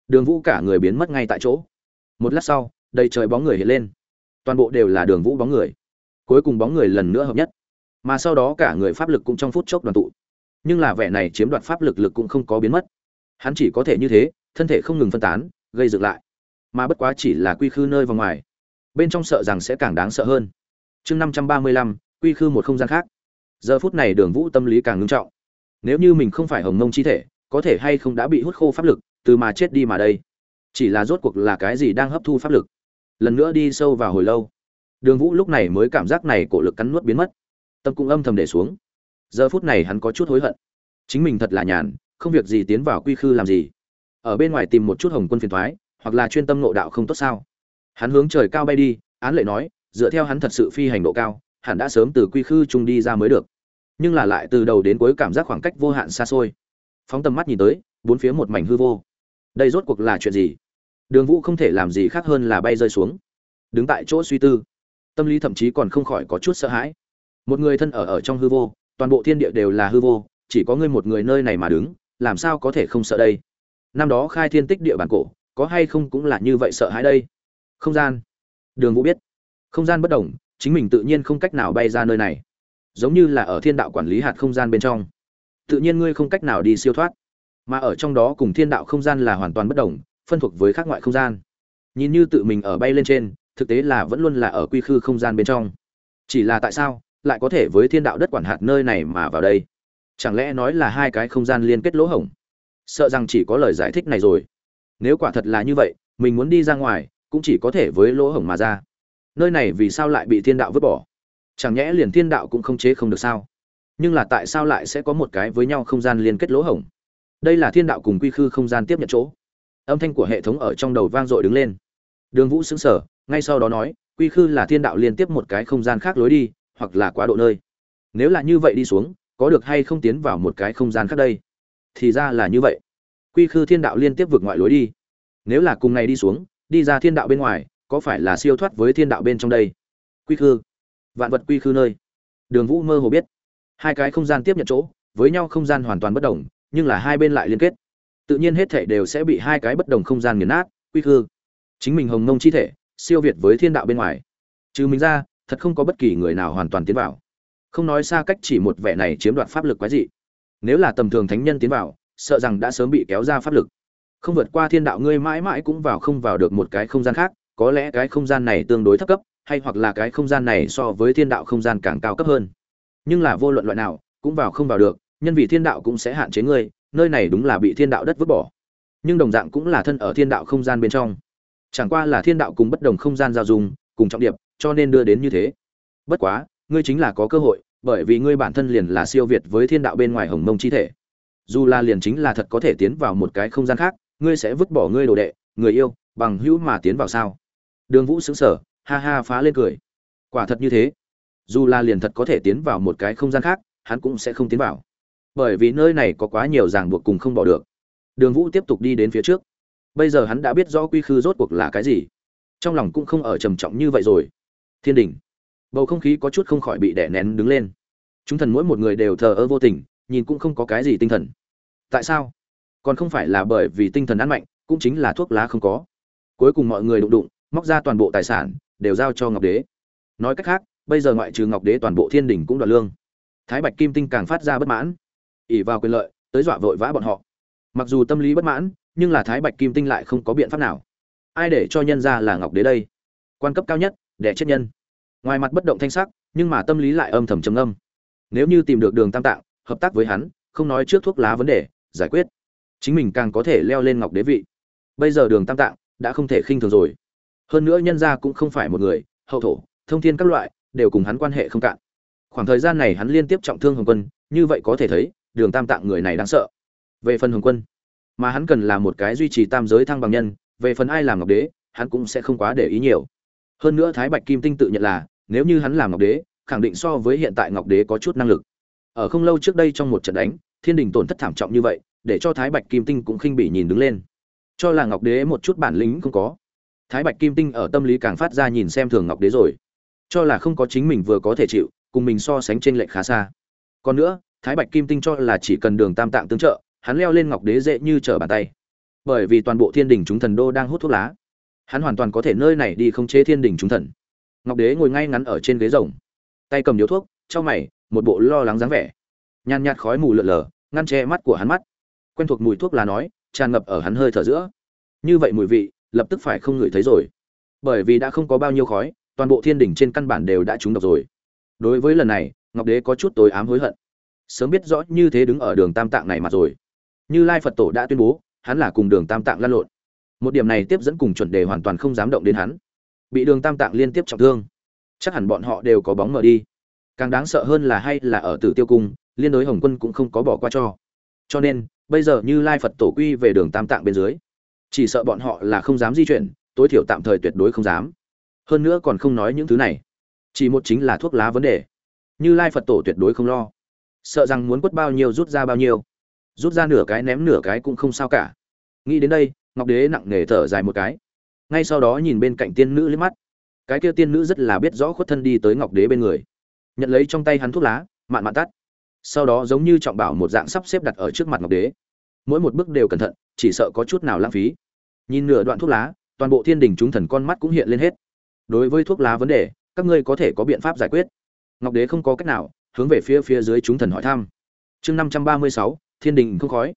Đường vũ cả người biến mất ngay tại chỗ. Một lát sau, đầy trời bóng người hiện lên. Toàn bộ đều là đường vũ bóng người. Cuối cùng bóng người lần nữa hợp nhất. Mà sau đó cả người pháp lực cũng trong phút chốc đoàn tụ. Nhưng là vẻ này chiếm đoạt pháp lực lực cũng không có biến mất. Hắn chỉ có thể như thế, thân thể không ngừng phân tán, gây dựng lại. Mà bất quá chỉ là quy khư nơi vòng ngoài bên trong sợ rằng sẽ càng đáng sợ hơn. Chương năm trăm ba mươi lăm, quy khư một không gian khác. Giờ phút này đường vũ tâm lý càng ngưng trọng. Nếu như mình không phải hồng mông chi thể, có thể hay không đã bị hút khô pháp lực, từ mà chết đi mà đây? Chỉ là rốt cuộc là cái gì đang hấp thu pháp lực? Lần nữa đi sâu vào hồi lâu. Đường vũ lúc này mới cảm giác này cổ lực cắn nuốt biến mất. Tâm cũng âm thầm để xuống. Giờ phút này hắn có chút hối hận. Chính mình thật là nhàn, không việc gì tiến vào quy khư làm gì. Ở bên ngoài tìm một chút hồng quân phiền thoái, hoặc là chuyên tâm nộ đạo không tốt sao? Hắn hướng trời cao bay đi, án lệ nói, dựa theo hắn thật sự phi hành độ cao hắn đã sớm từ quy khư trung đi ra mới được. Nhưng là lại từ đầu đến cuối cảm giác khoảng cách vô hạn xa xôi. Phóng tầm mắt nhìn tới, bốn phía một mảnh hư vô. Đây rốt cuộc là chuyện gì? Đường vũ không thể làm gì khác hơn là bay rơi xuống. Đứng tại chỗ suy tư. Tâm lý thậm chí còn không khỏi có chút sợ hãi. Một người thân ở ở trong hư vô, toàn bộ thiên địa đều là hư vô, chỉ có ngươi một người nơi này mà đứng, làm sao có thể không sợ đây? Năm đó khai thiên tích địa bản cổ, có hay không cũng là như vậy sợ hãi đây? Không gian. Đường vũ biết. Không gian bất đồng chính mình tự nhiên không cách nào bay ra nơi này. Giống như là ở thiên đạo quản lý hạt không gian bên trong. Tự nhiên ngươi không cách nào đi siêu thoát. Mà ở trong đó cùng thiên đạo không gian là hoàn toàn bất đồng phân thuộc với khác ngoại không gian. Nhìn như tự mình ở bay lên trên, thực tế là vẫn luôn là ở quy khư không gian bên trong. Chỉ là tại sao, lại có thể với thiên đạo đất quản hạt nơi này mà vào đây? Chẳng lẽ nói là hai cái không gian liên kết lỗ hổng? Sợ rằng chỉ có lời giải thích này rồi. Nếu quả thật là như vậy, mình muốn đi ra ngoài cũng chỉ có thể với lỗ hổng mà ra. Nơi này vì sao lại bị thiên đạo vứt bỏ? Chẳng nhẽ liền thiên đạo cũng không chế không được sao? Nhưng là tại sao lại sẽ có một cái với nhau không gian liên kết lỗ hổng? Đây là thiên đạo cùng quy khư không gian tiếp nhận chỗ. Âm thanh của hệ thống ở trong đầu vang dội đứng lên. Đường vũ xứng sở ngay sau đó nói, quy khư là thiên đạo liên tiếp một cái không gian khác lối đi, hoặc là quá độ nơi. Nếu là như vậy đi xuống, có được hay không tiến vào một cái không gian khác đây? Thì ra là như vậy. Quy khư thiên đạo liên tiếp vượt ngoại lối đi. Nếu là cùng ngày đi xuống đi ra thiên đạo bên ngoài, có phải là siêu thoát với thiên đạo bên trong đây? Quy khư. Vạn vật quy khư nơi. Đường vũ mơ hồ biết. Hai cái không gian tiếp nhận chỗ, với nhau không gian hoàn toàn bất đồng nhưng là hai bên lại liên kết. Tự nhiên hết thể đều sẽ bị hai cái bất đồng không gian nghiền nát, quy khư. Chính mình hồng nông chi thể, siêu việt với thiên đạo bên ngoài. Trừ mình ra, thật không có bất kỳ người nào hoàn toàn tiến vào. Không nói xa cách chỉ một vẻ này chiếm đoạt pháp lực quái dị. Nếu là tầm thường thánh nhân tiến vào, sợ rằng đã sớm bị kéo ra pháp lực không vượt qua thiên đạo ngươi mãi mãi cũng vào không vào được một cái không gian khác, có lẽ cái không gian này tương đối thấp cấp, hay hoặc là cái không gian này so với thiên đạo không gian càng cao cấp hơn. Nhưng là vô luận loại nào, cũng vào không vào được, nhân vì thiên đạo cũng sẽ hạn chế ngươi, nơi này đúng là bị thiên đạo đất vứt bỏ. Nhưng đồng dạng cũng là thân ở thiên đạo không gian bên trong. Chẳng qua là thiên đạo cùng bất đồng không gian giao dùng cùng trọng điệp, cho nên đưa đến như thế. Bất quá, ngươi chính là có cơ hội, bởi vì ngươi bản thân liền là siêu việt với thiên đạo bên ngoài hồng mông chi thể. Dù là liền chính là thật có thể tiến vào một cái không gian khác ngươi sẽ vứt bỏ ngươi đồ đệ, người yêu, bằng hữu mà tiến vào sao? Đường vũ xứng sở ha ha phá lên cười. Quả thật như thế. Dù là liền thật có thể tiến vào một cái không gian khác, hắn cũng sẽ không tiến vào. Bởi vì nơi này có quá nhiều ràng buộc cùng không bỏ được. Đường vũ tiếp tục đi đến phía trước. Bây giờ hắn đã biết rõ quy khư rốt cuộc là cái gì. Trong lòng cũng không ở trầm trọng như vậy rồi. Thiên đình. Bầu không khí có chút không khỏi bị đè nén đứng lên. Chúng thần mỗi một người đều thờ ơ vô tình, nhìn cũng không có cái gì tinh thần. Tại sao? Còn không phải là bởi vì tinh thần ăn mạnh, cũng chính là thuốc lá không có. Cuối cùng mọi người đụng đụng, móc ra toàn bộ tài sản, đều giao cho ngọc đế. Nói cách khác, bây giờ ngoại trừ ngọc đế toàn bộ thiên đình cũng đoạt lương. Thái bạch kim tinh càng phát ra bất mãn. Ỉ vào quyền lợi, tới dọa vội vã bọn họ. Mặc dù tâm lý bất mãn, nhưng là thái bạch kim tinh lại không có biện pháp nào. Ai để cho nhân ra là ngọc đế đây? Quan cấp cao nhất để chết nhân. Ngoài mặt bất động thanh sắc, nhưng mà tâm lý lại âm thầm trầm âm nếu như tìm được đường tam tạng, hợp tác với hắn, không nói trước thuốc lá vấn đề, giải quyết chính mình càng có thể leo lên ngọc đế vị. Bây giờ đường tam tạng đã không thể khinh thường rồi. Hơn nữa nhân gia cũng không phải một người, hậu thổ, thông thiên các loại, đều cùng hắn quan hệ không cạn. Khoảng thời gian này hắn liên tiếp trọng thương hồng quân, như vậy có thể thấy, đường tam tạng người này đáng sợ. Về phần hồng quân, mà hắn cần là một cái duy trì tam giới thăng bằng nhân, về phần ai làm ngọc đế, hắn cũng sẽ không quá để ý nhiều. Hơn nữa thái bạch kim tinh tự nhận là, nếu như hắn làm ngọc đế, khẳng định so với hiện tại ngọc đế có chút năng lực. Ở không lâu trước đây trong một trận đánh, thiên đình tổn thất thảm trọng như vậy để cho thái bạch kim tinh cũng khinh bỉ nhìn đứng lên. Cho là ngọc đế một chút bản lĩnh không có. Thái bạch kim tinh ở tâm lý càng phát ra nhìn xem thường ngọc đế rồi. Cho là không có chính mình vừa có thể chịu, cùng mình so sánh trên lệch khá xa. Còn nữa, thái bạch kim tinh cho là chỉ cần đường tam tạng tương trợ, hắn leo lên ngọc đế dễ như trở bàn tay. Bởi vì toàn bộ thiên đình chúng thần đô đang hút thuốc lá. Hắn hoàn toàn có thể nơi này đi không chế thiên đình chúng thần. Ngọc đế ngồi ngay ngắn ở trên ghế rồng. Tay cầm điếu thuốc trong mày, một bộ lo lắng dáng vẻ. Nhàn nhạt khói mù lợn lờ, ngăn che mắt của hắn mắt quen thuộc mùi thuốc lá nói, tràn ngập ở hắn hơi thở giữa. Như vậy mùi vị, lập tức phải không ngửi thấy rồi. Bởi vì đã không có bao nhiêu khói, toàn bộ thiên đỉnh trên căn bản đều đã trúng độc rồi. Đối với lần này, ngọc đế có chút tối ám hối hận. Sớm biết rõ như thế đứng ở đường tam tạng này mà rồi. Như lai phật tổ đã tuyên bố, hắn là cùng đường tam tạng lăn lộn. Một điểm này tiếp dẫn cùng chuẩn đề hoàn toàn không dám động đến hắn. Bị đường tam tạng liên tiếp trọng thương. Chắc hẳn bọn họ đều có bóng mở đi. Càng đáng sợ hơn là hay là ở tử tiêu cung, liên đối hồng quân cũng không có bỏ qua cho cho nên, bây giờ như lai phật tổ quy về đường tam tạng bên dưới, chỉ sợ bọn họ là không dám di chuyển, tối thiểu tạm thời tuyệt đối không dám. Hơn nữa còn không nói những thứ này, chỉ một chính là thuốc lá vấn đề. Như lai phật tổ tuyệt đối không lo. Sợ rằng muốn quất bao nhiêu rút ra bao nhiêu. Rút ra nửa cái ném nửa cái cũng không sao cả. Nghĩ đến đây, ngọc đế nặng nề thở dài một cái. Ngay sau đó nhìn bên cạnh tiên nữ liếc mắt. Cái kia tiên nữ rất là biết rõ khuất thân đi tới ngọc đế bên người. Nhận lấy trong tay hắn thuốc lá, mạn mạn tắt sau đó giống như trọng bảo một dạng sắp xếp đặt ở trước mặt ngọc đế. Mỗi một bước đều cẩn thận, chỉ sợ có chút nào lãng phí. Nhìn nửa đoạn thuốc lá, toàn bộ thiên đình chúng thần con mắt cũng hiện lên hết. Đối với thuốc lá vấn đề, các ngươi có thể có biện pháp giải quyết. Ngọc đế không có cách nào, hướng về phía phía dưới chúng thần hỏi thăm. Chương năm trăm ba mươi sáu, thiên đình không khói.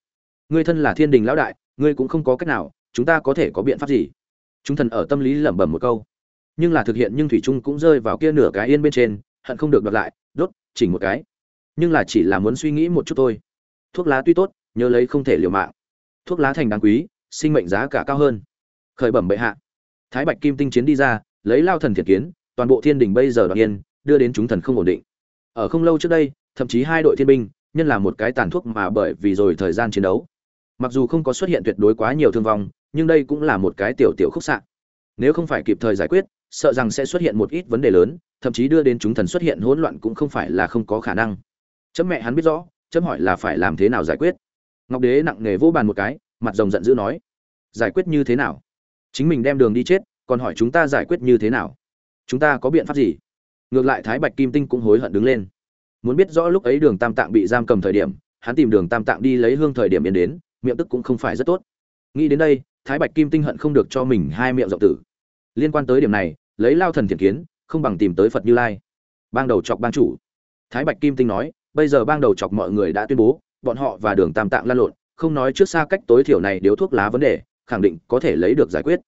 Ngươi thân là thiên đình lão đại, ngươi cũng không có cách nào, chúng ta có thể có biện pháp gì? Chúng thần ở tâm lý lẩm bẩm một câu. Nhưng là thực hiện, nhưng thủy trung cũng rơi vào kia nửa cái yên bên trên, hận không được đoạt lại, đốt, chỉnh một cái nhưng là chỉ là muốn suy nghĩ một chút thôi. Thuốc lá tuy tốt, nhớ lấy không thể liều mạng. Thuốc lá thành đáng quý, sinh mệnh giá cả cao hơn. Khởi bẩm bệ hạ. Thái bạch kim tinh chiến đi ra, lấy lao thần thiệt kiến, toàn bộ thiên đình bây giờ đoạn yên, đưa đến chúng thần không ổn định. Ở không lâu trước đây, thậm chí hai đội thiên binh, nhân là một cái tàn thuốc mà bởi vì rồi thời gian chiến đấu. Mặc dù không có xuất hiện tuyệt đối quá nhiều thương vong, nhưng đây cũng là một cái tiểu tiểu khúc sạn. Nếu không phải kịp thời giải quyết, sợ rằng sẽ xuất hiện một ít vấn đề lớn, thậm chí đưa đến chúng thần xuất hiện hỗn loạn cũng không phải là không có khả năng chấm mẹ hắn biết rõ, chấm hỏi là phải làm thế nào giải quyết. Ngọc đế nặng nề vô bàn một cái, mặt rồng giận dữ nói, giải quyết như thế nào? Chính mình đem đường đi chết, còn hỏi chúng ta giải quyết như thế nào? Chúng ta có biện pháp gì? Ngược lại thái bạch kim tinh cũng hối hận đứng lên. Muốn biết rõ lúc ấy đường tam tạng bị giam cầm thời điểm, hắn tìm đường tam tạng đi lấy hương thời điểm yên đến, miệng tức cũng không phải rất tốt. Nghĩ đến đây, thái bạch kim tinh hận không được cho mình hai miệng rộng tử. Liên quan tới điểm này, lấy lao thần thiện kiến, không bằng tìm tới phật như lai. Bang đầu chọc bang chủ. Thái bạch kim tinh nói bây giờ bang đầu chọc mọi người đã tuyên bố, bọn họ và đường tam tạng lan lộn, không nói trước xa cách tối thiểu này điếu thuốc lá vấn đề, khẳng định có thể lấy được giải quyết.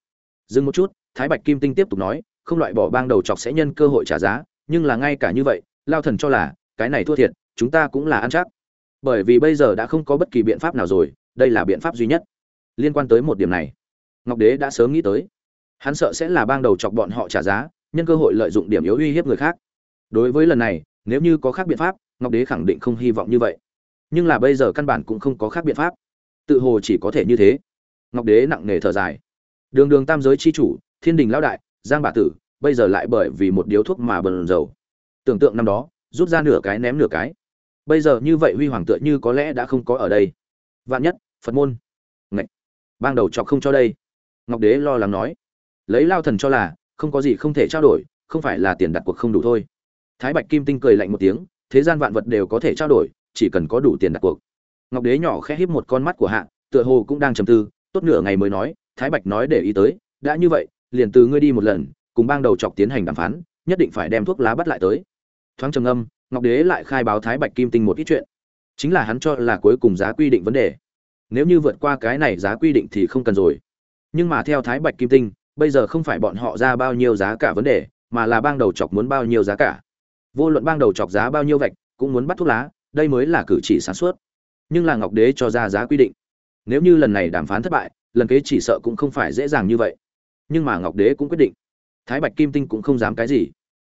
Dừng một chút, thái bạch kim tinh tiếp tục nói, không loại bỏ bang đầu chọc sẽ nhân cơ hội trả giá, nhưng là ngay cả như vậy, lao thần cho là, cái này thua thiệt, chúng ta cũng là ăn chắc. Bởi vì bây giờ đã không có bất kỳ biện pháp nào rồi, đây là biện pháp duy nhất. Liên quan tới một điểm này, ngọc đế đã sớm nghĩ tới. Hắn sợ sẽ là bang đầu chọc bọn họ trả giá, nhân cơ hội lợi dụng điểm yếu uy hiếp người khác. Đối với lần này, nếu như có khác biện pháp ngọc đế khẳng định không hy vọng như vậy. Nhưng là bây giờ căn bản cũng không có khác biện pháp. Tự hồ chỉ có thể như thế. Ngọc đế nặng nề thở dài. Đường đường tam giới c h i chủ, thiên đình lão đại, giang bà tử, bây giờ lại bởi vì một điếu thuốc mà bần dầu tưởng tượng năm đó, rút ra nửa cái ném nửa cái. Bây giờ như vậy huy hoàng tựa như có lẽ đã không có ở đây. Vạn nhất, phật môn. Ngạch. Bang đầu chọc không cho đây. Ngọc đế lo lắng nói. Lấy lao thần cho là, không có gì không thể trao đổi, không phải là tiền đặt cuộc không đủ thôi. Thái bạch kim tinh cười lạnh một tiếng thế gian vạn vật đều có thể trao đổi, chỉ cần có đủ tiền đặt cuộc. Ngọc đế nhỏ khẽ híp một con mắt của hạ, tựa hồ cũng đang trầm tư, tốt nửa ngày mới nói, thái bạch nói để ý tới, đã như vậy, liền từ ngươi đi một lần, cùng bang đầu chọc tiến hành đàm phán, nhất định phải đem thuốc lá bắt lại tới. Thoáng trầm âm ngọc đế lại khai báo thái bạch kim tinh một ít chuyện. Chính là hắn cho là cuối cùng giá quy định vấn đề. Nếu như vượt qua cái này giá quy định thì không cần rồi. Nhưng mà theo thái bạch kim tinh, bây giờ không phải bọn họ ra bao nhiêu giá cả vấn đề, mà là bang đầu chọc muốn bao nhiêu giá cả vô luận bang đầu chọc giá bao nhiêu vạch, cũng muốn bắt thuốc lá, đây mới là cử chỉ sản xuất nhưng là ngọc đế cho ra giá quy định. Nếu như lần này đàm phán thất bại, lần kế chỉ sợ cũng không phải dễ dàng như vậy. Nhưng mà ngọc đế cũng quyết định. Thái bạch kim tinh cũng không dám cái gì.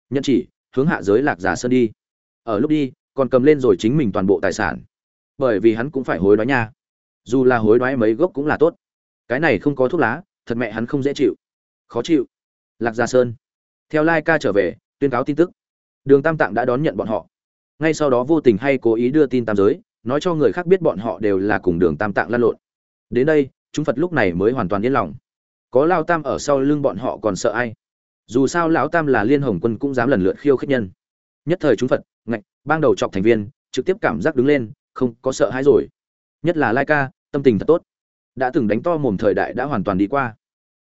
Nhận chỉ, hướng hạ giới lạc giả sơn đi. Ở lúc đi, còn cầm lên rồi chính mình toàn bộ tài sản. Bởi vì hắn cũng phải hối đoái nha. Dù là hối đoái mấy gốc cũng là tốt. Cái này không có thuốc lá, thật mẹ hắn không dễ chịu. Khó chịu. Lạc gia sơn. Theo lai ca trở về, tuyên cáo tin tức đường tam tạng đã đón nhận bọn họ. Ngay sau đó vô tình hay cố ý đưa tin tam giới, nói cho người khác biết bọn họ đều là cùng đường tam tạng lăn lộn. Đến đây, chúng phật lúc này mới hoàn toàn yên lòng. Có lao tam ở sau lưng bọn họ còn sợ ai? Dù sao lão tam là liên hồng quân cũng dám lần lượt khiêu khích nhân. Nhất thời chúng phật, ngạch, bang đầu chọc thành viên, trực tiếp cảm giác đứng lên, không có sợ hãi rồi. Nhất là lai ca, tâm tình thật tốt. Đã từng đánh to mồm thời đại đã hoàn toàn đi qua.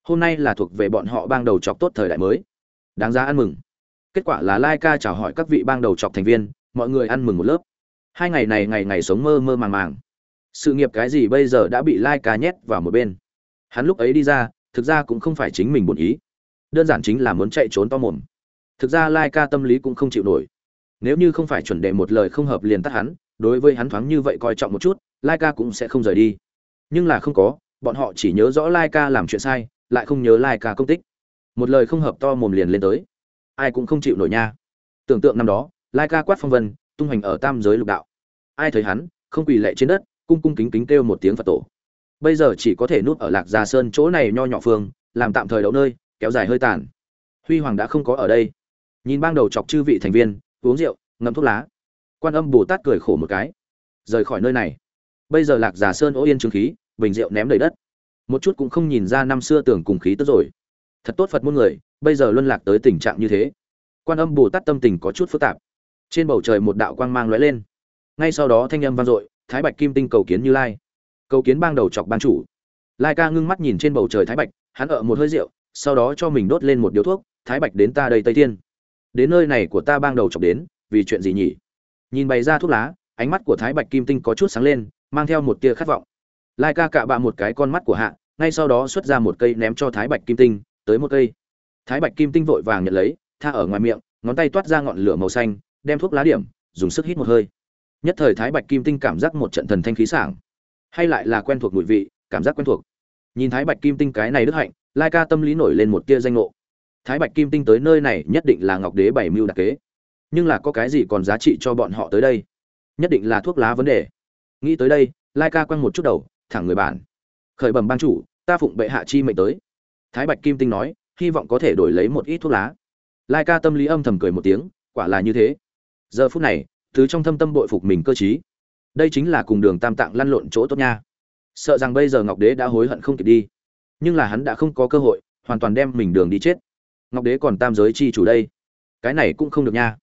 Hôm nay là thuộc về bọn họ bang đầu chọc tốt thời đại mới. Đáng giá ăn mừng kết quả là lai ca chào hỏi các vị bang đầu chọc thành viên, mọi người ăn mừng một lớp. Hai ngày này ngày ngày sống mơ mơ màng màng. Sự nghiệp cái gì bây giờ đã bị lai ca nhét vào một bên. Hắn lúc ấy đi ra, thực ra cũng không phải chính mình buồn ý. Đơn giản chính là muốn chạy trốn to mồm. Thực ra lai ca tâm lý cũng không chịu nổi. Nếu như không phải chuẩn đệ một lời không hợp liền tắt hắn, đối với hắn thoáng như vậy coi trọng một chút lai ca cũng sẽ không rời đi. Nhưng là không có, bọn họ chỉ nhớ rõ lai ca làm chuyện sai, lại không nhớ lai ca công tích. Một lời không hợp to mồm liền lên tới ai cũng không chịu nổi nha. Tưởng tượng năm đó, lai ca quát phong vân, tung hoành ở tam giới lục đạo. Ai thấy hắn, không quỳ lệ trên đất, cung cung kính kính kêu một tiếng phật tổ. Bây giờ chỉ có thể núp ở lạc gia sơn chỗ này nho nhỏ phương, làm tạm thời đậu nơi, kéo dài hơi tàn. Huy hoàng đã không có ở đây. Nhìn bang đầu chọc chư vị thành viên, uống rượu ngâm thuốc lá. Quan âm bồ tát cười khổ một cái. Rời khỏi nơi này. Bây giờ lạc giả sơn ô yên chứng khí, bình rượu ném đầy đất. Một chút cũng không nhìn ra năm xưa tưởng cùng khí tức rồi. Thật tốt phật muôn người bây giờ luân lạc tới tình trạng như thế, quan âm bồ tát tâm tình có chút phức tạp. Trên bầu trời một đạo quang mang lóe lên. Ngay sau đó thanh âm vang dội, thái bạch kim tinh cầu kiến như lai. Cầu kiến bang đầu chọc ban chủ. Lai ca ngưng mắt nhìn trên bầu trời thái bạch, hắn ở một hơi rượu, sau đó cho mình đốt lên một điếu thuốc, thái bạch đến ta đây tây thiên. Đến nơi này của ta bang đầu chọc đến, vì chuyện gì nhỉ? Nhìn bày ra thuốc lá, ánh mắt của thái bạch kim tinh có chút sáng lên, mang theo một tia khát vọng. Lai ca cạ bạ một cái con mắt của hạ, ngay sau đó xuất ra một cây ném cho thái bạch kim tinh, tới một cây thái bạch kim tinh vội vàng nhận lấy, tha ở ngoài miệng, ngón tay toát ra ngọn lửa màu xanh, đem thuốc lá điểm, dùng sức hít một hơi. Nhất thời thái bạch kim tinh cảm giác một trận thần thanh khí sảng, hay lại là quen thuộc mùi vị, cảm giác quen thuộc. Nhìn thái bạch kim tinh cái này đức hạnh, lai ca tâm lý nổi lên một tia danh ngộ. Thái bạch kim tinh tới nơi này nhất định là ngọc đế bảy mưu đặc kế. Nhưng là có cái gì còn giá trị cho bọn họ tới đây? Nhất định là thuốc lá vấn đề. Nghĩ tới đây, lai ca quăng một chút đầu, thẳng người bản khởi bẩm ban chủ, ta phụng bệ hạ chi mệnh tới. Thái bạch kim tinh nói hy vọng có thể đổi lấy một ít thuốc lá. Lai ca tâm lý âm thầm cười một tiếng, quả là như thế. Giờ phút này, thứ trong thâm tâm bội phục mình cơ t đây chính là cùng đường tam tạng lăn lộn chỗ tốt nha. Sợ rằng bây giờ ngọc đế đã hối hận không kịp đi. Nhưng là hắn đã không có cơ hội, hoàn toàn đem mình đường đi chết. Ngọc đế còn tam giới chi chủ đây. Cái này cũng không được nha.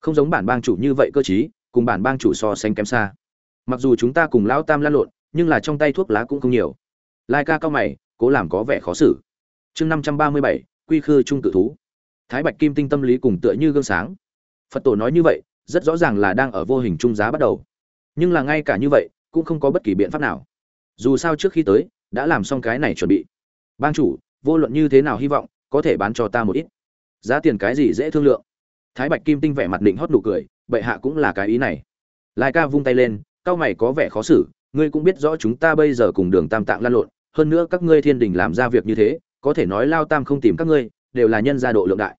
Không giống bản bang chủ như vậy cơ chí cùng bản bang chủ so sánh kém xa. Mặc dù chúng ta cùng lão tam lăn lộn, nhưng là trong tay thuốc lá cũng không nhiều. Lai ca cao mày, cố làm có vẻ khó xử chương năm trăm ba mươi bảy, quy khư trung tự thú. Thái bạch kim tinh tâm lý cùng tựa như gương sáng. Phật tổ nói như vậy, rất rõ ràng là đang ở vô hình trung giá bắt đầu. Nhưng là ngay cả như vậy, cũng không có bất kỳ biện pháp nào. Dù sao trước khi tới, đã làm xong cái này chuẩn bị. Bang chủ, vô luận như thế nào hy vọng, có thể bán cho ta một ít. Giá tiền cái gì dễ thương lượng. Thái bạch kim tinh vẻ mặt định hót nụ cười, bệ hạ cũng là cái ý này. Lai ca vung tay lên, cao mày có vẻ khó xử, ngươi cũng biết rõ chúng ta bây giờ cùng đường tam tạng lan lộn, hơn nữa các ngươi thiên đình làm ra việc như thế có thể nói lao tam không tìm các ngươi, đều là nhân gia độ lượng đại.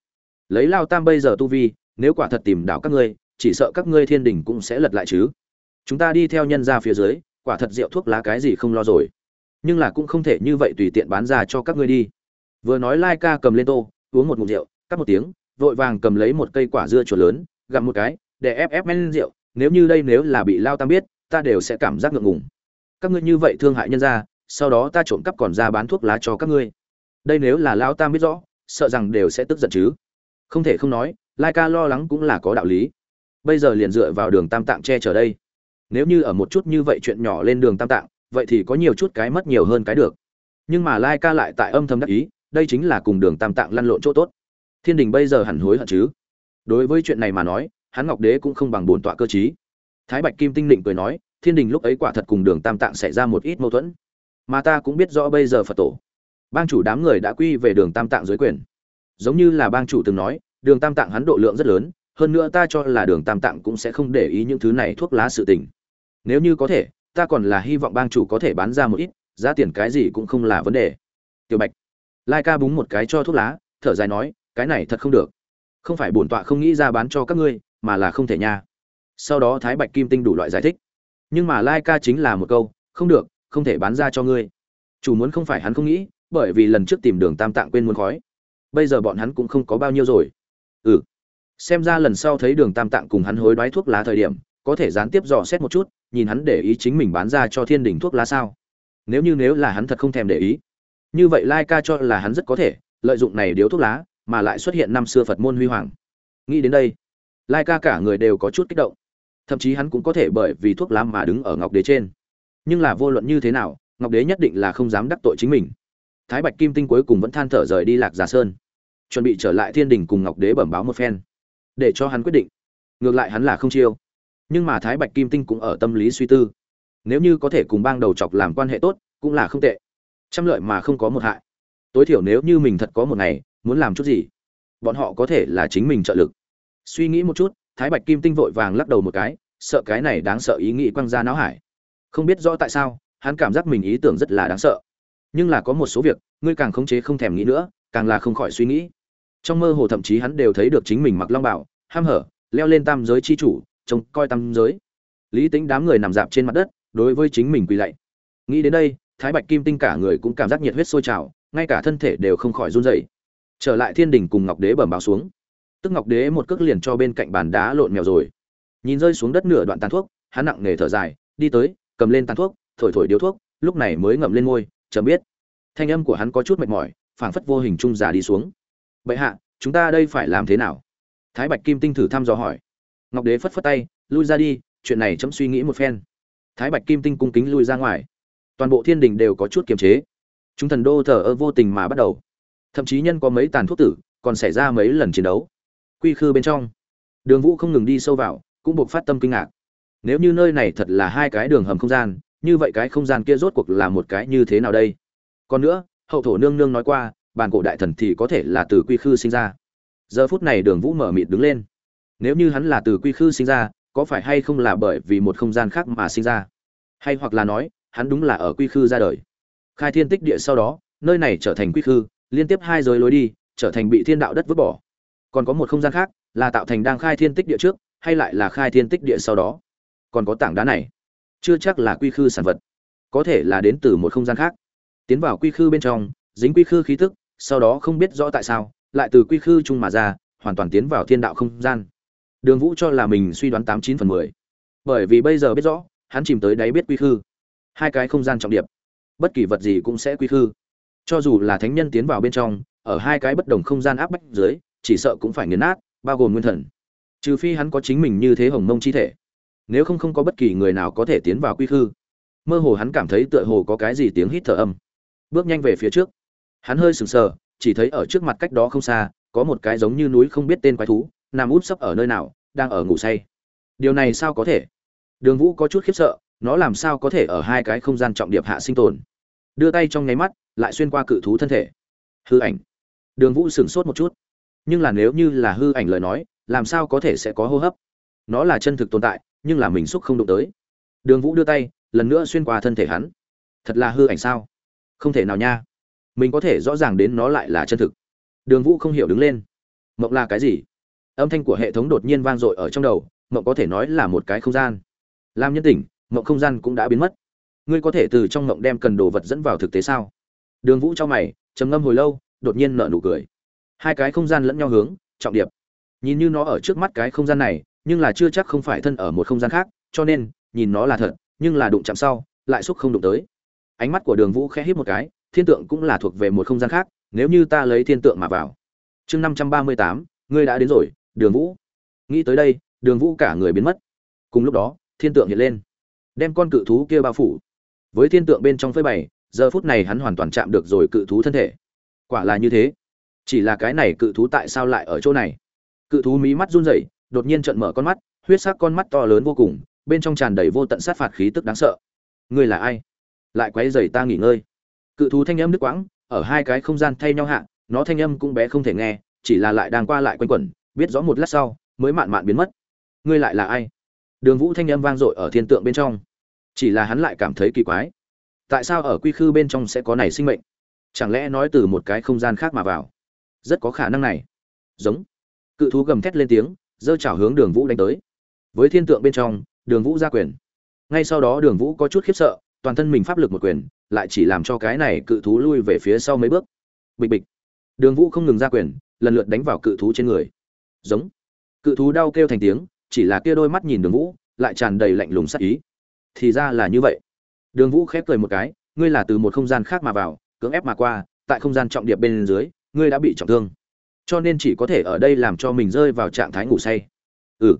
Lấy lao tam bây giờ tu vi, nếu quả thật tìm đảo các ngươi, chỉ sợ các ngươi thiên đình cũng sẽ lật lại chứ. Chúng ta đi theo nhân gia phía dưới, quả thật rượu thuốc lá cái gì không lo rồi. Nhưng là cũng không thể như vậy tùy tiện bán ra cho các ngươi đi. Vừa nói lai ca cầm lên tô, uống một ngụm rượu, cắt một tiếng, vội vàng cầm lấy một cây quả dưa chuột lớn, gặm một cái, để ép ép men rượu. Nếu như đây nếu là bị lao tam biết, ta đều sẽ cảm giác ngượng ngùng. Các ngươi như vậy thương hại nhân ra sau đó ta trộm cắp còn ra bán thuốc lá cho các ngươi đây nếu là lao tam biết rõ, sợ rằng đều sẽ tức giận chứ. Không thể không nói, lai ca lo lắng cũng là có đạo lý. Bây giờ liền dựa vào đường tam tạng che chở đây. Nếu như ở một chút như vậy chuyện nhỏ lên đường tam tạng, vậy thì có nhiều chút cái mất nhiều hơn cái được. Nhưng mà lai ca lại tại âm thầm đắc ý, đây chính là cùng đường tam tạng lăn lộn chỗ tốt. Thiên đình bây giờ hẳn hối hận chứ? Đối với chuyện này mà nói, hắn ngọc đế cũng không bằng bổn tọa cơ chí thái bạch kim tinh định cười nói, thiên đình lúc ấy quả thật cùng đường tam tạng xảy ra một ít mâu thuẫn. Mà ta cũng biết rõ bây giờ phật tổ bang chủ đám người đã quy về đường tam tạng dưới quyền. Giống như là bang chủ từng nói, đường tam tạng hắn độ lượng rất lớn, hơn nữa ta cho là đường tam tạng cũng sẽ không để ý những thứ này thuốc lá sự tình. Nếu như có thể, ta còn là hy vọng bang chủ có thể bán ra một ít, giá tiền cái gì cũng không là vấn đề. Tiểu bạch, lai ca búng một cái cho thuốc lá, thở dài nói, cái này thật không được. Không phải bổn tọa không nghĩ ra bán cho các ngươi, mà là không thể nha. Sau đó thái bạch kim tinh đủ loại giải thích. Nhưng mà lai ca chính là một câu, không được, không thể bán ra cho ngươi. Chủ muốn không phải hắn không nghĩ bởi vì lần trước tìm đường tam tạng quên muốn khói. Bây giờ bọn hắn cũng không có bao nhiêu rồi. Ừ. Xem ra lần sau thấy đường tam tạng cùng hắn hối đoái thuốc lá thời điểm, có thể gián tiếp dò xét một chút, nhìn hắn để ý chính mình bán ra cho thiên đình thuốc lá sao. Nếu như nếu là hắn thật không thèm để ý. Như vậy lai ca cho là hắn rất có thể lợi dụng này điếu thuốc lá, mà lại xuất hiện năm xưa phật môn huy hoàng. Nghĩ đến đây, lai ca cả người đều có chút kích động. Thậm chí hắn cũng có thể bởi vì thuốc lá mà đứng ở ngọc đế trên. Nhưng là vô luận như thế nào, ngọc đế nhất định là không dám đắc tội chính mình thái bạch kim tinh cuối cùng vẫn than thở rời đi lạc giả sơn. Chuẩn bị trở lại thiên đình cùng ngọc đế bẩm báo một phen. Để cho hắn quyết định. Ngược lại hắn là không chiêu. Nhưng mà thái bạch kim tinh cũng ở tâm lý suy tư. Nếu như có thể cùng bang đầu chọc làm quan hệ tốt, cũng là không tệ. Trăm lợi mà không có một hại. Tối thiểu nếu như mình thật có một ngày, muốn làm chút gì, bọn họ có thể là chính mình trợ lực. Suy nghĩ một chút, thái bạch kim tinh vội vàng lắc đầu một cái, sợ cái này đáng sợ ý nghĩ quăng ra não hải. Không biết rõ tại sao, hắn cảm giác mình ý tưởng rất là đáng sợ nhưng là có một số việc, ngươi càng khống chế không thèm nghĩ nữa, càng là không khỏi suy nghĩ. Trong mơ hồ thậm chí hắn đều thấy được chính mình mặc long bảo ham hở, leo lên tam giới chi chủ, trông coi tam giới. Lý tính đám người nằm dạp trên mặt đất, đối với chính mình quỳ lạy. Nghĩ đến đây, thái bạch kim tinh cả người cũng cảm giác nhiệt huyết sôi trào, ngay cả thân thể đều không khỏi run rẩy. Trở lại thiên đình cùng ngọc đế bẩm báo xuống. Tức ngọc đế một cước liền cho bên cạnh bàn đá lộn mèo rồi. Nhìn rơi xuống đất nửa đoạn tàn thuốc, hắn nặng nề thở dài, đi tới, cầm lên tàn thuốc, thổi thổi điếu thuốc, lúc này mới ngậm lên môi chấm biết. Thanh âm của hắn có chút mệt mỏi, phảng phất vô hình trung già đi xuống. Bệ hạ, chúng ta đây phải làm thế nào? Thái bạch kim tinh thử thăm dò hỏi. Ngọc đế phất phất tay, lui ra đi, chuyện này chấm suy nghĩ một phen. Thái bạch kim tinh cung kính lui ra ngoài. Toàn bộ thiên đình đều có chút kiềm chế. Chúng thần đô thờ ơ vô tình mà bắt đầu. Thậm chí nhân có mấy tàn thuốc tử, còn xảy ra mấy lần chiến đấu. Quy khư bên trong, đường vũ không ngừng đi sâu vào, cũng buộc phát tâm kinh ngạc. Nếu như nơi này thật là hai cái đường hầm không gian như vậy cái không gian kia rốt cuộc là một cái như thế nào đây? Còn nữa, hậu thổ nương nương nói qua bàn cổ đại thần thì có thể là từ quy khư sinh ra. Giờ phút này đường vũ mở mịt đứng lên. Nếu như hắn là từ quy khư sinh ra, có phải hay không là bởi vì một không gian khác mà sinh ra? Hay hoặc là nói, hắn đúng là ở quy khư ra đời. Khai thiên tích địa sau đó, nơi này trở thành quy khư, liên tiếp hai giới lối đi, trở thành bị thiên đạo đất vứt bỏ. Còn có một không gian khác, là tạo thành đang khai thiên tích địa trước, hay lại là khai thiên tích địa sau đó. Còn có tảng đá này chưa chắc là quy khư sản vật, có thể là đến từ một không gian khác. Tiến vào quy khư bên trong, dính quy khư khí tức, sau đó không biết rõ tại sao, lại từ quy khư chung mà ra, hoàn toàn tiến vào thiên đạo không gian. Đường vũ cho là mình suy đoán tám chín phần mười. Bởi vì bây giờ biết rõ, hắn chìm tới đáy biết quy khư. Hai cái không gian trọng điệp, bất kỳ vật gì cũng sẽ quy khư. Cho dù là thánh nhân tiến vào bên trong, ở hai cái bất đồng không gian áp bách dưới, chỉ sợ cũng phải nghiền nát, bao gồm nguyên thần. Trừ phi hắn có chính mình như thế hồng mông chi thể nếu không không có bất kỳ người nào có thể tiến vào quy khư. Mơ hồ hắn cảm thấy tựa hồ có cái gì tiếng hít thở âm. Bước nhanh về phía trước. Hắn hơi sừng sờ, chỉ thấy ở trước mặt cách đó không xa, có một cái giống như núi không biết tên quái thú, nằm úp sấp ở nơi nào, đang ở ngủ say. Điều này sao có thể? Đường vũ có chút khiếp sợ, nó làm sao có thể ở hai cái không gian trọng điệp hạ sinh tồn? Đưa tay trong nháy mắt, lại xuyên qua cự thú thân thể. Hư ảnh. Đường vũ sửng sốt một chút. Nhưng là nếu như là hư ảnh lời nói, làm sao có thể sẽ có hô hấp? Nó là chân thực tồn tại nhưng là mình xúc không đụng tới. Đường vũ đưa tay, lần nữa xuyên qua thân thể hắn. Thật là hư ảnh sao? Không thể nào nha. Mình có thể rõ ràng đến nó lại là chân thực. Đường vũ không hiểu đứng lên. Mộng là cái gì? Âm thanh của hệ thống đột nhiên vang dội ở trong đầu, mộng có thể nói là một cái không gian. Làm nhân tỉnh mộng không gian cũng đã biến mất. Ngươi có thể từ trong mộng đem cần đồ vật dẫn vào thực tế sao? Đường vũ cho mày, trầm ngâm hồi lâu, đột nhiên nở nụ cười. Hai cái không gian lẫn nhau hướng, trọng điệp. Nhìn như nó ở trước mắt cái không gian này nhưng là chưa chắc không phải thân ở một không gian khác, cho nên, nhìn nó là thật, nhưng là đụng chạm sau, lại xúc không đụng tới. Ánh mắt của đường vũ khẽ híp một cái, thiên tượng cũng là thuộc về một không gian khác, nếu như ta lấy thiên tượng mà vào. Chương năm trăm ba mươi tám, ngươi đã đến rồi, đường vũ. Nghĩ tới đây, đường vũ cả người biến mất. Cùng lúc đó, thiên tượng hiện lên. Đem con cự thú kia bao phủ. Với thiên tượng bên trong phơi bày, giờ phút này hắn hoàn toàn chạm được rồi cự thú thân thể. Quả là như thế. Chỉ là cái này cự thú tại sao lại ở chỗ này? Cự thú mí mắt run rẩy đột nhiên trợn mở con mắt, huyết sắc con mắt to lớn vô cùng, bên trong tràn đầy vô tận sát phạt khí tức đáng sợ. Ngươi là ai? Lại quấy rầy ta nghỉ ngơi. Cự thú thanh âm nước quãng, ở hai cái không gian thay nhau hạ, nó thanh âm cũng bé không thể nghe, chỉ là lại đang qua lại quanh quẩn, biết rõ một lát sau, mới mạn mạn biến mất. Ngươi lại là ai? Đường vũ thanh âm vang dội ở thiên tượng bên trong. Chỉ là hắn lại cảm thấy kỳ quái. Tại sao ở quy khư bên trong sẽ có này sinh mệnh? Chẳng lẽ nói từ một cái không gian khác mà vào? Rất có khả năng này. Giống. Cự thú gầm thét lên tiếng giơ chảo hướng đường vũ đánh tới. Với thiên tượng bên trong, đường vũ ra quyền. Ngay sau đó đường vũ có chút khiếp sợ, toàn thân mình pháp lực một quyền, lại chỉ làm cho cái này cự thú lui về phía sau mấy bước. Bịch bịch. Đường vũ không ngừng ra quyền, lần lượt đánh vào cự thú trên người. Giống. Cự thú đau kêu thành tiếng, chỉ là kia đôi mắt nhìn đường vũ, lại tràn đầy lạnh lùng sắc ý. Thì ra là như vậy. Đường vũ khép cười một cái, ngươi là từ một không gian khác mà vào, cưỡng ép mà qua, tại không gian trọng điệp bên dưới, ngươi đã bị trọng thương cho nên chỉ có thể ở đây làm cho mình rơi vào trạng thái ngủ say. Ừ.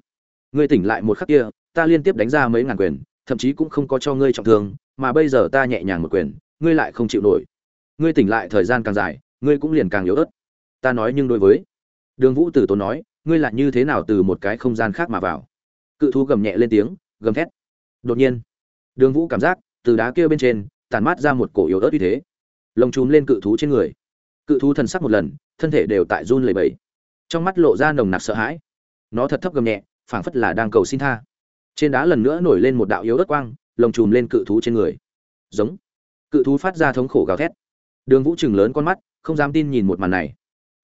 Ngươi tỉnh lại một khắc kia, ta liên tiếp đánh ra mấy ngàn quyền, thậm chí cũng không có cho ngươi trọng thương, mà bây giờ ta nhẹ nhàng một quyền, ngươi lại không chịu nổi. Ngươi tỉnh lại thời gian càng dài, ngươi cũng liền càng yếu ớt. Ta nói nhưng đối với. Đường vũ tử tốn nói, ngươi lại như thế nào từ một cái không gian khác mà vào? Cự thú gầm nhẹ lên tiếng, gầm thét. Đột nhiên, đường vũ cảm giác, từ đá kia bên trên tàn mát ra một cổ yếu ớt như thế. Lồng trùm lên cự thú trên người. Cự thú thần sắc một lần thân thể đều tại run lẩy bẩy, trong mắt lộ ra nồng nặc sợ hãi. Nó thật thấp gầm nhẹ phảng phất là đang cầu xin tha. Trên đá lần nữa nổi lên một đạo yếu ớt quang lồng trùm lên cự thú trên người. Giống. Cự thú phát ra thống khổ gào thét. Đường vũ chừng lớn con mắt không dám tin nhìn một màn này.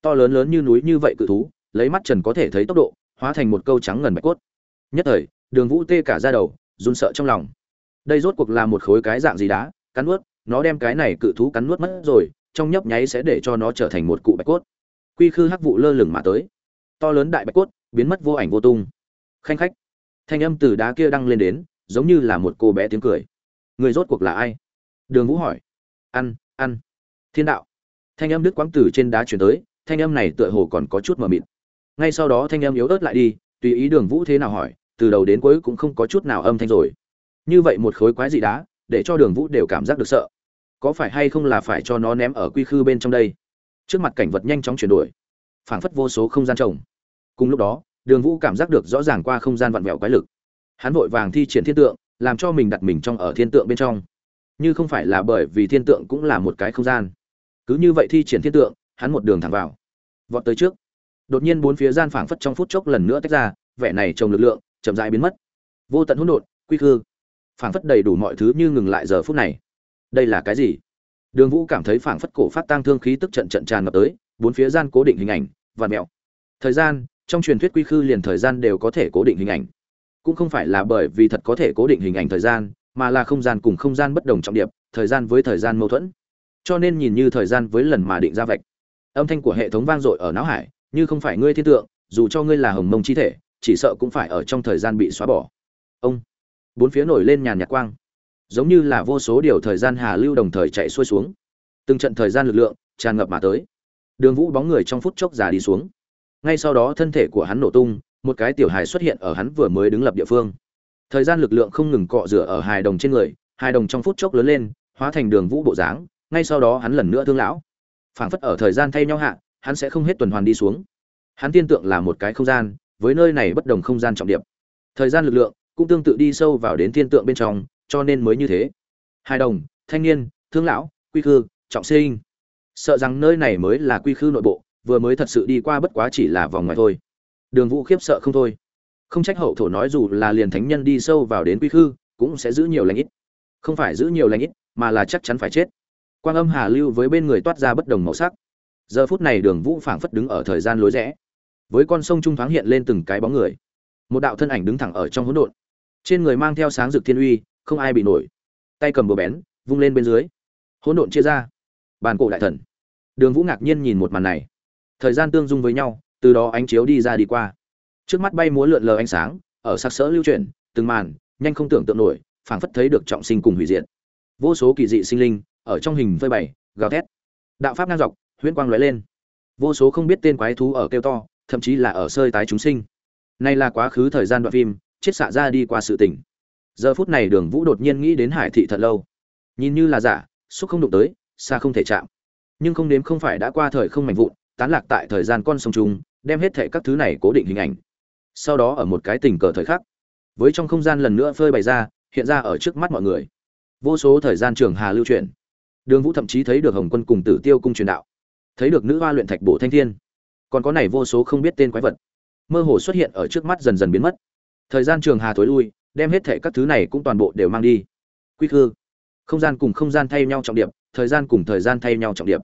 To lớn lớn như núi như vậy cự thú lấy mắt trần có thể thấy tốc độ hóa thành một câu trắng ngần bạch cốt. Nhất thời đường vũ tê cả ra đầu run sợ trong lòng. Đây rốt cuộc là một khối cái dạng gì đá cắn nuốt nó đem cái này cự thú cắn nuốt mất rồi trong nhấp nháy sẽ để cho nó trở thành một cụ bạch cốt. Quy khư hắc vụ lơ lửng mà tới. To lớn đại bạch cốt, biến mất vô ảnh vô tung. Khanh khách. Thanh âm từ đá kia đăng lên đến, giống như là một cô bé tiếng cười. Người rốt cuộc là ai? Đường vũ hỏi. Ăn ăn. Thiên đạo. Thanh âm đức quãng từ trên đá chuyển tới, thanh âm này tựa hồ còn có chút mờ mịt. Ngay sau đó thanh âm yếu ớt lại đi, tùy ý đường vũ thế nào hỏi, từ đầu đến cuối cũng không có chút nào âm thanh rồi. Như vậy một khối quái dị đá, để cho đường vũ đều cảm giác được sợ có phải hay không là phải cho nó ném ở quy khư bên trong đây? Trước mặt cảnh vật nhanh chóng chuyển đổi, phảng phất vô số không gian trồng. Cùng lúc đó, đường vũ cảm giác được rõ ràng qua không gian vặn vẹo quái lực. Hắn vội vàng thi triển thiên tượng, làm cho mình đặt mình trong ở thiên tượng bên trong. Như không phải là bởi vì thiên tượng cũng là một cái không gian. Cứ như vậy thi triển thiên tượng, hắn một đường thẳng vào. Vọt tới trước. Đột nhiên bốn phía gian phảng phất trong phút chốc lần nữa tách ra, vẻ này trồng lực lượng, chậm rãi biến mất. Vô tận hỗn độn, quy khư. Phảng phất đầy đủ mọi thứ như ngừng lại giờ phút này đây là cái gì? Đường vũ cảm thấy phảng phất cổ phát tang thương khí tức trận trận tràn ngập tới, bốn phía gian cố định hình ảnh và mẹo. Thời gian, trong truyền thuyết quy khư liền thời gian đều có thể cố định hình ảnh. Cũng không phải là bởi vì thật có thể cố định hình ảnh thời gian, mà là không gian cùng không gian bất đồng trọng điệp, thời gian với thời gian mâu thuẫn. Cho nên nhìn như thời gian với lần mà định ra vạch. Âm thanh của hệ thống vang dội ở não hải, như không phải ngươi thiên tượng, dù cho ngươi là hồng mông chi thể, chỉ sợ cũng phải ở trong thời gian bị xóa bỏ. Ông, bốn phía nổi lên nhàn nhạt quang giống như là vô số điều thời gian hà lưu đồng thời chạy xuôi xuống. Từng trận thời gian lực lượng tràn ngập mà tới. Đường vũ bóng người trong phút chốc già đi xuống. Ngay sau đó thân thể của hắn nổ tung, một cái tiểu hài xuất hiện ở hắn vừa mới đứng lập địa phương. Thời gian lực lượng không ngừng cọ rửa ở hài đồng trên người, hài đồng trong phút chốc lớn lên, hóa thành đường vũ bộ dáng, ngay sau đó hắn lần nữa thương lão. Phảng phất ở thời gian thay nhau hạ, hắn sẽ không hết tuần hoàn đi xuống. Hắn tiên tượng là một cái không gian, với nơi này bất đồng không gian trọng điểm. Thời gian lực lượng cũng tương tự đi sâu vào đến thiên tượng bên trong cho nên mới như thế. Hài đồng, thanh niên, thương lão, quy khư, trọng sinh. Sợ rằng nơi này mới là quy khư nội bộ, vừa mới thật sự đi qua bất quá chỉ là vòng ngoài thôi. Đường vũ khiếp sợ không thôi. Không trách hậu thổ nói dù là liền thánh nhân đi sâu vào đến quy khư, cũng sẽ giữ nhiều lãnh ít. Không phải giữ nhiều lãnh ít, mà là chắc chắn phải chết. Quang âm hà lưu với bên người toát ra bất đồng màu sắc. Giờ phút này đường vũ phảng phất đứng ở thời gian lối rẽ. Với con sông trung thoáng hiện lên từng cái bóng người. Một đạo thân ảnh đứng thẳng ở trong hỗn độn. Trên người mang theo sáng rực thiên uy không ai bị nổi. Tay cầm bờ bén, vung lên bên dưới. Hỗn độn chia ra. Bàn cổ đại thần. Đường vũ ngạc nhiên nhìn một màn này. Thời gian tương dung với nhau, từ đó ánh chiếu đi ra đi qua. Trước mắt bay múa lượn lờ ánh sáng, ở sắc sỡ lưu chuyển, từng màn, nhanh không tưởng tượng nổi, phảng phất thấy được trọng sinh cùng hủy diệt. Vô số kỳ dị sinh linh, ở trong hình phơi bày, gào thét. Đạo pháp ngang dọc, huyễn quang lóe lên. Vô số không biết tên quái thú ở kêu to, thậm chí là ở sơi tái chúng sinh. Nay là quá khứ thời gian đoạn phim, chết xạ ra đi qua sự tỉnh giờ phút này đường vũ đột nhiên nghĩ đến hải thị thật lâu. Nhìn như là giả, xúc không đụng tới, xa không thể chạm. Nhưng không đếm không phải đã qua thời không mạnh vụn, tán lạc tại thời gian con sông trung đem hết thệ các thứ này cố định hình ảnh. Sau đó ở một cái tình cờ thời khắc, với trong không gian lần nữa phơi bày ra, hiện ra ở trước mắt mọi người. Vô số thời gian trường hà lưu truyền đường vũ thậm chí thấy được hồng quân cùng tử tiêu cung truyền đạo. Thấy được nữ hoa luyện thạch bổ thanh thiên. Còn có này vô số không biết tên quái vật. Mơ hồ xuất hiện ở trước mắt dần dần biến mất. Thời gian trường hà thối lui đem hết thệ các thứ này cũng toàn bộ đều mang đi. Quy khư, không gian cùng không gian thay nhau trọng điệp thời gian cùng thời gian thay nhau trọng điệp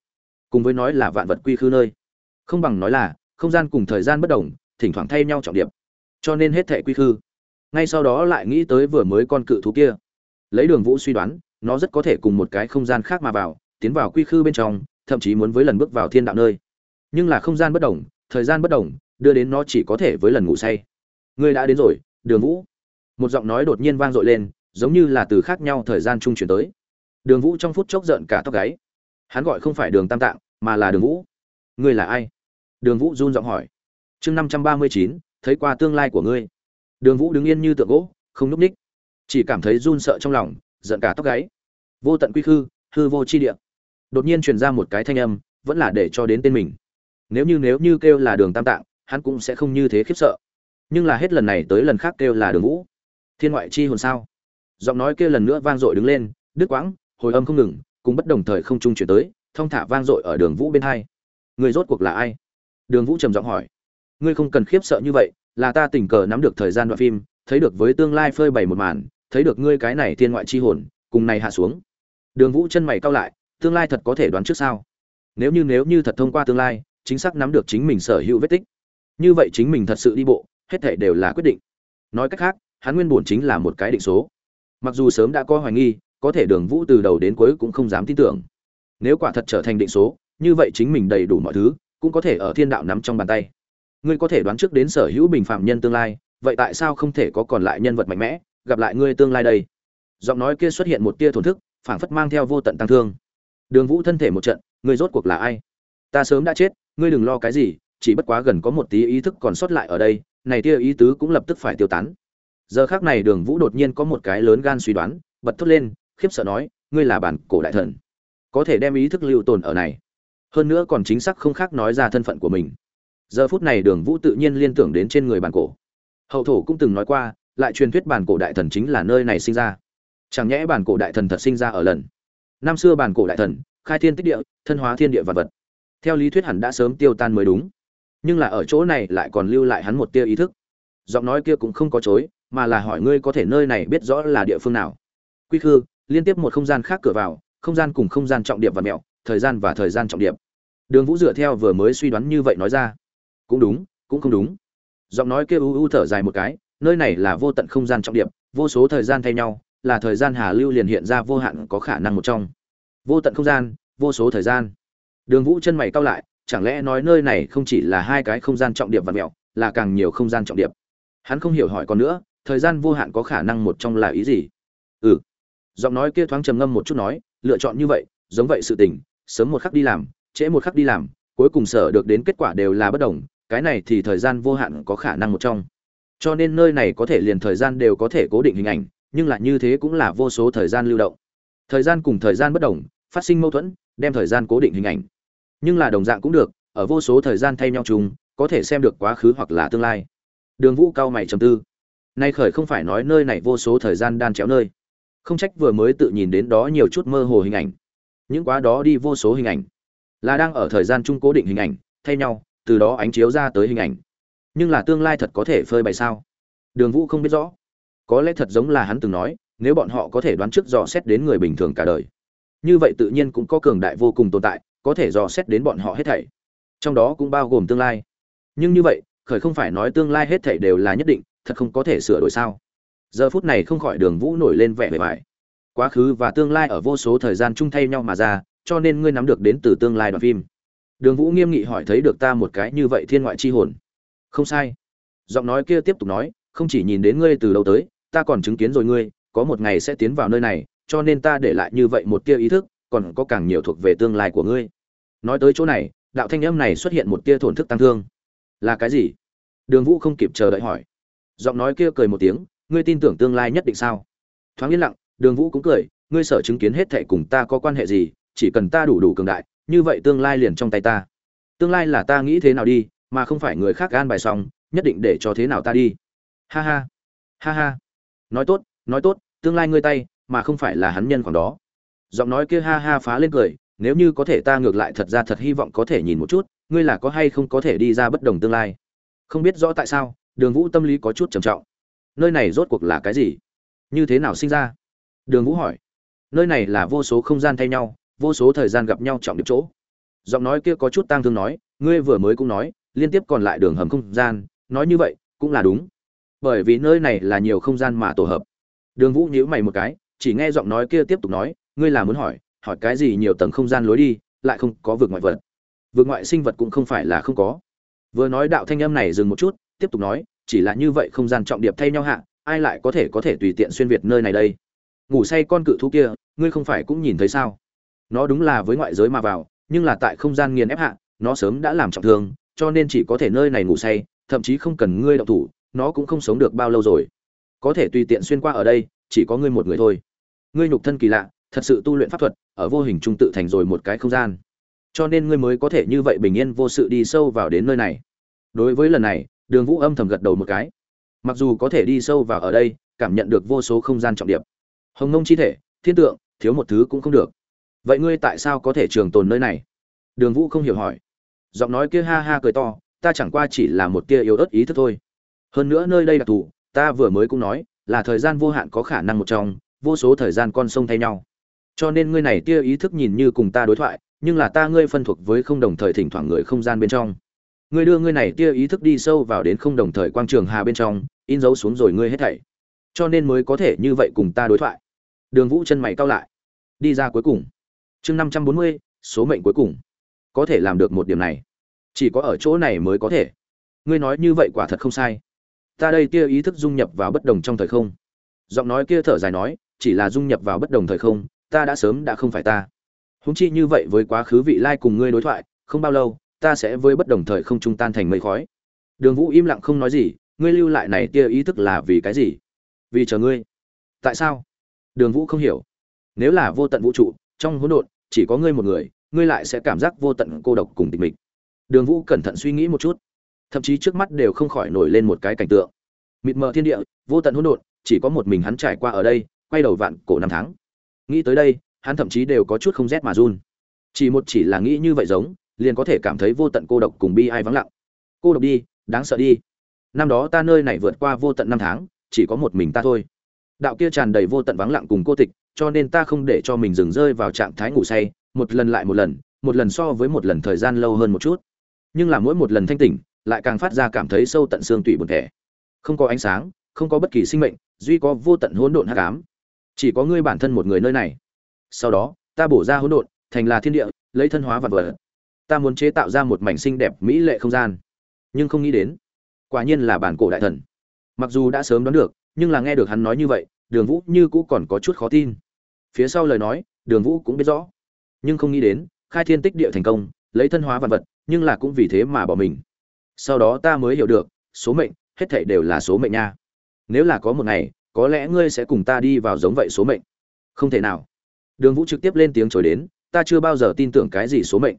cùng với nói là vạn vật quy khư nơi. Không bằng nói là, không gian cùng thời gian bất đồng, thỉnh thoảng thay nhau trọng điệp cho nên hết thệ quy khư. Ngay sau đó lại nghĩ tới vừa mới con cự thú kia. Lấy đường vũ suy đoán, nó rất có thể cùng một cái không gian khác mà vào, tiến vào quy khư bên trong, thậm chí muốn với lần bước vào thiên đạo nơi. Nhưng là không gian bất đồng, thời gian bất đồng, đưa đến nó chỉ có thể với lần ngủ say. Ngươi đã đến rồi, đường vũ một giọng nói đột nhiên vang dội lên, giống như là từ khác nhau thời gian trung chuyển tới. Đường vũ trong phút chốc giận cả tóc gáy. Hắn gọi không phải đường tam tạng, mà là đường vũ. Ngươi là ai? Đường vũ run giọng hỏi. Chương năm trăm ba mươi chín, thấy qua tương lai của ngươi. Đường vũ đứng yên như tượng gỗ, không núp ních chỉ cảm thấy run sợ trong lòng, giận cả tóc gáy. Vô tận quy khư, hư vô chi địa. Đột nhiên truyền ra một cái thanh âm, vẫn là để cho đến tên mình. Nếu như nếu như kêu là đường tam tạng, hắn cũng sẽ không như thế khiếp sợ. Nhưng là hết lần này tới lần khác kêu là đường vũ thiên ngoại chi hồn sao? Giọng nói kia lần nữa vang dội đứng lên, đứt quãng, hồi âm không ngừng, cùng bất đồng thời không trung chuyển tới, thông thả vang dội ở đường vũ bên hai. Người rốt cuộc là ai? Đường vũ trầm giọng hỏi. Ngươi không cần khiếp sợ như vậy, là ta tình cờ nắm được thời gian đoạn phim, thấy được với tương lai phơi bày một màn, thấy được ngươi cái này thiên ngoại chi hồn, cùng này hạ xuống. Đường vũ chân mày cao lại, tương lai thật có thể đoán trước sao? Nếu như nếu như thật thông qua tương lai, chính xác nắm được chính mình sở hữu vết tích. Như vậy chính mình thật sự đi bộ, hết thể đều là quyết định. Nói cách khác hắn nguyên bổn chính là một cái định số. Mặc dù sớm đã có hoài nghi, có thể đường vũ từ đầu đến cuối cũng không dám tin tưởng. Nếu quả thật trở thành định số, như vậy chính mình đầy đủ mọi thứ, cũng có thể ở thiên đạo nắm trong bàn tay. Ngươi có thể đoán trước đến sở hữu bình phạm nhân tương lai, vậy tại sao không thể có còn lại nhân vật mạnh mẽ, gặp lại ngươi tương lai đây? Giọng nói kia xuất hiện một tia thổn thức, phảng phất mang theo vô tận tăng thương. Đường vũ thân thể một trận, ngươi rốt cuộc là ai? Ta sớm đã chết, ngươi đừng lo cái gì, chỉ bất quá gần có một tí ý thức còn sót lại ở đây, này tia ý tứ cũng lập tức phải tiêu tán giờ khác này đường vũ đột nhiên có một cái lớn gan suy đoán, bật thốt lên, khiếp sợ nói, ngươi là bản cổ đại thần, có thể đem ý thức lưu tồn ở này. Hơn nữa còn chính xác không khác nói ra thân phận của mình. Giờ phút này đường vũ tự nhiên liên tưởng đến trên người bản cổ. Hậu thổ cũng từng nói qua, lại truyền thuyết bản cổ đại thần chính là nơi này sinh ra. Chẳng nhẽ bản cổ đại thần thật sinh ra ở lần? Năm xưa bản cổ đại thần, khai thiên tích địa, thân hóa thiên địa vật vật. Theo lý thuyết hẳn đã sớm tiêu tan mới đúng. Nhưng là ở chỗ này lại còn lưu lại hắn một tia ý thức. Giọng nói kia cũng không có chối mà là hỏi ngươi có thể nơi này biết rõ là địa phương nào. Quy khư, liên tiếp một không gian khác cửa vào, không gian cùng không gian trọng điệp và mẹo, thời gian và thời gian trọng điệp. Đường vũ dựa theo vừa mới suy đoán như vậy nói ra. Cũng đúng, cũng không đúng. Giọng nói kia u u thở dài một cái, nơi này là vô tận không gian trọng điệp, vô số thời gian thay nhau, là thời gian hà lưu liền hiện ra vô hạn có khả năng một trong. Vô tận không gian, vô số thời gian. Đường vũ chân mày cao lại, chẳng lẽ nói nơi này không chỉ là hai cái không gian trọng điệp và mẹo, là càng nhiều không gian trọng điệp? Hắn không hiểu hỏi còn nữa thời gian vô hạn có khả năng một trong là ý gì? Ừ. Giọng nói kia thoáng trầm ngâm một chút nói, lựa chọn như vậy, giống vậy sự tình, sớm một khắc đi làm, trễ một khắc đi làm, cuối cùng sở được đến kết quả đều là bất đồng, cái này thì thời gian vô hạn có khả năng một trong. Cho nên nơi này có thể liền thời gian đều có thể cố định hình ảnh, nhưng lại như thế cũng là vô số thời gian lưu động. Thời gian cùng thời gian bất đồng, phát sinh mâu thuẫn, đem thời gian cố định hình ảnh. Nhưng là đồng dạng cũng được, ở vô số thời gian thay nhau chung, có thể xem được quá khứ hoặc là tương lai. Đường vũ cao mày trầm tư nay khởi không phải nói nơi này vô số thời gian đan chéo nơi. Không trách vừa mới tự nhìn đến đó nhiều chút mơ hồ hình ảnh. Những quá đó đi vô số hình ảnh. Là đang ở thời gian chung cố định hình ảnh, thay nhau, từ đó ánh chiếu ra tới hình ảnh. Nhưng là tương lai thật có thể phơi bày sao? Đường vũ không biết rõ. Có lẽ thật giống là hắn từng nói, nếu bọn họ có thể đoán trước dò xét đến người bình thường cả đời. Như vậy tự nhiên cũng có cường đại vô cùng tồn tại, có thể dò xét đến bọn họ hết thảy. Trong đó cũng bao gồm tương lai. Nhưng như vậy, khởi không phải nói tương lai hết thảy đều là nhất định thật không có thể sửa đổi sao? Giờ phút này không khỏi đường vũ nổi lên vẻ bề bài quá khứ và tương lai ở vô số thời gian chung thay nhau mà ra, cho nên ngươi nắm được đến từ tương lai đoạn phim. Đường vũ nghiêm nghị hỏi thấy được ta một cái như vậy thiên ngoại chi hồn. Không sai. Giọng nói kia tiếp tục nói, không chỉ nhìn đến ngươi từ đâu tới, ta còn chứng kiến rồi ngươi, có một ngày sẽ tiến vào nơi này, cho nên ta để lại như vậy một tia ý thức, còn có càng nhiều thuộc về tương lai của ngươi. Nói tới chỗ này, đạo thanh âm này xuất hiện một tia thổn thức tăng thương. Là cái gì? Đường vũ không kịp chờ đợi hỏi giọng nói kia cười một tiếng, ngươi tin tưởng tương lai nhất định sao? Thoáng yên lặng, đường vũ cũng cười, ngươi sở chứng kiến hết thệ cùng ta có quan hệ gì, chỉ cần ta đủ đủ cường đại, như vậy tương lai liền trong tay ta. Tương lai là ta nghĩ thế nào đi, mà không phải người khác gan bài xong, nhất định để cho thế nào ta đi. Ha ha ha ha. Nói tốt nói tốt, tương lai ngươi tay, mà không phải là hắn nhân khoảng đó. Giọng nói kia ha ha phá lên cười, nếu như có thể ta ngược lại thật ra thật hy vọng có thể nhìn một chút, ngươi là có hay không có thể đi ra bất đồng tương lai? Không biết rõ tại sao đường vũ tâm lý có chút trầm trọng. Nơi này rốt cuộc là cái gì? Như thế nào sinh ra? Đường vũ hỏi. Nơi này là vô số không gian thay nhau, vô số thời gian gặp nhau trọng điểm chỗ. Giọng nói kia có chút tang thương nói, ngươi vừa mới cũng nói, liên tiếp còn lại đường hầm không gian, nói như vậy, cũng là đúng. Bởi vì nơi này là nhiều không gian mà tổ hợp. Đường vũ nhíu mày một cái, chỉ nghe giọng nói kia tiếp tục nói, ngươi là muốn hỏi hỏi cái gì nhiều tầng không gian lối đi, lại không có vượt ngoại vật. Vượt ngoại sinh vật cũng không phải là không có. Vừa nói đạo thanh âm này dừng một chút tiếp tục nói, chỉ là như vậy không gian trọng điệp thay nhau hạ, ai lại có thể có thể tùy tiện xuyên việt nơi này đây? Ngủ say con cự thú kia, ngươi không phải cũng nhìn thấy sao? Nó đúng là với ngoại giới mà vào, nhưng là tại không gian nghiền ép hạ, nó sớm đã làm trọng thương, cho nên chỉ có thể nơi này ngủ say, thậm chí không cần ngươi động thủ, nó cũng không sống được bao lâu rồi. Có thể tùy tiện xuyên qua ở đây, chỉ có ngươi một người thôi. Ngươi nhục thân kỳ lạ, thật sự tu luyện pháp thuật, ở vô hình trung tự thành rồi một cái không gian. Cho nên ngươi mới có thể như vậy bình yên vô sự đi sâu vào đến nơi này. Đối với lần này đường vũ âm thầm gật đầu một cái. Mặc dù có thể đi sâu vào ở đây, cảm nhận được vô số không gian trọng điệp. Hồng nông chi thể, thiên tượng, thiếu một thứ cũng không được. Vậy ngươi tại sao có thể trường tồn nơi này? Đường vũ không hiểu hỏi. Giọng nói kia ha ha cười to, ta chẳng qua chỉ là một tia yếu ớt ý thức thôi. Hơn nữa nơi đây đặc thù ta vừa mới cũng nói, là thời gian vô hạn có khả năng một trong, vô số thời gian con sông thay nhau. Cho nên ngươi này tia ý thức nhìn như cùng ta đối thoại, nhưng là ta ngươi phân thuộc với không đồng thời thỉnh thoảng người không gian bên trong ngươi đưa ngươi này tia ý thức đi sâu vào đến không đồng thời quang trường hà bên trong, in dấu xuống rồi ngươi hết thảy. Cho nên mới có thể như vậy cùng ta đối thoại. Đường vũ chân mày cao lại. Đi ra cuối cùng. Chương năm trăm bốn mươi, số mệnh cuối cùng. Có thể làm được một điểm này. Chỉ có ở chỗ này mới có thể. Ngươi nói như vậy quả thật không sai. Ta đây tia ý thức dung nhập vào bất đồng trong thời không. Giọng nói kia thở dài nói, chỉ là dung nhập vào bất đồng thời không, ta đã sớm đã không phải ta. Húng chi như vậy với quá khứ vị lai cùng ngươi đối thoại, không bao lâu ta sẽ với bất đồng thời không trung tan thành mây khói. Đường vũ im lặng không nói gì, ngươi lưu lại này tia ý thức là vì cái gì? Vì chờ ngươi. Tại sao? Đường vũ không hiểu. Nếu là vô tận vũ trụ, trong hỗn độn, chỉ có ngươi một người, ngươi lại sẽ cảm giác vô tận cô độc cùng tịch mịch. Đường vũ cẩn thận suy nghĩ một chút. Thậm chí trước mắt đều không khỏi nổi lên một cái cảnh tượng. Mịt mờ thiên địa, vô tận hỗn độn, chỉ có một mình hắn trải qua ở đây, quay đầu vạn cổ năm tháng. Nghĩ tới đây, hắn thậm chí đều có chút không rét mà run. Chỉ một chỉ là nghĩ như vậy giống liền có thể cảm thấy vô tận cô độc cùng bi ai vắng lặng. Cô độc đi, đáng sợ đi. Năm đó ta nơi này vượt qua vô tận năm tháng, chỉ có một mình ta thôi. Đạo kia tràn đầy vô tận vắng lặng cùng cô tịch, cho nên ta không để cho mình dừng rơi vào trạng thái ngủ say, một lần lại một lần một lần so với một lần thời gian lâu hơn một chút. Nhưng là mỗi một lần thanh tỉnh, lại càng phát ra cảm thấy sâu tận xương tủy buồn thẻ. Không có ánh sáng, không có bất kỳ sinh mệnh, duy có vô tận hỗn độn hắc ám. Chỉ có ngươi bản thân một người nơi này. Sau đó, ta bổ ra hỗn độn, thành là thiên địa, lấy thân hóa vật vật ta muốn chế tạo ra một mảnh xinh đẹp mỹ lệ không gian. Nhưng không nghĩ đến, quả nhiên là bản cổ đại thần. Mặc dù đã sớm đoán được, nhưng là nghe được hắn nói như vậy, đường vũ như cũ còn có chút khó tin. Phía sau lời nói, đường vũ cũng biết rõ. Nhưng không nghĩ đến, khai thiên tích địa thành công, lấy thân hóa vật vật, nhưng là cũng vì thế mà bỏ mình. Sau đó ta mới hiểu được, số mệnh, hết thảy đều là số mệnh nha. Nếu là có một ngày, có lẽ ngươi sẽ cùng ta đi vào giống vậy số mệnh. Không thể nào. Đường vũ trực tiếp lên tiếng chối đến, ta chưa bao giờ tin tưởng cái gì số mệnh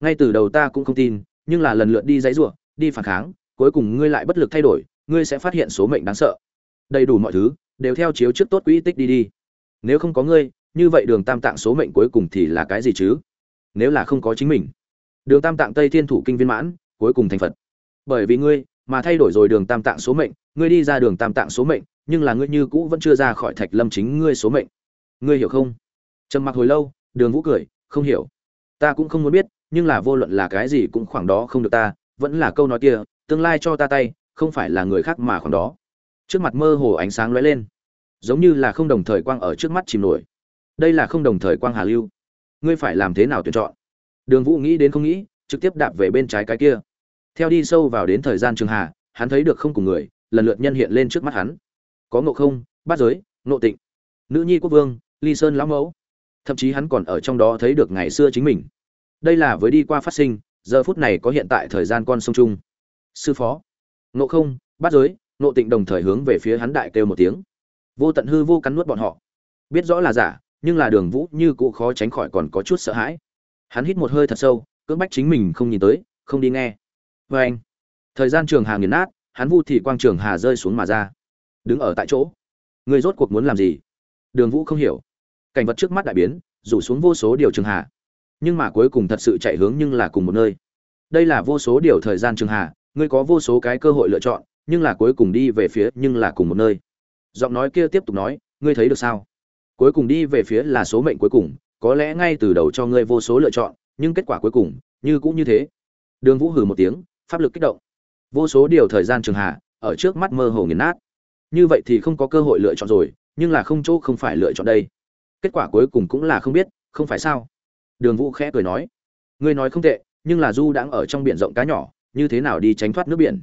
ngay từ đầu ta cũng không tin, nhưng là lần lượt đi dãy rủa, đi phản kháng, cuối cùng ngươi lại bất lực thay đổi, ngươi sẽ phát hiện số mệnh đáng sợ. Đầy đủ mọi thứ, đều theo chiếu trước tốt quỹ tích đi đi. Nếu không có ngươi, như vậy đường tam tạng số mệnh cuối cùng thì là cái gì chứ? Nếu là không có chính mình. Đường tam tạng tây thiên thủ kinh viên mãn, cuối cùng thành phật. Bởi vì ngươi, mà thay đổi rồi đường tam tạng số mệnh, ngươi đi ra đường tam tạng số mệnh, nhưng là ngươi như cũ vẫn chưa ra khỏi thạch lâm chính ngươi số mệnh. Ngươi hiểu không? Trầm mặc hồi lâu, đường vũ cười, không hiểu. Ta cũng không muốn biết nhưng là vô luận là cái gì cũng khoảng đó không được ta, vẫn là câu nói kia, tương lai cho ta tay, không phải là người khác mà khoảng đó. Trước mặt mơ hồ ánh sáng lóe lên, giống như là không đồng thời quang ở trước mắt chìm nổi. Đây là không đồng thời quang hà lưu. Ngươi phải làm thế nào tuyển chọn? Đường vũ nghĩ đến không nghĩ, trực tiếp đạp về bên trái cái kia. Theo đi sâu vào đến thời gian trường Hà, hắn thấy được không cùng người, lần lượt nhân hiện lên trước mắt hắn. Có ngộ không, bát giới, ngộ tịnh, nữ nhi quốc vương, ly sơn lão mẫu. Thậm chí hắn còn ở trong đó thấy được ngày xưa chính mình đây là với đi qua phát sinh, giờ phút này có hiện tại thời gian con sông chung. Sư phó. Nộ không bắt giới nộ tịnh đồng thời hướng về phía hắn đại kêu một tiếng. Vô tận hư vô cắn nuốt bọn họ. Biết rõ là giả, nhưng là đường vũ như cụ khó tránh khỏi còn có chút sợ hãi. Hắn hít một hơi thật sâu, cưỡng bách chính mình không nhìn tới, không đi nghe. Vê anh. Thời gian trường hà nghiền nát, hắn vu thì quang trường hà rơi xuống mà ra. Đứng ở tại chỗ. Người rốt cuộc muốn làm gì? Đường vũ không hiểu. Cảnh vật trước mắt đại biến, rủ xuống vô số điều trường hà nhưng mà cuối cùng thật sự chạy hướng nhưng là cùng một nơi. Đây là vô số điều thời gian trường hà, ngươi có vô số cái cơ hội lựa chọn, nhưng là cuối cùng đi về phía nhưng là cùng một nơi. Giọng nói kia tiếp tục nói, ngươi thấy được sao? Cuối cùng đi về phía là số mệnh cuối cùng, có lẽ ngay từ đầu cho ngươi vô số lựa chọn, nhưng kết quả cuối cùng, như cũng như thế. Đường vũ hừ một tiếng, pháp lực kích động. Vô số điều thời gian trường hạ ở trước mắt mơ hồ nghiền nát. Như vậy thì không có cơ hội lựa chọn rồi, nhưng là không chỗ không phải lựa chọn đây. Kết quả cuối cùng cũng là không biết, không phải sao? Đường vũ khẽ cười nói, ngươi nói không tệ, nhưng là du đang ở trong biển rộng cá nhỏ, như thế nào đi tránh thoát nước biển?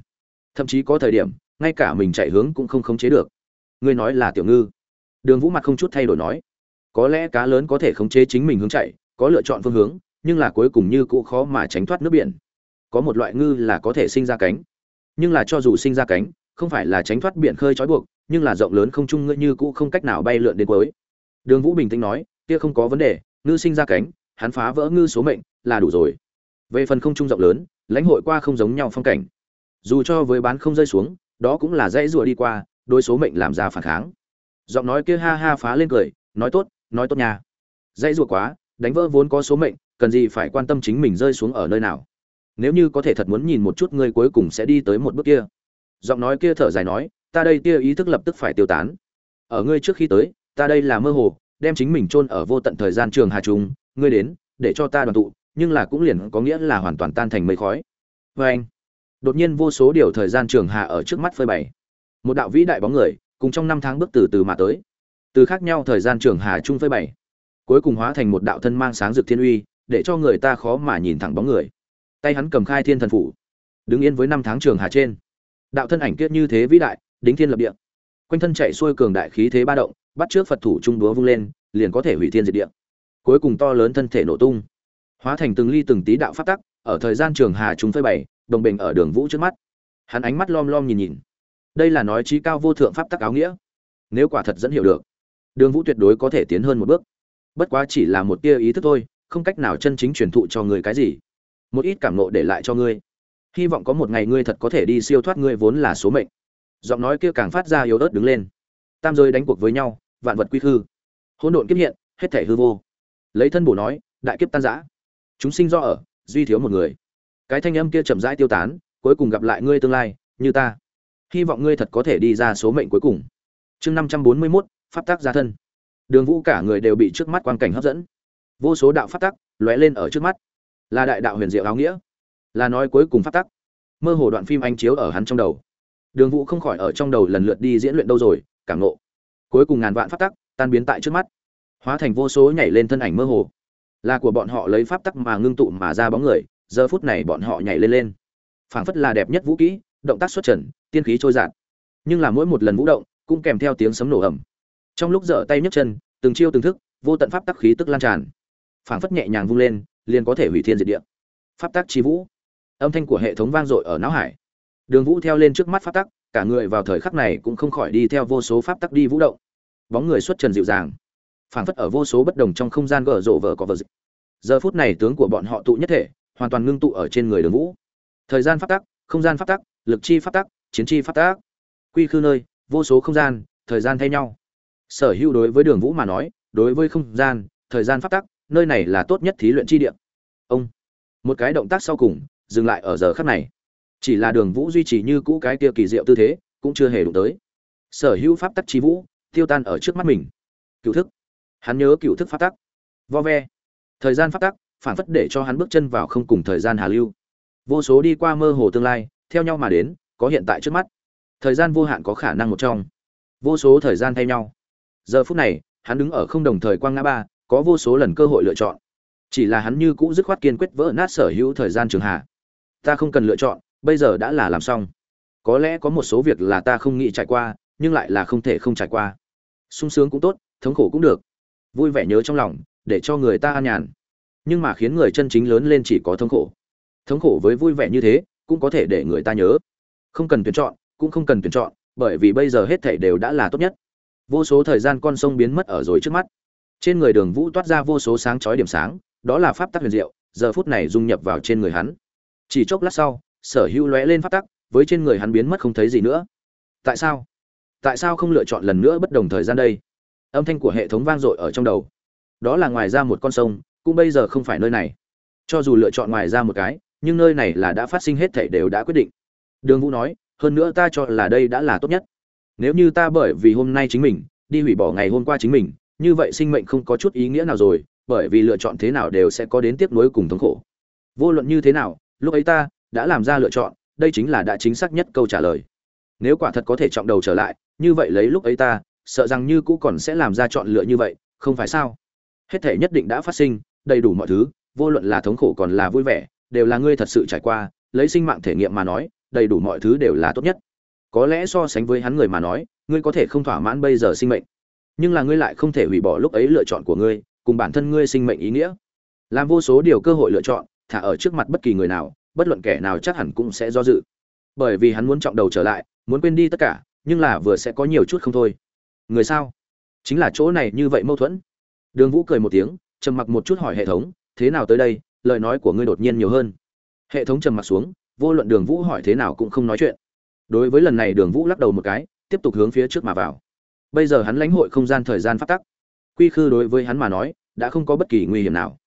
Thậm chí có thời điểm, ngay cả mình chạy hướng cũng không khống chế được. Ngươi nói là tiểu ngư. Đường vũ mặt không chút thay đổi nói, có lẽ cá lớn có thể khống chế chính mình hướng chạy, có lựa chọn phương hướng, nhưng là cuối cùng như cũ khó mà tránh thoát nước biển. Có một loại ngư là có thể sinh ra cánh, nhưng là cho dù sinh ra cánh, không phải là tránh thoát biển khơi trói buộc, nhưng là rộng lớn không trung ngư như cũ không cách nào bay lượn đến cuối. Đường vũ bình tĩnh nói, kia không có vấn đề, ngư sinh ra cánh hắn phá vỡ ngư số mệnh là đủ rồi. Về phần không trung rộng lớn, lãnh hội qua không giống nhau phong cảnh. Dù cho với bán không rơi xuống, đó cũng là dãy rùa đi qua đôi số mệnh làm ra phản kháng. Giọng nói kia ha ha phá lên cười, nói tốt nói tốt nha. Dãy rùa quá, đánh vỡ vốn có số mệnh, cần gì phải quan tâm chính mình rơi xuống ở nơi nào? Nếu như có thể thật muốn nhìn một chút ngươi cuối cùng sẽ đi tới một bước kia. Giọng nói kia thở dài nói, ta đây kia ý thức lập tức phải tiêu tán. Ở ngươi trước khi tới, ta đây là mơ hồ, đem chính mình chôn ở vô tận thời gian trường hà trùng ngươi đến, để cho ta đoàn tụ, nhưng là cũng liền có nghĩa là hoàn toàn tan thành mây khói. Vê anh, đột nhiên vô số điều thời gian trường hạ ở trước mắt phơi bày. Một đạo vĩ đại bóng người, cùng trong năm tháng bước từ từ mà tới. Từ khác nhau thời gian trường hà chung phơi bày, cuối cùng hóa thành một đạo thân mang sáng rực thiên uy, để cho người ta khó mà nhìn thẳng bóng người. Tay hắn cầm khai thiên thần phủ, đứng yên với năm tháng trường hà trên. Đạo thân ảnh kiết như thế vĩ đại, đính thiên lập địa. Quanh thân chạy xuôi cường đại khí thế ba động, bắt trước phật thủ trung đúa vung lên, liền có thể hủy thiên diệt địa cuối cùng to lớn thân thể nổ tung. Hóa thành từng ly từng tí đạo pháp tắc, ở thời gian trường hà chúng phơi bày, đồng bình ở đường vũ trước mắt. Hắn ánh mắt lom lom nhìn nhìn. Đây là nói trí cao vô thượng pháp tắc áo nghĩa. Nếu quả thật dẫn hiểu được, đường vũ tuyệt đối có thể tiến hơn một bước. Bất quá chỉ là một tia ý thức thôi, không cách nào chân chính truyền thụ cho người cái gì. Một ít cảm nộ để lại cho ngươi. Hy vọng có một ngày ngươi thật có thể đi siêu thoát ngươi vốn là số mệnh. Giọng nói kia càng phát ra yếu ớt đứng lên. Tam giới đánh cuộc với nhau, vạn vật quy hư hỗn độn kiếp hiện, hết thể hư vô lấy thân bổ nói, đại kiếp tan giã chúng sinh do ở, duy thiếu một người. Cái thanh âm kia chậm rãi tiêu tán, cuối cùng gặp lại ngươi tương lai, như ta. Hy vọng ngươi thật có thể đi ra số mệnh cuối cùng. Chương năm trăm bốn mươi mốt, pháp tác gia thân. Đường vũ cả người đều bị trước mắt quan cảnh hấp dẫn. Vô số đạo pháp tắc lóe lên ở trước mắt. Là đại đạo huyền diệu áo nghĩa. Là nói cuối cùng pháp tắc. Mơ hồ đoạn phim anh chiếu ở hắn trong đầu. Đường vũ không khỏi ở trong đầu lần lượt đi diễn luyện đâu rồi, cảm nộ cuối cùng ngàn vạn pháp tắc tan biến tại trước mắt hóa thành vô số nhảy lên thân ảnh mơ hồ. Là của bọn họ lấy pháp tắc mà ngưng tụ mà ra bóng người, giờ phút này bọn họ nhảy lên lên. Phảng phất là đẹp nhất vũ kỹ, động tác xuất trần, tiên khí trôi dạt. Nhưng là mỗi một lần vũ động, cũng kèm theo tiếng sấm nổ ẩm trong lúc dở tay nhấc chân, từng chiêu từng thức, vô tận pháp tắc khí tức lan tràn. Phảng phất nhẹ nhàng vung lên, liền có thể hủy thiên diệt địa. Pháp tắc chi vũ. Âm thanh của hệ thống vang dội ở não hải. Đường vũ theo lên trước mắt pháp tắc, cả người vào thời khắc này cũng không khỏi đi theo vô số pháp tắc đi vũ động. Bóng người xuất trần dịu dàng phảng phất ở vô số bất đồng trong không gian gở rộ vở có vở dịch. Giờ phút này tướng của bọn họ tụ nhất thể, hoàn toàn ngưng tụ ở trên người đường vũ. Thời gian pháp tắc, không gian pháp tắc, lực chi pháp tắc, chiến chi pháp tắc. Quy khư nơi, vô số không gian, thời gian thay nhau. Sở hữu đối với đường vũ mà nói, đối với không gian, thời gian pháp tắc, nơi này là tốt nhất thí luyện chi địa. Ông. Một cái động tác sau cùng, dừng lại ở giờ khắc này. Chỉ là đường vũ duy trì như cũ cái kia kỳ diệu tư thế, cũng chưa hề đụng tới. Sở hữu pháp tắc chi vũ, tiêu tan ở trước mắt mình. Cửu thức hắn nhớ cựu thức phát tắc. Vo ve. Thời gian phát tắc, phản phất để cho hắn bước chân vào không cùng thời gian hà lưu. Vô số đi qua mơ hồ tương lai, theo nhau mà đến, có hiện tại trước mắt. Thời gian vô hạn có khả năng một trong. Vô số thời gian thay nhau. Giờ phút này, hắn đứng ở không đồng thời quang ngã ba, có vô số lần cơ hội lựa chọn. Chỉ là hắn như cũ dứt khoát kiên quyết vỡ nát sở hữu thời gian trường hạ. Ta không cần lựa chọn, bây giờ đã là làm xong. Có lẽ có một số việc là ta không nghĩ trải qua, nhưng lại là không thể không trải qua. Sung sướng cũng tốt, thống khổ cũng được vui vẻ nhớ trong lòng, để cho người ta an nhàn. Nhưng mà khiến người chân chính lớn lên chỉ có thống khổ. Thống khổ với vui vẻ như thế, cũng có thể để người ta nhớ. Không cần tuyển chọn, cũng không cần tuyển chọn, bởi vì bây giờ hết thảy đều đã là tốt nhất. Vô số thời gian con sông biến mất ở rồi trước mắt. Trên người đường vũ toát ra vô số sáng chói điểm sáng, đó là pháp tắc huyền diệu, giờ phút này dung nhập vào trên người hắn. Chỉ chốc lát sau, sở hữu lóe lên pháp tắc, với trên người hắn biến mất không thấy gì nữa. Tại sao? Tại sao không lựa chọn lần nữa bất đồng thời gian đây? Âm thanh của hệ thống vang dội ở trong đầu. Đó là ngoài ra một con sông, cũng bây giờ không phải nơi này. Cho dù lựa chọn ngoài ra một cái, nhưng nơi này là đã phát sinh hết thảy đều đã quyết định. Đường vũ nói, hơn nữa ta cho là đây đã là tốt nhất. Nếu như ta bởi vì hôm nay chính mình, đi hủy bỏ ngày hôm qua chính mình, như vậy sinh mệnh không có chút ý nghĩa nào rồi, bởi vì lựa chọn thế nào đều sẽ có đến tiếp nối cùng thống khổ. Vô luận như thế nào, lúc ấy ta đã làm ra lựa chọn, đây chính là đã chính xác nhất câu trả lời. Nếu quả thật có thể trọng đầu trở lại, như vậy lấy lúc ấy ta sợ rằng như cũ còn sẽ làm ra chọn lựa như vậy, không phải sao? Hết thể nhất định đã phát sinh, đầy đủ mọi thứ, vô luận là thống khổ còn là vui vẻ, đều là ngươi thật sự trải qua, lấy sinh mạng thể nghiệm mà nói, đầy đủ mọi thứ đều là tốt nhất. Có lẽ so sánh với hắn người mà nói, ngươi có thể không thỏa mãn bây giờ sinh mệnh. Nhưng là ngươi lại không thể hủy bỏ lúc ấy lựa chọn của ngươi, cùng bản thân ngươi sinh mệnh ý nghĩa. Làm vô số điều cơ hội lựa chọn, thả ở trước mặt bất kỳ người nào, bất luận kẻ nào chắc hẳn cũng sẽ do dự. Bởi vì hắn muốn trọng đầu trở lại, muốn quên đi tất cả, nhưng là vừa sẽ có nhiều chút không thôi người sao? Chính là chỗ này như vậy mâu thuẫn. Đường vũ cười một tiếng, trầm mặc một chút hỏi hệ thống, thế nào tới đây? Lời nói của ngươi đột nhiên nhiều hơn. Hệ thống trầm mặc xuống, vô luận đường vũ hỏi thế nào cũng không nói chuyện. Đối với lần này, đường vũ lắc đầu một cái, tiếp tục hướng phía trước mà vào. Bây giờ hắn lãnh hội không gian thời gian phát tắc. Quy khư đối với hắn mà nói, đã không có bất kỳ nguy hiểm nào.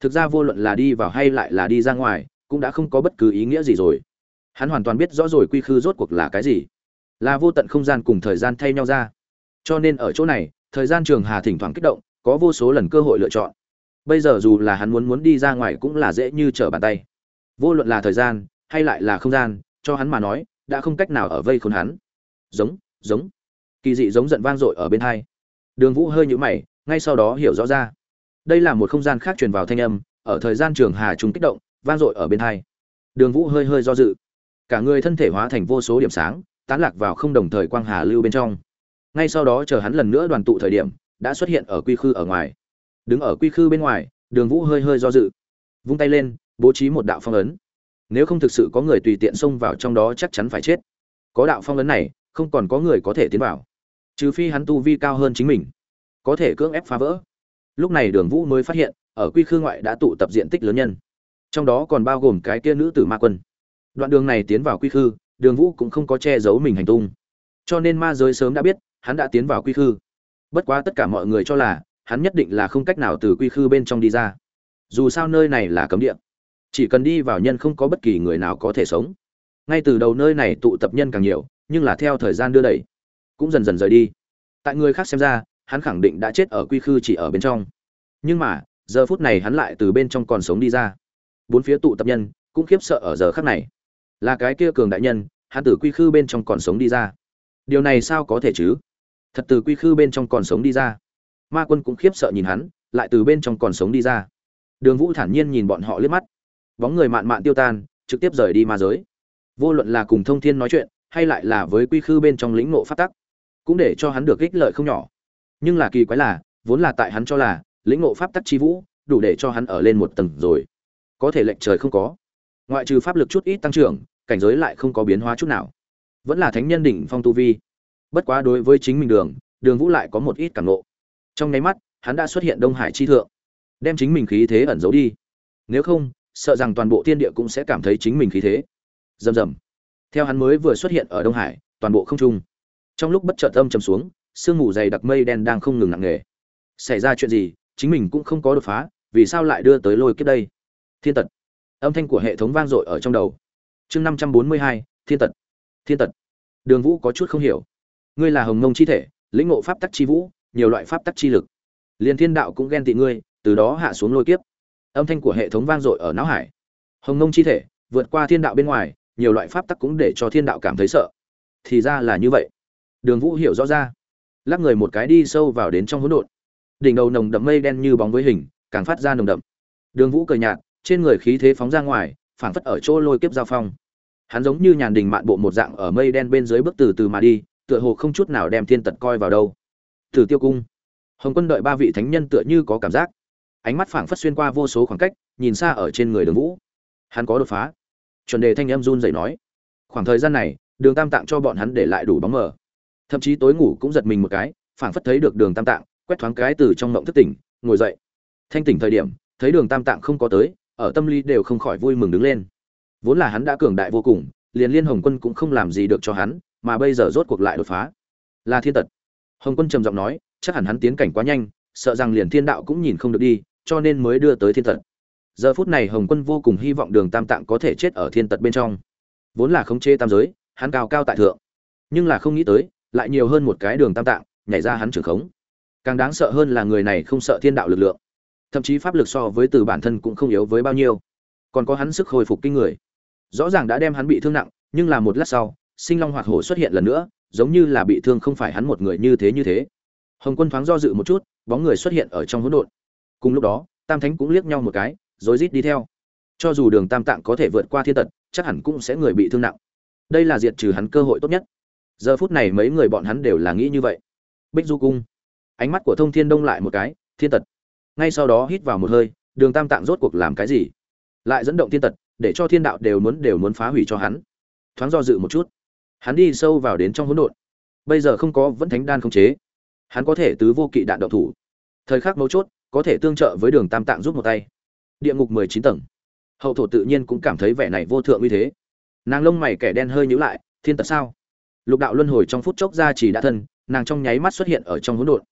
Thực ra vô luận là đi vào hay lại là đi ra ngoài, cũng đã không có bất cứ ý nghĩa gì rồi. Hắn hoàn toàn biết rõ rồi quy khư rốt cuộc là cái gì. Là vô tận không gian cùng thời gian thay nhau ra cho nên ở chỗ này, thời gian trường hà thỉnh thoảng kích động, có vô số lần cơ hội lựa chọn. Bây giờ dù là hắn muốn muốn đi ra ngoài cũng là dễ như trở bàn tay. Vô luận là thời gian, hay lại là không gian, cho hắn mà nói, đã không cách nào ở vây khốn hắn. Giống giống. Kỳ dị giống giận vang dội ở bên hai. Đường vũ hơi nhũ mày, ngay sau đó hiểu rõ ra. Đây là một không gian khác truyền vào thanh âm, ở thời gian trường hà chúng kích động, vang dội ở bên hai. Đường vũ hơi hơi do dự. Cả người thân thể hóa thành vô số điểm sáng, tán lạc vào không đồng thời quang hà lưu bên trong ngay sau đó chờ hắn lần nữa đoàn tụ thời điểm, đã xuất hiện ở quy khư ở ngoài. Đứng ở quy khư bên ngoài, đường vũ hơi hơi do dự. Vung tay lên, bố trí một đạo phong ấn. Nếu không thực sự có người tùy tiện xông vào trong đó chắc chắn phải chết. Có đạo phong ấn này, không còn có người có thể tiến vào. Trừ phi hắn tu vi cao hơn chính mình. Có thể cưỡng ép phá vỡ. Lúc này đường vũ mới phát hiện, ở quy khư ngoại đã tụ tập diện tích lớn nhân. Trong đó còn bao gồm cái kia nữ tử ma quân. Đoạn đường này tiến vào quy khư, đường vũ cũng không có che giấu mình hành tung. Cho nên ma giới sớm đã biết hắn đã tiến vào quy khư. Bất quá tất cả mọi người cho là, hắn nhất định là không cách nào từ quy khư bên trong đi ra. Dù sao nơi này là cấm địa. Chỉ cần đi vào nhân không có bất kỳ người nào có thể sống. Ngay từ đầu nơi này tụ tập nhân càng nhiều, nhưng là theo thời gian đưa đẩy, cũng dần dần rời đi. Tại người khác xem ra, hắn khẳng định đã chết ở quy khư chỉ ở bên trong. Nhưng mà, giờ phút này hắn lại từ bên trong còn sống đi ra. Bốn phía tụ tập nhân, cũng khiếp sợ ở giờ khắc này. Là cái kia cường đại nhân, hắn từ quy khư bên trong còn sống đi ra. Điều này sao có thể chứ? Thật từ quy khư bên trong còn sống đi ra. Ma quân cũng khiếp sợ nhìn hắn, lại từ bên trong còn sống đi ra. Đường vũ thản nhiên nhìn bọn họ liếc mắt. Bóng người mạn mạn tiêu tan, trực tiếp rời đi ma giới. Vô luận là cùng thông thiên nói chuyện, hay lại là với quy khư bên trong lĩnh ngộ phát tắc, cũng để cho hắn được ích lợi không nhỏ. Nhưng là kỳ quái là, vốn là tại hắn cho là, lĩnh ngộ pháp tắc chi vũ, đủ để cho hắn ở lên một tầng rồi. Có thể lệnh trời không có. Ngoại trừ pháp lực chút ít tăng trưởng, cảnh giới lại không có biến hóa chút nào. Vẫn là thánh nhân đỉnh phong tu vi bất quá đối với chính mình đường đường vũ lại có một ít cảm nộ trong nháy mắt, hắn đã xuất hiện đông hải chi thượng. Đem chính mình khí thế ẩn giấu đi. Nếu không, sợ rằng toàn bộ thiên địa cũng sẽ cảm thấy chính mình khí thế. Rầm rầm. Theo hắn mới vừa xuất hiện ở đông hải, toàn bộ không trung. Trong lúc bất chợt âm trầm xuống, sương mù dày đặc mây đen đang không ngừng nặng nề. Xảy ra chuyện gì, chính mình cũng không có đột phá, vì sao lại đưa tới lôi kiếp đây? Thiên tật. Âm thanh của hệ thống vang dội ở trong đầu. Chương năm trăm bốn mươi hai, thiên tật. Thiên tật. Đường vũ có chút không hiểu ngươi là hồng ngông chi thể, lĩnh ngộ pháp tắc chi vũ, nhiều loại pháp tắc chi lực. Liền thiên đạo cũng ghen tị ngươi, từ đó hạ xuống lôi kiếp. Âm thanh của hệ thống vang dội ở não hải. Hồng ngông chi thể, vượt qua thiên đạo bên ngoài, nhiều loại pháp tắc cũng để cho thiên đạo cảm thấy sợ. Thì ra là như vậy. Đường vũ hiểu rõ ra. Lắc người một cái đi sâu vào đến trong hỗn độn. Đỉnh đầu nồng đậm mây đen như bóng với hình, càng phát ra nồng đậm. Đường vũ cười nhạt, trên người khí thế phóng ra ngoài, phảng phất ở chỗ lôi kiếp giao phong. Hắn giống như nhàn đình mạn bộ một dạng ở mây đen bên dưới bước từ từ mà đi tựa hồ không chút nào đem thiên tật coi vào đâu Tử Tiêu cung. Hồng Quân đợi ba vị thánh nhân tựa như có cảm giác, ánh mắt phảng phất xuyên qua vô số khoảng cách, nhìn xa ở trên người Đường Vũ. Hắn có đột phá. Chuẩn đề thanh âm run rẩy nói, khoảng thời gian này, Đường Tam Tạng cho bọn hắn để lại đủ bóng mờ. Thậm chí tối ngủ cũng giật mình một cái, phảng phất thấy được Đường Tam Tạng, quét thoáng cái từ trong mộng thức tỉnh, ngồi dậy. Thanh tỉnh thời điểm, thấy Đường Tam Tạng không có tới, ở tâm lý đều không khỏi vui mừng đứng lên. Vốn là hắn đã cường đại vô cùng, liền Liên Hồng Quân cũng không làm gì được cho hắn, mà bây giờ rốt cuộc lại đột phá. Là thiên tật. Hồng quân trầm giọng nói, chắc hẳn hắn tiến cảnh quá nhanh, sợ rằng liền thiên đạo cũng nhìn không được đi, cho nên mới đưa tới thiên tật. Giờ phút này hồng quân vô cùng hy vọng đường tam tạng có thể chết ở thiên tật bên trong. Vốn là khống chế tam giới, hắn cao cao tại thượng. Nhưng là không nghĩ tới, lại nhiều hơn một cái đường tam tạng, nhảy ra hắn trưởng khống. Càng đáng sợ hơn là người này không sợ thiên đạo lực lượng. Thậm chí pháp lực so với từ bản thân cũng không yếu với bao nhiêu. Còn có hắn sức hồi phục kinh người. Rõ ràng đã đem hắn bị thương nặng, nhưng là một lát sau sinh long hoạt hổ xuất hiện lần nữa, giống như là bị thương không phải hắn một người như thế như thế. Hồng quân thoáng do dự một chút, bóng người xuất hiện ở trong hỗn độn. Cùng lúc đó, tam thánh cũng liếc nhau một cái rối rít đi theo. Cho dù đường tam tạng có thể vượt qua thiên tật, chắc hẳn cũng sẽ người bị thương nặng. Đây là diệt trừ hắn cơ hội tốt nhất. Giờ phút này mấy người bọn hắn đều là nghĩ như vậy. Bích du cung. Ánh mắt của thông thiên đông lại một cái, thiên tật. Ngay sau đó hít vào một hơi, đường tam tạng rốt cuộc làm cái gì? Lại dẫn động thiên tật, để cho thiên đạo đều muốn đều muốn phá hủy cho hắn. Thoáng do dự một chút hắn đi sâu vào đến trong hỗn độn. Bây giờ không có vẫn thánh đan không chế. Hắn có thể tứ vô kỵ đạn đậu thủ. Thời khắc mấu chốt, có thể tương trợ với đường tam tạng giúp một tay. Địa ngục mười chín tầng. Hậu thổ tự nhiên cũng cảm thấy vẻ này vô thượng uy thế. Nàng lông mày kẻ đen hơi nhíu lại, thiên tật sao? Lục đạo luân hồi trong phút chốc ra chỉ đã thân, nàng trong nháy mắt xuất hiện ở trong hỗn độn.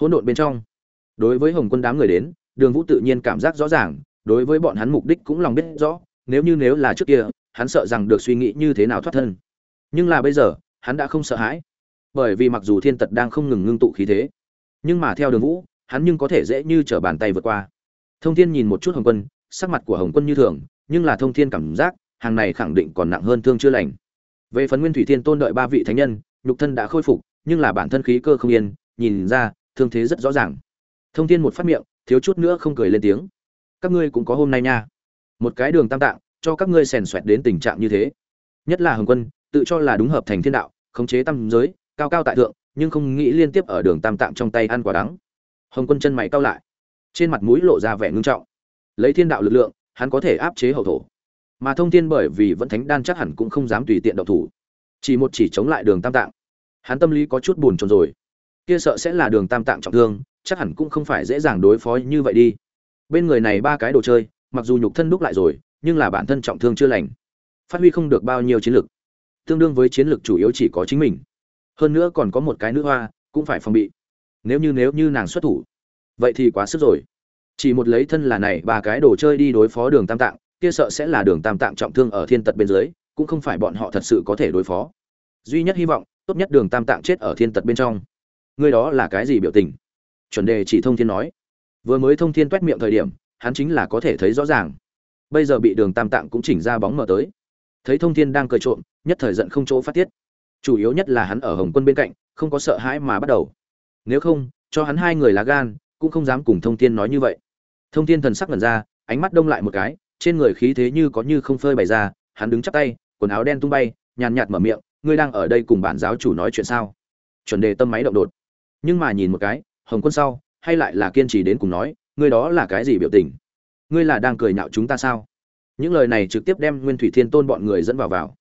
Hỗn độn bên trong. Đối với hồng quân đám người đến, đường vũ tự nhiên cảm giác rõ ràng, đối với bọn hắn mục đích cũng lòng biết rõ, nếu như nếu là trước kia, hắn sợ rằng được suy nghĩ như thế nào thoát thân nhưng là bây giờ, hắn đã không sợ hãi. Bởi vì mặc dù thiên tật đang không ngừng ngưng tụ khí thế, nhưng mà theo đường vũ, hắn nhưng có thể dễ như t r ở bàn tay vượt qua. Thông thiên nhìn một chút hồng quân, sắc mặt của hồng quân như thường, nhưng là thông thiên cảm giác, hàng này khẳng định còn nặng hơn thương chưa lành. Về phần nguyên thủy thiên tôn đợi ba vị thánh nhân, nhục thân đã khôi phục, nhưng là bản thân khí cơ không yên, nhìn ra, thương thế rất rõ ràng. Thông thiên một phát miệng, thiếu chút nữa không cười lên tiếng. Các ngươi cũng có hôm nay nha. Một cái đường tam tạng, cho các ngươi xèn xoẹt đến tình trạng như thế. Nhất là hồng quân tự cho là đúng hợp thành thiên đạo, khống chế tam giới, cao cao tại thượng, nhưng không nghĩ liên tiếp ở đường tam tạng trong tay ăn quả đắng. Hồng quân chân mày cao lại, trên mặt mũi lộ ra vẻ ngưng trọng. Lấy thiên đạo lực lượng, hắn có thể áp chế hậu thổ. Mà thông thiên bởi vì vẫn thánh đan chắc hẳn cũng không dám tùy tiện động thủ. Chỉ một chỉ chống lại đường tam tạng. Hắn tâm lý có chút buồn chồn rồi. Kia sợ sẽ là đường tam tạng trọng thương, chắc hẳn cũng không phải dễ dàng đối phó như vậy đi. Bên người này ba cái đồ chơi, mặc dù nhục thân đúc lại rồi, nhưng là bản thân trọng thương chưa lành. Phát huy không được bao nhiêu chiến lực tương đương với chiến lược chủ yếu chỉ có chính mình. Hơn nữa còn có một cái nữ hoa, cũng phải phòng bị. Nếu như nếu như nàng xuất thủ, vậy thì quá sức rồi. Chỉ một lấy thân là này ba cái đồ chơi đi đối phó đường tam tạng, kia sợ sẽ là đường tam tạng trọng thương ở thiên tật bên dưới, cũng không phải bọn họ thật sự có thể đối phó. Duy nhất hy vọng, tốt nhất đường tam tạng chết ở thiên tật bên trong. Người đó là cái gì biểu tình? Chuẩn đề chỉ thông thiên nói. Vừa mới thông thiên t miệng thời điểm, hắn chính là có thể thấy rõ ràng. Bây giờ bị đường tam tạng cũng chỉnh ra bóng mờ tới thấy thông thiên đang cười trộm, nhất thời giận không chỗ phát tiết. Chủ yếu nhất là hắn ở hồng quân bên cạnh, không có sợ hãi mà bắt đầu. Nếu không, cho hắn hai người lá gan, cũng không dám cùng thông thiên nói như vậy. Thông thiên thần sắc ngẩn ra, ánh mắt đông lại một cái, trên người khí thế như có như không phơi bày ra, hắn đứng chắp tay, quần áo đen tung bay, nhàn nhạt mở miệng, ngươi đang ở đây cùng bản giáo chủ nói chuyện sao? Chuẩn đề tâm máy động đột. Nhưng mà nhìn một cái, hồng quân sau, hay lại là kiên trì đến cùng nói, ngươi đó là cái gì biểu tình? Ngươi là đang cười nhạo chúng ta sao? Những lời này trực tiếp đem nguyên thủy thiên tôn bọn người dẫn vào vào.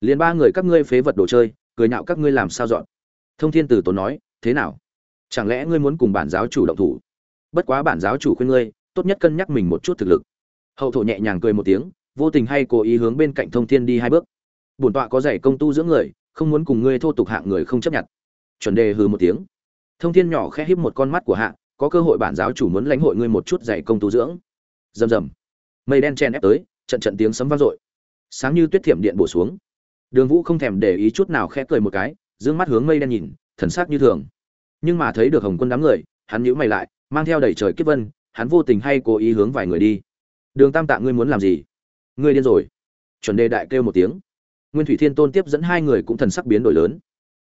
Liền ba người các ngươi phế vật đồ chơi, cười nhạo các ngươi làm sao dọn. Thông thiên tử tốn nói, thế nào? Chẳng lẽ ngươi muốn cùng bản giáo chủ động thủ? Bất quá bản giáo chủ khuyên ngươi, tốt nhất cân nhắc mình một chút thực lực. Hậu thổ nhẹ nhàng cười một tiếng, vô tình hay cố ý hướng bên cạnh thông thiên đi hai bước. Bổn tọa có dạy công tu dưỡng người, không muốn cùng ngươi thô tục hạng người không chấp nhận. Chuẩn đề hừ một tiếng. Thông thiên nhỏ khẽ híp một con mắt của hạ, có cơ hội bản giáo chủ muốn lãnh hội ngươi một chút dạy công tu dưỡng. Rầm rầm. Mây đen chen ép tới trận trận tiếng sấm vang dội. Sáng như tuyết thiểm điện bổ xuống. Đường vũ không thèm để ý chút nào khẽ cười một cái, dương mắt hướng mây đen nhìn, thần sắc như thường. Nhưng mà thấy được hồng quân đám người, hắn nhữ mày lại, mang theo đầy trời kiếp vân, hắn vô tình hay cố ý hướng vài người đi. Đường tam tạ, ngươi muốn làm gì? Ngươi điên rồi. Chuẩn đề đại kêu một tiếng. Nguyên thủy thiên tôn tiếp dẫn hai người cũng thần sắc biến đổi lớn.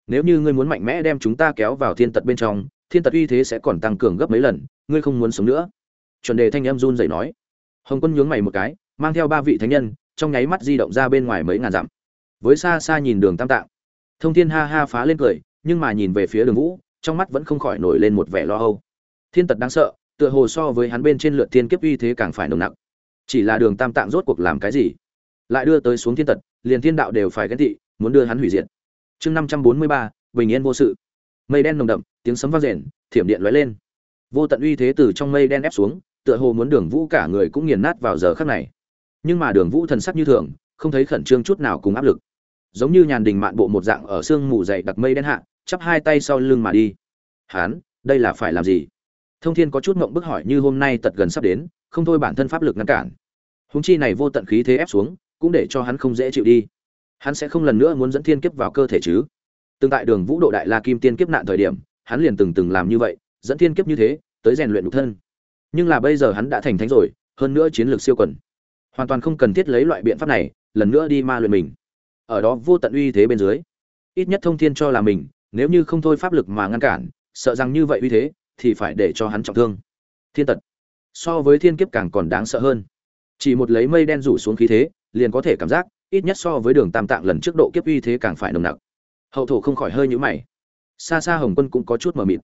Nếu như ngươi muốn mạnh mẽ đem chúng ta kéo vào thiên tật bên trong, thiên tật uy thế sẽ còn tăng cường gấp mấy lần, ngươi không muốn sống nữa. Chuẩn đề thanh em run dậy nói. Hồng quân nhướng mày một cái mang theo ba vị thánh nhân, trong nháy mắt di động ra bên ngoài mấy ngàn dặm. Với xa xa nhìn đường tam tạng, thông thiên ha ha phá lên cười, nhưng mà nhìn về phía đường vũ, trong mắt vẫn không khỏi nổi lên một vẻ lo âu. Thiên tật đáng sợ, tựa hồ so với hắn bên trên lượt thiên kiếp uy thế càng phải nồng nặc. Chỉ là đường tam tạng rốt cuộc làm cái gì? Lại đưa tới xuống thiên tật, liền thiên đạo đều phải ghen thị muốn đưa hắn hủy diệt. Chương năm trăm bốn mươi ba, bình yên vô sự. Mây đen nồng đậm, tiếng sấm vang rền, thiểm điện lóe lên. Vô tận uy thế từ trong mây đen ép xuống, tựa hồ muốn đường vũ cả người cũng nghiền nát vào giờ khắc này nhưng mà đường vũ thần sắc như thường, không thấy khẩn trương chút nào cùng áp lực. Giống như nhàn đình mạn bộ một dạng ở sương mù dày đặc mây đen hạ, chắp hai tay sau lưng mà đi. Hán, đây là phải làm gì? Thông thiên có chút mộng bức hỏi như hôm nay tật gần sắp đến, không thôi bản thân pháp lực ngăn cản. Húng chi này vô tận khí thế ép xuống, cũng để cho hắn không dễ chịu đi. Hắn sẽ không lần nữa muốn dẫn thiên kiếp vào cơ thể chứ? Tương tại đường vũ độ đại la kim tiên kiếp nạn thời điểm, hắn liền từng từng làm như vậy, dẫn thiên kiếp như thế, tới rèn luyện nhục thân. Nhưng là bây giờ hắn đã thành thánh rồi, hơn nữa chiến lược siêu quần hoàn toàn không cần thiết lấy loại biện pháp này, lần nữa đi ma luyện mình. Ở đó vô tận uy thế bên dưới, ít nhất thông thiên cho là mình, nếu như không thôi pháp lực mà ngăn cản, sợ rằng như vậy uy thế, thì phải để cho hắn trọng thương. Thiên tật. So với thiên kiếp càng còn đáng sợ hơn. Chỉ một lấy mây đen rủ xuống khí thế, liền có thể cảm giác, ít nhất so với đường tam tạng lần trước độ kiếp uy thế càng phải nồng nặc. Hậu thổ không khỏi hơi nhũ mày. Xa xa hồng quân cũng có chút mờ mịt.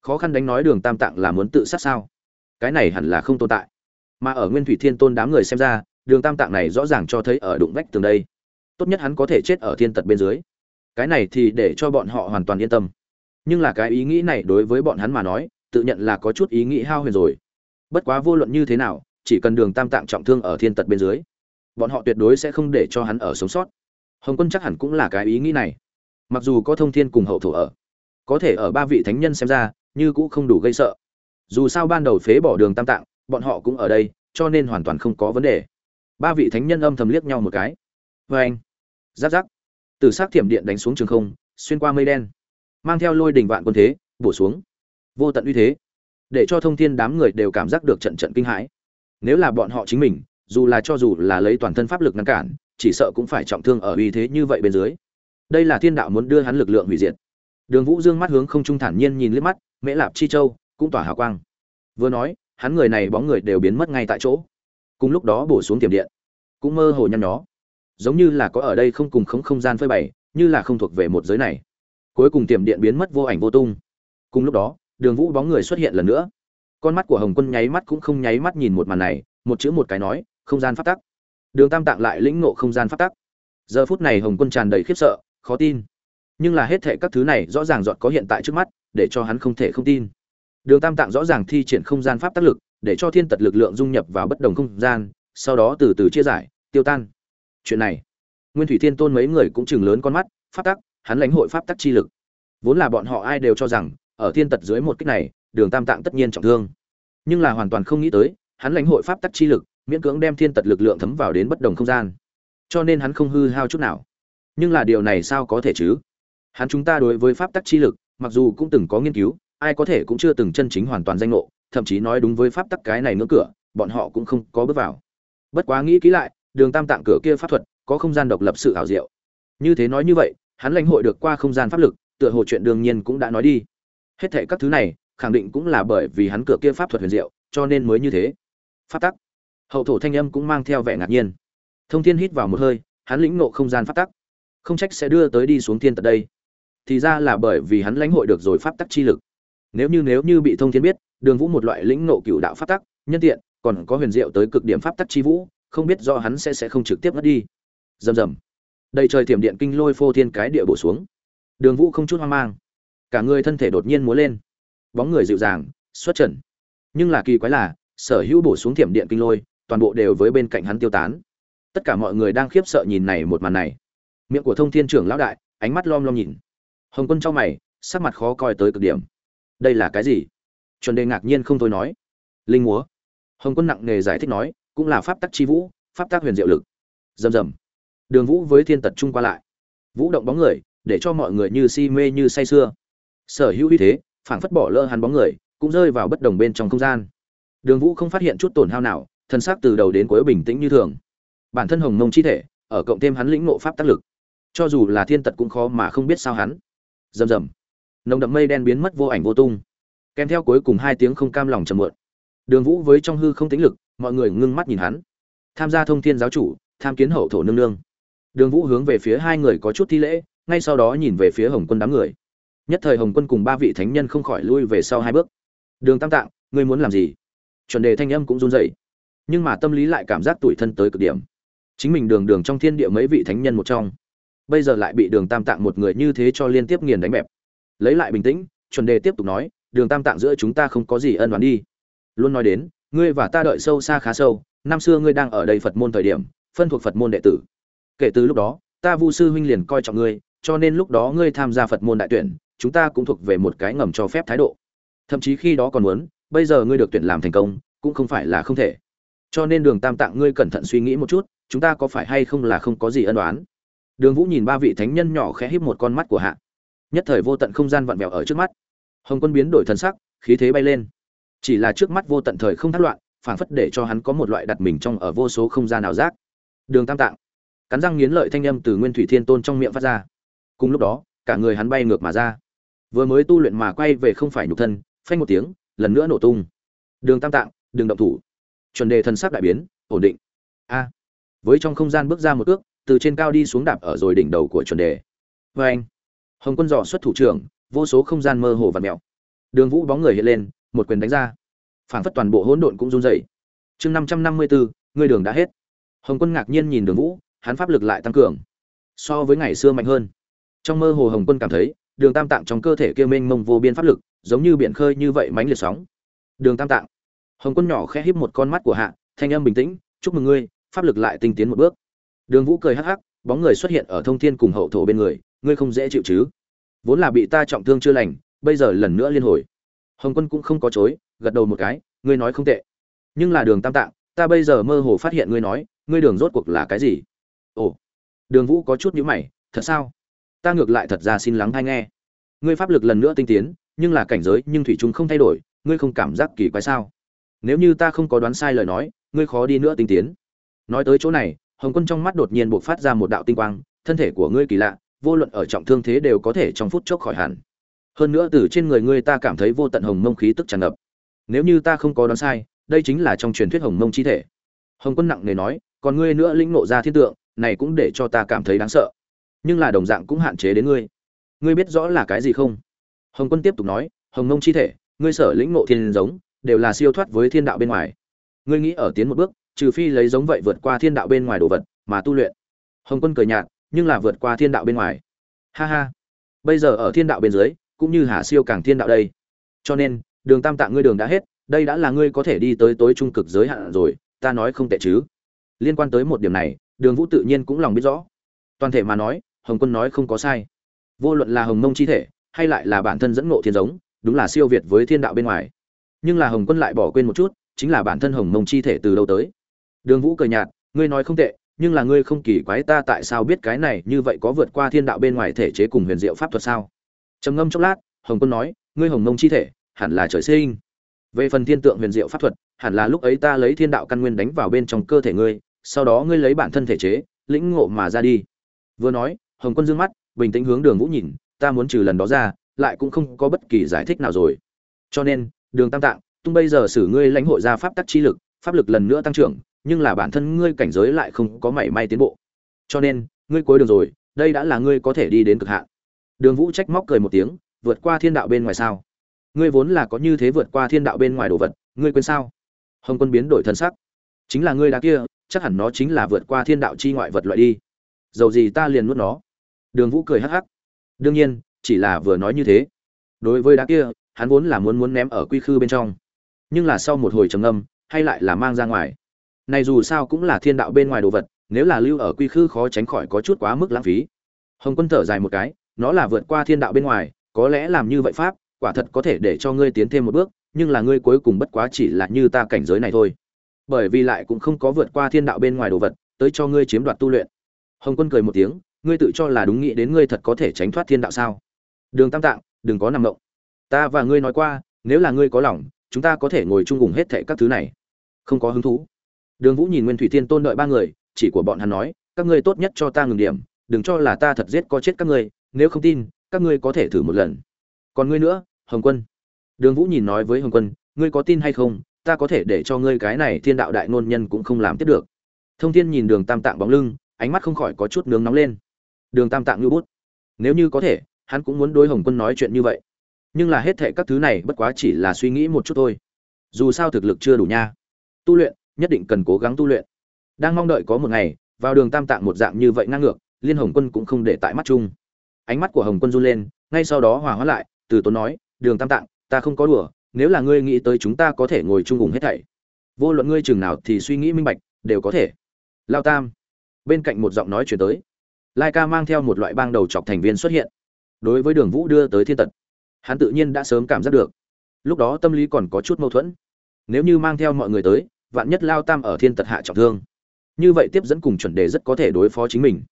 Khó khăn đánh nói đường tam tạng là muốn tự sát sao? Cái này hẳn là không tồn tại. Mà ở nguyên thủy thiên tôn đám người xem ra đường tam tạng này rõ ràng cho thấy ở đụng vách tường đây. Tốt nhất hắn có thể chết ở thiên tật bên dưới. Cái này thì để cho bọn họ hoàn toàn yên tâm. Nhưng là cái ý nghĩ này đối với bọn hắn mà nói, tự nhận là có chút ý nghĩ hao huyền rồi. Bất quá vô luận như thế nào, chỉ cần đường tam tạng trọng thương ở thiên tật bên dưới, bọn họ tuyệt đối sẽ không để cho hắn ở sống sót. Hồng quân chắc hẳn cũng là cái ý nghĩ này. Mặc dù có thông thiên cùng hậu thổ ở, có thể ở ba vị thánh nhân xem ra, như cũ không đủ gây sợ. Dù sao ban đầu phế bỏ đường tam tạng, bọn họ cũng ở đây, cho nên hoàn toàn không có vấn đề ba vị thánh nhân âm thầm liếc nhau một cái. Vê anh. Giáp giáp. Từ s á c thiểm điện đánh xuống trường không, xuyên qua mây đen. Mang theo lôi đình vạn quân thế, bổ xuống. Vô tận uy thế. Để cho thông thiên đám người đều cảm giác được trận trận kinh hãi. Nếu là bọn họ chính mình, dù là cho dù là lấy toàn thân pháp lực ngăn cản, chỉ sợ cũng phải trọng thương ở uy thế như vậy bên dưới. Đây là thiên đạo muốn đưa hắn lực lượng hủy diệt. Đường vũ dương mắt hướng không trung thản nhiên nhìn liếc mắt, mễ lạp chi châu, cũng tỏa hào quang. Vừa nói, hắn người này bóng người đều biến mất ngay tại chỗ cùng lúc đó bổ xuống tiềm điện, cũng mơ hồ nhăn nhó. Giống như là có ở đây không cùng không không gian phơi bày, như là không thuộc về một giới này. Cuối cùng tiềm điện biến mất vô ảnh vô tung. Cùng lúc đó, đường vũ bóng người xuất hiện lần nữa. Con mắt của hồng quân nháy mắt cũng không nháy mắt nhìn một màn này, một chữ một cái nói, không gian phát tắc. Đường tam tạng lại lĩnh ngộ không gian phát tắc. Giờ phút này hồng quân tràn đầy khiếp sợ, khó tin. Nhưng là hết thệ các thứ này rõ ràng dọn có hiện tại trước mắt, để cho hắn không thể không tin. Đường tam tạng rõ ràng thi triển không gian pháp tác lực để cho thiên tật lực lượng dung nhập vào bất đồng không gian, sau đó từ từ chia giải, tiêu tan. Chuyện này, nguyên thủy thiên tôn mấy người cũng chừng lớn con mắt, pháp tắc, hắn lãnh hội pháp tắc chi lực. Vốn là bọn họ ai đều cho rằng, ở thiên tật dưới một kích này, đường tam tạng tất nhiên trọng thương. Nhưng là hoàn toàn không nghĩ tới, hắn lãnh hội pháp tắc chi lực, miễn cưỡng đem thiên tật lực lượng thấm vào đến bất đồng không gian. Cho nên hắn không hư hao chút nào. Nhưng là điều này sao có thể chứ? Hắn chúng ta đối với pháp tắc chi lực, mặc dù cũng từng có nghiên cứu, ai có thể cũng chưa từng chân chính hoàn toàn danh ngộ thậm chí nói đúng với pháp tắc cái này ngưỡng cửa, bọn họ cũng không có bước vào. Bất quá nghĩ kỹ lại, đường tam tạng cửa kia pháp thuật, có không gian độc lập sự ảo diệu. Như thế nói như vậy, hắn lãnh hội được qua không gian pháp lực, tựa hồ chuyện đương nhiên cũng đã nói đi. Hết thệ các thứ này, khẳng định cũng là bởi vì hắn cửa kia pháp thuật huyền diệu, cho nên mới như thế. Pháp tắc. Hậu thổ thanh âm cũng mang theo vẻ ngạc nhiên. Thông thiên hít vào một hơi, hắn lĩnh ngộ không gian pháp tắc. Không trách sẽ đưa tới đi xuống thiên tận đây. Thì ra là bởi vì hắn lãnh hội được rồi pháp tắc chi lực. Nếu như nếu như bị thông thiên biết đường vũ một loại lĩnh ngộ cựu đạo pháp tắc, nhân tiện, còn có huyền diệu tới cực điểm pháp tắc chi vũ, không biết do hắn sẽ sẽ không trực tiếp mất đi. Rầm rầm. Đầy trời tiềm điện kinh lôi phô thiên cái địa bổ xuống. Đường vũ không chút hoang mang. Cả người thân thể đột nhiên múa lên. Bóng người dịu dàng, xuất trần. Nhưng là kỳ quái là, sở hữu bổ xuống tiềm điện kinh lôi, toàn bộ đều với bên cạnh hắn tiêu tán. Tất cả mọi người đang khiếp sợ nhìn này một màn này. Miệng của thông thiên trưởng lão đại, ánh mắt lom lom nhìn. Hồng quân trong mày, sắc mặt khó coi tới cực điểm. Đây là cái gì? Chuẩn đề ngạc nhiên không thôi nói. Linh múa. Hồng quân nặng nề giải thích nói, cũng là pháp tắc chi vũ, pháp tắc huyền diệu lực. Rầm rầm. Đường vũ với thiên tật trung qua lại. Vũ động bóng người, để cho mọi người như si mê như say sưa. Sở hữu uy thế, phảng phất bỏ lỡ hắn bóng người, cũng rơi vào bất đồng bên trong không gian. Đường vũ không phát hiện chút tổn hao nào, thân xác từ đầu đến cuối bình tĩnh như thường. Bản thân hồng mông chi thể, ở cộng thêm hắn lĩnh ngộ pháp tác lực. Cho dù là thiên tật cũng khó mà không biết sao hắn. Rầm rầm. Nồng đậm mây đen biến mất vô ảnh vô tung kèm theo cuối cùng hai tiếng không cam lòng trầm muộn. Đường vũ với trong hư không tính lực, mọi người ngưng mắt nhìn hắn. Tham gia thông thiên giáo chủ, tham kiến hậu thổ nương nương. Đường vũ hướng về phía hai người có chút thi lễ, ngay sau đó nhìn về phía hồng quân đám người. Nhất thời hồng quân cùng ba vị thánh nhân không khỏi lui về sau hai bước. Đường tam tạng, ngươi muốn làm gì? Chuẩn đề thanh âm cũng run rẩy. Nhưng mà tâm lý lại cảm giác tủi thân tới cực điểm. Chính mình đường đường trong thiên địa mấy vị thánh nhân một trong. Bây giờ lại bị đường tam tạng một người như thế cho liên tiếp nghiền đánh bẹp. Lấy lại bình tĩnh, chuẩn đề tiếp tục nói đường tam tạng giữa chúng ta không có gì ân đoán đi. Luôn nói đến, ngươi và ta đợi sâu xa khá sâu, năm xưa ngươi đang ở đây phật môn thời điểm, phân thuộc phật môn đệ tử. Kể từ lúc đó, ta vu sư huynh liền coi trọng ngươi, cho nên lúc đó ngươi tham gia phật môn đại tuyển, chúng ta cũng thuộc về một cái ngầm cho phép thái độ. Thậm chí khi đó còn muốn, bây giờ ngươi được tuyển làm thành công, cũng không phải là không thể. Cho nên đường tam tạng ngươi cẩn thận suy nghĩ một chút, chúng ta có phải hay không là không có gì ân đoán đường vũ nhìn ba vị thánh nhân nhỏ khẽ híp một con mắt của hạ. Nhất thời vô tận không gian vặn vẹo ở trước mắt hồng quân biến đổi thần sắc, khí thế bay lên. Chỉ là trước mắt vô tận thời không thắt loạn, phảng phất để cho hắn có một loại đặt mình trong ở vô số không gian nào giác. Đường tam tạng. Cắn răng nghiến lợi thanh âm từ nguyên thủy thiên tôn trong miệng phát ra. Cùng lúc đó, cả người hắn bay ngược mà ra. Vừa mới tu luyện mà quay về không phải nhục thân, phanh một tiếng, lần nữa nổ tung. Đường tam tạng đường động thủ. Chuẩn đề thần sắc đại biến, ổn định. A. À, với trong không gian bước ra một ước, từ trên cao đi xuống đạp ở rồi đỉnh đầu của chuẩn đề. Vê anh hồng quân dò xuất thủ trưởng vô số không gian mơ hồ và mèo đường vũ bóng người hiện lên, một quyền đánh ra. Phảng phất toàn bộ hỗn độn cũng run dậy chương năm trăm năm mươi bốn ngươi đường đã hết. Hồng quân ngạc nhiên nhìn đường vũ, hắn pháp lực lại tăng cường. So với ngày xưa mạnh hơn. Trong mơ hồ hồng quân cảm thấy, đường tam tạng trong cơ thể kia mênh mông vô biên pháp lực, giống như biển khơi như vậy mánh liệt sóng. Đường tam tạng. Hồng quân nhỏ khẽ híp một con mắt của hạ, thanh âm bình tĩnh, chúc mừng ngươi, pháp lực lại tinh tiến một bước. Đường vũ cười hắc hắc, bóng người xuất hiện ở thông thiên cùng hậu thổ bên người, ngươi không dễ chịu chứ? Vốn là bị ta trọng thương chưa lành, bây giờ lần nữa liên hồi. Hồng quân cũng không có chối, gật đầu một cái, ngươi nói không tệ. Nhưng là đường tam tạng, ta bây giờ mơ hồ phát hiện ngươi nói, ngươi đường rốt cuộc là cái gì? Ồ, đường vũ có chút nhữ mày, thật sao? Ta ngược lại thật ra xin lắng hay nghe. Ngươi pháp lực lần nữa tinh tiến, nhưng là cảnh giới, nhưng thủy chung không thay đổi, ngươi không cảm giác kỳ quái sao? Nếu như ta không có đoán sai lời nói, ngươi khó đi nữa tinh tiến. Nói tới chỗ này, hồng quân trong mắt đột nhiên buộc phát ra một đạo tinh quang, thân thể của ngươi kỳ lạ vô luận ở trọng thương thế đều có thể trong phút chốc khỏi hẳn. Hơn nữa từ trên người ngươi ta cảm thấy vô tận hồng mông khí tức tràn ngập. Nếu như ta không có đoán sai, đây chính là trong truyền thuyết hồng mông chi thể. Hồng quân nặng nề nói, còn ngươi nữa lĩnh ngộ ra thiên tượng, này cũng để cho ta cảm thấy đáng sợ. Nhưng là đồng dạng cũng hạn chế đến ngươi. Ngươi biết rõ là cái gì không? Hồng quân tiếp tục nói, hồng mông chi thể, ngươi sở lĩnh ngộ thiên giống, đều là siêu thoát với thiên đạo bên ngoài. Ngươi nghĩ ở tiến một bước, trừ phi lấy giống vậy vượt qua thiên đạo bên ngoài đồ vật, mà tu luyện. Hồng quân cười nhạt nhưng là vượt qua thiên đạo bên ngoài. Ha ha. Bây giờ ở thiên đạo bên dưới, cũng như hà siêu càng thiên đạo đây. Cho nên, đường tam tạng ngươi đường đã hết, đây đã là ngươi có thể đi tới tối trung cực giới hạn rồi, ta nói không tệ chứ. Liên quan tới một điểm này, đường vũ tự nhiên cũng lòng biết rõ. Toàn thể mà nói, hồng quân nói không có sai. Vô luận là hồng mông chi thể, hay lại là bản thân dẫn ngộ thiên giống, đúng là siêu việt với thiên đạo bên ngoài. Nhưng là hồng quân lại bỏ quên một chút, chính là bản thân hồng mông chi thể từ đâu tới. Đường vũ cười nhạt, ngươi nói không tệ nhưng là ngươi không kỳ quái ta tại sao biết cái này như vậy có vượt qua thiên đạo bên ngoài thể chế cùng huyền diệu pháp thuật sao? Trầm ngâm chốc lát, hồng quân nói, ngươi hồng mông chi thể, hẳn là trời sinh. Về phần thiên tượng huyền diệu pháp thuật, hẳn là lúc ấy ta lấy thiên đạo căn nguyên đánh vào bên trong cơ thể ngươi, sau đó ngươi lấy bản thân thể chế, lĩnh ngộ mà ra đi. Vừa nói, hồng quân dương mắt, bình tĩnh hướng đường vũ nhìn, ta muốn trừ lần đó ra, lại cũng không có bất kỳ giải thích nào rồi. Cho nên, đường tam tạng, tung bây giờ xử ngươi lãnh hội ra pháp tắc chi lực, pháp lực lần nữa tăng trưởng nhưng là bản thân ngươi cảnh giới lại không có mảy may tiến bộ. Cho nên, ngươi cuối đường rồi, đây đã là ngươi có thể đi đến cực hạn. Đường vũ trách móc cười một tiếng, vượt qua thiên đạo bên ngoài sao? Ngươi vốn là có như thế vượt qua thiên đạo bên ngoài đồ vật, ngươi quên sao? Hồng quân biến đổi thân sắc. Chính là ngươi đá kia, chắc hẳn nó chính là vượt qua thiên đạo chi ngoại vật loại đi. Dầu gì ta liền nuốt nó. Đường vũ cười hắc hắc. Đương nhiên, chỉ là vừa nói như thế. Đối với đá kia, hắn vốn là muốn muốn ném ở quy khư bên trong. Nhưng là sau một hồi trầm âm hay lại là mang ra ngoài này dù sao cũng là thiên đạo bên ngoài đồ vật, nếu là lưu ở quy khư khó tránh khỏi có chút quá mức lãng phí. Hồng quân thở dài một cái, nó là vượt qua thiên đạo bên ngoài, có lẽ làm như vậy pháp, quả thật có thể để cho ngươi tiến thêm một bước, nhưng là ngươi cuối cùng bất quá chỉ là như ta cảnh giới này thôi. Bởi vì lại cũng không có vượt qua thiên đạo bên ngoài đồ vật, tới cho ngươi chiếm đoạt tu luyện. Hồng quân cười một tiếng, ngươi tự cho là đúng nghĩ đến ngươi thật có thể tránh thoát thiên đạo sao? Đường tam tạng, đừng có nằm động ta và ngươi nói qua, nếu là ngươi có lòng, chúng ta có thể ngồi chung cùng hết thệ các thứ này. Không có hứng thú đường vũ nhìn nguyên thủy thiên tôn đợi ba người, chỉ của bọn hắn nói, các ngươi tốt nhất cho ta ngừng điểm, đừng cho là ta thật giết có chết các ngươi, nếu không tin, các ngươi có thể thử một lần. Còn ngươi nữa, hồng quân. Đường vũ nhìn nói với hồng quân, ngươi có tin hay không? Ta có thể để cho ngươi cái này thiên đạo đại ngôn nhân cũng không làm tiếp được. Thông thiên nhìn đường tam tạng bóng lưng, ánh mắt không khỏi có chút nướng nóng lên. Đường tam tạng như bút. Nếu như có thể, hắn cũng muốn đối hồng quân nói chuyện như vậy. Nhưng là hết thệ các thứ này bất quá chỉ là suy nghĩ một chút thôi. Dù sao thực lực chưa đủ nha. Tu luyện nhất định cần cố gắng tu luyện. Đang mong đợi có một ngày, vào đường tam tạng một dạng như vậy ngang ngược, liên hồng quân cũng không để tại mắt chung. Ánh mắt của hồng quân run lên, ngay sau đó hòa hóa lại, từ tốn nói, đường tam tạng, ta không có đùa, nếu là ngươi nghĩ tới chúng ta có thể ngồi chung cùng hết thảy. Vô luận ngươi chừng nào thì suy nghĩ minh bạch, đều có thể. Lao tam. Bên cạnh một giọng nói chuyển tới. Lai ca mang theo một loại bang đầu chọc thành viên xuất hiện. Đối với đường vũ đưa tới thiên tật, hắn tự nhiên đã sớm cảm giác được. Lúc đó tâm lý còn có chút mâu thuẫn. Nếu như mang theo mọi người tới vạn nhất lao tam ở thiên tật hạ trọng thương. Như vậy tiếp dẫn cùng chuẩn đề rất có thể đối phó chính mình.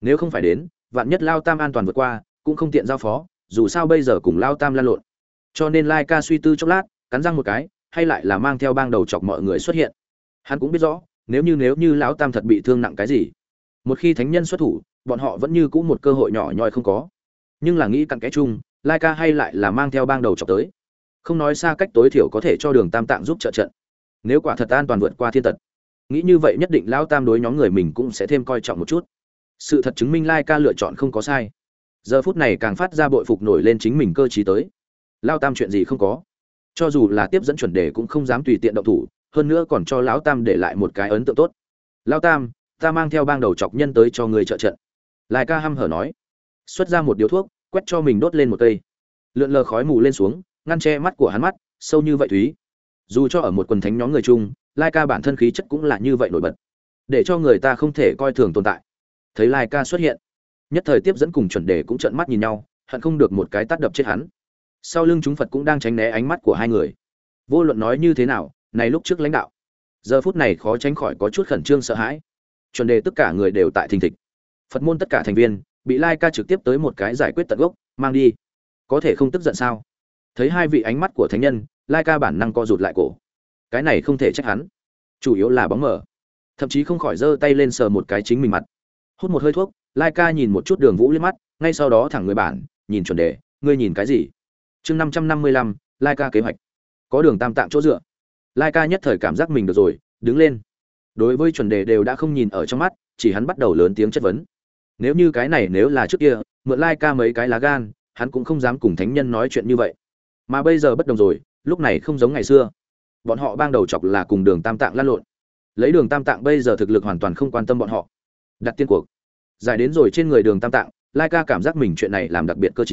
Nếu không phải đến, vạn nhất lao tam an toàn vượt qua, cũng không tiện giao phó, dù sao bây giờ cùng lao tam lan lộn. Cho nên lai ca suy tư chốc lát, cắn răng một cái, hay lại là mang theo bang đầu chọc mọi người xuất hiện. Hắn cũng biết rõ, nếu như nếu như lão tam thật bị thương nặng cái gì, một khi thánh nhân xuất thủ, bọn họ vẫn như cũng một cơ hội nhỏ nhoi không có. Nhưng là nghĩ cặn cái chung, lai ca hay lại là mang theo bang đầu chọc tới. Không nói xa cách tối thiểu có thể cho đường tam tạng giúp trợ trận nếu quả thật an toàn vượt qua thiên tật, nghĩ như vậy nhất định lão tam đối nhóm người mình cũng sẽ thêm coi trọng một chút. Sự thật chứng minh lai ca lựa chọn không có sai. Giờ phút này càng phát ra bội phục nổi lên chính mình cơ t tới. Lao tam chuyện gì không có? Cho dù là tiếp dẫn chuẩn đề cũng không dám tùy tiện động thủ, hơn nữa còn cho lão tam để lại một cái ấn tượng tốt. Lao tam, ta mang theo bang đầu chọc nhân tới cho người trợ trận. Lai ca hăm hở nói. Xuất ra một điếu thuốc, quét cho mình đốt lên một cây. Lượn lờ khói mù lên xuống, ngăn che mắt của hắn mắt, sâu như vậy thúy dù cho ở một quần thánh nhóm người chung lai ca bản thân khí chất cũng là như vậy nổi bật. Để cho người ta không thể coi thường tồn tại. Thấy lai ca xuất hiện, nhất thời tiếp dẫn cùng chuẩn đề cũng trợn mắt nhìn nhau, hận không được một cái tát đập chết hắn. Sau lưng chúng phật cũng đang tránh né ánh mắt của hai người. Vô luận nói như thế nào, này lúc trước lãnh đạo, giờ phút này khó tránh khỏi có chút khẩn trương sợ hãi. Chuẩn đề tất cả người đều tại thình thịch. Phật môn tất cả thành viên bị lai ca trực tiếp tới một cái giải quyết tận gốc, mang đi. Có thể không tức giận sao? Thấy hai vị ánh mắt của thánh nhân lai ca bản năng co rụt lại cổ. Cái này không thể trách hắn. Chủ yếu là bóng mở thậm chí không khỏi giơ tay lên sờ một cái chính mình mặt. Hút một hơi thuốc, lai ca nhìn một chút đường vũ lên mắt, ngay sau đó thẳng người bản, nhìn chuẩn đề, ngươi nhìn cái gì? Chương năm trăm năm mươi lăm, lai ca kế hoạch. Có đường tam tạng chỗ dựa. Lai ca nhất thời cảm giác mình được rồi, đứng lên. Đối với chuẩn đề đều đã không nhìn ở trong mắt, chỉ hắn bắt đầu lớn tiếng chất vấn. Nếu như cái này nếu là trước kia, mượn lai ca mấy cái lá gan, hắn cũng không dám cùng thánh nhân nói chuyện như vậy. Mà bây giờ bất đồng rồi lúc này không giống ngày xưa. Bọn họ ban đầu chọc là cùng đường tam tạng lăn lộn. Lấy đường tam tạng bây giờ thực lực hoàn toàn không quan tâm bọn họ. Đặt tiên cuộc. Giải đến rồi trên người đường tam tạng, lai ca cảm giác mình chuyện này làm đặc biệt cơ t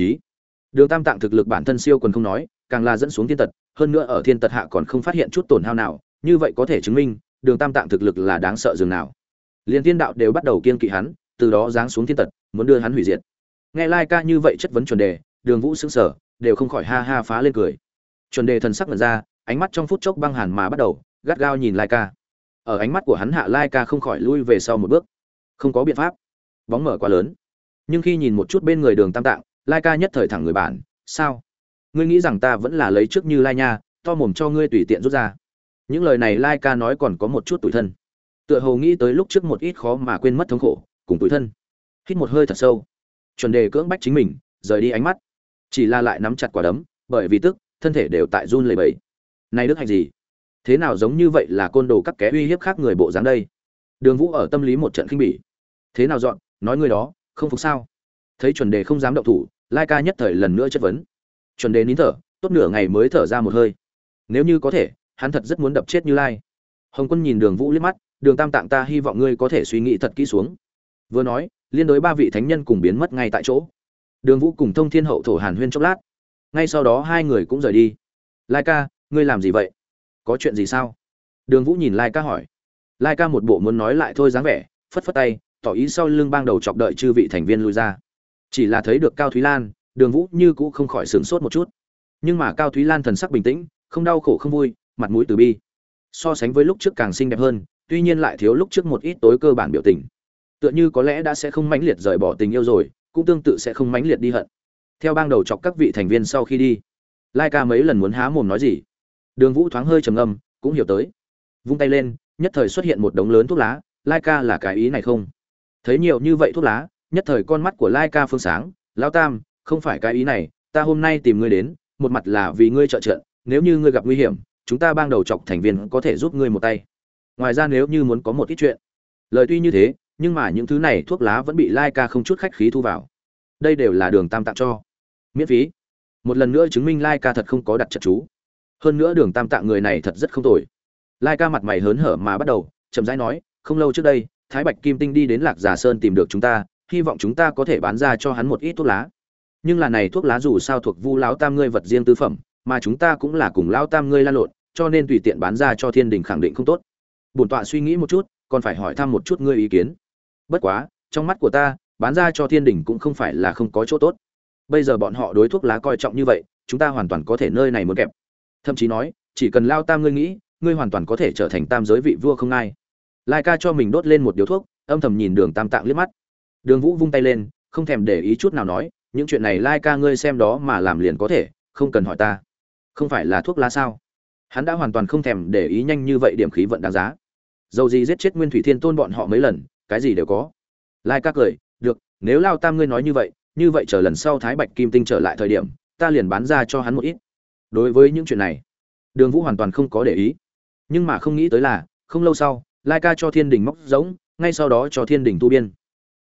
đường tam tạng thực lực bản thân siêu quần không nói, càng là dẫn xuống thiên tật, hơn nữa ở thiên tật hạ còn không phát hiện chút tổn hao nào, như vậy có thể chứng minh, đường tam tạng thực lực là đáng sợ dường nào. Liền thiên đạo đều bắt đầu kiên kỵ hắn, từ đó giáng xuống thiên tật, muốn đưa hắn hủy diệt. Nghe lai ca như vậy chất vấn chuẩn đề, đường vũ xứng sở đều không khỏi ha ha phá lên cười chuẩn đề thần sắc mật ra, ánh mắt trong phút chốc băng hàn mà bắt đầu, gắt gao nhìn lai ca. Ở ánh mắt của hắn hạ lai ca không khỏi lui về sau một bước. Không có biện pháp. Bóng mở quá lớn. Nhưng khi nhìn một chút bên người đường tam tạng, lai ca nhất thời thẳng người bản sao? Ngươi nghĩ rằng ta vẫn là lấy trước như lai nha, to mồm cho ngươi tùy tiện rút ra? Những lời này lai ca nói còn có một chút tủi thân. Tựa hồ nghĩ tới lúc trước một ít khó mà quên mất thống khổ, cùng tủi thân. Hít một hơi thật sâu. Chuẩn đề cưỡng bách chính mình, rời đi ánh mắt. Chỉ là lại nắm chặt quả đấm, bởi vì tức thân thể đều tại run lẩy bẩy, này đức hạnh gì? Thế nào giống như vậy là côn đồ các kẻ uy hiếp khác người bộ dáng đây? Đường vũ ở tâm lý một trận khinh bỉ. Thế nào dọn nói người đó không phục sao? Thấy chuẩn đề không dám động thủ lai ca nhất thời lần nữa chất vấn. Chuẩn đề nín thở tốt nửa ngày mới thở ra một hơi. Nếu như có thể hắn thật rất muốn đập chết như lai. Hồng quân nhìn đường vũ liếc mắt đường tam tạng ta hy vọng ngươi có thể suy nghĩ thật kỹ xuống. Vừa nói liên đối ba vị thánh nhân cùng biến mất ngay tại chỗ. Đường vũ cùng thông thiên hậu thổ hàn huyên chốc lát ngay sau đó hai người cũng rời đi. Lai ca, ngươi làm gì vậy? Có chuyện gì sao? Đường vũ nhìn lai ca hỏi. Lai ca một bộ muốn nói lại thôi dáng vẻ, phất phất tay, tỏ ý sau lưng bang đầu chọc đợi chư vị thành viên lui ra. Chỉ là thấy được cao thúy lan, đường vũ như cũ không khỏi sửng sốt một chút. Nhưng mà cao thúy lan thần sắc bình tĩnh, không đau khổ không vui, mặt mũi từ bi. So sánh với lúc trước càng xinh đẹp hơn, tuy nhiên lại thiếu lúc trước một ít tối cơ bản biểu tình. Tựa như có lẽ đã sẽ không mãnh liệt rời bỏ tình yêu rồi, cũng tương tự sẽ không mãnh liệt đi hận theo bang đầu chọc các vị thành viên sau khi đi, lai ca mấy lần muốn há mồm nói gì. Đường vũ thoáng hơi trầm ngâm, cũng hiểu tới. Vung tay lên, nhất thời xuất hiện một đống lớn thuốc lá. Lai ca là cái ý này không? Thấy nhiều như vậy thuốc lá, nhất thời con mắt của lai ca phương sáng. Lão tam, không phải cái ý này. Ta hôm nay tìm ngươi đến, một mặt là vì ngươi trợ trận. Nếu như ngươi gặp nguy hiểm, chúng ta bang đầu chọc thành viên có thể giúp ngươi một tay. Ngoài ra nếu như muốn có một ít chuyện. Lời tuy như thế, nhưng mà những thứ này thuốc lá vẫn bị lai ca không chút khách khí thu vào. Đây đều là đường tam tặng cho miễn phí. Một lần nữa chứng minh lai ca thật không có đặt trận chú. Hơn nữa đường tam tạng người này thật rất không tồi. Lai ca mặt mày hớn hở mà bắt đầu, chậm rãi nói, không lâu trước đây, thái bạch kim tinh đi đến lạc già sơn tìm được chúng ta, hy vọng chúng ta có thể bán ra cho hắn một ít thuốc lá. Nhưng là này thuốc lá dù sao thuộc vu lão tam ngươi vật riêng tư phẩm, mà chúng ta cũng là cùng lão tam ngươi lan lộn, cho nên tùy tiện bán ra cho thiên đình khẳng định không tốt. Bổn tọa suy nghĩ một chút, còn phải hỏi thăm một chút ngươi ý kiến. Bất quá, trong mắt của ta, bán ra cho thiên đình cũng không phải là không có chỗ tốt bây giờ bọn họ đối thuốc lá coi trọng như vậy, chúng ta hoàn toàn có thể nơi này muốn kẹp. Thậm chí nói, chỉ cần lao tam ngươi nghĩ, ngươi hoàn toàn có thể trở thành tam giới vị vua không ai. Lai ca cho mình đốt lên một điếu thuốc, âm thầm nhìn đường tam tạng liếc mắt. Đường vũ vung tay lên, không thèm để ý chút nào nói, những chuyện này lai ca ngươi xem đó mà làm liền có thể, không cần hỏi ta. Không phải là thuốc lá sao? Hắn đã hoàn toàn không thèm để ý nhanh như vậy điểm khí vận đáng giá. Dầu gì giết chết nguyên thủy thiên tôn bọn họ mấy lần, cái gì đều có. Lai ca cười, được, nếu lao tam ngươi nói như vậy như vậy chờ lần sau thái bạch kim tinh trở lại thời điểm, ta liền bán ra cho hắn một ít. Đối với những chuyện này, đường vũ hoàn toàn không có để ý. Nhưng mà không nghĩ tới là, không lâu sau, lai ca cho thiên đình móc giống, ngay sau đó cho thiên đình tu biên.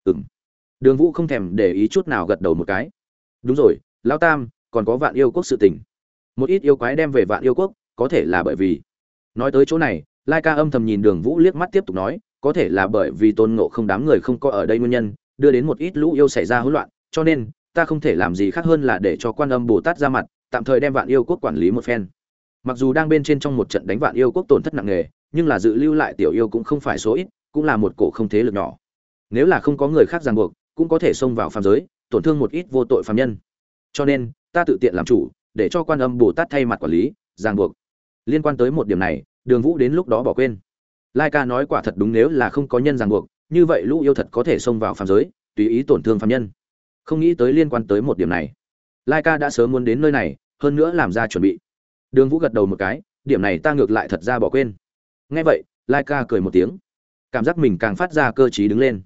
Ừng đường vũ không thèm để ý chút nào gật đầu một cái. Đúng rồi, lão tam, còn có vạn yêu quốc sự tình. Một ít yêu quái đem về vạn yêu quốc, có thể là bởi vì. Nói tới chỗ này, lai ca âm thầm nhìn đường vũ liếc mắt tiếp tục nói, có thể là bởi vì tôn ngộ không đám người không có ở đây nguyên nhân, đưa đến một ít lũ yêu xảy ra hỗn loạn cho nên, ta không thể làm gì khác hơn là để cho quan âm bồ tát ra mặt, tạm thời đem vạn yêu quốc quản lý một phen. Mặc dù đang bên trên trong một trận đánh vạn yêu quốc tổn thất nặng nề, nhưng là dự lưu lại tiểu yêu cũng không phải số ít, cũng là một cổ không thế lực nhỏ. Nếu là không có người khác ràng buộc, cũng có thể xông vào phàm giới, tổn thương một ít vô tội phàm nhân. Cho nên, ta tự tiện làm chủ, để cho quan âm bồ tát thay mặt quản lý, ràng buộc. Liên quan tới một điểm này, đường vũ đến lúc đó bỏ quên. Lai ca nói quả thật đúng nếu là không có nhân ràng buộc, như vậy lũ yêu thật có thể xông vào phàm giới, tùy ý tổn thương phàm nhân không nghĩ tới liên quan tới một điểm này. Lai ca đã sớm muốn đến nơi này, hơn nữa làm ra chuẩn bị. Đường vũ gật đầu một cái, điểm này ta ngược lại thật ra bỏ quên. Nghe vậy lai ca cười một tiếng. Cảm giác mình càng phát ra cơ t đứng lên.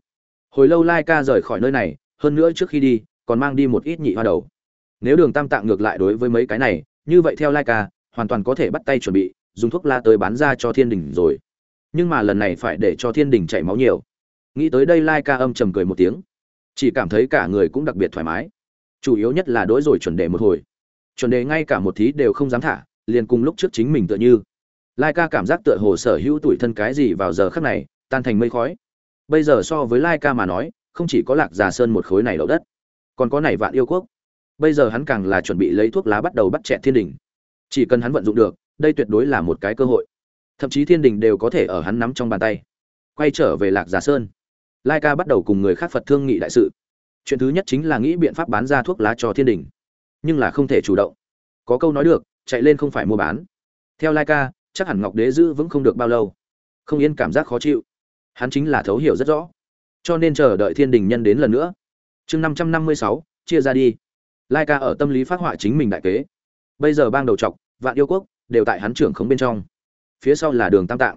Hồi lâu lai ca rời khỏi nơi này, hơn nữa trước khi đi, còn mang đi một ít nhị hoa đầu. Nếu đường tam tạng ngược lại đối với mấy cái này, như vậy theo lai ca hoàn toàn có thể bắt tay chuẩn bị, dùng thuốc la tới bán ra cho thiên đình rồi. Nhưng mà lần này phải để cho thiên đình chảy máu nhiều. Nghĩ tới đây lai ca âm trầm cười một tiếng chỉ cảm thấy cả người cũng đặc biệt thoải mái. Chủ yếu nhất là đối rồi chuẩn đề một hồi. Chuẩn đề ngay cả một thí đều không dám thả, liền cùng lúc trước chính mình tựa như. Lai ca cảm giác tựa hồ sở hữu tuổi thân cái gì vào giờ khắc này, tan thành mây khói. Bây giờ so với lai ca mà nói, không chỉ có lạc già sơn một khối này đậu đất, còn có này vạn yêu quốc. Bây giờ hắn càng là chuẩn bị lấy thuốc lá bắt đầu bắt chẹt thiên đình. Chỉ cần hắn vận dụng được, đây tuyệt đối là một cái cơ hội. Thậm chí thiên đình đều có thể ở hắn nắm trong bàn tay, quay trở về lạc già sơn lai ca bắt đầu cùng người khác phật thương nghị đại sự. Chuyện thứ nhất chính là nghĩ biện pháp bán ra thuốc lá cho thiên đình. Nhưng là không thể chủ động. Có câu nói được, chạy lên không phải mua bán. Theo lai ca, chắc hẳn ngọc đế giữ vững không được bao lâu. Không yên cảm giác khó chịu. Hắn chính là thấu hiểu rất rõ. Cho nên chờ đợi thiên đình nhân đến lần nữa. Chương năm trăm năm mươi sáu, chia ra đi. Lai ca ở tâm lý phát họa chính mình đại kế. Bây giờ bang đầu trọc, vạn yêu quốc, đều tại hắn trưởng khống bên trong. Phía sau là đường tam tạng.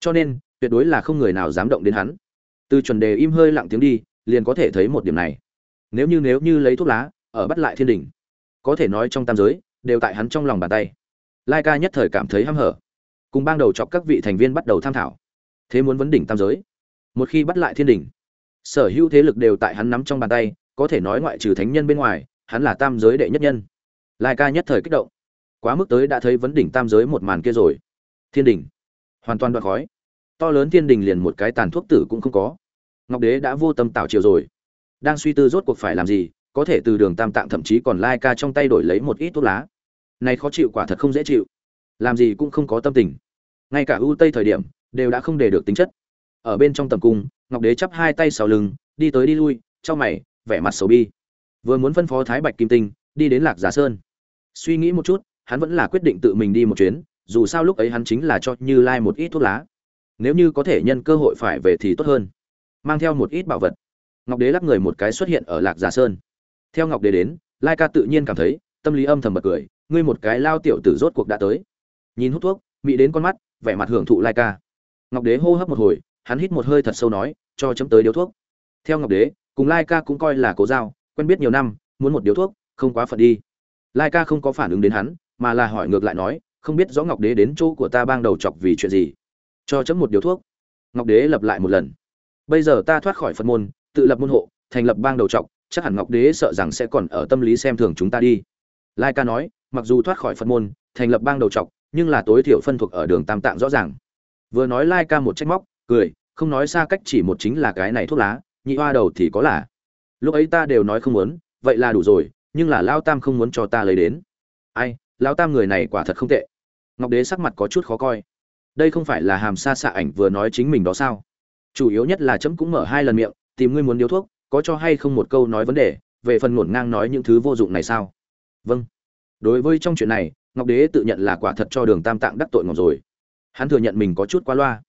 Cho nên, tuyệt đối là không người nào dám động đến hắn từ chuẩn đề im hơi lặng tiếng đi, liền có thể thấy một điểm này. Nếu như nếu như lấy thuốc lá, ở bắt lại thiên đình có thể nói trong tam giới, đều tại hắn trong lòng bàn tay. Lai ca nhất thời cảm thấy hăm hở. Cùng ban đầu chọc các vị thành viên bắt đầu tham thảo. Thế muốn vấn đỉnh tam giới. Một khi bắt lại thiên đình sở hữu thế lực đều tại hắn nắm trong bàn tay, có thể nói ngoại trừ thánh nhân bên ngoài, hắn là tam giới đệ nhất nhân. Lai ca nhất thời kích động. Quá mức tới đã thấy vấn đỉnh tam giới một màn kia rồi. Thiên đình hoàn toàn đoạn khói to lớn thiên đình liền một cái tàn thuốc tử cũng không có. Ngọc đế đã vô tâm tạo chiều rồi. Đang suy tư rốt cuộc phải làm gì, có thể từ đường tam tạng thậm chí còn lai ca trong tay đổi lấy một ít thuốc lá. Này khó chịu quả thật không dễ chịu. Làm gì cũng không có tâm tình. Ngay cả ưu tây thời điểm, đều đã không để được tính chất. Ở bên trong tầm cung, ngọc đế chắp hai tay sau lưng, đi tới đi lui trong mày, vẻ mặt xấu bi. Vừa muốn phân phó thái bạch kim tinh, đi đến lạc giả sơn. Suy nghĩ một chút, hắn vẫn là quyết định tự mình đi một chuyến, dù sao lúc ấy hắn chính là cho như lai một ít thuốc lá nếu như có thể nhân cơ hội phải về thì tốt hơn. Mang theo một ít bảo vật. Ngọc đế lắc người một cái xuất hiện ở lạc giả sơn. Theo ngọc đế đến, lai ca tự nhiên cảm thấy, tâm lý âm thầm bật cười, ngươi một cái lao tiểu tử rốt cuộc đã tới. Nhìn hút thuốc mỹ đến con mắt, vẻ mặt hưởng thụ lai ca. Ngọc đế hô hấp một hồi, hắn hít một hơi thật sâu nói, cho chấm tới điếu thuốc. Theo ngọc đế, cùng lai ca cũng coi là cố giao, quen biết nhiều năm, muốn một điếu thuốc, không quá phận đi. Lai ca không có phản ứng đến hắn, mà là hỏi ngược lại nói, không biết rõ ngọc đế đến chỗ của ta bang đầu chọc vì chuyện gì cho chấm một điếu thuốc. Ngọc đế lập lại một lần. Bây giờ ta thoát khỏi phật môn, tự lập môn hộ, thành lập bang đầu trọc, chắc hẳn ngọc đế sợ rằng sẽ còn ở tâm lý xem thường chúng ta đi. Lai ca nói, mặc dù thoát khỏi phật môn, thành lập bang đầu trọc, nhưng là tối thiểu phân thuộc ở đường tam tạng rõ ràng. Vừa nói lai ca một trách móc, cười, không nói xa cách chỉ một chính là cái này thuốc lá, nhị hoa đầu thì có là. Lúc ấy ta đều nói không muốn, vậy là đủ rồi, nhưng là lao tam không muốn cho ta lấy đến. Ai, lao tam người này quả thật không tệ. Ngọc đế sắc mặt có chút khó coi đây không phải là hàm xa xạ ảnh vừa nói chính mình đó sao? Chủ yếu nhất là chấm cũng mở hai lần miệng, tìm ngươi muốn điếu thuốc, có cho hay không một câu nói vấn đề, về phần ngổn ngang nói những thứ vô dụng này sao? Vâng. Đối với trong chuyện này, ngọc đế tự nhận là quả thật cho đường tam tạng đắc tội ngọc rồi. Hắn thừa nhận mình có chút quá loa.